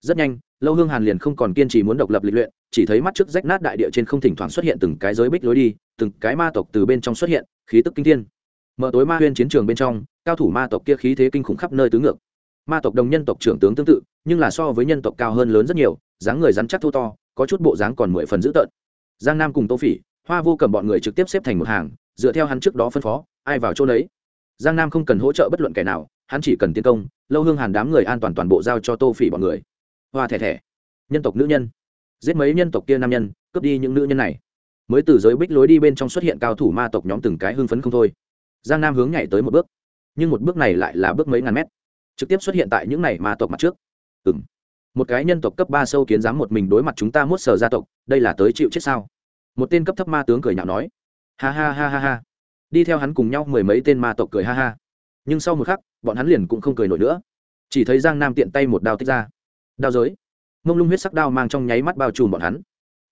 rất nhanh lâu hương hàn liền không còn kiên trì muốn độc lập lịch luyện chỉ thấy mắt trước rách nát đại địa trên không thỉnh thoảng xuất hiện từng cái giới bích lối đi từng cái ma tộc từ bên trong xuất hiện khí tức kinh thiên mở tối ma huyên chiến trường bên trong cao thủ ma tộc kia khí thế kinh khủng khắp nơi tứ ngược ma tộc đồng nhân tộc trưởng tướng tương tự nhưng là so với nhân tộc cao hơn lớn rất nhiều dáng người rắn chắc thô to có chút bộ dáng còn mười phần dữ tợn giang nam cùng tô phỉ hoa vô cầm bọn người trực tiếp xếp thành một hàng dựa theo hắn trước đó phân phó ai vào chỗ đấy giang nam không cần hỗ trợ bất luận kẻ nào hắn chỉ cần tiến công, lâu hương hàn đám người an toàn toàn bộ giao cho tô phỉ bọn người. Hoa thẻ thẻ. Nhân tộc nữ nhân. Giết mấy nhân tộc kia nam nhân, cướp đi những nữ nhân này. Mới từ giới bích lối đi bên trong xuất hiện cao thủ ma tộc nhóm từng cái hưng phấn không thôi. Giang nam hướng nhảy tới một bước. Nhưng một bước này lại là bước mấy ngàn mét. Trực tiếp xuất hiện tại những này ma tộc mặt trước. Ừ m một cái nhân tộc cấp ba sâu kiến dám một mình đối mặt chúng ta mốt sờ gia tộc, đây là tới chịu chết sao? Một tên cấp thấp ma tướng cười nhạo nói. Ha ha ha ha ha. Đi theo hắn cùng nhau mười mấy tên ma tộc cười ha ha nhưng sau một khắc, bọn hắn liền cũng không cười nổi nữa. Chỉ thấy giang nam tiện tay một đao tích ra. Đao giới. Mông lung huyết sắc đao mang trong nháy mắt bao trùm bọn hắn.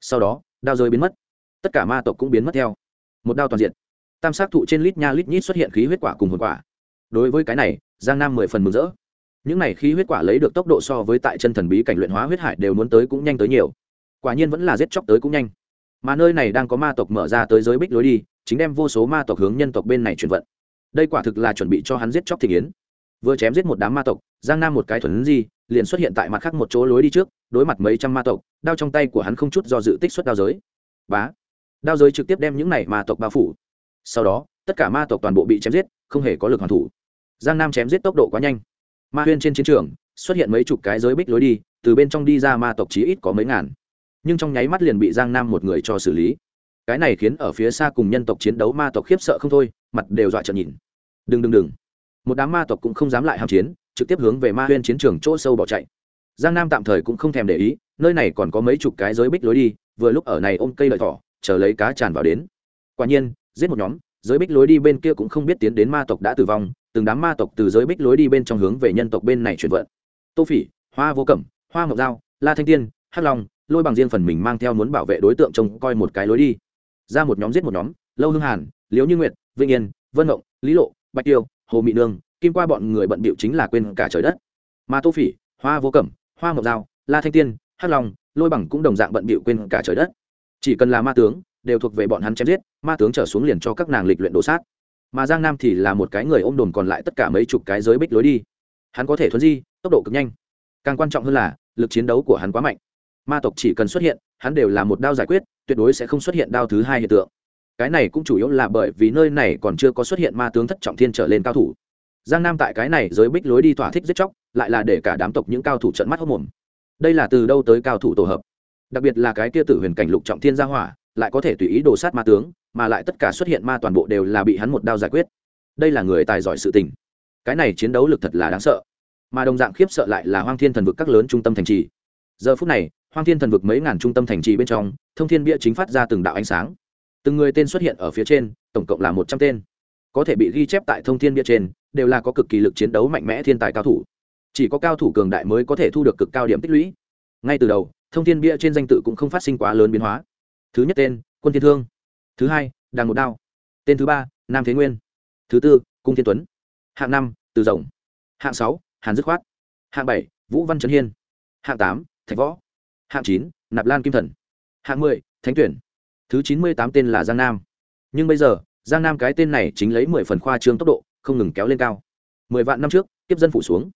Sau đó, đao giới biến mất. Tất cả ma tộc cũng biến mất theo. Một đao toàn diện. Tam sát thụ trên lít nha lít nhít xuất hiện khí huyết quả cùng hồn quả. Đối với cái này, giang nam mười phần mừng rỡ. Những này khí huyết quả lấy được tốc độ so với tại chân thần bí cảnh luyện hóa huyết hải đều muốn tới cũng nhanh tới nhiều. Quả nhiên vẫn là giết chóc tới cũng nhanh. Mà nơi này đang có ma tộc mở ra tới giới bích lối đi, chính đem vô số ma tộc hướng nhân tộc bên này chuyển vận đây quả thực là chuẩn bị cho hắn giết chóc thị yến vừa chém giết một đám ma tộc, giang nam một cái thuần di, liền xuất hiện tại mặt khác một chỗ lối đi trước, đối mặt mấy trăm ma tộc, đao trong tay của hắn không chút do dự tích xuất đao giới. Bá! Đao giới trực tiếp đem những này ma tộc bao phủ. Sau đó, tất cả ma tộc toàn bộ bị chém giết, không hề có lực hoàn thủ. Giang nam chém giết tốc độ quá nhanh. Ma huyên trên chiến trường, xuất hiện mấy chục cái giới bích lối đi, từ bên trong đi ra ma tộc chí ít có mấy ngàn. Nhưng trong nháy mắt liền bị giang nam một người cho xử lý cái này khiến ở phía xa cùng nhân tộc chiến đấu ma tộc khiếp sợ không thôi, mặt đều dọa trợn nhìn. Đừng đừng đừng. Một đám ma tộc cũng không dám lại hạm chiến, trực tiếp hướng về ma huyên chiến trường chỗ sâu bỏ chạy. Giang nam tạm thời cũng không thèm để ý, nơi này còn có mấy chục cái giới bích lối đi, vừa lúc ở này ôm cây lợi thỏ, chờ lấy cá tràn vào đến. Quả nhiên, giết một nhóm, giới bích lối đi bên kia cũng không biết tiến đến ma tộc đã tử vong, từng đám ma tộc từ giới bích lối đi bên trong hướng về nhân tộc bên này chuyển vận. Tô phỉ, hoa vô cẩm, hoa ngọc dao la thanh tiên, hắc long, lôi bằng riêng phần mình mang theo muốn bảo vệ đối tượng trông coi một cái lối đi ra một nhóm giết một nhóm lâu hương hàn liễu như nguyệt vĩnh yên vân ngộng lý lộ bạch tiêu hồ mị nương kim qua bọn người bận bịu chính là quên cả trời đất. Mà tô phỉ hoa vô cẩm hoa ngọc Dao, la thanh tiên hắc long lôi bằng cũng đồng dạng bận bịu quên cả trời đất. Chỉ cần là ma tướng đều thuộc về bọn hắn chém giết ma tướng trở xuống liền cho các nàng lịch luyện đồ sát. Mà giang nam thì là một cái người ôm đồn còn lại tất cả mấy chục cái giới bích lối đi. Hắn có thể thuấn di tốc độ cực nhanh. Càng quan trọng hơn là lực chiến đấu của hắn quá mạnh. Ma tộc chỉ cần xuất hiện hắn đều là một đao giải quyết, tuyệt đối sẽ không xuất hiện đao thứ hai hiện tượng. Cái này cũng chủ yếu là bởi vì nơi này còn chưa có xuất hiện ma tướng thất trọng thiên trở lên cao thủ. Giang nam tại cái này giới bích lối đi thỏa thích giết chóc, lại là để cả đám tộc những cao thủ trận mắt hốc mồm. Đây là từ đâu tới cao thủ tổ hợp? Đặc biệt là cái kia tử huyền cảnh lục trọng thiên gia hỏa, lại có thể tùy ý đồ sát ma tướng, mà lại tất cả xuất hiện ma toàn bộ đều là bị hắn một đao giải quyết. Đây là người tài giỏi sự tình. Cái này chiến đấu lực thật là đáng sợ. Mà đồng dạng khiếp sợ lại là hoang thiên thần vực các lớn trung tâm thành trì. Giờ phút này hoang thiên thần vực mấy ngàn trung tâm thành trì bên trong, thông thiên bia chính phát ra từng đạo ánh sáng. Từng người tên xuất hiện ở phía trên, tổng cộng là một trăm tên. Có thể bị ghi chép tại thông thiên bia trên, đều là có cực kỳ lực chiến đấu mạnh mẽ thiên tài cao thủ. Chỉ có cao thủ cường đại mới có thể thu được cực cao điểm tích lũy. Ngay từ đầu, thông thiên bia trên danh tự cũng không phát sinh quá lớn biến hóa. Thứ nhất tên, quân thiên thương. Thứ hai, đàng một đao. Tên thứ ba, nam thế nguyên. Thứ tư, cung thiên tuấn. Hạng năm, từ rồng. Hạng sáu, hàn dứt khoát. Hạng bảy, vũ văn trấn hiên. Hạng tám, thạch võ hạng chín, nạp lan kim thần. Hạng mười, thánh tuyển. Thứ chín mươi tám tên là giang nam. Nhưng bây giờ, giang nam cái tên này chính lấy mười phần khoa trương tốc độ, không ngừng kéo lên cao. Mười vạn năm trước tiếp dân phủ xuống.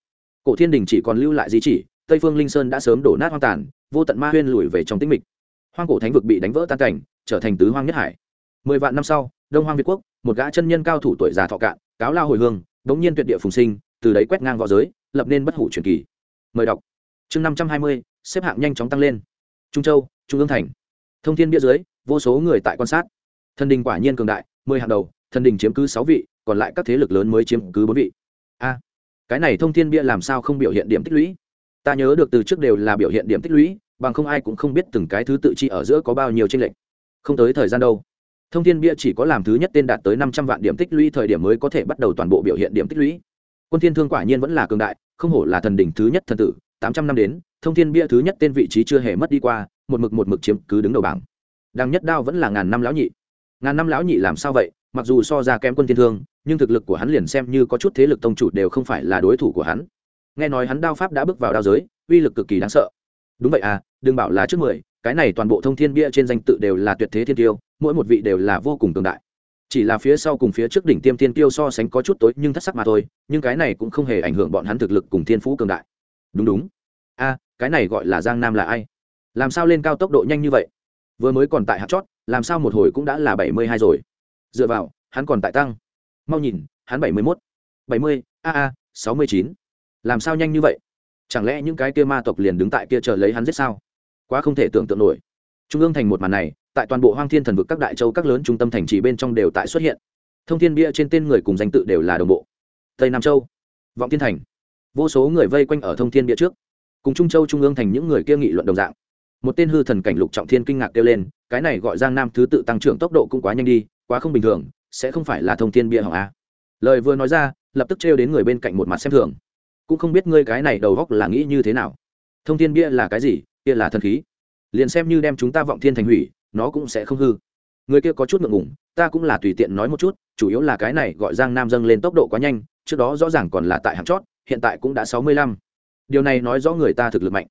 Cổ thiên đình chỉ còn lưu lại di chỉ, tây phương linh sơn đã sớm đổ nát hoang tàn, vô tận ma huyên lùi về trong tĩnh mịch. Hoang cổ thánh vực bị đánh vỡ tan cảnh, trở thành tứ hoang nhất hải. Mười vạn năm sau, đông hoang việt quốc, một gã chân nhân cao thủ tuổi già thọ cạn, cáo lao hồi hương, đống nhiên tuyệt địa phùng sinh, từ đấy quét ngang v õ giới, lập nên bất hủ truyền kỳ. Mời đọc chương năm trăm hai mươi, xếp hạng nhanh chóng tăng lên. Trung châu, trung ương thành. Thông thiên bia dưới, vô số người tại quan sát. Thần đình quả nhiên cường đại, mười hàng đầu, thần đình chiếm cứ sáu vị, còn lại các thế lực lớn mới chiếm cứ bốn vị. A, cái này thông thiên bia làm sao không biểu hiện điểm tích lũy? Ta nhớ được từ trước đều là biểu hiện điểm tích lũy, bằng không ai cũng không biết từng cái thứ tự chi ở giữa có bao nhiêu tranh lệch. Không tới thời gian đâu. Thông thiên bia chỉ có làm thứ nhất tên đạt tới năm trăm vạn điểm tích lũy thời điểm mới có thể bắt đầu toàn bộ biểu hiện điểm tích lũy. Quân thiên thương quả nhiên vẫn là cường đại, không hổ là thần đỉnh thứ nhất thần tử tám trăm năm đến, thông thiên bia thứ nhất tên vị trí chưa hề mất đi qua, một mực một mực chiếm cứ đứng đầu bảng. Đằng nhất đao vẫn là ngàn năm lão nhị. Ngàn năm lão nhị làm sao vậy? Mặc dù so ra kém quân thiên thương, nhưng thực lực của hắn liền xem như có chút thế lực tông chủ đều không phải là đối thủ của hắn. Nghe nói hắn đao pháp đã bước vào đao giới, uy lực cực kỳ đáng sợ. Đúng vậy à đừng bảo là trước mười, cái này toàn bộ thông thiên bia trên danh tự đều là tuyệt thế thiên tiêu, mỗi một vị đều là vô cùng cường đại. Chỉ là phía sau cùng phía trước đỉnh tiêm thiên tiêu so sánh có chút tối nhưng thất sắc mà thôi, nhưng cái này cũng không hề ảnh hưởng bọn hắn thực lực cùng thiên phú cường đại đúng đúng. A, cái này gọi là giang nam là ai? Làm sao lên cao tốc độ nhanh như vậy? Vừa mới còn tại hạt chót, làm sao một hồi cũng đã là bảy mươi hai rồi? Dựa vào, hắn còn tại tăng. Mau nhìn, hắn bảy mươi mốt. bảy mươi, a a, sáu mươi chín. Làm sao nhanh như vậy? Chẳng lẽ những cái kia ma tộc liền đứng tại kia chờ lấy hắn giết sao? Quá không thể tưởng tượng nổi. Trung ương thành một màn này, tại toàn bộ hoang thiên thần vực các đại châu các lớn trung tâm thành trì bên trong đều tại xuất hiện. Thông thiên bia trên tên người cùng danh tự đều là đồng bộ. Tây nam châu, vọng thiên thành vô số người vây quanh ở thông thiên bia trước, cùng trung châu trung ương thành những người kia nghị luận đồng dạng. Một tên hư thần cảnh lục trọng thiên kinh ngạc kêu lên, cái này gọi giang nam thứ tự tăng trưởng tốc độ cũng quá nhanh đi, quá không bình thường, sẽ không phải là thông thiên bia hỏng a lời vừa nói ra, lập tức trêu đến người bên cạnh một mặt xem thường. Cũng không biết ngươi cái này đầu góc là nghĩ như thế nào. Thông thiên bia là cái gì? Kia là thần khí. Liền xem như đem chúng ta vọng thiên thành hủy, nó cũng sẽ không hư. Người kia có chút ngượng ngủng ta cũng là tùy tiện nói một chút, chủ yếu là cái này gọi giang nam dâng lên tốc độ quá nhanh, trước đó rõ ràng còn là tại hạng chót hiện tại cũng đã sáu mươi lăm. Điều này nói rõ người ta thực lực mạnh.